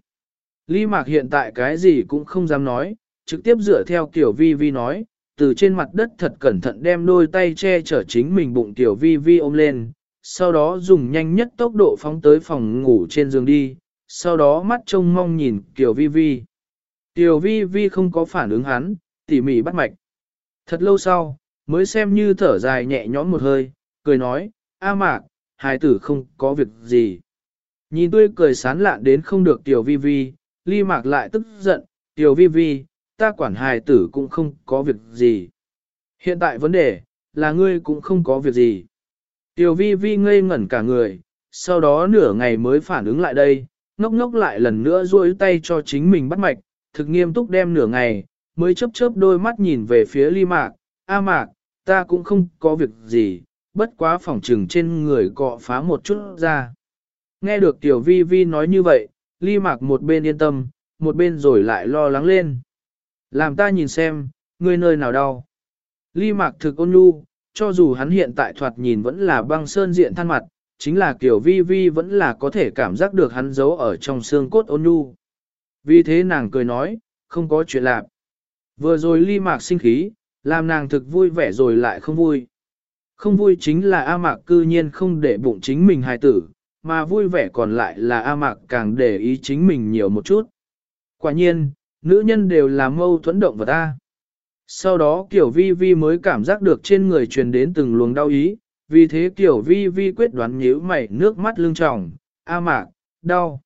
Ly mạc hiện tại cái gì cũng không dám nói, trực tiếp dựa theo kiểu vi vi nói, từ trên mặt đất thật cẩn thận đem đôi tay che chở chính mình bụng tiểu vi vi ôm lên, sau đó dùng nhanh nhất tốc độ phóng tới phòng ngủ trên giường đi, sau đó mắt trông mong nhìn tiểu vi vi. Tiểu vi vi không có phản ứng hắn, tỉ mỉ bắt mạch. Thật lâu sau, mới xem như thở dài nhẹ nhõm một hơi, cười nói, A mạc, hài tử không có việc gì. Nhìn tươi cười sán lạn đến không được tiểu vi vi, ly mạc lại tức giận, tiểu vi vi, ta quản hài tử cũng không có việc gì. Hiện tại vấn đề, là ngươi cũng không có việc gì. Tiểu vi vi ngây ngẩn cả người, sau đó nửa ngày mới phản ứng lại đây, ngốc ngốc lại lần nữa duỗi tay cho chính mình bắt mạch, thực nghiêm túc đem nửa ngày, mới chớp chớp đôi mắt nhìn về phía ly mạc, a mạc, ta cũng không có việc gì, bất quá phòng trừng trên người cọ phá một chút ra. Nghe được tiểu vi vi nói như vậy, ly mạc một bên yên tâm, một bên rồi lại lo lắng lên. Làm ta nhìn xem, ngươi nơi nào đau. Ly mạc thực ôn nhu, cho dù hắn hiện tại thoạt nhìn vẫn là băng sơn diện than mặt, chính là kiểu vi vi vẫn là có thể cảm giác được hắn giấu ở trong xương cốt ôn nhu. Vì thế nàng cười nói, không có chuyện lạ. Vừa rồi ly mạc sinh khí, làm nàng thực vui vẻ rồi lại không vui. Không vui chính là A Mạc cư nhiên không để bụng chính mình hài tử, mà vui vẻ còn lại là A Mạc càng để ý chính mình nhiều một chút. Quả nhiên, nữ nhân đều là mâu thuẫn động vật ta. Sau đó Kiểu Vi Vi mới cảm giác được trên người truyền đến từng luồng đau ý, vì thế Kiểu Vi Vi quyết đoán nhíu mày nước mắt lưng tròng, A Mạc, đau.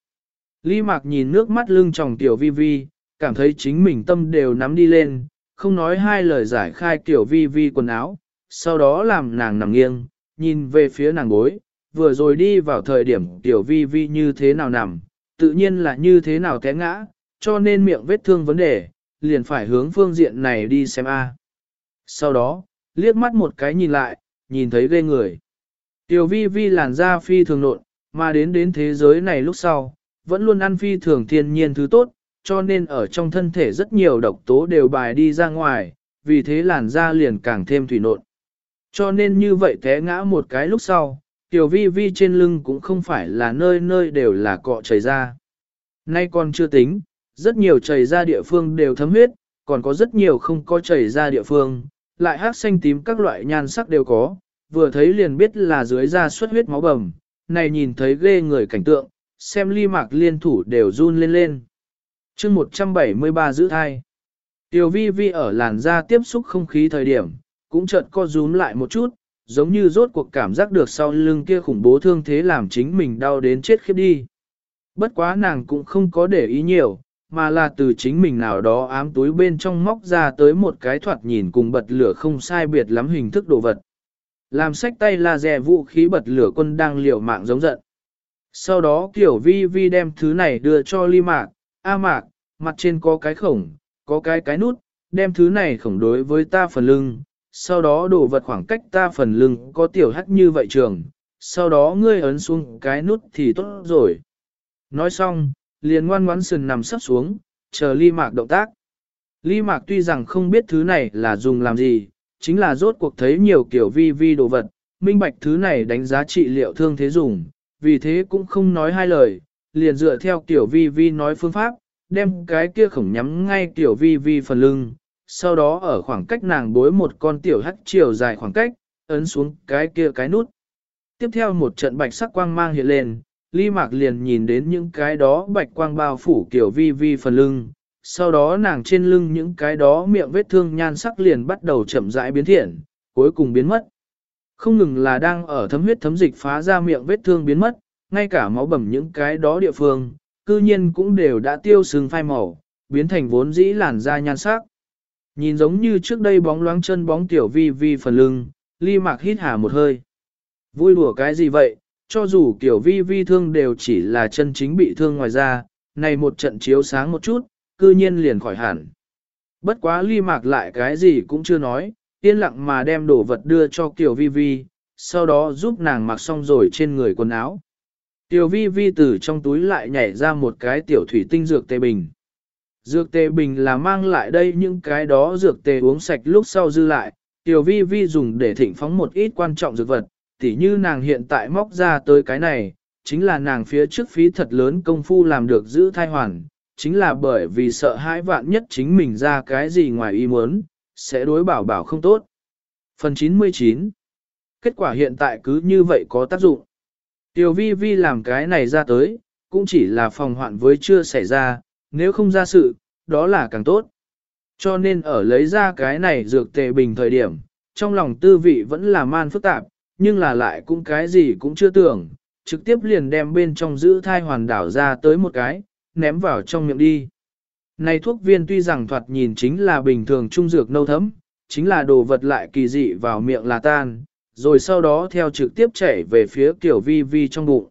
Lý Mạc nhìn nước mắt lưng tròng Tiểu Vi Vi, cảm thấy chính mình tâm đều nắm đi lên, không nói hai lời giải khai Tiểu Vi Vi quần áo, sau đó làm nàng nằm nghiêng, nhìn về phía nàng bối, vừa rồi đi vào thời điểm Tiểu Vi Vi như thế nào nằm, tự nhiên là như thế nào té ngã, cho nên miệng vết thương vấn đề, liền phải hướng phương diện này đi xem a. Sau đó, liếc mắt một cái nhìn lại, nhìn thấy ghê người. Tiểu vi vi làn da phi thường nộn, mà đến đến thế giới này lúc sau, vẫn luôn ăn phi thường thiên nhiên thứ tốt, cho nên ở trong thân thể rất nhiều độc tố đều bài đi ra ngoài, vì thế làn da liền càng thêm thủy nộn. Cho nên như vậy té ngã một cái lúc sau, tiểu vi vi trên lưng cũng không phải là nơi nơi đều là cọ chảy ra. Nay còn chưa tính, rất nhiều chảy ra địa phương đều thấm huyết, còn có rất nhiều không có chảy ra địa phương, lại hát xanh tím các loại nhan sắc đều có, vừa thấy liền biết là dưới da xuất huyết máu bầm, này nhìn thấy ghê người cảnh tượng, xem ly mạc liên thủ đều run lên lên. chương 173 giữ thai. Tiểu vi vi ở làn da tiếp xúc không khí thời điểm, cũng chợt co rúm lại một chút, giống như rốt cuộc cảm giác được sau lưng kia khủng bố thương thế làm chính mình đau đến chết khiếp đi. Bất quá nàng cũng không có để ý nhiều, mà là từ chính mình nào đó ám túi bên trong móc ra tới một cái thoạt nhìn cùng bật lửa không sai biệt lắm hình thức đồ vật. Làm sách tay là rè vũ khí bật lửa quân đang liều mạng giống giận. Sau đó kiểu vi vi đem thứ này đưa cho ly mạc, a mạc, mặt trên có cái khổng, có cái cái nút, đem thứ này khổng đối với ta phần lưng, sau đó đổ vật khoảng cách ta phần lưng có tiểu hắt như vậy trường, sau đó ngươi ấn xuống cái nút thì tốt rồi. Nói xong, liền ngoan ngoãn sườn nằm sắp xuống, chờ ly mạc động tác. Ly mạc tuy rằng không biết thứ này là dùng làm gì, chính là rốt cuộc thấy nhiều kiểu vi vi đồ vật, minh bạch thứ này đánh giá trị liệu thương thế dùng, vì thế cũng không nói hai lời, liền dựa theo tiểu vi vi nói phương pháp, đem cái kia khổng nhắm ngay tiểu vi vi phần lưng, sau đó ở khoảng cách nàng bối một con tiểu hắc chiều dài khoảng cách, ấn xuống cái kia cái nút. Tiếp theo một trận bạch sắc quang mang hiện lên, ly mạc liền nhìn đến những cái đó bạch quang bao phủ kiểu vi vi phần lưng, sau đó nàng trên lưng những cái đó miệng vết thương nhan sắc liền bắt đầu chậm rãi biến thiện, cuối cùng biến mất. Không ngừng là đang ở thấm huyết thấm dịch phá ra miệng vết thương biến mất, ngay cả máu bầm những cái đó địa phương, cư nhiên cũng đều đã tiêu sừng phai màu, biến thành vốn dĩ làn da nhan sắc. Nhìn giống như trước đây bóng loáng chân bóng tiểu vi vi phần lưng, ly mạc hít hà một hơi. Vui đùa cái gì vậy, cho dù kiểu vi vi thương đều chỉ là chân chính bị thương ngoài ra, này một trận chiếu sáng một chút, cư nhiên liền khỏi hẳn. Bất quá ly mạc lại cái gì cũng chưa nói, yên lặng mà đem đồ vật đưa cho Kiều Vi Vi, sau đó giúp nàng mặc xong rồi trên người quần áo. Tiểu vi vi từ trong túi lại nhảy ra một cái tiểu thủy tinh dược tê bình. Dược tê bình là mang lại đây những cái đó dược tê uống sạch lúc sau dư lại, tiểu vi vi dùng để thịnh phóng một ít quan trọng dược vật, tỉ như nàng hiện tại móc ra tới cái này, chính là nàng phía trước phí thật lớn công phu làm được giữ thai hoàn, chính là bởi vì sợ hãi vạn nhất chính mình ra cái gì ngoài ý muốn, sẽ đối bảo bảo không tốt. Phần 99 Kết quả hiện tại cứ như vậy có tác dụng. Tiểu vi vi làm cái này ra tới, cũng chỉ là phòng hoạn với chưa xảy ra, nếu không ra sự, đó là càng tốt. Cho nên ở lấy ra cái này dược tệ bình thời điểm, trong lòng tư vị vẫn là man phức tạp, nhưng là lại cũng cái gì cũng chưa tưởng, trực tiếp liền đem bên trong giữ thai hoàn đảo ra tới một cái, ném vào trong miệng đi. Này thuốc viên tuy rằng thoạt nhìn chính là bình thường trung dược nâu thấm, chính là đồ vật lại kỳ dị vào miệng là tan, rồi sau đó theo trực tiếp chảy về phía tiểu vi vi trong bụng.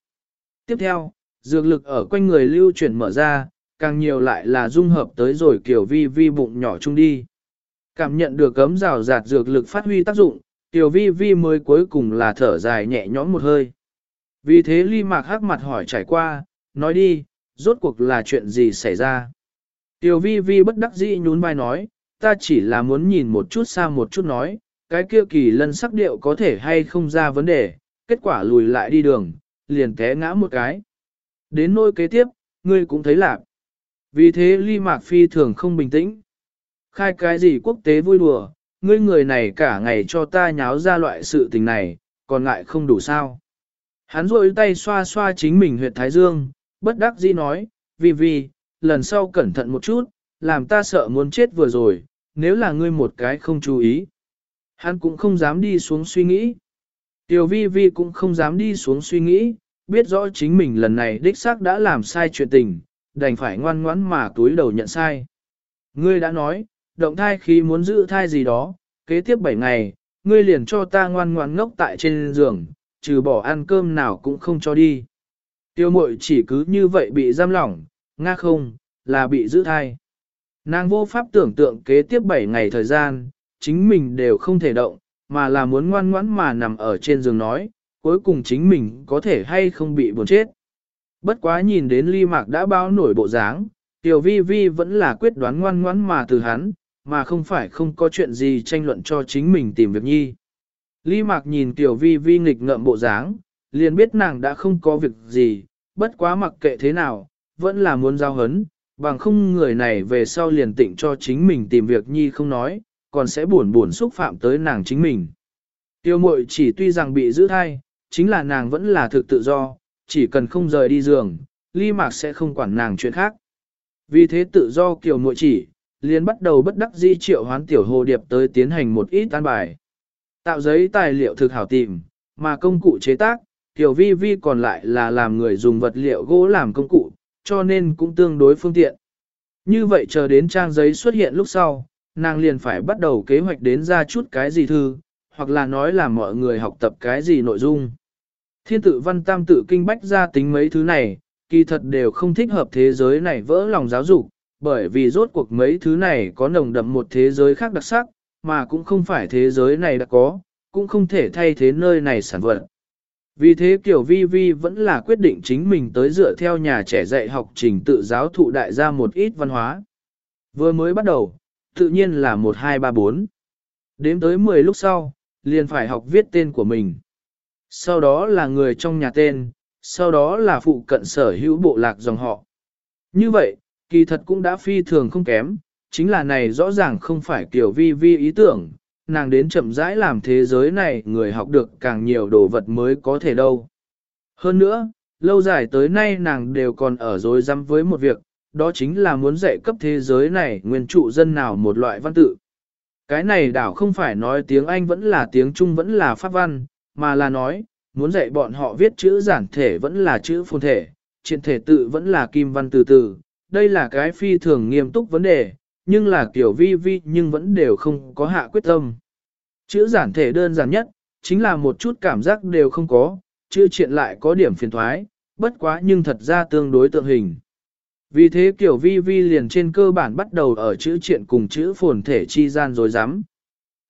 Tiếp theo, dược lực ở quanh người lưu chuyển mở ra, càng nhiều lại là dung hợp tới rồi kiểu vi vi bụng nhỏ chung đi. Cảm nhận được cấm rào rạt dược lực phát huy tác dụng, tiểu vi vi mới cuối cùng là thở dài nhẹ nhõm một hơi. Vì thế ly mạc hắc mặt hỏi trải qua, nói đi, rốt cuộc là chuyện gì xảy ra. Tiểu vi vi bất đắc dĩ nhún vai nói, ta chỉ là muốn nhìn một chút xa một chút nói, cái kia kỳ lân sắc điệu có thể hay không ra vấn đề, kết quả lùi lại đi đường, liền té ngã một cái. Đến nỗi kế tiếp, ngươi cũng thấy lạc. Vì thế ly mạc phi thường không bình tĩnh. Khai cái gì quốc tế vui đùa, ngươi người này cả ngày cho ta nháo ra loại sự tình này, còn ngại không đủ sao. Hắn rôi tay xoa xoa chính mình huyệt thái dương, bất đắc dĩ nói, vì vì, lần sau cẩn thận một chút, làm ta sợ muốn chết vừa rồi, nếu là ngươi một cái không chú ý. Hắn cũng không dám đi xuống suy nghĩ. Tiểu vi vi cũng không dám đi xuống suy nghĩ, biết rõ chính mình lần này đích xác đã làm sai chuyện tình, đành phải ngoan ngoãn mà túi đầu nhận sai. Ngươi đã nói, động thai khi muốn giữ thai gì đó, kế tiếp 7 ngày, ngươi liền cho ta ngoan ngoãn ngốc tại trên giường, trừ bỏ ăn cơm nào cũng không cho đi. Tiêu mội chỉ cứ như vậy bị giam lỏng, nga không, là bị giữ thai. Nàng vô pháp tưởng tượng kế tiếp 7 ngày thời gian, chính mình đều không thể động, mà là muốn ngoan ngoãn mà nằm ở trên giường nói, cuối cùng chính mình có thể hay không bị buồn chết. Bất quá nhìn đến ly mạc đã bao nổi bộ dáng, tiểu vi vi vẫn là quyết đoán ngoan ngoãn mà từ hắn, mà không phải không có chuyện gì tranh luận cho chính mình tìm việc nhi. Ly mạc nhìn tiểu vi vi nghịch ngợm bộ dáng, liền biết nàng đã không có việc gì, bất quá mặc kệ thế nào, vẫn là muốn giao hấn, bằng không người này về sau liền tịnh cho chính mình tìm việc nhi không nói, còn sẽ buồn buồn xúc phạm tới nàng chính mình. Tiêu mội chỉ tuy rằng bị giữ thai, chính là nàng vẫn là thực tự do, chỉ cần không rời đi giường, ly mạc sẽ không quản nàng chuyện khác. Vì thế tự do kiều mội chỉ, liền bắt đầu bất đắc di triệu hoán tiểu hồ điệp tới tiến hành một ít tan bài. Tạo giấy tài liệu thực hảo tìm, mà công cụ chế tác, tiểu vi vi còn lại là làm người dùng vật liệu gỗ làm công cụ, cho nên cũng tương đối phương tiện. Như vậy chờ đến trang giấy xuất hiện lúc sau, nàng liền phải bắt đầu kế hoạch đến ra chút cái gì thư, hoặc là nói là mọi người học tập cái gì nội dung. Thiên tự văn tam tự kinh bách ra tính mấy thứ này, kỳ thật đều không thích hợp thế giới này vỡ lòng giáo dục, bởi vì rốt cuộc mấy thứ này có nồng đậm một thế giới khác đặc sắc, mà cũng không phải thế giới này đã có, cũng không thể thay thế nơi này sản vật. Vì thế Kiều Vi Vi vẫn là quyết định chính mình tới dựa theo nhà trẻ dạy học trình tự giáo thụ đại gia một ít văn hóa. Vừa mới bắt đầu, tự nhiên là 1, 2, 3, 4. Đếm tới 10 lúc sau, liền phải học viết tên của mình. Sau đó là người trong nhà tên, sau đó là phụ cận sở hữu bộ lạc dòng họ. Như vậy, kỳ thật cũng đã phi thường không kém, chính là này rõ ràng không phải Kiều vi vi ý tưởng, nàng đến chậm rãi làm thế giới này người học được càng nhiều đồ vật mới có thể đâu. Hơn nữa, lâu dài tới nay nàng đều còn ở dối rắm với một việc, đó chính là muốn dạy cấp thế giới này nguyên trụ dân nào một loại văn tự. Cái này đảo không phải nói tiếng Anh vẫn là tiếng Trung vẫn là Pháp văn, mà là nói, muốn dạy bọn họ viết chữ giản thể vẫn là chữ phồn thể, triện thể tự vẫn là kim văn từ từ. Đây là cái phi thường nghiêm túc vấn đề, nhưng là kiểu vi vi nhưng vẫn đều không có hạ quyết tâm. Chữ giản thể đơn giản nhất, chính là một chút cảm giác đều không có, chữ triện lại có điểm phiền thoái, bất quá nhưng thật ra tương đối tượng hình. Vì thế kiểu vi vi liền trên cơ bản bắt đầu ở chữ triện cùng chữ phồn thể chi gian rồi dám.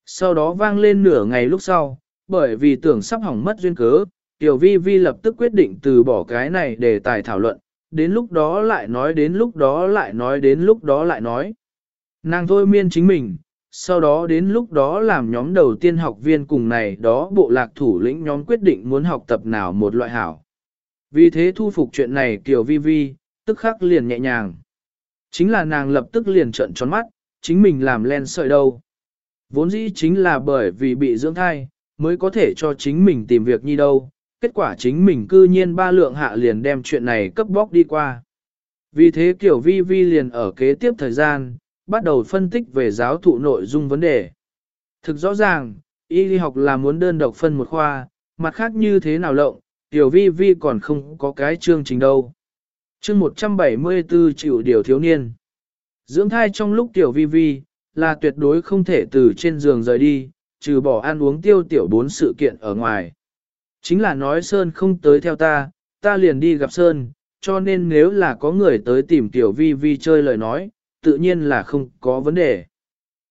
Sau đó vang lên nửa ngày lúc sau, bởi vì tưởng sắp hỏng mất duyên cớ, tiểu vi vi lập tức quyết định từ bỏ cái này để tài thảo luận, đến lúc đó lại nói đến lúc đó lại nói đến lúc đó lại nói. Nàng thôi miên chính mình, sau đó đến lúc đó làm nhóm đầu tiên học viên cùng này đó bộ lạc thủ lĩnh nhóm quyết định muốn học tập nào một loại hảo. Vì thế thu phục chuyện này kiểu Vi Vi, tức khắc liền nhẹ nhàng. Chính là nàng lập tức liền trợn tròn mắt, chính mình làm len sợi đâu. Vốn dĩ chính là bởi vì bị dưỡng thai, mới có thể cho chính mình tìm việc như đâu. Kết quả chính mình cư nhiên ba lượng hạ liền đem chuyện này cấp bóc đi qua. Vì thế kiểu vi vi liền ở kế tiếp thời gian, bắt đầu phân tích về giáo thụ nội dung vấn đề. Thực rõ ràng, y đi học là muốn đơn độc phân một khoa, mặt khác như thế nào lộng, tiểu vi vi còn không có cái chương trình đâu. chương 174 triệu điều thiếu niên. Dưỡng thai trong lúc tiểu vi vi, là tuyệt đối không thể từ trên giường rời đi, trừ bỏ ăn uống tiêu tiểu bốn sự kiện ở ngoài. Chính là nói Sơn không tới theo ta, ta liền đi gặp Sơn, cho nên nếu là có người tới tìm tiểu vi vi chơi lời nói, tự nhiên là không có vấn đề.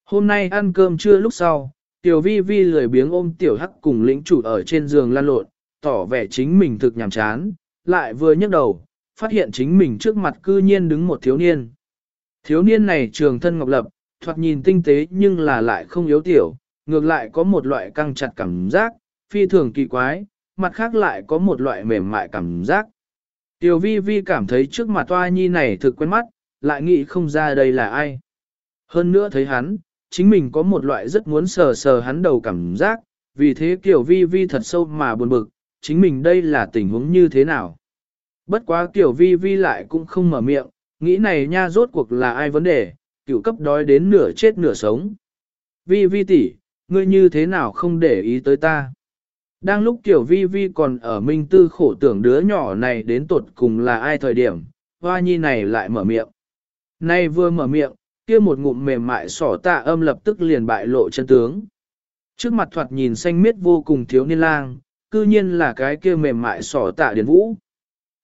Hôm nay ăn cơm trưa lúc sau, tiểu vi vi lười biếng ôm tiểu hắc cùng lĩnh chủ ở trên giường lăn lộn, tỏ vẻ chính mình thực nhàm chán, lại vừa nhấc đầu, phát hiện chính mình trước mặt cư nhiên đứng một thiếu niên. Thiếu niên này trường thân ngọc lập, thoạt nhìn tinh tế nhưng là lại không yếu tiểu, ngược lại có một loại căng chặt cảm giác, phi thường kỳ quái, mặt khác lại có một loại mềm mại cảm giác. Tiểu vi vi cảm thấy trước mặt toa nhi này thực quen mắt, lại nghĩ không ra đây là ai. Hơn nữa thấy hắn, chính mình có một loại rất muốn sờ sờ hắn đầu cảm giác, vì thế Kiều Vi Vi thật sâu mà buồn bực, chính mình đây là tình huống như thế nào. Bất quá Kiều Vi Vi lại cũng không mở miệng, nghĩ này nha rốt cuộc là ai vấn đề, cựu cấp đói đến nửa chết nửa sống. Vi Vi tỷ, ngươi như thế nào không để ý tới ta. Đang lúc Kiều Vi Vi còn ở minh tư khổ tưởng đứa nhỏ này đến tột cùng là ai thời điểm, hoa nhi này lại mở miệng. Nay vừa mở miệng, kia một ngụm mềm mại sỏ tạ âm lập tức liền bại lộ chân tướng. Trước mặt thoạt nhìn xanh miết vô cùng thiếu niên lang, cư nhiên là cái kia mềm mại sỏ tạ điền vũ.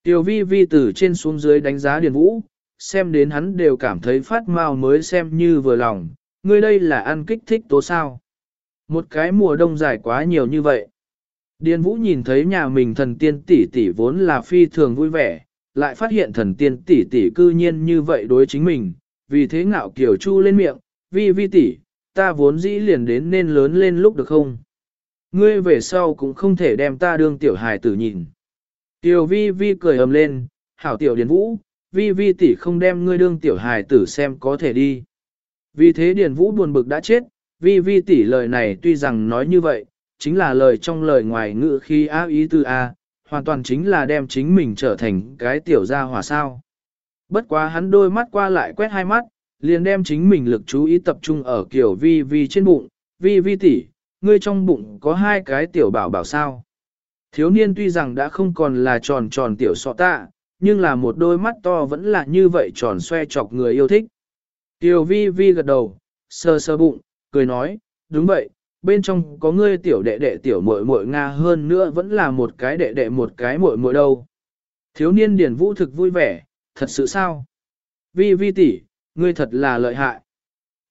Tiểu vi vi từ trên xuống dưới đánh giá điền vũ, xem đến hắn đều cảm thấy phát mau mới xem như vừa lòng, ngươi đây là ăn kích thích tố sao. Một cái mùa đông dài quá nhiều như vậy. Điền vũ nhìn thấy nhà mình thần tiên tỷ tỷ vốn là phi thường vui vẻ, lại phát hiện thần tiên tỷ tỷ cư nhiên như vậy đối chính mình, vì thế ngạo kiểu chu lên miệng, vi vi tỷ, ta vốn dĩ liền đến nên lớn lên lúc được không? Ngươi về sau cũng không thể đem ta đương tiểu hài tử nhìn. Tiểu vi vi cười ầm lên, hảo tiểu điền vũ, vi vi tỷ không đem ngươi đương tiểu hài tử xem có thể đi. Vì thế điền vũ buồn bực đã chết, vi vi tỷ lời này tuy rằng nói như vậy, chính là lời trong lời ngoài ngữ khi á ý tư A, hoàn toàn chính là đem chính mình trở thành cái tiểu gia hỏa sao. Bất quá hắn đôi mắt qua lại quét hai mắt, liền đem chính mình lực chú ý tập trung ở kiểu vi vi trên bụng, vi vi tỷ, ngươi trong bụng có hai cái tiểu bảo bảo sao. Thiếu niên tuy rằng đã không còn là tròn tròn tiểu sọ tạ, nhưng là một đôi mắt to vẫn là như vậy tròn xoe chọc người yêu thích. Tiểu vi vi gật đầu, sơ sơ bụng, cười nói, đúng vậy, bên trong có ngươi tiểu đệ đệ tiểu muội muội Nga hơn nữa vẫn là một cái đệ đệ một cái muội muội đâu. Thiếu niên điển vũ thực vui vẻ, thật sự sao? Vi vi tỷ, ngươi thật là lợi hại.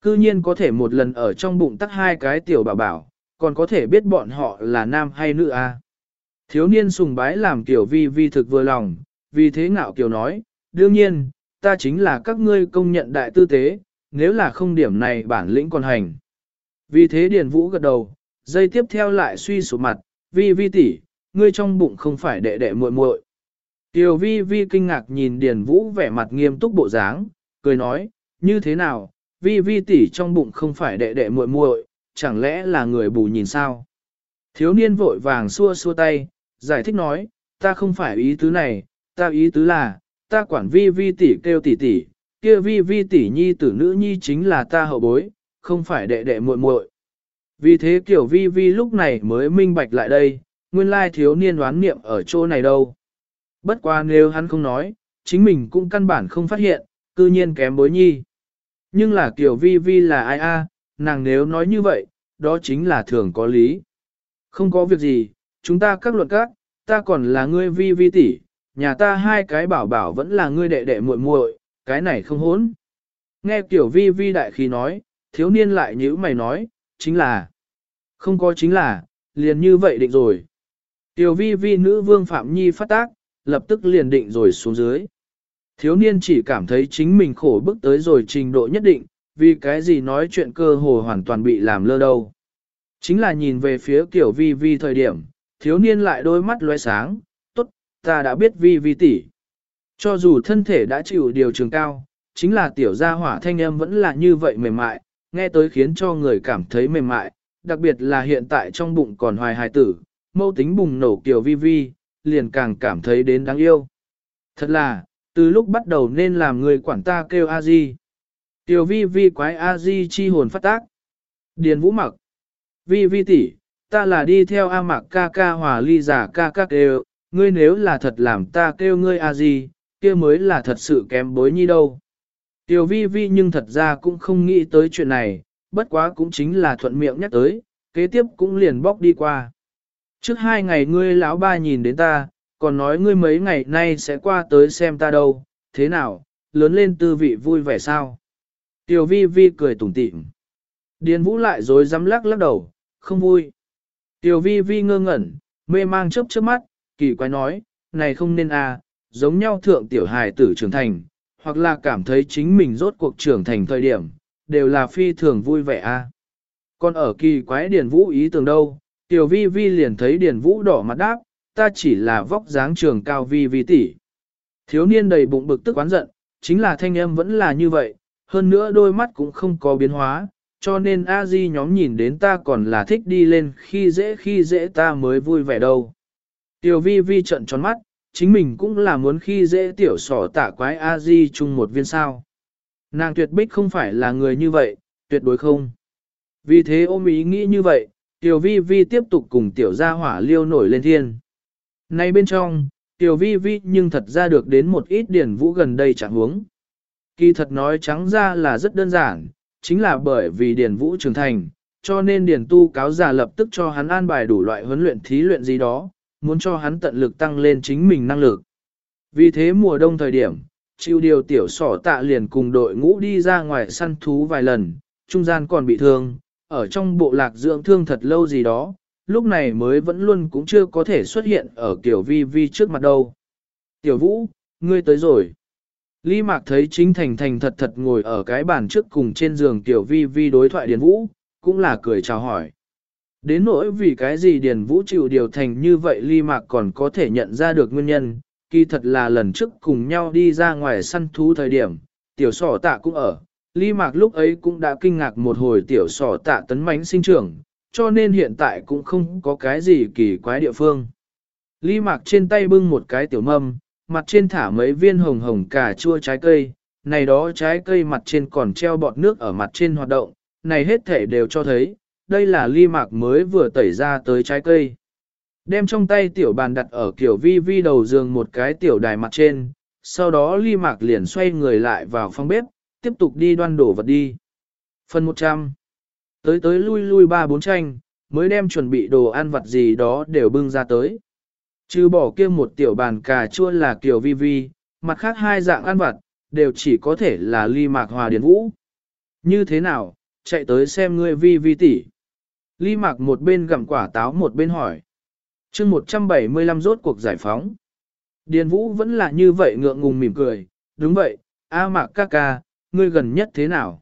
Cư nhiên có thể một lần ở trong bụng tắc hai cái tiểu bảo bảo, còn có thể biết bọn họ là nam hay nữ à? Thiếu niên sùng bái làm tiểu vi vi thực vừa lòng, vì thế ngạo kiều nói, đương nhiên, ta chính là các ngươi công nhận đại tư tế, nếu là không điểm này bản lĩnh còn hành. Vì thế Điền Vũ gật đầu, dây tiếp theo lại suy sụp mặt, vi vi tỷ, ngươi trong bụng không phải đệ đệ muội muội. Tiểu vi vi kinh ngạc nhìn Điền Vũ vẻ mặt nghiêm túc bộ dáng, cười nói, như thế nào, vi vi tỷ trong bụng không phải đệ đệ muội muội, chẳng lẽ là người bù nhìn sao? Thiếu niên vội vàng xua xua tay, giải thích nói, ta không phải ý tứ này, ta ý tứ là, ta quản vi vi tỷ kêu tỷ tỷ, kia vi vi tỷ nhi tử nữ nhi chính là ta hậu bối, không phải đệ đệ muội muội. Vì thế kiểu vi vi lúc này mới minh bạch lại đây, nguyên lai thiếu niên đoán niệm ở chỗ này đâu. Bất quá nếu hắn không nói, chính mình cũng căn bản không phát hiện, cư nhiên kém bối nhi. Nhưng là kiểu vi vi là ai a, nàng nếu nói như vậy, đó chính là thường có lý. Không có việc gì, chúng ta các luận các, ta còn là ngươi vi vi tỷ, nhà ta hai cái bảo bảo vẫn là ngươi đệ đệ muội muội, cái này không hốn. Nghe kiểu vi vi đại khí nói, thiếu niên lại nhữ mày nói, chính là, không có chính là, liền như vậy định rồi. Tiểu vi vi nữ vương Phạm Nhi phát tác, lập tức liền định rồi xuống dưới. Thiếu niên chỉ cảm thấy chính mình khổ bước tới rồi trình độ nhất định, vì cái gì nói chuyện cơ hồ hoàn toàn bị làm lơ đâu. Chính là nhìn về phía kiểu vi vi thời điểm, thiếu niên lại đôi mắt lóe sáng, tốt, ta đã biết vi vi tỷ. Cho dù thân thể đã chịu điều trường cao, chính là tiểu gia hỏa thanh em vẫn là như vậy mềm mại, nghe tới khiến cho người cảm thấy mềm mại, đặc biệt là hiện tại trong bụng còn hoài hài tử, mâu tính bùng nổ kiểu vi vi, liền càng cảm thấy đến đáng yêu. Thật là, từ lúc bắt đầu nên làm người quản ta kêu a di Tiểu vi vi quái a di chi hồn phát tác. Điền vũ mặc. Vi vi tỷ, ta là đi theo A mặc ca ca hòa ly giả ca ca kêu, ngươi nếu là thật làm ta kêu ngươi a di, kia mới là thật sự kém bối nhi đâu. Tiểu vi vi nhưng thật ra cũng không nghĩ tới chuyện này, bất quá cũng chính là thuận miệng nhắc tới, kế tiếp cũng liền bóc đi qua. Trước hai ngày ngươi lão ba nhìn đến ta, còn nói ngươi mấy ngày nay sẽ qua tới xem ta đâu, thế nào, lớn lên tư vị vui vẻ sao? Tiểu vi vi cười tủm tỉm. Điền vũ lại rồi dám lắc lắc đầu, không vui. Tiểu vi vi ngơ ngẩn, mê mang chớp chớp mắt, kỳ quái nói, này không nên à, giống nhau thượng tiểu hài tử trưởng thành, hoặc là cảm thấy chính mình rốt cuộc trưởng thành thời điểm, đều là phi thường vui vẻ a. Còn ở kỳ quái Điền Vũ ý tưởng đâu, Tiểu Vi Vi liền thấy Điền Vũ đỏ mặt đáp, ta chỉ là vóc dáng trường cao Vi Vi tỷ. Thiếu niên đầy bụng bực tức oán giận, chính là thanh âm vẫn là như vậy, hơn nữa đôi mắt cũng không có biến hóa, cho nên a di nhóm nhìn đến ta còn là thích đi lên khi dễ khi dễ ta mới vui vẻ đâu. Tiểu Vi Vi trận tròn mắt, chính mình cũng là muốn khi dễ tiểu sỏ tạ quái a di chung một viên sao. Nàng tuyệt bích không phải là người như vậy, tuyệt đối không. Vì thế ôm ý nghĩ như vậy, tiểu vi vi tiếp tục cùng tiểu gia hỏa liêu nổi lên thiên. Nay bên trong, tiểu vi vi nhưng thật ra được đến một ít điển vũ gần đây chẳng huống. Kỳ thật nói trắng ra là rất đơn giản, chính là bởi vì điển vũ trưởng thành, cho nên điển tu cáo giả lập tức cho hắn an bài đủ loại huấn luyện thí luyện gì đó, muốn cho hắn tận lực tăng lên chính mình năng lực. Vì thế mùa đông thời điểm, chịu điều tiểu sỏ tạ liền cùng đội ngũ đi ra ngoài săn thú vài lần, trung gian còn bị thương, ở trong bộ lạc dưỡng thương thật lâu gì đó, lúc này mới vẫn luôn cũng chưa có thể xuất hiện ở kiểu vi vi trước mặt đâu. Tiểu vũ, ngươi tới rồi. Lý Mạc thấy chính thành thành thật thật ngồi ở cái bàn trước cùng trên giường tiểu vi vi đối thoại điền vũ, cũng là cười chào hỏi. Đến nỗi vì cái gì Điền Vũ chịu điều thành như vậy Ly Mạc còn có thể nhận ra được nguyên nhân, kỳ thật là lần trước cùng nhau đi ra ngoài săn thú thời điểm, tiểu sỏ tạ cũng ở. Ly Mạc lúc ấy cũng đã kinh ngạc một hồi tiểu sỏ tạ tấn mánh sinh trưởng, cho nên hiện tại cũng không có cái gì kỳ quái địa phương. Ly Mạc trên tay bưng một cái tiểu mâm, mặt trên thả mấy viên hồng hồng cà chua trái cây, này đó trái cây mặt trên còn treo bọt nước ở mặt trên hoạt động, này hết thể đều cho thấy, đây là ly mạc mới vừa tẩy ra tới trái cây. Đem trong tay tiểu bàn đặt ở kiểu vi vi đầu giường một cái tiểu đài mặt trên, sau đó ly mạc liền xoay người lại vào phòng bếp, tiếp tục đi đoan đổ vật đi. Phần 100 Tới tới lui lui ba bốn tranh, mới đem chuẩn bị đồ ăn vặt gì đó đều bưng ra tới. Trừ bỏ kia một tiểu bàn cà chua là kiểu vi vi, mặt khác hai dạng ăn vặt, đều chỉ có thể là ly mạc hòa điển vũ. Như thế nào, chạy tới xem ngươi vi vi tỷ. Ly mạc một bên gặm quả táo một bên hỏi. chương 175 rốt cuộc giải phóng. Điền vũ vẫn là như vậy ngượng ngùng mỉm cười, đúng vậy, A mạc ca ca, ngươi gần nhất thế nào?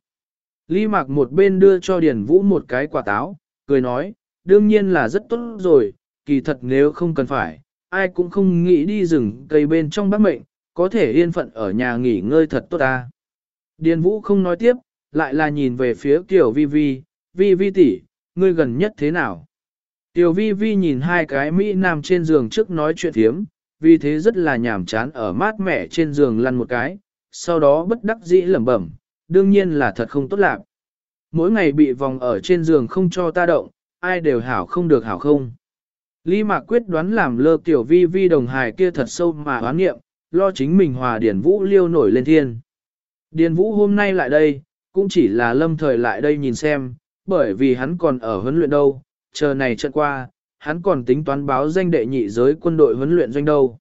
Ly mạc một bên đưa cho Điền vũ một cái quả táo, cười nói, đương nhiên là rất tốt rồi, kỳ thật nếu không cần phải, ai cũng không nghĩ đi rừng cây bên trong bác mệnh, có thể yên phận ở nhà nghỉ ngơi thật tốt ta. Điền Vũ không nói tiếp, lại là nhìn về phía Kiều Vi Vi, Vi Vi tỷ, ngươi gần nhất thế nào? Tiểu Vi Vi nhìn hai cái Mỹ Nam trên giường trước nói chuyện thiếm, vì thế rất là nhàm chán ở mát mẻ trên giường lăn một cái, sau đó bất đắc dĩ lẩm bẩm, đương nhiên là thật không tốt lạc. Mỗi ngày bị vòng ở trên giường không cho ta động, ai đều hảo không được hảo không. Lý Mạc quyết đoán làm lơ tiểu vi vi đồng hài kia thật sâu mà oán nghiệm, lo chính mình hòa Điền Vũ liêu nổi lên thiên. Điền Vũ hôm nay lại đây, cũng chỉ là lâm thời lại đây nhìn xem, bởi vì hắn còn ở huấn luyện đâu, chờ này trận qua, hắn còn tính toán báo danh đệ nhị giới quân đội huấn luyện doanh đâu.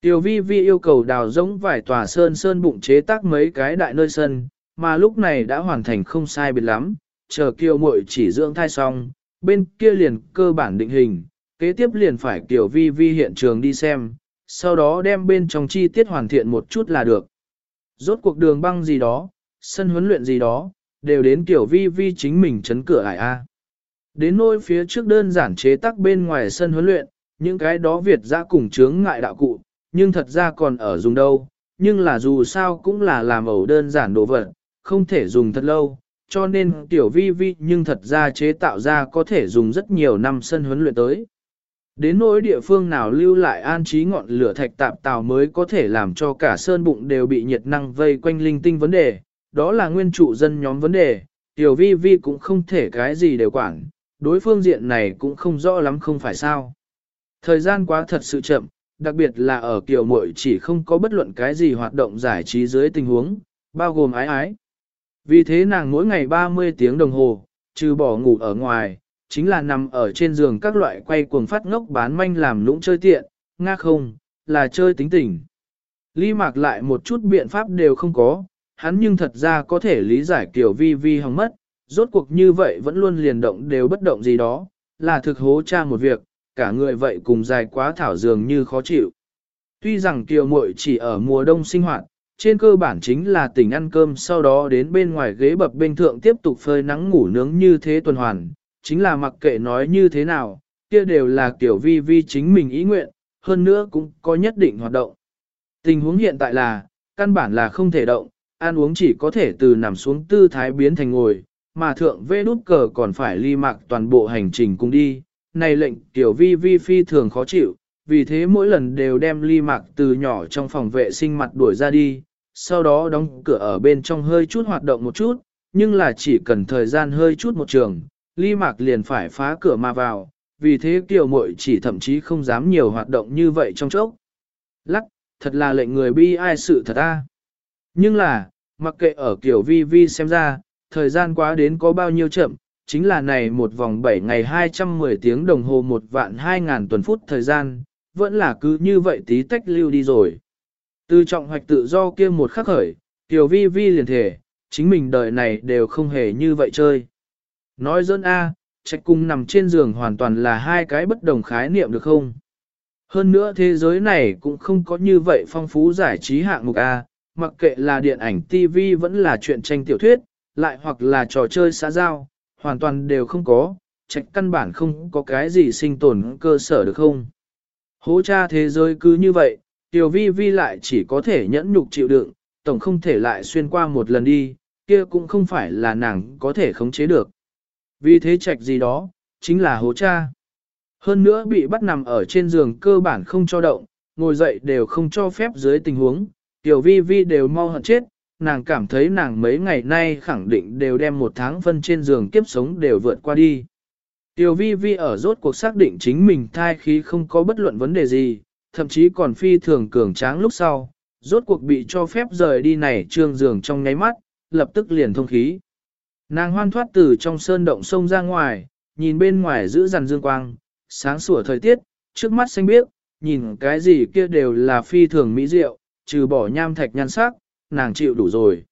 Tiểu vi vi yêu cầu đào giống vài tòa sơn sơn bụng chế tác mấy cái đại nơi sân, mà lúc này đã hoàn thành không sai biệt lắm, chờ kiều muội chỉ dưỡng thai xong, bên kia liền cơ bản định hình, kế tiếp liền phải tiểu vi vi hiện trường đi xem, sau đó đem bên trong chi tiết hoàn thiện một chút là được. Rốt cuộc đường băng gì đó, sân huấn luyện gì đó, đều đến tiểu vi vi chính mình chấn cửa ải A. Đến nôi phía trước đơn giản chế tác bên ngoài sân huấn luyện, những cái đó Việt ra cùng chướng ngại đạo cụ, nhưng thật ra còn ở dùng đâu, nhưng là dù sao cũng là làm ẩu đơn giản đồ vật, không thể dùng thật lâu, cho nên tiểu vi vi nhưng thật ra chế tạo ra có thể dùng rất nhiều năm sân huấn luyện tới. Đến nỗi địa phương nào lưu lại an trí ngọn lửa thạch tạp tàu mới có thể làm cho cả sơn bụng đều bị nhiệt năng vây quanh linh tinh vấn đề, đó là nguyên trụ dân nhóm vấn đề, tiểu vi vi cũng không thể cái gì đều quản, đối phương diện này cũng không rõ lắm không phải sao. Thời gian quá thật sự chậm, đặc biệt là ở kiểu muội chỉ không có bất luận cái gì hoạt động giải trí dưới tình huống, bao gồm ái ái. Vì thế nàng mỗi ngày 30 tiếng đồng hồ, trừ bỏ ngủ ở ngoài, chính là nằm ở trên giường các loại quay cuồng phát ngốc bán manh làm lũng chơi tiện, nga không, là chơi tính tình. Ly mạc lại một chút biện pháp đều không có, hắn nhưng thật ra có thể lý giải kiểu vi vi hóng mất, rốt cuộc như vậy vẫn luôn liền động đều bất động gì đó, là thực hố cha một việc, cả người vậy cùng dài quá thảo dường như khó chịu. Tuy rằng kiều muội chỉ ở mùa đông sinh hoạt, trên cơ bản chính là tỉnh ăn cơm sau đó đến bên ngoài ghế bập bên thượng tiếp tục phơi nắng ngủ nướng như thế tuần hoàn, chính là mặc kệ nói như thế nào, kia đều là kiểu vi vi chính mình ý nguyện, hơn nữa cũng có nhất định hoạt động. Tình huống hiện tại là, căn bản là không thể động, ăn uống chỉ có thể từ nằm xuống tư thái biến thành ngồi, mà thượng vê đút cờ còn phải ly mạc toàn bộ hành trình cùng đi. Này lệnh tiểu vi vi phi thường khó chịu, vì thế mỗi lần đều đem ly mạc từ nhỏ trong phòng vệ sinh mặt đuổi ra đi, sau đó đóng cửa ở bên trong hơi chút hoạt động một chút, nhưng là chỉ cần thời gian hơi chút một trường, ly mạc liền phải phá cửa mà vào, vì thế tiểu muội chỉ thậm chí không dám nhiều hoạt động như vậy trong chốc. Lắc, thật là lệnh người bi ai sự thật a. Nhưng là, mặc kệ ở kiểu vi vi xem ra, thời gian quá đến có bao nhiêu chậm, chính là này một vòng 7 ngày 210 tiếng đồng hồ một vạn 2 ngàn tuần phút thời gian, vẫn là cứ như vậy tí tách lưu đi rồi. Từ trọng hoạch tự do kia một khắc khởi, Tiểu Vi Vi liền thể, chính mình đời này đều không hề như vậy chơi. Nói dân A, trạch cung nằm trên giường hoàn toàn là hai cái bất đồng khái niệm được không? Hơn nữa thế giới này cũng không có như vậy phong phú giải trí hạng mục A, mặc kệ là điện ảnh TV vẫn là chuyện tranh tiểu thuyết, lại hoặc là trò chơi xã giao, hoàn toàn đều không có, trạch căn bản không có cái gì sinh tồn cơ sở được không? Hố cha thế giới cứ như vậy, tiểu vi vi lại chỉ có thể nhẫn nhục chịu đựng, tổng không thể lại xuyên qua một lần đi, kia cũng không phải là nàng có thể khống chế được. Vì thế trạch gì đó, chính là hố cha. Hơn nữa bị bắt nằm ở trên giường cơ bản không cho động, ngồi dậy đều không cho phép dưới tình huống, tiểu vi vi đều mau hận chết, nàng cảm thấy nàng mấy ngày nay khẳng định đều đem một tháng phân trên giường kiếp sống đều vượt qua đi. Tiểu vi vi ở rốt cuộc xác định chính mình thai khí không có bất luận vấn đề gì, thậm chí còn phi thường cường tráng lúc sau, rốt cuộc bị cho phép rời đi này trương giường trong nháy mắt, lập tức liền thông khí. Nàng hoan thoát từ trong sơn động sông ra ngoài, nhìn bên ngoài giữ dằn dương quang, sáng sủa thời tiết, trước mắt xanh biếc, nhìn cái gì kia đều là phi thường mỹ diệu, trừ bỏ nham thạch nhan sắc, nàng chịu đủ rồi.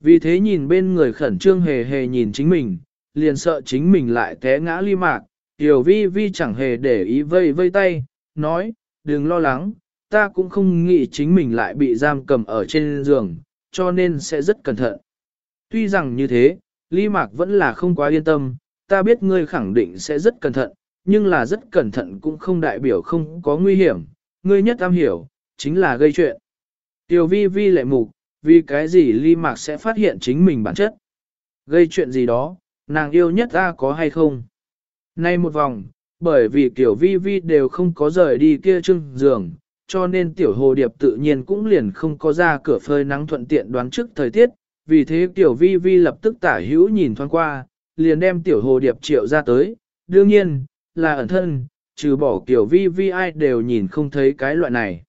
Vì thế nhìn bên người khẩn trương hề hề nhìn chính mình, liền sợ chính mình lại té ngã ly mạc, tiểu vi vi chẳng hề để ý vây vây tay, nói, đừng lo lắng, ta cũng không nghĩ chính mình lại bị giam cầm ở trên giường, cho nên sẽ rất cẩn thận. Tuy rằng như thế, ly mạc vẫn là không quá yên tâm, ta biết ngươi khẳng định sẽ rất cẩn thận, nhưng là rất cẩn thận cũng không đại biểu không có nguy hiểm, ngươi nhất am hiểu, chính là gây chuyện. Tiểu vi vi lệ mục, vì cái gì ly mạc sẽ phát hiện chính mình bản chất. Gây chuyện gì đó, nàng yêu nhất ta có hay không. Nay một vòng, bởi vì tiểu vi vi đều không có rời đi kia trưng giường, cho nên tiểu hồ điệp tự nhiên cũng liền không có ra cửa phơi nắng thuận tiện đoán trước thời tiết, vì thế tiểu vi vi lập tức tả hữu nhìn thoáng qua, liền đem tiểu hồ điệp triệu ra tới, đương nhiên, là ẩn thân, trừ bỏ tiểu vi vi ai đều nhìn không thấy cái loại này.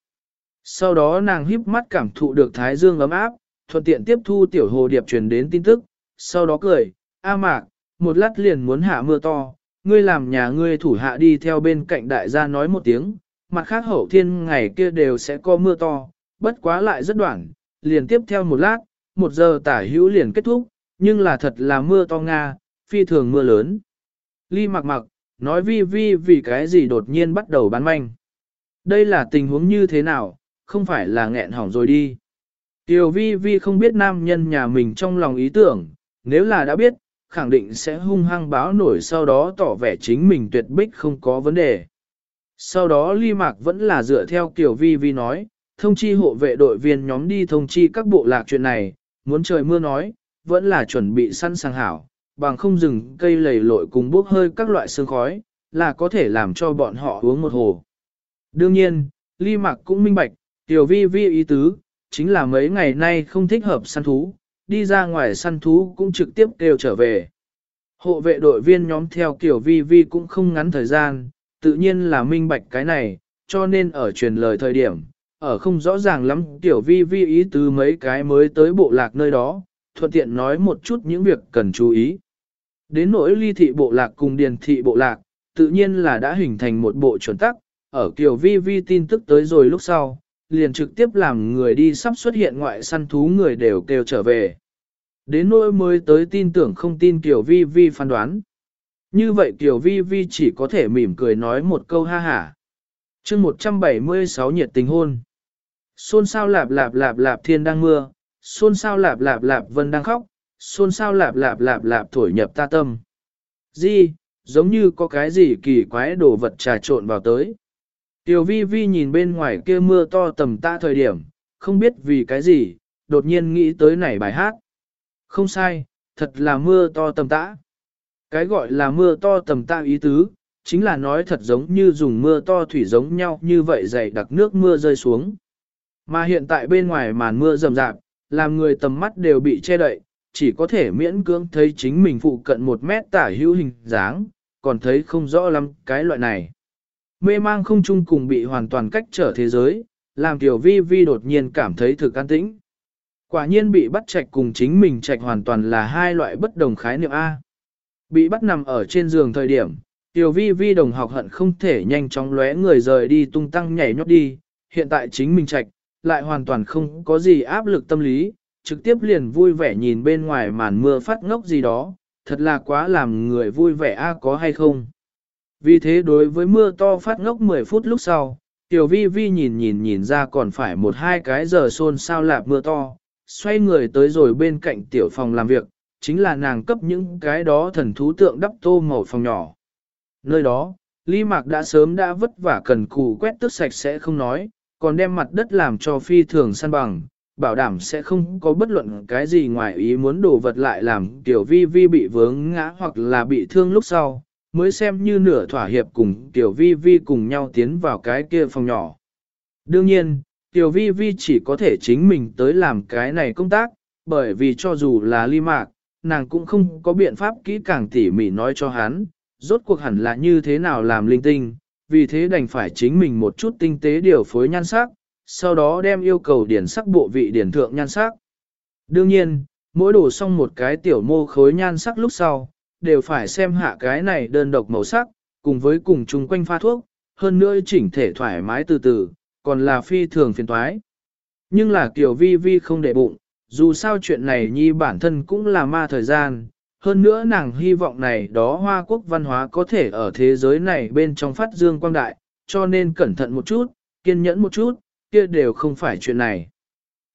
Sau đó nàng híp mắt cảm thụ được thái dương ấm áp, thuận tiện tiếp thu tiểu hồ điệp truyền đến tin tức, sau đó cười, A mạc, một lát liền muốn hạ mưa to, ngươi làm nhà ngươi thủ hạ đi theo bên cạnh đại gia nói một tiếng, mặt khác hậu thiên ngày kia đều sẽ có mưa to, bất quá lại rất đoạn, liền tiếp theo một lát, một giờ tả hữu liền kết thúc, nhưng là thật là mưa to Nga, phi thường mưa lớn. Ly mặc mặc, nói vi vi vì cái gì đột nhiên bắt đầu bán manh. Đây là tình huống như thế nào, không phải là nghẹn hỏng rồi đi. Tiểu vi vi không biết nam nhân nhà mình trong lòng ý tưởng, nếu là đã biết, khẳng định sẽ hung hăng báo nổi sau đó tỏ vẻ chính mình tuyệt bích không có vấn đề. Sau đó ly mạc vẫn là dựa theo kiểu vi vi nói, thông chi hộ vệ đội viên nhóm đi thông chi các bộ lạc chuyện này, muốn trời mưa nói, vẫn là chuẩn bị săn sàng hảo, bằng không rừng cây lầy lội cùng bốc hơi các loại sương khói, là có thể làm cho bọn họ uống một hồ. Đương nhiên, ly mạc cũng minh bạch, tiểu vi vi ý tứ, chính là mấy ngày nay không thích hợp săn thú, đi ra ngoài săn thú cũng trực tiếp kêu trở về. Hộ vệ đội viên nhóm theo kiểu vi vi cũng không ngắn thời gian, tự nhiên là minh bạch cái này, cho nên ở truyền lời thời điểm, ở không rõ ràng lắm tiểu vi vi ý tứ mấy cái mới tới bộ lạc nơi đó, thuận tiện nói một chút những việc cần chú ý. Đến nỗi ly thị bộ lạc cùng điền thị bộ lạc, tự nhiên là đã hình thành một bộ chuẩn tắc, ở kiểu vi vi tin tức tới rồi lúc sau, liền trực tiếp làm người đi sắp xuất hiện ngoại săn thú người đều kêu trở về. Đến nỗi mới tới tin tưởng không tin Kiều Vi Vi phán đoán. Như vậy Kiều Vi Vi chỉ có thể mỉm cười nói một câu ha hả. chương 176 nhiệt tình hôn. Xôn sao lạp lạp lạp lạp thiên đang mưa, xôn sao lạp lạp lạp vân đang khóc, xôn sao lạp lạp lạp lạp thổi nhập ta tâm. Di, giống như có cái gì kỳ quái đồ vật trà trộn vào tới. Tiểu vi vi nhìn bên ngoài kia mưa to tầm ta thời điểm, không biết vì cái gì, đột nhiên nghĩ tới nảy bài hát. Không sai, thật là mưa to tầm tã. Cái gọi là mưa to tầm tã ý tứ, chính là nói thật giống như dùng mưa to thủy giống nhau như vậy dày đặc nước mưa rơi xuống. Mà hiện tại bên ngoài màn mưa rầm rạp, làm người tầm mắt đều bị che đậy, chỉ có thể miễn cưỡng thấy chính mình phụ cận một mét tả hữu hình dáng, còn thấy không rõ lắm cái loại này. Mê mang không chung cùng bị hoàn toàn cách trở thế giới, làm tiểu vi vi đột nhiên cảm thấy thực an tĩnh. Quả nhiên bị bắt trạch cùng chính mình trạch hoàn toàn là hai loại bất đồng khái niệm A. Bị bắt nằm ở trên giường thời điểm, tiểu vi vi đồng học hận không thể nhanh chóng lóe người rời đi tung tăng nhảy nhót đi, hiện tại chính mình trạch, lại hoàn toàn không có gì áp lực tâm lý, trực tiếp liền vui vẻ nhìn bên ngoài màn mưa phát ngốc gì đó, thật là quá làm người vui vẻ a có hay không. Vì thế đối với mưa to phát ngốc 10 phút lúc sau, Tiểu Vi Vi nhìn nhìn nhìn ra còn phải một hai cái giờ xôn sao lạp mưa to, xoay người tới rồi bên cạnh tiểu phòng làm việc, chính là nàng cấp những cái đó thần thú tượng đắp tô màu phòng nhỏ. Nơi đó, Ly Mạc đã sớm đã vất vả cần cù quét tước sạch sẽ không nói, còn đem mặt đất làm cho phi thường săn bằng, bảo đảm sẽ không có bất luận cái gì ngoài ý muốn đổ vật lại làm tiểu vi vi bị vướng ngã hoặc là bị thương lúc sau, mới xem như nửa thỏa hiệp cùng Tiểu Vi Vi cùng nhau tiến vào cái kia phòng nhỏ. Đương nhiên, Tiểu Vi Vi chỉ có thể chính mình tới làm cái này công tác, bởi vì cho dù là ly mạc, nàng cũng không có biện pháp kỹ càng tỉ mỉ nói cho hắn, rốt cuộc hẳn là như thế nào làm linh tinh, vì thế đành phải chính mình một chút tinh tế điều phối nhan sắc, sau đó đem yêu cầu điển sắc bộ vị điển thượng nhan sắc. Đương nhiên, mỗi đổ xong một cái tiểu mô khối nhan sắc lúc sau, đều phải xem hạ cái này đơn độc màu sắc, cùng với cùng chung quanh pha thuốc, hơn nữa chỉnh thể thoải mái từ từ, còn là phi thường phiền toái. Nhưng là kiểu vi vi không để bụng, dù sao chuyện này nhi bản thân cũng là ma thời gian, hơn nữa nàng hy vọng này đó hoa quốc văn hóa có thể ở thế giới này bên trong phát dương quang đại, cho nên cẩn thận một chút, kiên nhẫn một chút, kia đều không phải chuyện này.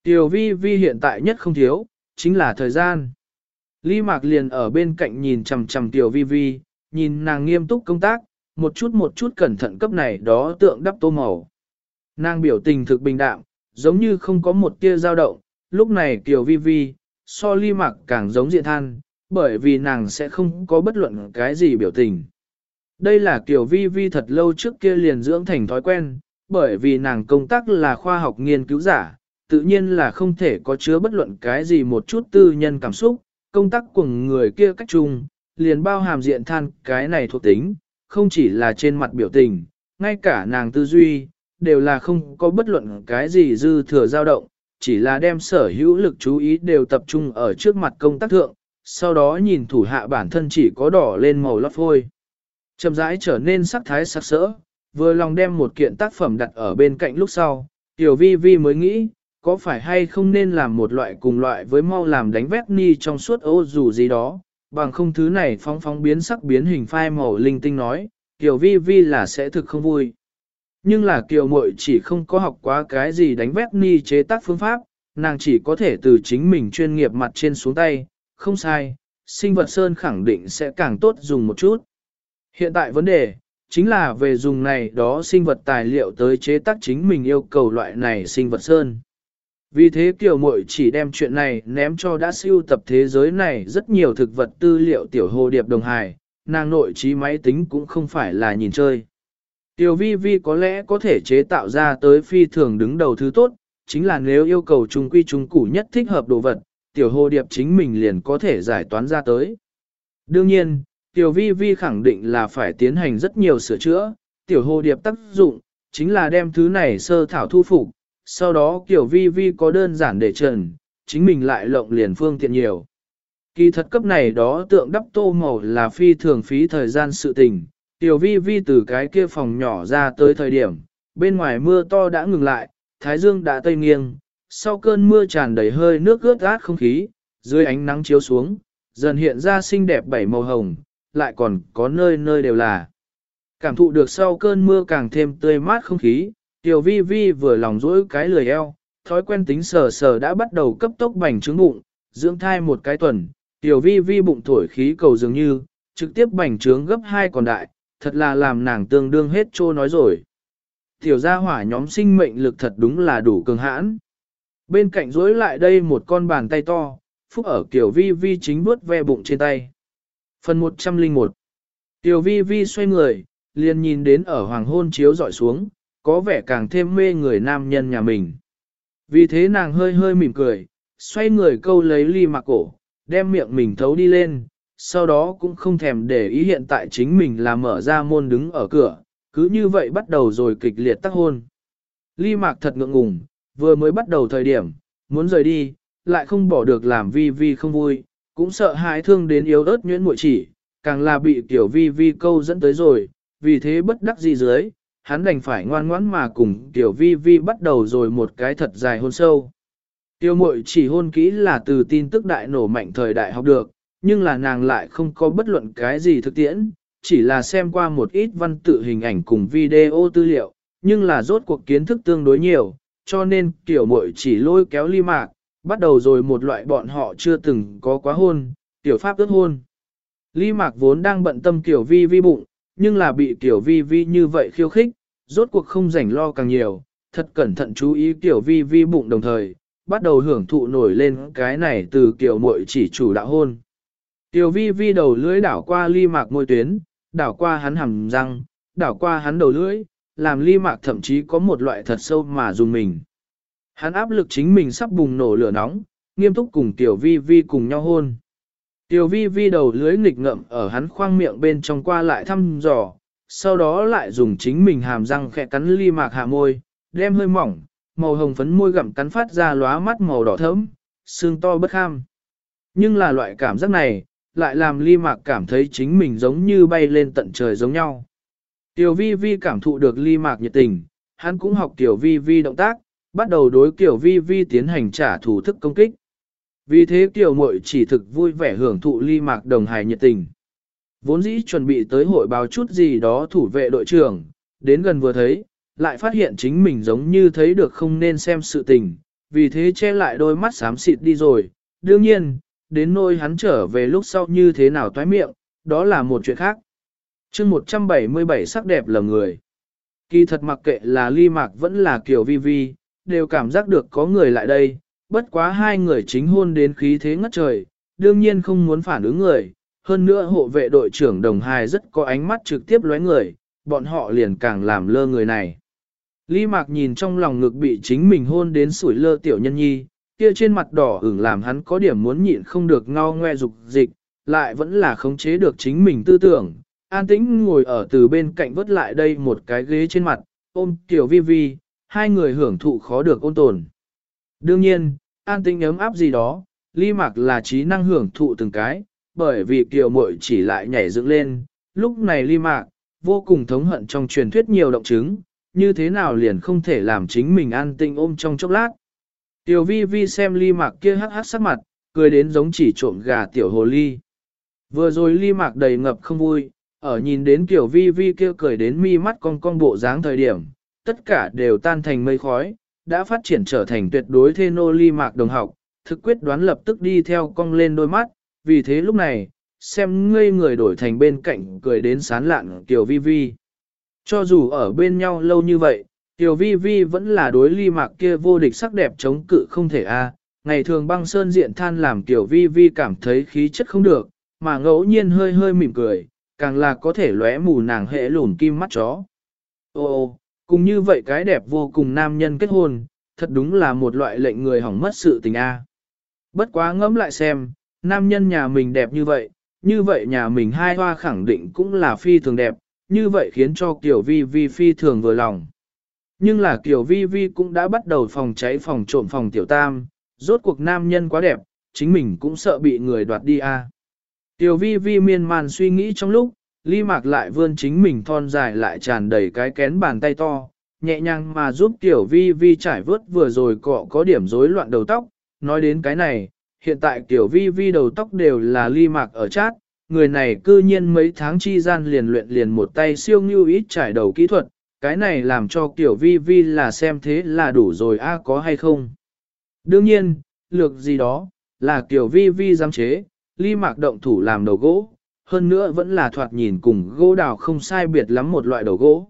Tiểu vi vi hiện tại nhất không thiếu, chính là thời gian. Lý Mạc liền ở bên cạnh nhìn chằm chằm tiểu vi vi, nhìn nàng nghiêm túc công tác, một chút một chút cẩn thận cấp này đó tượng đắp tô màu. Nàng biểu tình thực bình đạm, giống như không có một tia dao động, lúc này tiểu vi vi, so Lý Mạc càng giống diện than, bởi vì nàng sẽ không có bất luận cái gì biểu tình. Đây là Tiểu vi vi thật lâu trước kia liền dưỡng thành thói quen, bởi vì nàng công tác là khoa học nghiên cứu giả, tự nhiên là không thể có chứa bất luận cái gì một chút tư nhân cảm xúc, công tác của người kia cách chung, liền bao hàm diện than cái này thuộc tính, không chỉ là trên mặt biểu tình, ngay cả nàng tư duy, đều là không có bất luận cái gì dư thừa dao động, chỉ là đem sở hữu lực chú ý đều tập trung ở trước mặt công tác thượng, sau đó nhìn thủ hạ bản thân chỉ có đỏ lên màu lót phôi. Chậm rãi trở nên sắc thái sắc sỡ, vừa lòng đem một kiện tác phẩm đặt ở bên cạnh lúc sau, Tiểu Vi Vi mới nghĩ, có phải hay không nên làm một loại cùng loại với mau làm đánh vét ni trong suốt ô dù gì đó, bằng không thứ này phong phong biến sắc biến hình phai màu linh tinh nói, kiều Vi Vi là sẽ thực không vui. Nhưng là Kiều Mội chỉ không có học quá cái gì đánh vét ni chế tác phương pháp, nàng chỉ có thể từ chính mình chuyên nghiệp mặt trên xuống tay, không sai, sinh vật sơn khẳng định sẽ càng tốt dùng một chút. Hiện tại vấn đề, chính là về dùng này đó sinh vật tài liệu tới chế tác chính mình yêu cầu loại này sinh vật sơn. Vì thế Kiều Mội chỉ đem chuyện này ném cho đã siêu tập thế giới này rất nhiều thực vật tư liệu tiểu hồ điệp đồng hài, nàng nội trí máy tính cũng không phải là nhìn chơi. Tiểu vi vi có lẽ có thể chế tạo ra tới phi thường đứng đầu thứ tốt, chính là nếu yêu cầu trung quy trung củ nhất thích hợp đồ vật, tiểu hồ điệp chính mình liền có thể giải toán ra tới. Đương nhiên, tiểu vi vi khẳng định là phải tiến hành rất nhiều sửa chữa, tiểu hồ điệp tác dụng, chính là đem thứ này sơ thảo thu phục, sau đó kiểu vi vi có đơn giản để trần, chính mình lại lộng liền phương tiện nhiều. Kỳ thật cấp này đó tượng đắp tô màu là phi thường phí thời gian sự tình, tiểu vi vi từ cái kia phòng nhỏ ra tới thời điểm, bên ngoài mưa to đã ngừng lại, thái dương đã tây nghiêng, sau cơn mưa tràn đầy hơi nước ướt át không khí, dưới ánh nắng chiếu xuống, dần hiện ra xinh đẹp bảy màu hồng, lại còn có nơi nơi đều là. Cảm thụ được sau cơn mưa càng thêm tươi mát không khí, tiểu vi vi vừa lòng dỗi cái lười eo, thói quen tính sờ sờ đã bắt đầu cấp tốc bành trướng bụng, dưỡng thai một cái tuần, tiểu vi vi bụng thổi khí cầu dường như, trực tiếp bành trướng gấp hai còn đại, thật là làm nàng tương đương hết trô nói rồi. Tiểu gia hỏa nhóm sinh mệnh lực thật đúng là đủ cường hãn. Bên cạnh rối lại đây một con bàn tay to, phúc ở kiểu vi vi chính bước ve bụng trên tay. Phần 101 Tiểu vi vi xoay người, liền nhìn đến ở hoàng hôn chiếu dọi xuống, có vẻ càng thêm mê người nam nhân nhà mình. Vì thế nàng hơi hơi mỉm cười, xoay người câu lấy ly mặc cổ, đem miệng mình thấu đi lên, sau đó cũng không thèm để ý hiện tại chính mình là mở ra môn đứng ở cửa, cứ như vậy bắt đầu rồi kịch liệt tác hôn. Ly mạc thật ngượng ngùng, vừa mới bắt đầu thời điểm, muốn rời đi, lại không bỏ được làm vi vi không vui, cũng sợ hãi thương đến yếu ớt nhuyễn muội chỉ, càng là bị tiểu vi vi câu dẫn tới rồi, vì thế bất đắc dĩ dưới, hắn đành phải ngoan ngoãn mà cùng tiểu vi vi bắt đầu rồi một cái thật dài hôn sâu. Tiểu mội chỉ hôn kỹ là từ tin tức đại nổ mạnh thời đại học được, nhưng là nàng lại không có bất luận cái gì thực tiễn, chỉ là xem qua một ít văn tự hình ảnh cùng video tư liệu, nhưng là rốt cuộc kiến thức tương đối nhiều, cho nên tiểu mội chỉ lôi kéo ly mạc, bắt đầu rồi một loại bọn họ chưa từng có quá hôn, tiểu pháp ước hôn. Ly mạc vốn đang bận tâm tiểu vi vi bụng, nhưng là bị tiểu vi vi như vậy khiêu khích, rốt cuộc không rảnh lo càng nhiều, thật cẩn thận chú ý tiểu vi vi bụng đồng thời, bắt đầu hưởng thụ nổi lên cái này từ kiểu muội chỉ chủ đạo hôn. Tiểu vi vi đầu lưỡi đảo qua ly mạc môi tuyến, đảo qua hắn hầm răng, đảo qua hắn đầu lưỡi, làm ly mạc thậm chí có một loại thật sâu mà dùng mình. Hắn áp lực chính mình sắp bùng nổ lửa nóng, nghiêm túc cùng Tiểu Vi Vi cùng nhau hôn. Tiểu Vi Vi đầu lưới nghịch ngậm ở hắn khoang miệng bên trong qua lại thăm dò, sau đó lại dùng chính mình hàm răng khẽ cắn ly mạc hạ môi, đem hơi mỏng, màu hồng phấn môi gặm cắn phát ra lóa mắt màu đỏ thẫm, xương to bất ham. Nhưng là loại cảm giác này, lại làm ly mạc cảm thấy chính mình giống như bay lên tận trời giống nhau. Tiểu vi vi cảm thụ được ly mạc nhiệt tình, hắn cũng học tiểu vi vi động tác, bắt đầu đối tiểu vi vi tiến hành trả thủ thức công kích. Vì thế tiểu muội chỉ thực vui vẻ hưởng thụ ly mạc đồng hài nhiệt tình. Vốn dĩ chuẩn bị tới hội báo chút gì đó thủ vệ đội trưởng, đến gần vừa thấy, lại phát hiện chính mình giống như thấy được không nên xem sự tình, vì thế che lại đôi mắt xám xịt đi rồi. Đương nhiên, đến nôi hắn trở về lúc sau như thế nào toái miệng, đó là một chuyện khác. chương 177 sắc đẹp là người. Kỳ thật mặc kệ là ly mạc vẫn là kiểu vi vi, đều cảm giác được có người lại đây, bất quá hai người chính hôn đến khí thế ngất trời, đương nhiên không muốn phản ứng người. Hơn nữa hộ vệ đội trưởng đồng hài rất có ánh mắt trực tiếp lóe người, bọn họ liền càng làm lơ người này. Lý Mạc nhìn trong lòng ngực bị chính mình hôn đến sủi lơ tiểu nhân nhi, kia trên mặt đỏ ửng làm hắn có điểm muốn nhịn không được ngao ngoe dục dịch, lại vẫn là khống chế được chính mình tư tưởng. An tĩnh ngồi ở từ bên cạnh vớt lại đây một cái ghế trên mặt, ôm tiểu vi vi, hai người hưởng thụ khó được ôn tồn. Đương nhiên, an tinh ấm áp gì đó, ly mạc là trí năng hưởng thụ từng cái, bởi vì kiều muội chỉ lại nhảy dựng lên, lúc này ly mạc, vô cùng thống hận trong truyền thuyết nhiều động chứng, như thế nào liền không thể làm chính mình an tinh ôm trong chốc lát. Tiểu vi vi xem ly mạc kia hắc hắc sắc mặt, cười đến giống chỉ trộm gà tiểu hồ ly. Vừa rồi ly mạc đầy ngập không vui, ở nhìn đến tiểu vi vi kia cười đến mi mắt con con bộ dáng thời điểm, tất cả đều tan thành mây khói, đã phát triển trở thành tuyệt đối thê nô ly mạc đồng học, thực quyết đoán lập tức đi theo cong lên đôi mắt, vì thế lúc này, xem ngây người đổi thành bên cạnh cười đến sán lạn tiểu vi vi. Cho dù ở bên nhau lâu như vậy, Tiểu Vi Vi vẫn là đối ly mạc kia vô địch sắc đẹp chống cự không thể a. Ngày thường băng sơn diện than làm Tiểu Vi Vi cảm thấy khí chất không được, mà ngẫu nhiên hơi hơi mỉm cười, càng là có thể lóe mù nàng hệ lùn kim mắt chó. ô Ô, cùng như vậy cái đẹp vô cùng nam nhân kết hôn, thật đúng là một loại lệnh người hỏng mất sự tình a. Bất quá ngẫm lại xem, nam nhân nhà mình đẹp như vậy, như vậy nhà mình hai hoa khẳng định cũng là phi thường đẹp, như vậy khiến cho Kiều Vi Vi phi thường vừa lòng. Nhưng là Kiều Vi Vi cũng đã bắt đầu phòng cháy phòng trộm phòng tiểu tam, rốt cuộc nam nhân quá đẹp, chính mình cũng sợ bị người đoạt đi a. À. Vi Vi miên man suy nghĩ trong lúc, Ly Mạc lại vươn chính mình thon dài lại tràn đầy cái kén bàn tay to, nhẹ nhàng mà giúp Tiểu Vi Vi trải vớt vừa rồi cọ có điểm rối loạn đầu tóc. Nói đến cái này, hiện tại Tiểu Vi Vi đầu tóc đều là Ly Mạc ở chát, người này cư nhiên mấy tháng chi gian liền luyện liền một tay siêu ngưu ít trải đầu kỹ thuật, cái này làm cho Tiểu vi vi là xem thế là đủ rồi a có hay không. Đương nhiên, lược gì đó, là Tiểu vi vi giám chế, ly mạc động thủ làm đầu gỗ, hơn nữa vẫn là thoạt nhìn cùng gỗ đào không sai biệt lắm một loại đầu gỗ.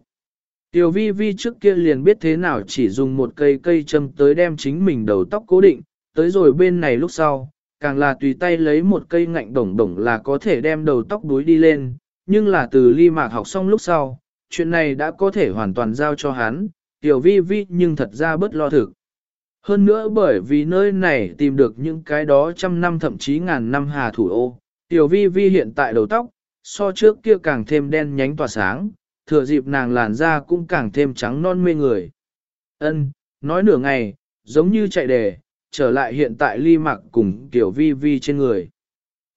Tiểu vi vi trước kia liền biết thế nào chỉ dùng một cây cây châm tới đem chính mình đầu tóc cố định, tới rồi bên này lúc sau, càng là tùy tay lấy một cây ngạnh đồng đồng là có thể đem đầu tóc đuối đi lên, nhưng là từ ly mạc học xong lúc sau, chuyện này đã có thể hoàn toàn giao cho hắn, tiểu vi vi nhưng thật ra bất lo thực. Hơn nữa bởi vì nơi này tìm được những cái đó trăm năm thậm chí ngàn năm hà thủ ô, tiểu vi vi hiện tại đầu tóc, so trước kia càng thêm đen nhánh tỏa sáng, thừa dịp nàng làn da cũng càng thêm trắng non mê người. Ân, nói nửa ngày, giống như chạy đề, trở lại hiện tại ly mặc cùng tiểu vi vi trên người.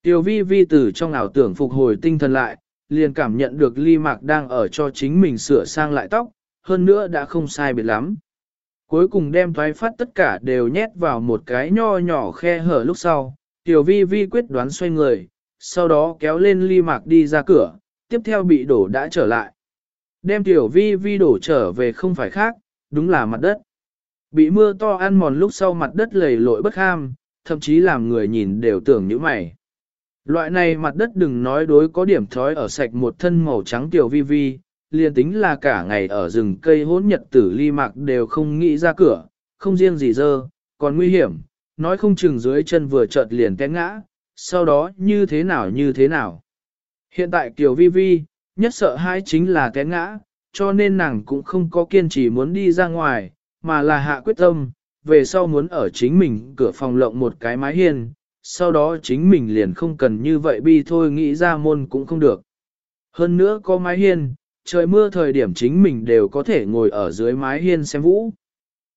Tiểu vi vi từ trong ảo tưởng phục hồi tinh thần lại, liền cảm nhận được ly mạc đang ở cho chính mình sửa sang lại tóc, hơn nữa đã không sai biệt lắm. Cuối cùng đem thoái phát tất cả đều nhét vào một cái nho nhỏ khe hở lúc sau, tiểu vi vi quyết đoán xoay người, sau đó kéo lên ly mạc đi ra cửa, tiếp theo bị đổ đã trở lại. Đem tiểu vi vi đổ trở về không phải khác, đúng là mặt đất. Bị mưa to ăn mòn lúc sau mặt đất lầy lội bất ham, thậm chí làm người nhìn đều tưởng như mày. Loại này mặt đất đừng nói đối có điểm thói ở sạch một thân màu trắng tiểu vi vi, liền tính là cả ngày ở rừng cây hỗn nhật tử ly mạc đều không nghĩ ra cửa, không riêng gì dơ, còn nguy hiểm, nói không chừng dưới chân vừa chợt liền té ngã, sau đó như thế nào như thế nào. Hiện tại tiểu vi vi, Nhất sợ hai chính là té ngã, cho nên nàng cũng không có kiên trì muốn đi ra ngoài, mà là hạ quyết tâm, về sau muốn ở chính mình cửa phòng lộng một cái mái hiên, sau đó chính mình liền không cần như vậy bi thôi nghĩ ra môn cũng không được. Hơn nữa có mái hiên, trời mưa thời điểm chính mình đều có thể ngồi ở dưới mái hiên xem vũ.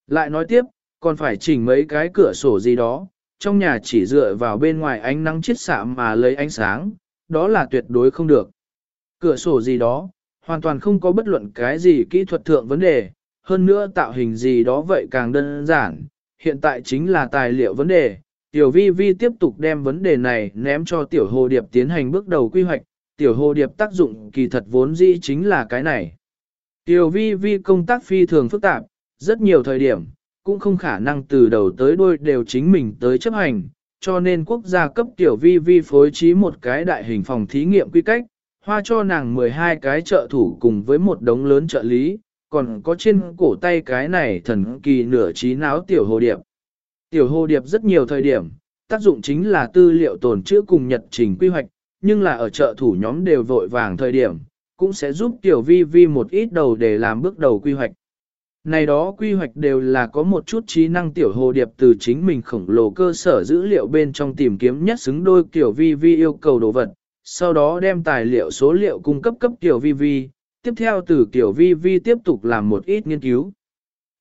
Lại nói tiếp, còn phải chỉnh mấy cái cửa sổ gì đó, trong nhà chỉ dựa vào bên ngoài ánh nắng chiết xạ mà lấy ánh sáng, đó là tuyệt đối không được. Cửa sổ gì đó, hoàn toàn không có bất luận cái gì kỹ thuật thượng vấn đề, hơn nữa tạo hình gì đó vậy càng đơn giản, hiện tại chính là tài liệu vấn đề. Tiểu vi vi tiếp tục đem vấn đề này ném cho tiểu hồ điệp tiến hành bước đầu quy hoạch, tiểu hồ điệp tác dụng kỳ thật vốn dĩ chính là cái này. Tiểu vi vi công tác phi thường phức tạp, rất nhiều thời điểm, cũng không khả năng từ đầu tới đuôi đều chính mình tới chấp hành, cho nên quốc gia cấp tiểu vi vi phối trí một cái đại hình phòng thí nghiệm quy cách, hoa cho nàng 12 cái trợ thủ cùng với một đống lớn trợ lý, còn có trên cổ tay cái này thần kỳ nửa trí náo tiểu hồ điệp. Tiểu hồ điệp rất nhiều thời điểm, tác dụng chính là tư liệu tồn trữ cùng nhật trình quy hoạch, nhưng là ở trợ thủ nhóm đều vội vàng thời điểm, cũng sẽ giúp tiểu vi vi một ít đầu để làm bước đầu quy hoạch. Này đó quy hoạch đều là có một chút trí năng tiểu hồ điệp từ chính mình khổng lồ cơ sở dữ liệu bên trong tìm kiếm nhất xứng đôi kiểu vi vi yêu cầu đồ vật, sau đó đem tài liệu số liệu cung cấp cấp kiểu vi vi, tiếp theo từ kiểu vi vi tiếp tục làm một ít nghiên cứu.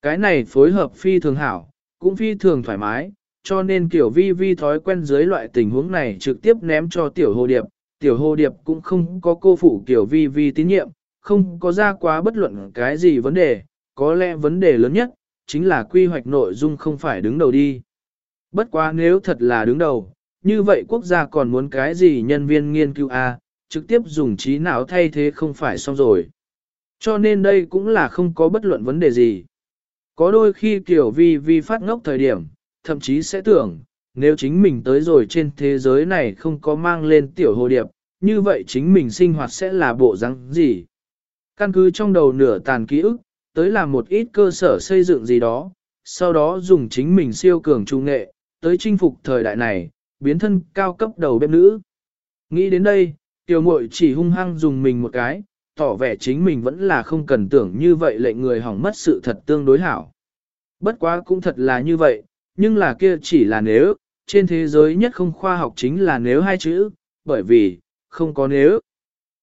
Cái này phối hợp phi thường hảo, cũng phi thường thoải mái, cho nên kiểu vi vi thói quen dưới loại tình huống này trực tiếp ném cho tiểu hồ điệp, tiểu hồ điệp cũng không có cô phụ kiểu vi vi tín nhiệm, không có ra quá bất luận cái gì vấn đề, có lẽ vấn đề lớn nhất, chính là quy hoạch nội dung không phải đứng đầu đi. Bất quá nếu thật là đứng đầu, như vậy quốc gia còn muốn cái gì nhân viên nghiên cứu A, trực tiếp dùng trí não thay thế không phải xong rồi. Cho nên đây cũng là không có bất luận vấn đề gì. Có đôi khi kiểu vi vi phát ngốc thời điểm, thậm chí sẽ tưởng, nếu chính mình tới rồi trên thế giới này không có mang lên tiểu hồ điệp, như vậy chính mình sinh hoạt sẽ là bộ răng gì. Căn cứ trong đầu nửa tàn ký ức, tới làm một ít cơ sở xây dựng gì đó, sau đó dùng chính mình siêu cường trung nghệ, tới chinh phục thời đại này, biến thân cao cấp đầu bếp nữ. Nghĩ đến đây, tiểu muội chỉ hung hăng dùng mình một cái, tỏ vẻ chính mình vẫn là không cần tưởng như vậy lệnh người hỏng mất sự thật tương đối hảo. Bất quá cũng thật là như vậy, nhưng là kia chỉ là nếu, trên thế giới nhất không khoa học chính là nếu hai chữ, bởi vì, không có nếu.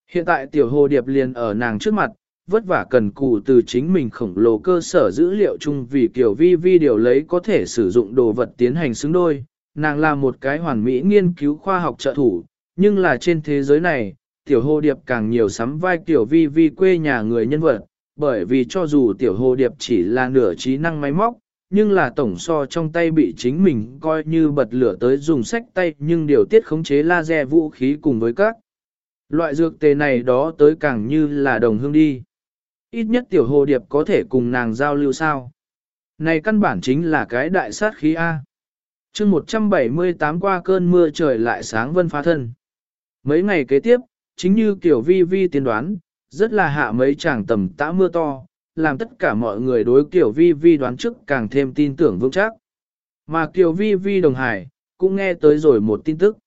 Hiện tại tiểu hồ điệp liền ở nàng trước mặt, vất vả cần cù từ chính mình khổng lồ cơ sở dữ liệu chung vì kiểu vi vi điều lấy có thể sử dụng đồ vật tiến hành xứng đôi. Nàng là một cái hoàn mỹ nghiên cứu khoa học trợ thủ, nhưng là trên thế giới này, tiểu hồ điệp càng nhiều sắm vai tiểu vi vi quê nhà người nhân vật, bởi vì cho dù tiểu hồ điệp chỉ là nửa trí năng máy móc, nhưng là tổng so trong tay bị chính mình coi như bật lửa tới dùng sách tay nhưng điều tiết khống chế laser vũ khí cùng với các loại dược tề này đó tới càng như là đồng hương đi. Ít nhất tiểu hồ điệp có thể cùng nàng giao lưu sao. Này căn bản chính là cái đại sát khí A. chương 178 qua cơn mưa trời lại sáng vân phá thân. Mấy ngày kế tiếp, chính như kiểu vi vi tiên đoán, rất là hạ mấy chàng tầm tã mưa to, làm tất cả mọi người đối kiểu vi vi đoán trước càng thêm tin tưởng vững chắc. Mà kiểu vi vi đồng hải, cũng nghe tới rồi một tin tức.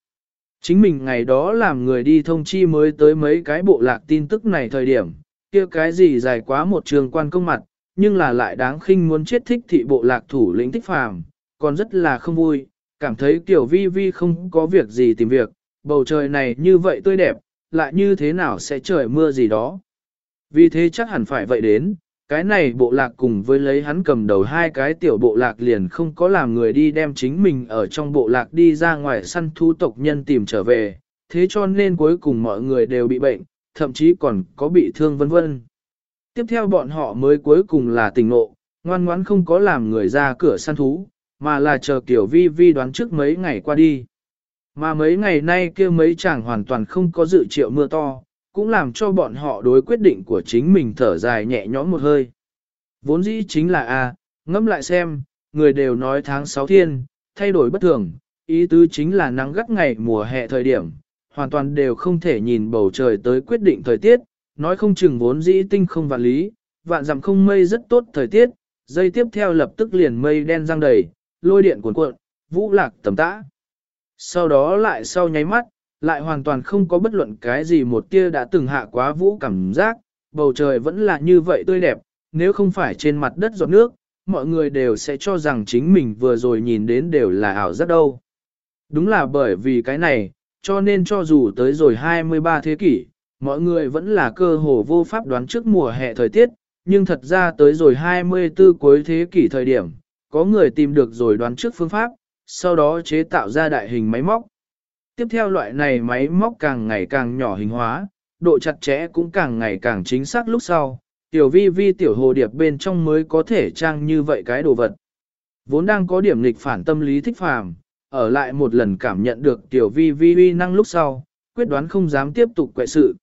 Chính mình ngày đó làm người đi thông chi mới tới mấy cái bộ lạc tin tức này thời điểm, kia cái gì dài quá một trường quan công mặt, nhưng là lại đáng khinh muốn chết thích thị bộ lạc thủ lĩnh thích phàm, còn rất là không vui, cảm thấy kiểu vi vi không có việc gì tìm việc, bầu trời này như vậy tươi đẹp, lại như thế nào sẽ trời mưa gì đó. Vì thế chắc hẳn phải vậy đến, cái này bộ lạc cùng với lấy hắn cầm đầu hai cái tiểu bộ lạc liền không có làm người đi đem chính mình ở trong bộ lạc đi ra ngoài săn thu tộc nhân tìm trở về, thế cho nên cuối cùng mọi người đều bị bệnh, thậm chí còn có bị thương vân vân. Tiếp theo bọn họ mới cuối cùng là tỉnh ngộ, ngoan ngoãn không có làm người ra cửa săn thú, mà là chờ kiểu vi vi đoán trước mấy ngày qua đi. Mà mấy ngày nay kia mấy chàng hoàn toàn không có dự triệu mưa to, cũng làm cho bọn họ đối quyết định của chính mình thở dài nhẹ nhõm một hơi. Vốn dĩ chính là A, ngẫm lại xem, người đều nói tháng 6 thiên, thay đổi bất thường, ý tứ chính là nắng gắt ngày mùa hè thời điểm, hoàn toàn đều không thể nhìn bầu trời tới quyết định thời tiết, nói không chừng vốn dĩ tinh không vạn lý, vạn dặm không mây rất tốt thời tiết, dây tiếp theo lập tức liền mây đen răng đầy, lôi điện cuồn cuộn, vũ lạc tầm tã. Sau đó lại sau nháy mắt, lại hoàn toàn không có bất luận cái gì một tia đã từng hạ quá vũ cảm giác, bầu trời vẫn là như vậy tươi đẹp, nếu không phải trên mặt đất giọt nước, mọi người đều sẽ cho rằng chính mình vừa rồi nhìn đến đều là ảo giác đâu. Đúng là bởi vì cái này, cho nên cho dù tới rồi 23 thế kỷ, mọi người vẫn là cơ hồ vô pháp đoán trước mùa hè thời tiết, nhưng thật ra tới rồi 24 cuối thế kỷ thời điểm, có người tìm được rồi đoán trước phương pháp, sau đó chế tạo ra đại hình máy móc. Tiếp theo loại này máy móc càng ngày càng nhỏ hình hóa, độ chặt chẽ cũng càng ngày càng chính xác lúc sau, tiểu vi vi tiểu hồ điệp bên trong mới có thể trang như vậy cái đồ vật. Vốn đang có điểm nghịch phản tâm lý thích phàm, ở lại một lần cảm nhận được tiểu vi vi Vi năng lúc sau, quyết đoán không dám tiếp tục quậy sự.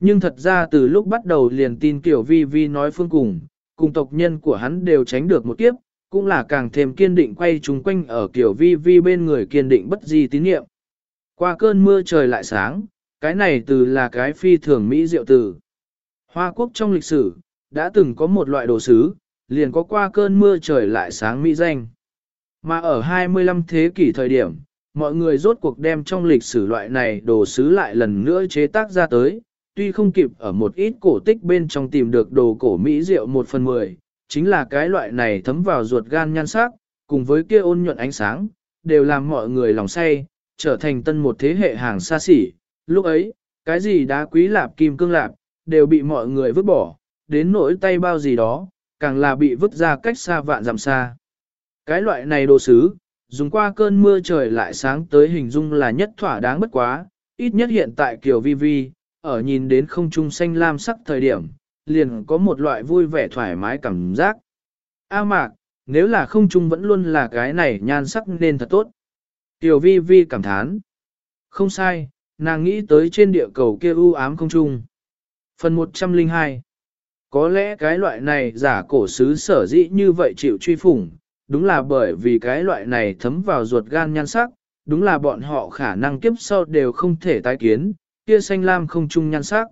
Nhưng thật ra từ lúc bắt đầu liền tin tiểu vi vi nói phương cùng, cùng tộc nhân của hắn đều tránh được một kiếp, cũng là càng thêm kiên định quay chung quanh ở kiểu vi vi bên người kiên định bất di tín nhiệm. Qua cơn mưa trời lại sáng, cái này từ là cái phi thường Mỹ diệu từ. Hoa quốc trong lịch sử, đã từng có một loại đồ sứ, liền có qua cơn mưa trời lại sáng Mỹ danh. Mà ở 25 thế kỷ thời điểm, mọi người rốt cuộc đem trong lịch sử loại này đồ sứ lại lần nữa chế tác ra tới, tuy không kịp ở một ít cổ tích bên trong tìm được đồ cổ Mỹ diệu một phần mười, chính là cái loại này thấm vào ruột gan nhan sắc, cùng với kia ôn nhuận ánh sáng, đều làm mọi người lòng say, trở thành tân một thế hệ hàng xa xỉ. Lúc ấy, cái gì đá quý lạp kim cương lạp, đều bị mọi người vứt bỏ, đến nỗi tay bao gì đó, càng là bị vứt ra cách xa vạn dặm xa. Cái loại này đồ sứ, dùng qua cơn mưa trời lại sáng tới hình dung là nhất thỏa đáng bất quá, ít nhất hiện tại kiểu vi vi, ở nhìn đến không trung xanh lam sắc thời điểm, liền có một loại vui vẻ thoải mái cảm giác. A mạc, nếu là không trung vẫn luôn là cái này nhan sắc nên thật tốt. Tiểu vi vi cảm thán. Không sai, nàng nghĩ tới trên địa cầu kia u ám không trung. Phần 102 Có lẽ cái loại này giả cổ sứ sở dĩ như vậy chịu truy phủng, đúng là bởi vì cái loại này thấm vào ruột gan nhan sắc, đúng là bọn họ khả năng kiếp sau đều không thể tái kiến, kia xanh lam không chung nhan sắc.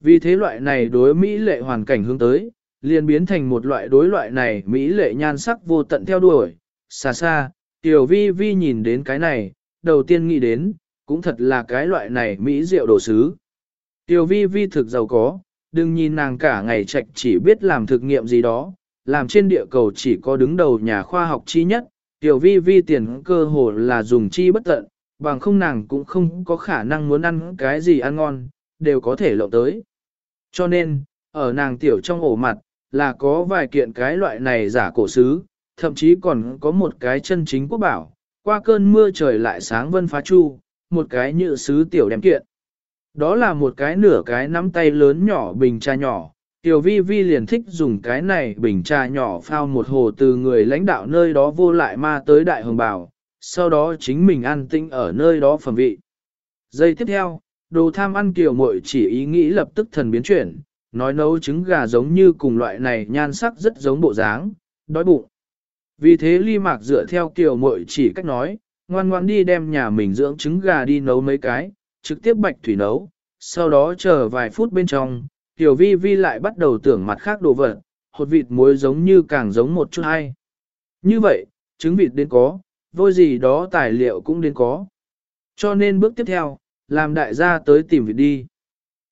Vì thế loại này đối Mỹ lệ hoàn cảnh hướng tới, liền biến thành một loại đối loại này Mỹ lệ nhan sắc vô tận theo đuổi. Xa xa, Tiểu Vi Vi nhìn đến cái này, đầu tiên nghĩ đến, cũng thật là cái loại này Mỹ rượu đồ sứ. Tiểu Vi Vi thực giàu có, đừng nhìn nàng cả ngày trạch chỉ biết làm thực nghiệm gì đó, làm trên địa cầu chỉ có đứng đầu nhà khoa học chi nhất, Tiểu Vi Vi tiền cơ hồ là dùng chi bất tận, bằng không nàng cũng không có khả năng muốn ăn cái gì ăn ngon, đều có thể lộng tới. Cho nên, ở nàng tiểu trong ổ mặt, là có vài kiện cái loại này giả cổ sứ, thậm chí còn có một cái chân chính quốc bảo, qua cơn mưa trời lại sáng vân phá chu, một cái nhựa sứ tiểu đem kiện. Đó là một cái nửa cái nắm tay lớn nhỏ bình trà nhỏ, tiểu vi vi liền thích dùng cái này bình trà nhỏ phao một hồ từ người lãnh đạo nơi đó vô lại ma tới đại hồng bào, sau đó chính mình ăn tinh ở nơi đó phẩm vị. Giây tiếp theo, đồ tham ăn kiều muội chỉ ý nghĩ lập tức thần biến chuyển, nói nấu trứng gà giống như cùng loại này nhan sắc rất giống bộ dáng, đói bụng. Vì thế ly mạc dựa theo kiều muội chỉ cách nói, ngoan ngoan đi đem nhà mình dưỡng trứng gà đi nấu mấy cái, trực tiếp bạch thủy nấu, sau đó chờ vài phút bên trong, tiểu vi vi lại bắt đầu tưởng mặt khác đồ vật, hột vịt muối giống như càng giống một chút hay. Như vậy, trứng vịt đến có, vôi gì đó tài liệu cũng đến có. Cho nên bước tiếp theo, làm đại gia tới tìm vịt đi.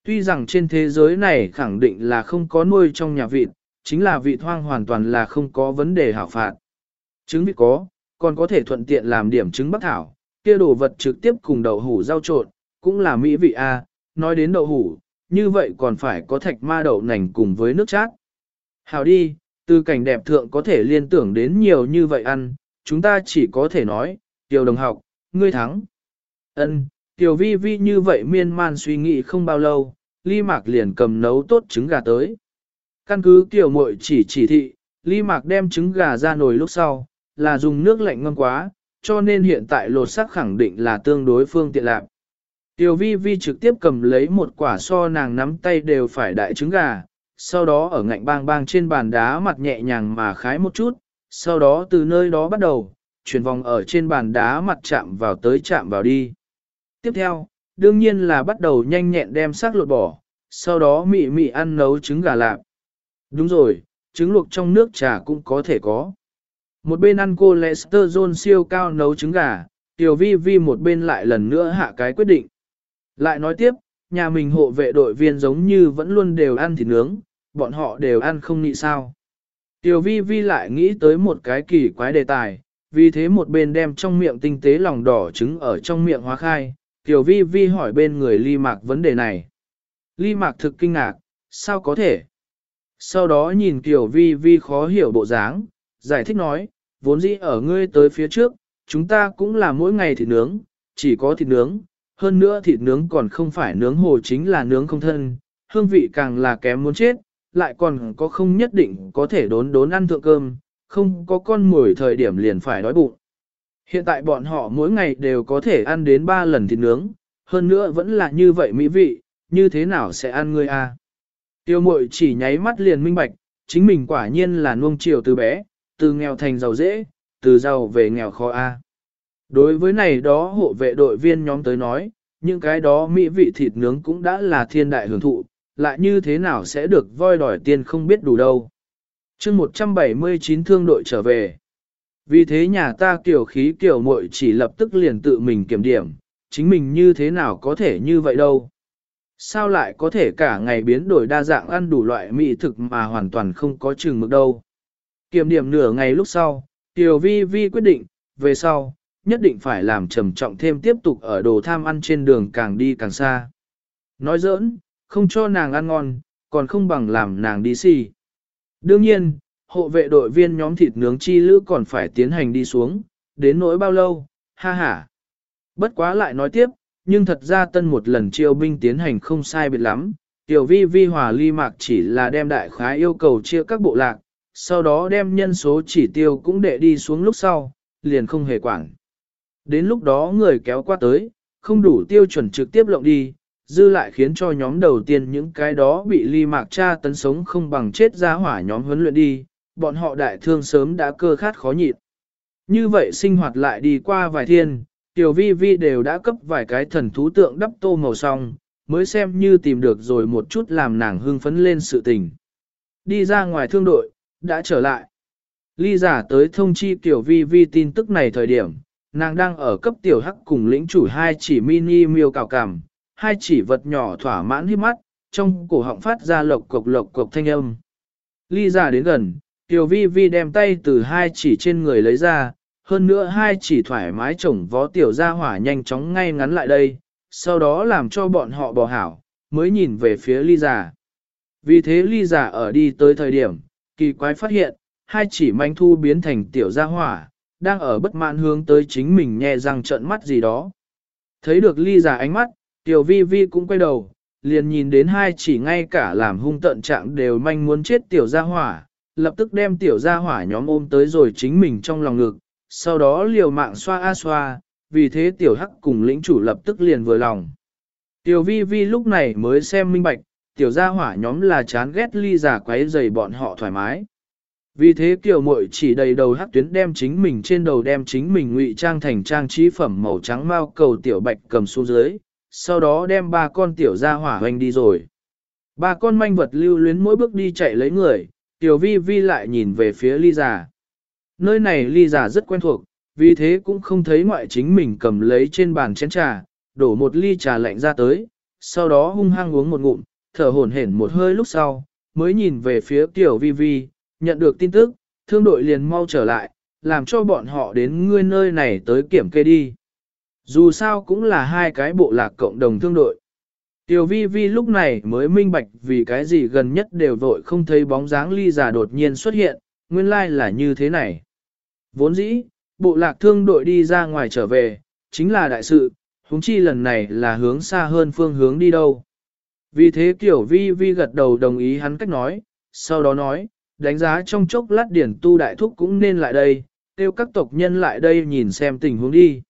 Tuy rằng trên thế giới này khẳng định là không có nuôi trong nhà vịt, chính là vịt hoang hoàn toàn là không có vấn đề hảo phạt. Trứng vịt có, còn có thể thuận tiện làm điểm trứng bắc thảo, kia đồ vật trực tiếp cùng đậu hủ rau trộn, cũng là mỹ vị A, nói đến đậu hủ, như vậy còn phải có thạch ma đậu nành cùng với nước chát. Hảo đi, từ cảnh đẹp thượng có thể liên tưởng đến nhiều như vậy ăn, chúng ta chỉ có thể nói, tiểu đồng học, ngươi thắng. Ân, Tiểu vi vi như vậy miên man suy nghĩ không bao lâu, ly mạc liền cầm nấu tốt trứng gà tới. Căn cứ tiểu muội chỉ chỉ thị, ly mạc đem trứng gà ra nồi lúc sau, là dùng nước lạnh ngâm quá, cho nên hiện tại lột sắc khẳng định là tương đối phương tiện lạc. Tiểu vi vi trực tiếp cầm lấy một quả so nàng nắm tay đều phải đại trứng gà, sau đó ở ngạnh bang bang trên bàn đá mặt nhẹ nhàng mà khái một chút, sau đó từ nơi đó bắt đầu, chuyển vòng ở trên bàn đá mặt chạm vào tới chạm vào đi. Tiếp theo, đương nhiên là bắt đầu nhanh nhẹn đem xác lột bỏ, sau đó mị mị ăn nấu trứng gà lạp. Đúng rồi, trứng luộc trong nước trà cũng có thể có. Một bên ăn cô Lester John siêu cao nấu trứng gà, Tiểu vi vi một bên lại lần nữa hạ cái quyết định. Lại nói tiếp, nhà mình hộ vệ đội viên giống như vẫn luôn đều ăn thịt nướng, bọn họ đều ăn không nị sao. Tiểu vi vi lại nghĩ tới một cái kỳ quái đề tài, vì thế một bên đem trong miệng tinh tế lòng đỏ trứng ở trong miệng hóa khai, Tiểu vi vi hỏi bên người ly mạc vấn đề này. Ly mạc thực kinh ngạc, sao có thể? Sau đó nhìn Tiểu vi vi khó hiểu bộ dáng, giải thích nói, vốn dĩ ở ngươi tới phía trước, chúng ta cũng là mỗi ngày thịt nướng, chỉ có thịt nướng, hơn nữa thịt nướng còn không phải nướng hồ chính là nướng không thân, hương vị càng là kém muốn chết, lại còn có không nhất định có thể đốn đốn ăn thượng cơm, không có con mồi thời điểm liền phải đói bụng. Hiện tại bọn họ mỗi ngày đều có thể ăn đến 3 lần thịt nướng, hơn nữa vẫn là như vậy mỹ vị, như thế nào sẽ ăn ngươi a? À? Tiêu mội chỉ nháy mắt liền minh bạch, chính mình quả nhiên là nuông chiều từ bé, từ nghèo thành giàu dễ, từ giàu về nghèo khó a. Đối với này đó hộ vệ đội viên nhóm tới nói, những cái đó mỹ vị thịt nướng cũng đã là thiên đại hưởng thụ, lại như thế nào sẽ được voi đòi tiền không biết đủ đâu. chương 179 thương đội trở về. Vì thế nhà ta kiểu khí kiểu muội chỉ lập tức liền tự mình kiểm điểm, chính mình như thế nào có thể như vậy đâu. Sao lại có thể cả ngày biến đổi đa dạng ăn đủ loại mỹ thực mà hoàn toàn không có chừng mực đâu. Kiểm điểm nửa ngày lúc sau, Tiểu Vi Vi quyết định, về sau, nhất định phải làm trầm trọng thêm tiếp tục ở đồ tham ăn trên đường càng đi càng xa. Nói giỡn, không cho nàng ăn ngon, còn không bằng làm nàng đi xì. Đương nhiên, hộ vệ đội viên nhóm thịt nướng chi lữ còn phải tiến hành đi xuống, đến nỗi bao lâu, ha ha. Bất quá lại nói tiếp, nhưng thật ra tân một lần chiêu binh tiến hành không sai biệt lắm, tiểu vi vi hòa ly mạc chỉ là đem đại khái yêu cầu chia các bộ lạc, sau đó đem nhân số chỉ tiêu cũng để đi xuống lúc sau, liền không hề quản. Đến lúc đó người kéo qua tới, không đủ tiêu chuẩn trực tiếp lộng đi, dư lại khiến cho nhóm đầu tiên những cái đó bị ly mạc cha tấn sống không bằng chết ra hỏa nhóm huấn luyện đi, bọn họ đại thương sớm đã cơ khát khó nhịn. Như vậy sinh hoạt lại đi qua vài thiên, tiểu vi vi đều đã cấp vài cái thần thú tượng đắp tô màu xong, mới xem như tìm được rồi một chút làm nàng hưng phấn lên sự tình. Đi ra ngoài thương đội, đã trở lại. Ly giả tới thông chi tiểu vi vi tin tức này thời điểm, nàng đang ở cấp tiểu hắc cùng lĩnh chủ hai chỉ mini miêu cào cảm, hai chỉ vật nhỏ thỏa mãn hiếp mắt, trong cổ họng phát ra lộc cộc lộc cộc thanh âm. Ly giả đến gần, tiểu vi vi đem tay từ hai chỉ trên người lấy ra, hơn nữa hai chỉ thoải mái chổng vó tiểu ra hỏa nhanh chóng ngay ngắn lại đây, sau đó làm cho bọn họ bò hảo, mới nhìn về phía ly giả. Vì thế ly giả ở đi tới thời điểm, kỳ quái phát hiện, hai chỉ manh thu biến thành tiểu gia hỏa, đang ở bất mãn hướng tới chính mình nhẹ răng trợn mắt gì đó. Thấy được ly giả ánh mắt, tiểu vi vi cũng quay đầu, liền nhìn đến hai chỉ ngay cả làm hung tận trạng đều manh muốn chết tiểu gia hỏa, lập tức đem tiểu gia hỏa nhóm ôm tới rồi chính mình trong lòng ngực, sau đó liều mạng xoa a xoa, vì thế tiểu hắc cùng lĩnh chủ lập tức liền vừa lòng. Tiểu vi vi lúc này mới xem minh bạch, tiểu gia hỏa nhóm là chán ghét ly giả quấy rầy bọn họ thoải mái. Vì thế kiểu muội chỉ đầy đầu hắc tuyến đem chính mình trên đầu đem chính mình ngụy trang thành trang trí phẩm màu trắng mao cầu tiểu bạch cầm xuống dưới, sau đó đem ba con tiểu gia hỏa hoành đi rồi. Ba con manh vật lưu luyến mỗi bước đi chạy lấy người, tiểu vi vi lại nhìn về phía ly giả. Nơi này ly giả rất quen thuộc, vì thế cũng không thấy ngoại chính mình cầm lấy trên bàn chén trà, đổ một ly trà lạnh ra tới, sau đó hung hăng uống một ngụm, thở hổn hển một hơi lúc sau, mới nhìn về phía tiểu vi vi, nhận được tin tức, thương đội liền mau trở lại, làm cho bọn họ đến ngươi nơi này tới kiểm kê đi. Dù sao cũng là hai cái bộ lạc cộng đồng thương đội. Tiểu vi vi lúc này mới minh bạch vì cái gì gần nhất đều vội không thấy bóng dáng ly giả đột nhiên xuất hiện, nguyên lai like là như thế này. Vốn dĩ, bộ lạc thương đội đi ra ngoài trở về, chính là đại sự, huống chi lần này là hướng xa hơn phương hướng đi đâu. Vì thế Tiểu vi vi gật đầu đồng ý hắn cách nói, sau đó nói, đánh giá trong chốc lát điển tu đại thúc cũng nên lại đây, kêu các tộc nhân lại đây nhìn xem tình huống đi.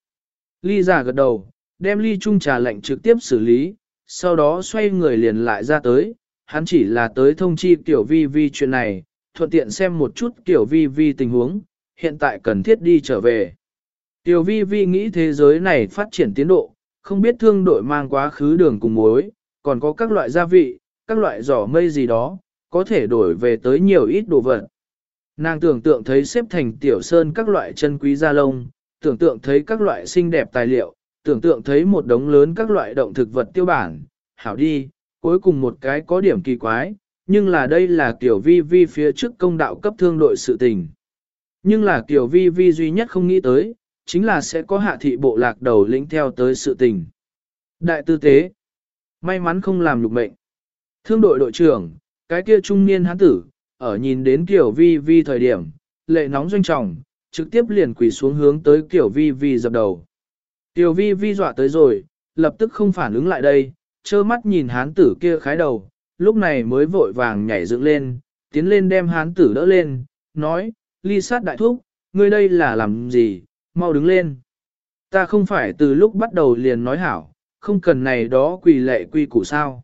Ly giả gật đầu, đem ly chung trà lạnh trực tiếp xử lý, sau đó xoay người liền lại ra tới, hắn chỉ là tới thông chi tiểu vi vi chuyện này, thuận tiện xem một chút tiểu vi vi tình huống, hiện tại cần thiết đi trở về. Tiểu vi vi nghĩ thế giới này phát triển tiến độ, không biết thương đội mang quá khứ đường cùng mối, còn có các loại gia vị, các loại giỏ mây gì đó, có thể đổi về tới nhiều ít đồ vật. Nàng tưởng tượng thấy xếp thành tiểu sơn các loại chân quý da lông, tưởng tượng thấy các loại xinh đẹp tài liệu, tưởng tượng thấy một đống lớn các loại động thực vật tiêu bản, hảo đi, cuối cùng một cái có điểm kỳ quái, nhưng là đây là tiểu vi vi phía trước công đạo cấp thương đội sự tình. Nhưng là tiểu vi vi duy nhất không nghĩ tới, chính là sẽ có hạ thị bộ lạc đầu lĩnh theo tới sự tình. Đại tư tế, may mắn không làm lục mệnh. Thương đội đội trưởng, cái kia trung niên hán tử, ở nhìn đến kiểu vi vi thời điểm, lệ nóng doanh trọng, trực tiếp liền quỳ xuống hướng tới kiểu vi vi dập đầu. Tiểu vi vi dọa tới rồi, lập tức không phản ứng lại đây, trơ mắt nhìn hán tử kia khái đầu, lúc này mới vội vàng nhảy dựng lên, tiến lên đem hán tử đỡ lên, nói, ly sát đại thúc, ngươi đây là làm gì, mau đứng lên. Ta không phải từ lúc bắt đầu liền nói hảo, không cần này đó quỳ lệ quy củ sao.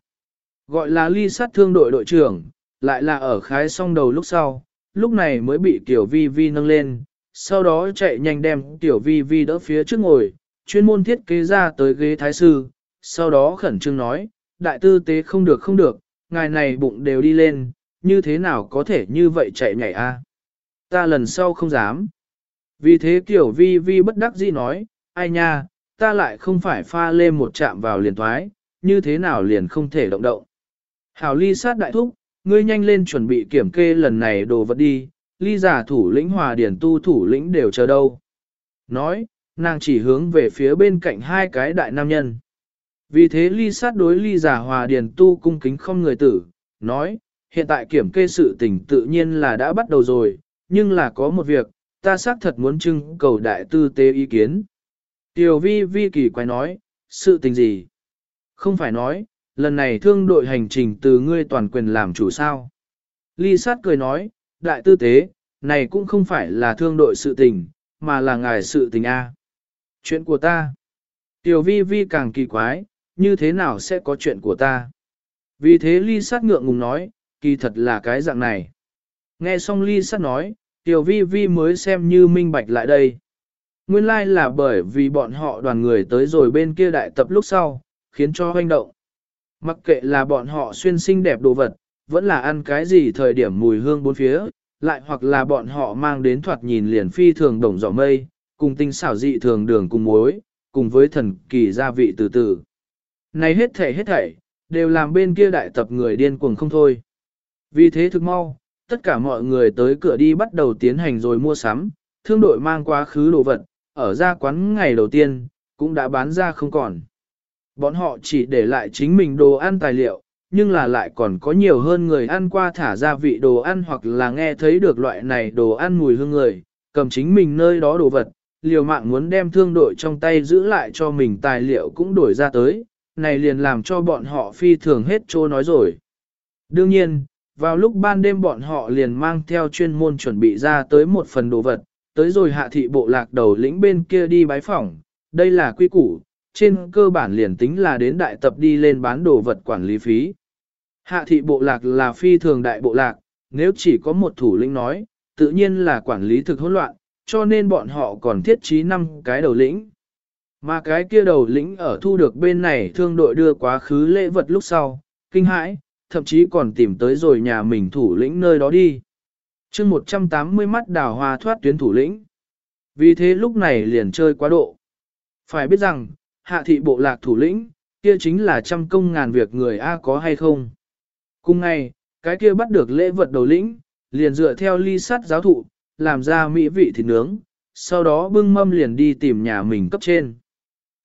Gọi là ly sát thương đội đội trưởng, lại là ở khái xong đầu lúc sau, lúc này mới bị tiểu vi vi nâng lên, sau đó chạy nhanh đem tiểu vi vi đỡ phía trước ngồi, chuyên môn thiết kế ra tới ghế thái sư, sau đó khẩn trương nói, đại tư tế không được không được, ngài này bụng đều đi lên, như thế nào có thể như vậy chạy nhảy a? Ta lần sau không dám. Vì thế tiểu vi vi bất đắc dĩ nói, ai nha, ta lại không phải pha lê một chạm vào liền thoái, như thế nào liền không thể động động. Hảo ly sát đại thúc, ngươi nhanh lên chuẩn bị kiểm kê lần này đồ vật đi, ly giả thủ lĩnh hòa điển tu thủ lĩnh đều chờ đâu. Nói, nàng chỉ hướng về phía bên cạnh hai cái đại nam nhân. Vì thế ly sát đối ly giả hòa điển tu cung kính không người tử, nói, hiện tại kiểm kê sự tình tự nhiên là đã bắt đầu rồi, nhưng là có một việc, ta xác thật muốn trưng cầu đại tư tế ý kiến. Tiểu vi vi kỳ quay nói, sự tình gì? Không phải nói, lần này thương đội hành trình từ ngươi toàn quyền làm chủ sao. Ly sát cười nói, đại tư tế, này cũng không phải là thương đội sự tình, mà là ngài sự tình A. Chuyện của ta. Tiểu vi vi càng kỳ quái, như thế nào sẽ có chuyện của ta. Vì thế ly sát ngượng ngùng nói, kỳ thật là cái dạng này. Nghe xong ly sát nói, tiểu vi vi mới xem như minh bạch lại đây. Nguyên lai like là bởi vì bọn họ đoàn người tới rồi bên kia đại tập lúc sau, khiến cho hoành động. Mặc kệ là bọn họ xuyên xinh đẹp đồ vật, vẫn là ăn cái gì thời điểm mùi hương bốn phía, lại hoặc là bọn họ mang đến thoạt nhìn liền phi thường đồng giỏ mây, cùng tinh xảo dị thường đường cùng muối, cùng với thần kỳ gia vị từ từ. Này hết thảy hết thảy, đều làm bên kia đại tập người điên cuồng không thôi. Vì thế thực mau, tất cả mọi người tới cửa đi bắt đầu tiến hành rồi mua sắm, thương đội mang quá khứ đồ vật, ở ra quán ngày đầu tiên, cũng đã bán ra không còn. Bọn họ chỉ để lại chính mình đồ ăn tài liệu, nhưng là lại còn có nhiều hơn người ăn qua thả gia vị đồ ăn hoặc là nghe thấy được loại này đồ ăn mùi hương người, cầm chính mình nơi đó đồ vật, liều mạng muốn đem thương đội trong tay giữ lại cho mình tài liệu cũng đổi ra tới, này liền làm cho bọn họ phi thường hết trô nói rồi. Đương nhiên, vào lúc ban đêm bọn họ liền mang theo chuyên môn chuẩn bị ra tới một phần đồ vật, tới rồi hạ thị bộ lạc đầu lĩnh bên kia đi bái phỏng, đây là quy củ, trên cơ bản liền tính là đến đại tập đi lên bán đồ vật quản lý phí. Hạ thị bộ lạc là phi thường đại bộ lạc, nếu chỉ có một thủ lĩnh nói, tự nhiên là quản lý thực hỗn loạn, cho nên bọn họ còn thiết trí 5 cái đầu lĩnh. Mà cái kia đầu lĩnh ở thu được bên này thương đội đưa quá khứ lễ vật lúc sau, kinh hãi, thậm chí còn tìm tới rồi nhà mình thủ lĩnh nơi đó đi. chương 180 mắt đào hoa thoát tuyến thủ lĩnh. Vì thế lúc này liền chơi quá độ. Phải biết rằng, hạ thị bộ lạc thủ lĩnh, kia chính là trăm công ngàn việc người A có hay không. Cùng ngày, cái kia bắt được lễ vật đầu lĩnh, liền dựa theo ly sắt giáo thụ, làm ra mỹ vị thịt nướng, sau đó bưng mâm liền đi tìm nhà mình cấp trên.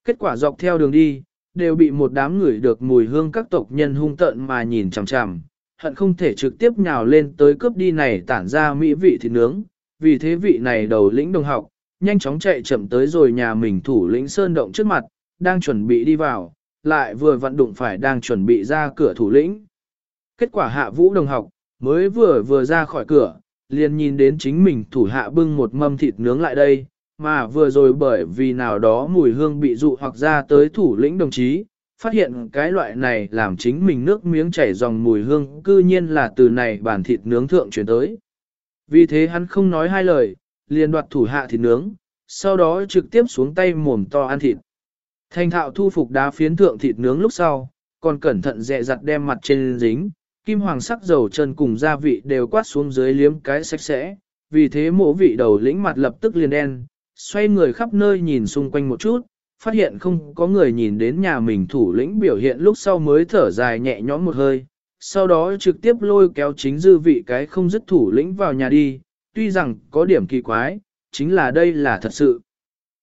Kết quả dọc theo đường đi, đều bị một đám người được mùi hương các tộc nhân hung tợn mà nhìn chằm chằm, hận không thể trực tiếp nhào lên tới cướp đi này tản ra mỹ vị thịt nướng, vì thế vị này đầu lĩnh đồng học, nhanh chóng chạy chậm tới rồi nhà mình thủ lĩnh sơn động trước mặt, đang chuẩn bị đi vào, lại vừa vận đụng phải đang chuẩn bị ra cửa thủ lĩnh. Kết quả hạ vũ đồng học, mới vừa vừa ra khỏi cửa, liền nhìn đến chính mình thủ hạ bưng một mâm thịt nướng lại đây, mà vừa rồi bởi vì nào đó mùi hương bị dụ hoặc ra tới thủ lĩnh đồng chí, phát hiện cái loại này làm chính mình nước miếng chảy dòng mùi hương cư nhiên là từ này bản thịt nướng thượng chuyển tới. Vì thế hắn không nói hai lời, liền đoạt thủ hạ thịt nướng, sau đó trực tiếp xuống tay mồm to ăn thịt. Thành thạo thu phục đá phiến thượng thịt nướng lúc sau, còn cẩn thận dẹ dặt đem mặt trên dính, kim hoàng sắc dầu chân cùng gia vị đều quát xuống dưới liếm cái sạch sẽ, vì thế mộ vị đầu lĩnh mặt lập tức liền đen, xoay người khắp nơi nhìn xung quanh một chút, phát hiện không có người nhìn đến nhà mình thủ lĩnh biểu hiện lúc sau mới thở dài nhẹ nhõm một hơi, sau đó trực tiếp lôi kéo chính dư vị cái không dứt thủ lĩnh vào nhà đi, tuy rằng có điểm kỳ quái, chính là đây là thật sự.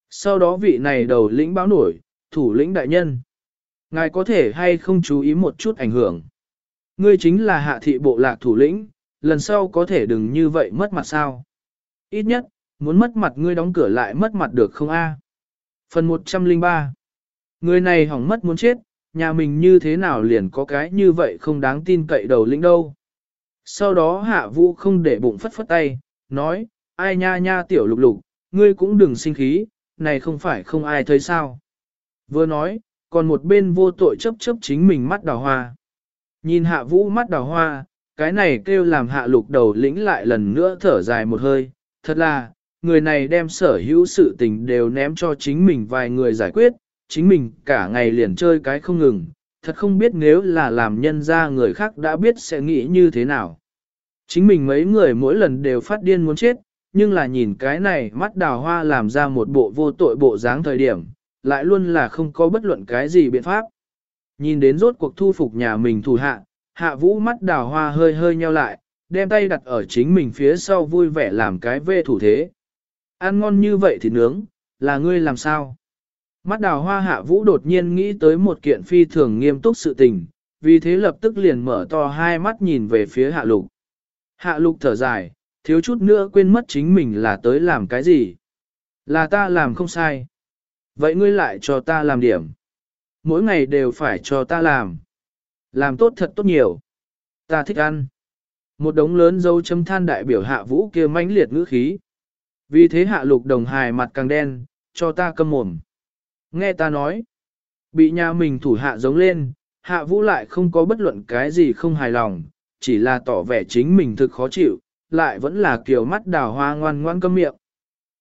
Sau đó vị này đầu lĩnh báo nổi, thủ lĩnh đại nhân. Ngài có thể hay không chú ý một chút ảnh hưởng. Ngươi chính là hạ thị bộ lạc thủ lĩnh, lần sau có thể đừng như vậy mất mặt sao. Ít nhất, muốn mất mặt ngươi đóng cửa lại mất mặt được không a? Phần 103 Người này hỏng mất muốn chết, nhà mình như thế nào liền có cái như vậy không đáng tin cậy đầu lĩnh đâu. Sau đó hạ vũ không để bụng phất phất tay, nói, ai nha nha tiểu lục lục, ngươi cũng đừng sinh khí, này không phải không ai thấy sao. Vừa nói, còn một bên vô tội chấp chấp chính mình mắt đào hoa. Nhìn hạ vũ mắt đào hoa, cái này kêu làm hạ lục đầu lĩnh lại lần nữa thở dài một hơi, thật là, người này đem sở hữu sự tình đều ném cho chính mình vài người giải quyết, chính mình cả ngày liền chơi cái không ngừng, thật không biết nếu là làm nhân ra người khác đã biết sẽ nghĩ như thế nào. Chính mình mấy người mỗi lần đều phát điên muốn chết, nhưng là nhìn cái này mắt đào hoa làm ra một bộ vô tội bộ dáng thời điểm, lại luôn là không có bất luận cái gì biện pháp. Nhìn đến rốt cuộc thu phục nhà mình thủ hạ, hạ vũ mắt đào hoa hơi hơi nheo lại, đem tay đặt ở chính mình phía sau vui vẻ làm cái vê thủ thế. Ăn ngon như vậy thì nướng, là ngươi làm sao? Mắt đào hoa hạ vũ đột nhiên nghĩ tới một kiện phi thường nghiêm túc sự tình, vì thế lập tức liền mở to hai mắt nhìn về phía hạ lục. Hạ lục thở dài, thiếu chút nữa quên mất chính mình là tới làm cái gì. Là ta làm không sai. Vậy ngươi lại cho ta làm điểm. Mỗi ngày đều phải cho ta làm. Làm tốt thật tốt nhiều. Ta thích ăn. Một đống lớn dấu chấm than đại biểu hạ vũ kia mãnh liệt ngữ khí. Vì thế hạ lục đồng hài mặt càng đen, cho ta câm mồm. Nghe ta nói, bị nhà mình thủ hạ giống lên, hạ vũ lại không có bất luận cái gì không hài lòng, chỉ là tỏ vẻ chính mình thực khó chịu, lại vẫn là kiểu mắt đào hoa ngoan ngoan câm miệng.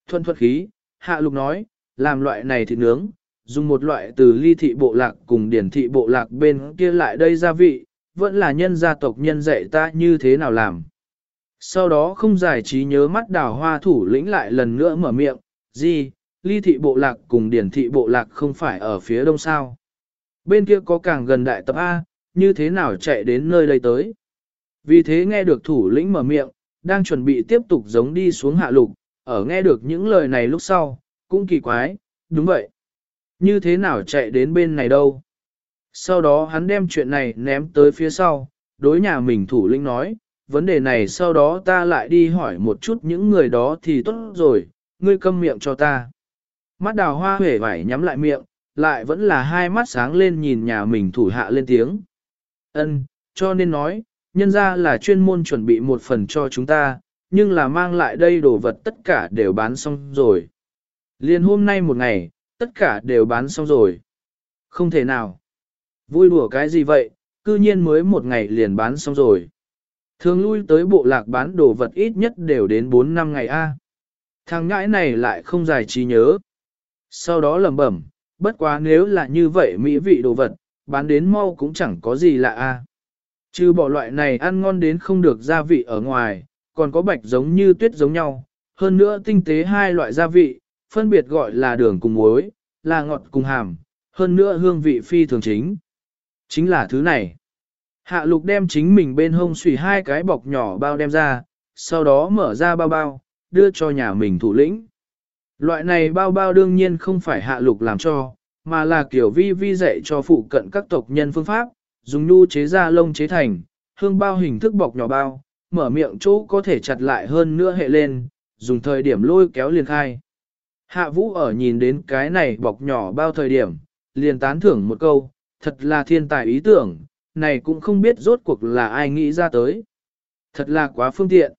Thuận thuật khí, hạ lục nói, làm loại này thịt nướng, dùng một loại từ ly thị bộ lạc cùng điển thị bộ lạc bên kia lại đây gia vị, vẫn là nhân gia tộc nhân dạy ta như thế nào làm. Sau đó không giải trí nhớ mắt đào hoa thủ lĩnh lại lần nữa mở miệng, gì, ly thị bộ lạc cùng điển thị bộ lạc không phải ở phía đông sao. Bên kia có càng gần đại tập A, như thế nào chạy đến nơi đây tới. Vì thế nghe được thủ lĩnh mở miệng, đang chuẩn bị tiếp tục giống đi xuống hạ lục, ở nghe được những lời này lúc sau, cũng kỳ quái, đúng vậy. Như thế nào chạy đến bên này đâu? Sau đó hắn đem chuyện này ném tới phía sau, đối nhà mình thủ lĩnh nói, vấn đề này sau đó ta lại đi hỏi một chút những người đó thì tốt rồi, ngươi câm miệng cho ta. Mắt đào hoa hể vải nhắm lại miệng, lại vẫn là hai mắt sáng lên nhìn nhà mình thủ hạ lên tiếng. Ân, cho nên nói, nhân ra là chuyên môn chuẩn bị một phần cho chúng ta, nhưng là mang lại đây đồ vật tất cả đều bán xong rồi. Liên hôm nay một ngày, tất cả đều bán xong rồi. Không thể nào. Vui đùa cái gì vậy, cư nhiên mới một ngày liền bán xong rồi. Thường lui tới bộ lạc bán đồ vật ít nhất đều đến 4 năm ngày a. Thằng ngãi này lại không dài trí nhớ. Sau đó lẩm bẩm, bất quá nếu là như vậy mỹ vị đồ vật, bán đến mau cũng chẳng có gì lạ a. Trừ bỏ loại này ăn ngon đến không được gia vị ở ngoài, còn có bạch giống như tuyết giống nhau, hơn nữa tinh tế hai loại gia vị, phân biệt gọi là đường cùng muối, là ngọt cùng hàm, hơn nữa hương vị phi thường chính. Chính là thứ này. Hạ lục đem chính mình bên hông xùy hai cái bọc nhỏ bao đem ra, sau đó mở ra bao bao, đưa cho nhà mình thủ lĩnh. Loại này bao bao đương nhiên không phải hạ lục làm cho, mà là kiểu vi vi dạy cho phụ cận các tộc nhân phương pháp, dùng nhu chế ra lông chế thành, hương bao hình thức bọc nhỏ bao, mở miệng chỗ có thể chặt lại hơn nữa hệ lên, dùng thời điểm lôi kéo liền khai. Hạ vũ ở nhìn đến cái này bọc nhỏ bao thời điểm, liền tán thưởng một câu, thật là thiên tài ý tưởng, này cũng không biết rốt cuộc là ai nghĩ ra tới. Thật là quá phương tiện.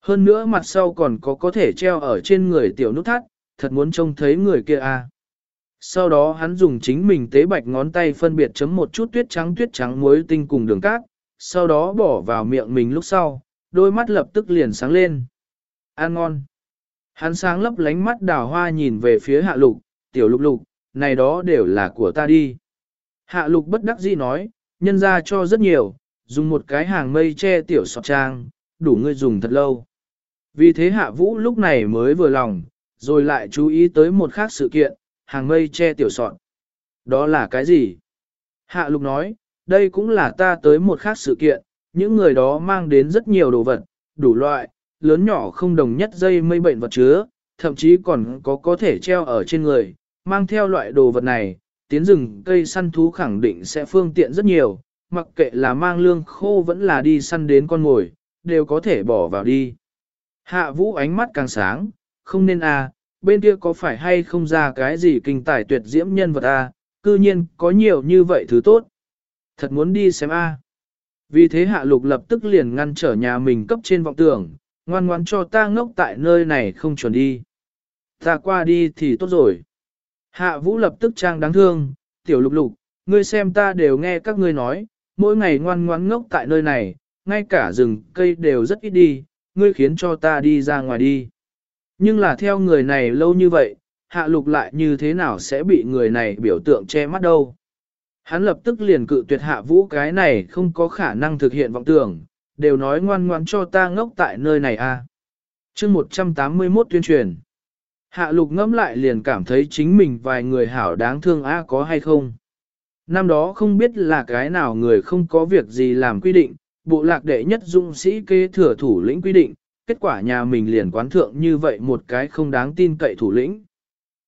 Hơn nữa mặt sau còn có có thể treo ở trên người tiểu nút thắt, thật muốn trông thấy người kia. À. Sau đó hắn dùng chính mình tế bạch ngón tay phân biệt chấm một chút tuyết trắng tuyết trắng muối tinh cùng đường cát, sau đó bỏ vào miệng mình lúc sau, đôi mắt lập tức liền sáng lên. Ăn ngon. Hắn sáng lấp lánh mắt đào hoa nhìn về phía hạ lục, tiểu lục lục, này đó đều là của ta đi. Hạ lục bất đắc dĩ nói, nhân ra cho rất nhiều, dùng một cái hàng mây che tiểu sọt trang, đủ ngươi dùng thật lâu. Vì thế hạ vũ lúc này mới vừa lòng, rồi lại chú ý tới một khác sự kiện, hàng mây che tiểu sọt Đó là cái gì? Hạ lục nói, đây cũng là ta tới một khác sự kiện, những người đó mang đến rất nhiều đồ vật, đủ loại, lớn nhỏ không đồng nhất dây mây bệnh vật chứa, thậm chí còn có có thể treo ở trên người, mang theo loại đồ vật này, tiến rừng cây săn thú khẳng định sẽ phương tiện rất nhiều, mặc kệ là mang lương khô vẫn là đi săn đến con mồi, đều có thể bỏ vào đi. Hạ vũ ánh mắt càng sáng, không nên à, bên kia có phải hay không ra cái gì kinh tài tuyệt diễm nhân vật à, cư nhiên có nhiều như vậy thứ tốt. Thật muốn đi xem a. À. Vì thế hạ lục lập tức liền ngăn trở nhà mình cấp trên vọng tưởng, ngoan ngoan cho ta ngốc tại nơi này không chuẩn đi. Ta qua đi thì tốt rồi. Hạ vũ lập tức trang đáng thương, tiểu lục lục, ngươi xem ta đều nghe các ngươi nói, mỗi ngày ngoan ngoan ngốc tại nơi này, ngay cả rừng cây đều rất ít đi, ngươi khiến cho ta đi ra ngoài đi. Nhưng là theo người này lâu như vậy, hạ lục lại như thế nào sẽ bị người này biểu tượng che mắt đâu. Hắn lập tức liền cự tuyệt hạ vũ cái này không có khả năng thực hiện vọng tưởng, đều nói ngoan ngoan cho ta ngốc tại nơi này a. À. chương 181 tuyên truyền. Hạ lục ngẫm lại liền cảm thấy chính mình vài người hảo đáng thương a có hay không. Năm đó không biết là cái nào người không có việc gì làm quy định, bộ lạc đệ nhất dung sĩ kế thừa thủ lĩnh quy định, kết quả nhà mình liền quán thượng như vậy một cái không đáng tin cậy thủ lĩnh.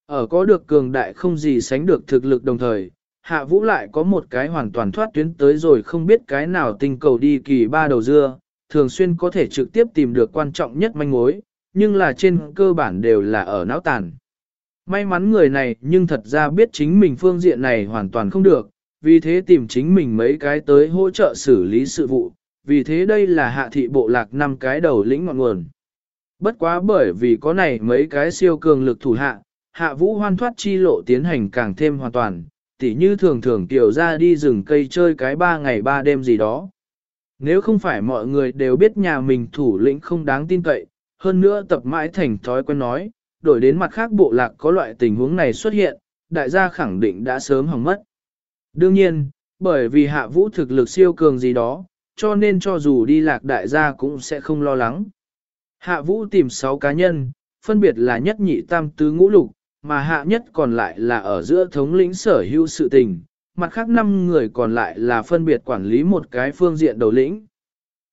Ở có được cường đại không gì sánh được thực lực đồng thời, hạ vũ lại có một cái hoàn toàn thoát tuyến tới rồi không biết cái nào tinh cầu đi kỳ ba đầu dưa, thường xuyên có thể trực tiếp tìm được quan trọng nhất manh mối, nhưng là trên cơ bản đều là ở não tàn. May mắn người này nhưng thật ra biết chính mình phương diện này hoàn toàn không được, vì thế tìm chính mình mấy cái tới hỗ trợ xử lý sự vụ, vì thế đây là hạ thị bộ lạc năm cái đầu lĩnh ngọn nguồn. Bất quá bởi vì có này mấy cái siêu cường lực thủ hạ, hạ vũ hoan thoát chi lộ tiến hành càng thêm hoàn toàn, tỉ như thường thường tiểu ra đi rừng cây chơi cái ba ngày ba đêm gì đó. Nếu không phải mọi người đều biết nhà mình thủ lĩnh không đáng tin cậy, hơn nữa tập mãi thành thói quen nói, đổi đến mặt khác bộ lạc có loại tình huống này xuất hiện, đại gia khẳng định đã sớm hỏng mất. Đương nhiên, bởi vì hạ vũ thực lực siêu cường gì đó, cho nên cho dù đi lạc đại gia cũng sẽ không lo lắng. Hạ vũ tìm 6 cá nhân, phân biệt là nhất nhị tam tứ ngũ lục, mà hạ nhất còn lại là ở giữa thống lĩnh sở hữu sự tình, mặt khác 5 người còn lại là phân biệt quản lý một cái phương diện đầu lĩnh.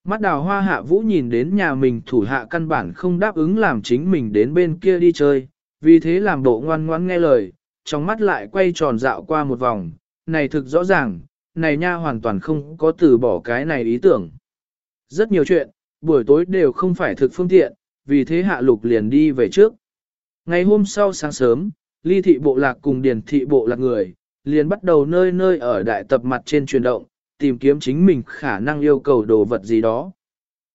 Mắt đào hoa hạ vũ nhìn đến nhà mình thủ hạ căn bản không đáp ứng làm chính mình đến bên kia đi chơi, vì thế làm bộ ngoan ngoãn nghe lời, trong mắt lại quay tròn dạo qua một vòng, này thực rõ ràng, này nha hoàn toàn không có từ bỏ cái này ý tưởng. Rất nhiều chuyện, buổi tối đều không phải thực phương tiện, vì thế hạ lục liền đi về trước. Ngày hôm sau sáng sớm, ly thị bộ lạc cùng điền thị bộ lạc người, liền bắt đầu nơi nơi ở đại tập mặt trên truyền động, tìm kiếm chính mình khả năng yêu cầu đồ vật gì đó.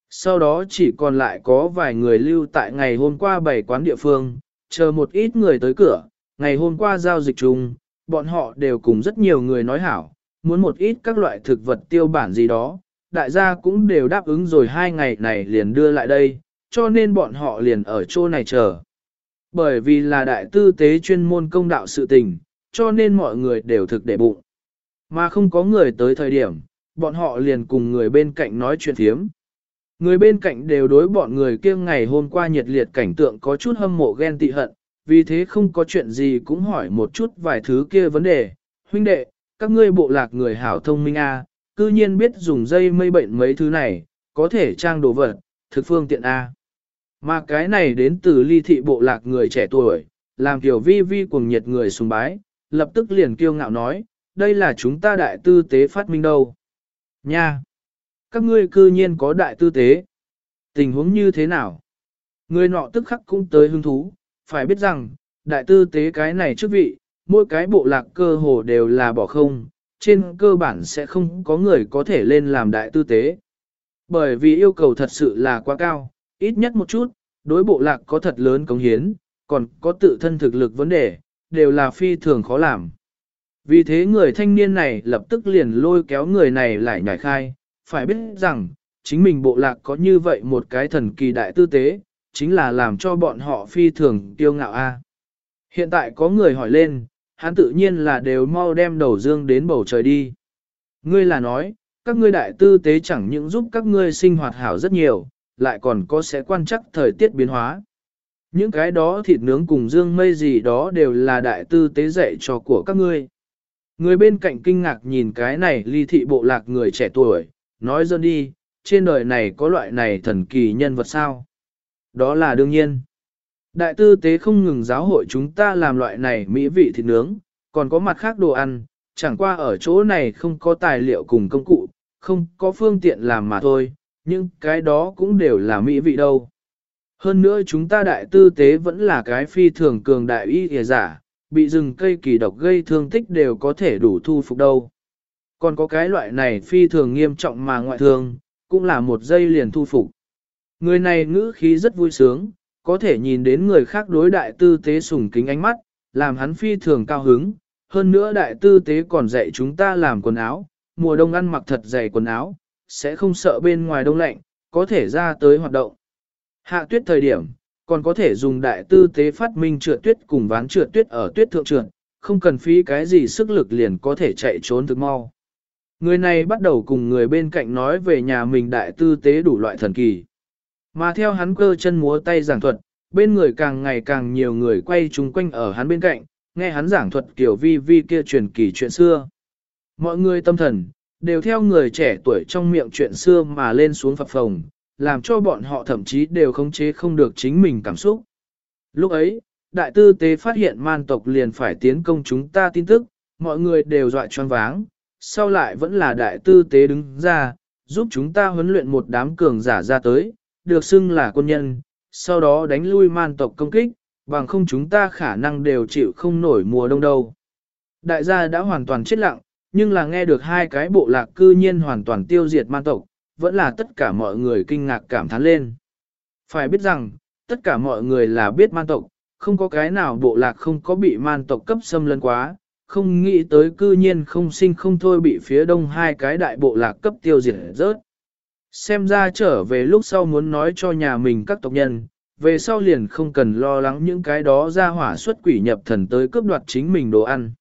Sau đó chỉ còn lại có vài người lưu tại ngày hôm qua bảy quán địa phương, chờ một ít người tới cửa, ngày hôm qua giao dịch chung, bọn họ đều cùng rất nhiều người nói hảo, muốn một ít các loại thực vật tiêu bản gì đó, đại gia cũng đều đáp ứng rồi hai ngày này liền đưa lại đây, cho nên bọn họ liền ở chỗ này chờ. Bởi vì là đại tư tế chuyên môn công đạo sự tình, cho nên mọi người đều thực để bụng. Mà không có người tới thời điểm, bọn họ liền cùng người bên cạnh nói chuyện thiếm. Người bên cạnh đều đối bọn người kia ngày hôm qua nhiệt liệt cảnh tượng có chút hâm mộ ghen tị hận, vì thế không có chuyện gì cũng hỏi một chút vài thứ kia vấn đề. Huynh đệ, các ngươi bộ lạc người hảo thông minh A, cư nhiên biết dùng dây mây bệnh mấy thứ này, có thể trang đồ vật, thực phương tiện A. Mà cái này đến từ ly thị bộ lạc người trẻ tuổi, làm kiểu vi vi cuồng nhiệt người sùng bái, lập tức liền kiêu ngạo nói, đây là chúng ta đại tư tế phát minh đâu. Nha! Các ngươi cư nhiên có đại tư tế. Tình huống như thế nào? Người nọ tức khắc cũng tới hứng thú, phải biết rằng, đại tư tế cái này chức vị, mỗi cái bộ lạc cơ hồ đều là bỏ không, trên cơ bản sẽ không có người có thể lên làm đại tư tế. Bởi vì yêu cầu thật sự là quá cao, ít nhất một chút, đối bộ lạc có thật lớn cống hiến, còn có tự thân thực lực vấn đề, đều là phi thường khó làm. Vì thế người thanh niên này lập tức liền lôi kéo người này lại nhảy khai, phải biết rằng, chính mình bộ lạc có như vậy một cái thần kỳ đại tư tế, chính là làm cho bọn họ phi thường tiêu ngạo a. Hiện tại có người hỏi lên, hắn tự nhiên là đều mau đem đầu dương đến bầu trời đi. Ngươi là nói, các ngươi đại tư tế chẳng những giúp các ngươi sinh hoạt hảo rất nhiều, lại còn có sẽ quan chắc thời tiết biến hóa. Những cái đó thịt nướng cùng dương mây gì đó đều là đại tư tế dạy cho của các ngươi. Người bên cạnh kinh ngạc nhìn cái này ly thị bộ lạc người trẻ tuổi, nói dân đi, trên đời này có loại này thần kỳ nhân vật sao? Đó là đương nhiên. Đại tư tế không ngừng giáo hội chúng ta làm loại này mỹ vị thịt nướng, còn có mặt khác đồ ăn, chẳng qua ở chỗ này không có tài liệu cùng công cụ, không có phương tiện làm mà thôi, nhưng cái đó cũng đều là mỹ vị đâu. Hơn nữa chúng ta đại tư tế vẫn là cái phi thường cường đại y thìa giả, bị rừng cây kỳ độc gây thương tích đều có thể đủ thu phục đâu. Còn có cái loại này phi thường nghiêm trọng mà ngoại thương, cũng là một giây liền thu phục. Người này ngữ khí rất vui sướng, có thể nhìn đến người khác đối đại tư tế sùng kính ánh mắt, làm hắn phi thường cao hứng. Hơn nữa đại tư tế còn dạy chúng ta làm quần áo, mùa đông ăn mặc thật dày quần áo, sẽ không sợ bên ngoài đông lạnh, có thể ra tới hoạt động. Hạ tuyết thời điểm, còn có thể dùng đại tư tế phát minh trượt tuyết cùng ván trượt tuyết ở tuyết thượng trượt, không cần phí cái gì sức lực liền có thể chạy trốn thực mau. Người này bắt đầu cùng người bên cạnh nói về nhà mình đại tư tế đủ loại thần kỳ. Mà theo hắn cơ chân múa tay giảng thuật, bên người càng ngày càng nhiều người quay chung quanh ở hắn bên cạnh, nghe hắn giảng thuật kiểu vi vi kia truyền kỳ chuyện xưa. Mọi người tâm thần, đều theo người trẻ tuổi trong miệng chuyện xưa mà lên xuống phập phồng, làm cho bọn họ thậm chí đều khống chế không được chính mình cảm xúc. Lúc ấy, đại tư tế phát hiện man tộc liền phải tiến công chúng ta tin tức, mọi người đều dọa choáng váng, sau lại vẫn là đại tư tế đứng ra, giúp chúng ta huấn luyện một đám cường giả ra tới, được xưng là quân nhân, sau đó đánh lui man tộc công kích, bằng không chúng ta khả năng đều chịu không nổi mùa đông đâu. Đại gia đã hoàn toàn chết lặng, nhưng là nghe được hai cái bộ lạc cư nhiên hoàn toàn tiêu diệt man tộc, vẫn là tất cả mọi người kinh ngạc cảm thán lên. Phải biết rằng, tất cả mọi người là biết man tộc, không có cái nào bộ lạc không có bị man tộc cấp xâm lấn quá, không nghĩ tới cư nhiên không sinh không thôi bị phía đông hai cái đại bộ lạc cấp tiêu diệt rớt. Xem ra trở về lúc sau muốn nói cho nhà mình các tộc nhân, về sau liền không cần lo lắng những cái đó ra hỏa xuất quỷ nhập thần tới cướp đoạt chính mình đồ ăn.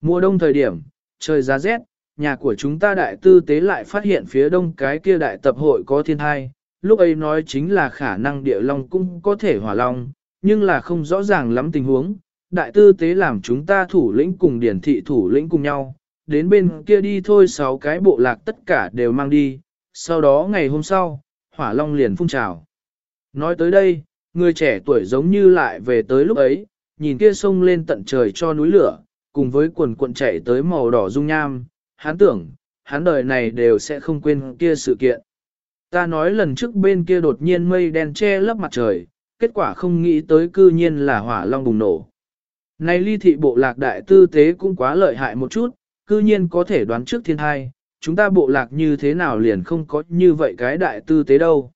Mùa đông thời điểm, trời giá rét, nhà của chúng ta đại tư tế lại phát hiện phía đông cái kia đại tập hội có thiên thai, lúc ấy nói chính là khả năng địa long cũng có thể hỏa long, nhưng là không rõ ràng lắm tình huống. Đại tư tế làm chúng ta thủ lĩnh cùng điển thị thủ lĩnh cùng nhau, đến bên kia đi thôi sáu cái bộ lạc tất cả đều mang đi, sau đó ngày hôm sau, hỏa long liền phun trào. Nói tới đây, người trẻ tuổi giống như lại về tới lúc ấy, nhìn kia sông lên tận trời cho núi lửa, cùng với quần cuộn chạy tới màu đỏ dung nham, hắn tưởng, hắn đời này đều sẽ không quên kia sự kiện. Ta nói lần trước bên kia đột nhiên mây đen che lấp mặt trời, kết quả không nghĩ tới cư nhiên là hỏa long bùng nổ. Này ly thị bộ lạc đại tư tế cũng quá lợi hại một chút, cư nhiên có thể đoán trước thiên hai, chúng ta bộ lạc như thế nào liền không có như vậy cái đại tư tế đâu.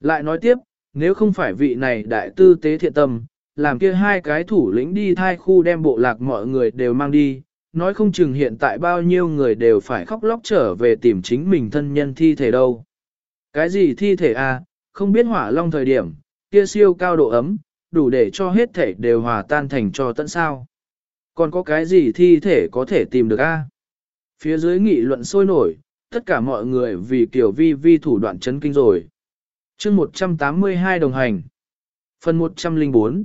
Lại nói tiếp, nếu không phải vị này đại tư tế thiện tâm, làm kia hai cái thủ lĩnh đi thai khu đem bộ lạc mọi người đều mang đi, nói không chừng hiện tại bao nhiêu người đều phải khóc lóc trở về tìm chính mình thân nhân thi thể đâu. Cái gì thi thể à, không biết hỏa long thời điểm, kia siêu cao độ ấm, đủ để cho hết thể đều hòa tan thành cho tận sao. Còn có cái gì thi thể có thể tìm được a? À? Phía dưới nghị luận sôi nổi, tất cả mọi người vì kiểu vi vi thủ đoạn chấn kinh rồi. chương 182 đồng hành. Phần 104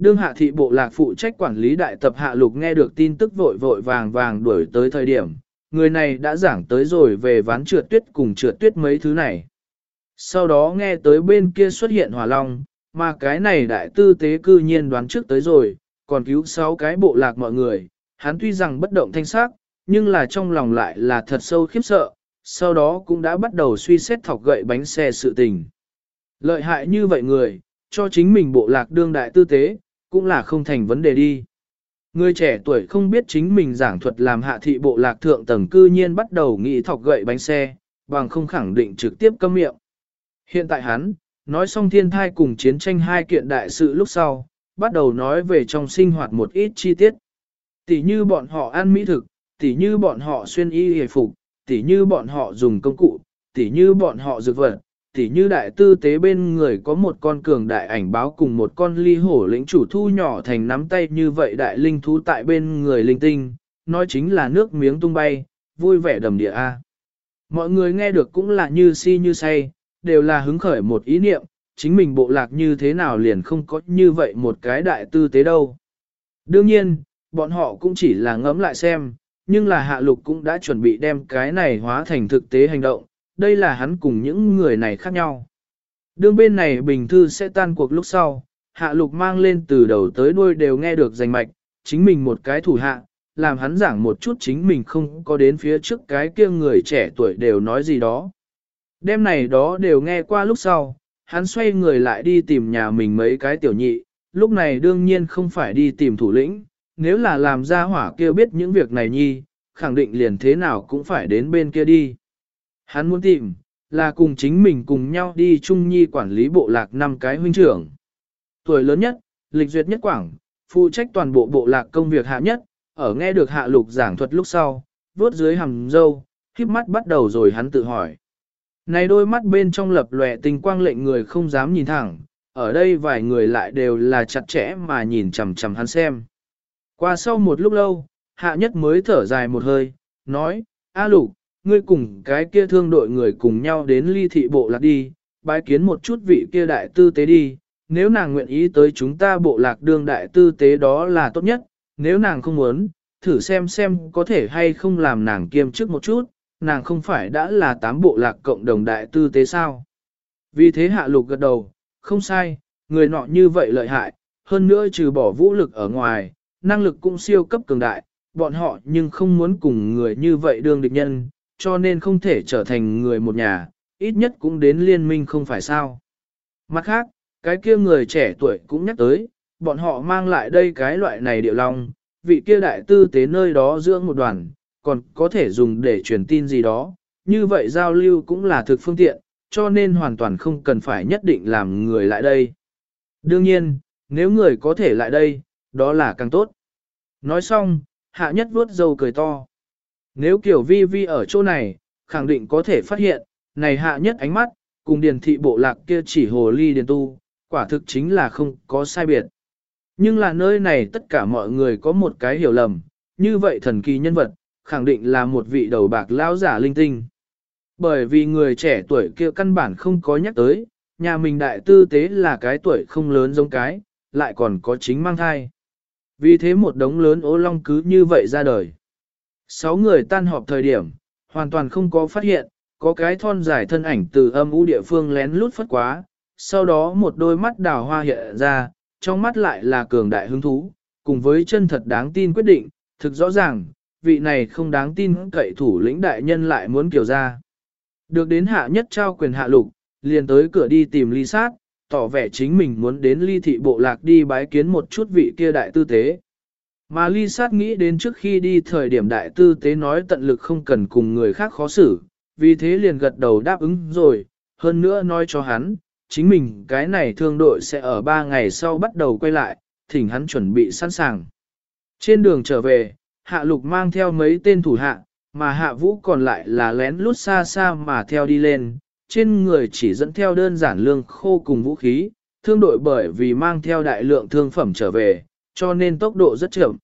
Đương hạ thị bộ lạc phụ trách quản lý đại tập hạ lục nghe được tin tức vội vội vàng vàng đuổi tới thời điểm, người này đã giảng tới rồi về ván trượt tuyết cùng trượt tuyết mấy thứ này. Sau đó nghe tới bên kia xuất hiện hỏa long, mà cái này đại tư tế cư nhiên đoán trước tới rồi, còn cứu sáu cái bộ lạc mọi người, hắn tuy rằng bất động thanh sắc, nhưng là trong lòng lại là thật sâu khiếp sợ, sau đó cũng đã bắt đầu suy xét thọc gậy bánh xe sự tình. Lợi hại như vậy người, cho chính mình bộ lạc đương đại tư tế, cũng là không thành vấn đề đi. Người trẻ tuổi không biết chính mình giảng thuật làm hạ thị bộ lạc thượng tầng cư nhiên bắt đầu nghĩ thọc gậy bánh xe, bằng không khẳng định trực tiếp câm miệng. Hiện tại hắn, nói xong thiên thai cùng chiến tranh hai kiện đại sự lúc sau, bắt đầu nói về trong sinh hoạt một ít chi tiết. Tỷ như bọn họ ăn mỹ thực, tỷ như bọn họ xuyên y hề phục, tỷ như bọn họ dùng công cụ, tỷ như bọn họ dược vật, tỉ như đại tư tế bên người có một con cường đại ảnh báo cùng một con ly hổ lĩnh chủ thu nhỏ thành nắm tay như vậy đại linh thú tại bên người linh tinh, nói chính là nước miếng tung bay, vui vẻ đầm địa A. Mọi người nghe được cũng là như si như say, đều là hứng khởi một ý niệm, chính mình bộ lạc như thế nào liền không có như vậy một cái đại tư tế đâu. Đương nhiên, bọn họ cũng chỉ là ngẫm lại xem, nhưng là hạ lục cũng đã chuẩn bị đem cái này hóa thành thực tế hành động, đây là hắn cùng những người này khác nhau. Đương bên này bình thư sẽ tan cuộc lúc sau, hạ lục mang lên từ đầu tới đuôi đều nghe được danh mạch, chính mình một cái thủ hạ, làm hắn giảng một chút chính mình không có đến phía trước cái kia người trẻ tuổi đều nói gì đó. Đêm này đó đều nghe qua lúc sau, hắn xoay người lại đi tìm nhà mình mấy cái tiểu nhị, lúc này đương nhiên không phải đi tìm thủ lĩnh, nếu là làm ra hỏa kia biết những việc này nhi, khẳng định liền thế nào cũng phải đến bên kia đi. Hắn muốn tìm, là cùng chính mình cùng nhau đi chung nhi quản lý bộ lạc năm cái huynh trưởng. Tuổi lớn nhất, lịch duyệt nhất quảng, phụ trách toàn bộ bộ lạc công việc hạ nhất, ở nghe được hạ lục giảng thuật lúc sau, vớt dưới hầm dâu, khiếp mắt bắt đầu rồi hắn tự hỏi. Này đôi mắt bên trong lập lòe tình quang lệnh người không dám nhìn thẳng, ở đây vài người lại đều là chặt chẽ mà nhìn chằm chằm hắn xem. Qua sau một lúc lâu, hạ nhất mới thở dài một hơi, nói, A lục, ngươi cùng cái kia thương đội người cùng nhau đến ly thị bộ lạc đi, bái kiến một chút vị kia đại tư tế đi, nếu nàng nguyện ý tới chúng ta bộ lạc đương đại tư tế đó là tốt nhất, nếu nàng không muốn, thử xem xem có thể hay không làm nàng kiêm chức một chút, nàng không phải đã là tám bộ lạc cộng đồng đại tư tế sao. Vì thế hạ lục gật đầu, không sai, người nọ như vậy lợi hại, hơn nữa trừ bỏ vũ lực ở ngoài, năng lực cũng siêu cấp cường đại, bọn họ nhưng không muốn cùng người như vậy đương địch nhân, cho nên không thể trở thành người một nhà, ít nhất cũng đến liên minh không phải sao. Mặt khác, cái kia người trẻ tuổi cũng nhắc tới, bọn họ mang lại đây cái loại này điệu long, vị kia đại tư tế nơi đó dưỡng một đoàn, còn có thể dùng để truyền tin gì đó, như vậy giao lưu cũng là thực phương tiện, cho nên hoàn toàn không cần phải nhất định làm người lại đây. Đương nhiên, nếu người có thể lại đây, đó là càng tốt. Nói xong, hạ nhất vuốt dâu cười to. Nếu kiểu vi vi ở chỗ này, khẳng định có thể phát hiện, này hạ nhất ánh mắt, cùng điền thị bộ lạc kia chỉ hồ ly điền tu, quả thực chính là không có sai biệt. Nhưng là nơi này tất cả mọi người có một cái hiểu lầm, như vậy thần kỳ nhân vật, khẳng định là một vị đầu bạc lão giả linh tinh. Bởi vì người trẻ tuổi kia căn bản không có nhắc tới, nhà mình đại tư tế là cái tuổi không lớn giống cái, lại còn có chính mang thai. Vì thế một đống lớn ố long cứ như vậy ra đời. Sáu người tan họp thời điểm, hoàn toàn không có phát hiện, có cái thon dài thân ảnh từ âm u địa phương lén lút phất quá, sau đó một đôi mắt đào hoa hiện ra, trong mắt lại là cường đại hứng thú, cùng với chân thật đáng tin quyết định, thực rõ ràng, vị này không đáng tin cậy thủ lĩnh đại nhân lại muốn kiểu ra. Được đến hạ nhất trao quyền hạ lục, liền tới cửa đi tìm ly sát, tỏ vẻ chính mình muốn đến ly thị bộ lạc đi bái kiến một chút vị kia đại tư tế. Mà ly sát nghĩ đến trước khi đi thời điểm đại tư tế nói tận lực không cần cùng người khác khó xử, vì thế liền gật đầu đáp ứng rồi, hơn nữa nói cho hắn, chính mình cái này thương đội sẽ ở 3 ngày sau bắt đầu quay lại, thỉnh hắn chuẩn bị sẵn sàng. Trên đường trở về, hạ lục mang theo mấy tên thủ hạ, mà hạ vũ còn lại là lén lút xa xa mà theo đi lên, trên người chỉ dẫn theo đơn giản lương khô cùng vũ khí, thương đội bởi vì mang theo đại lượng thương phẩm trở về, cho nên tốc độ rất chậm.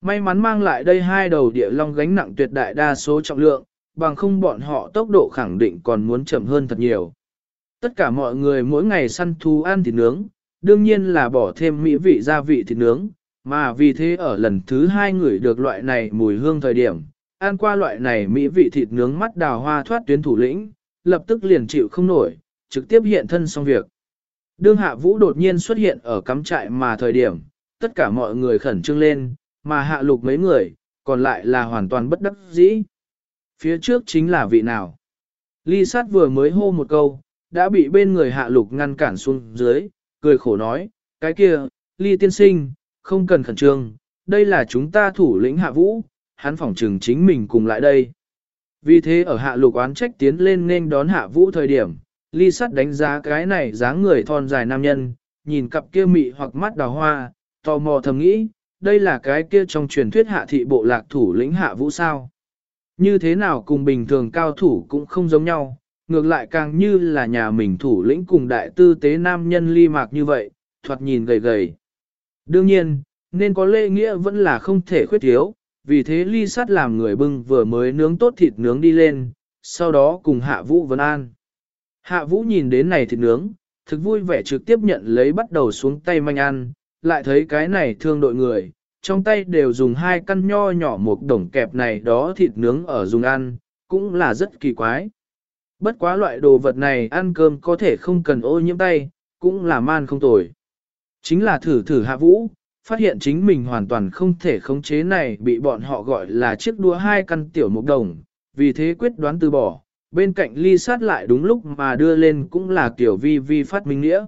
May mắn mang lại đây hai đầu địa long gánh nặng tuyệt đại đa số trọng lượng, bằng không bọn họ tốc độ khẳng định còn muốn chậm hơn thật nhiều. Tất cả mọi người mỗi ngày săn thú ăn thịt nướng, đương nhiên là bỏ thêm mỹ vị gia vị thịt nướng, mà vì thế ở lần thứ hai người được loại này mùi hương thời điểm, ăn qua loại này mỹ vị thịt nướng mắt đào hoa thoát tuyến thủ lĩnh, lập tức liền chịu không nổi, trực tiếp hiện thân xong việc. Đương hạ vũ đột nhiên xuất hiện ở cắm trại mà thời điểm, tất cả mọi người khẩn trương lên, mà hạ lục mấy người, còn lại là hoàn toàn bất đắc dĩ. Phía trước chính là vị nào? Ly sát vừa mới hô một câu, đã bị bên người hạ lục ngăn cản xuống dưới, cười khổ nói, cái kia, ly tiên sinh, không cần khẩn trương, đây là chúng ta thủ lĩnh hạ vũ, hắn phỏng trừng chính mình cùng lại đây. Vì thế ở hạ lục oán trách tiến lên nên đón hạ vũ thời điểm, ly sắt đánh giá cái này dáng người thon dài nam nhân, nhìn cặp kia mị hoặc mắt đào hoa, tò mò thầm nghĩ, đây là cái kia trong truyền thuyết hạ thị bộ lạc thủ lĩnh hạ vũ sao. Như thế nào cùng bình thường cao thủ cũng không giống nhau, ngược lại càng như là nhà mình thủ lĩnh cùng đại tư tế nam nhân ly mạc như vậy, thoạt nhìn gầy gầy. Đương nhiên, nên có lễ nghĩa vẫn là không thể khuyết thiếu, vì thế ly sắt làm người bưng vừa mới nướng tốt thịt nướng đi lên, sau đó cùng hạ vũ vấn an. Hạ vũ nhìn đến này thịt nướng, thực vui vẻ trực tiếp nhận lấy bắt đầu xuống tay manh ăn, lại thấy cái này thương đội người, trong tay đều dùng hai căn nho nhỏ một đồng kẹp này đó thịt nướng ở dùng ăn, cũng là rất kỳ quái. Bất quá loại đồ vật này ăn cơm có thể không cần ô nhiễm tay, cũng là man không tồi. Chính là thử thử hạ vũ, phát hiện chính mình hoàn toàn không thể khống chế này bị bọn họ gọi là chiếc đua hai căn tiểu mục đồng, vì thế quyết đoán từ bỏ, bên cạnh ly sát lại đúng lúc mà đưa lên cũng là kiểu vi vi phát minh nghĩa.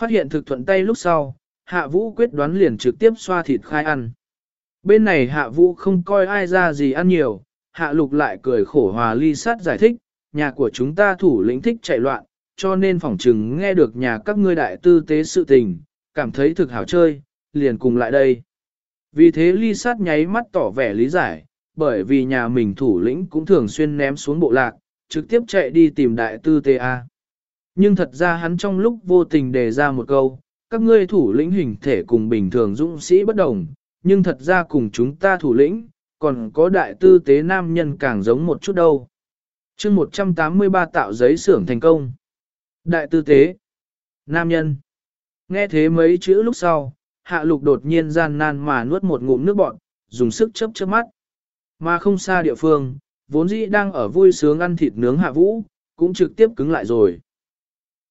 Phát hiện thực thuận tay lúc sau, hạ vũ quyết đoán liền trực tiếp xoa thịt khai ăn. Bên này hạ vũ không coi ai ra gì ăn nhiều, hạ lục lại cười khổ hòa ly sát giải thích, nhà của chúng ta thủ lĩnh thích chạy loạn, cho nên phỏng chừng nghe được nhà các ngươi đại tư tế sự tình, cảm thấy thực hảo chơi, liền cùng lại đây. Vì thế ly sát nháy mắt tỏ vẻ lý giải, bởi vì nhà mình thủ lĩnh cũng thường xuyên ném xuống bộ lạc, trực tiếp chạy đi tìm đại tư tế A. Nhưng thật ra hắn trong lúc vô tình đề ra một câu, các ngươi thủ lĩnh hình thể cùng bình thường dũng sĩ bất đồng, nhưng thật ra cùng chúng ta thủ lĩnh, còn có đại tư tế nam nhân càng giống một chút đâu. chương 183 tạo giấy xưởng thành công. Đại tư tế. Nam nhân. Nghe thế mấy chữ lúc sau, hạ lục đột nhiên gian nan mà nuốt một ngụm nước bọt, dùng sức chớp chớp mắt. Mà không xa địa phương, vốn dĩ đang ở vui sướng ăn thịt nướng hạ vũ, cũng trực tiếp cứng lại rồi.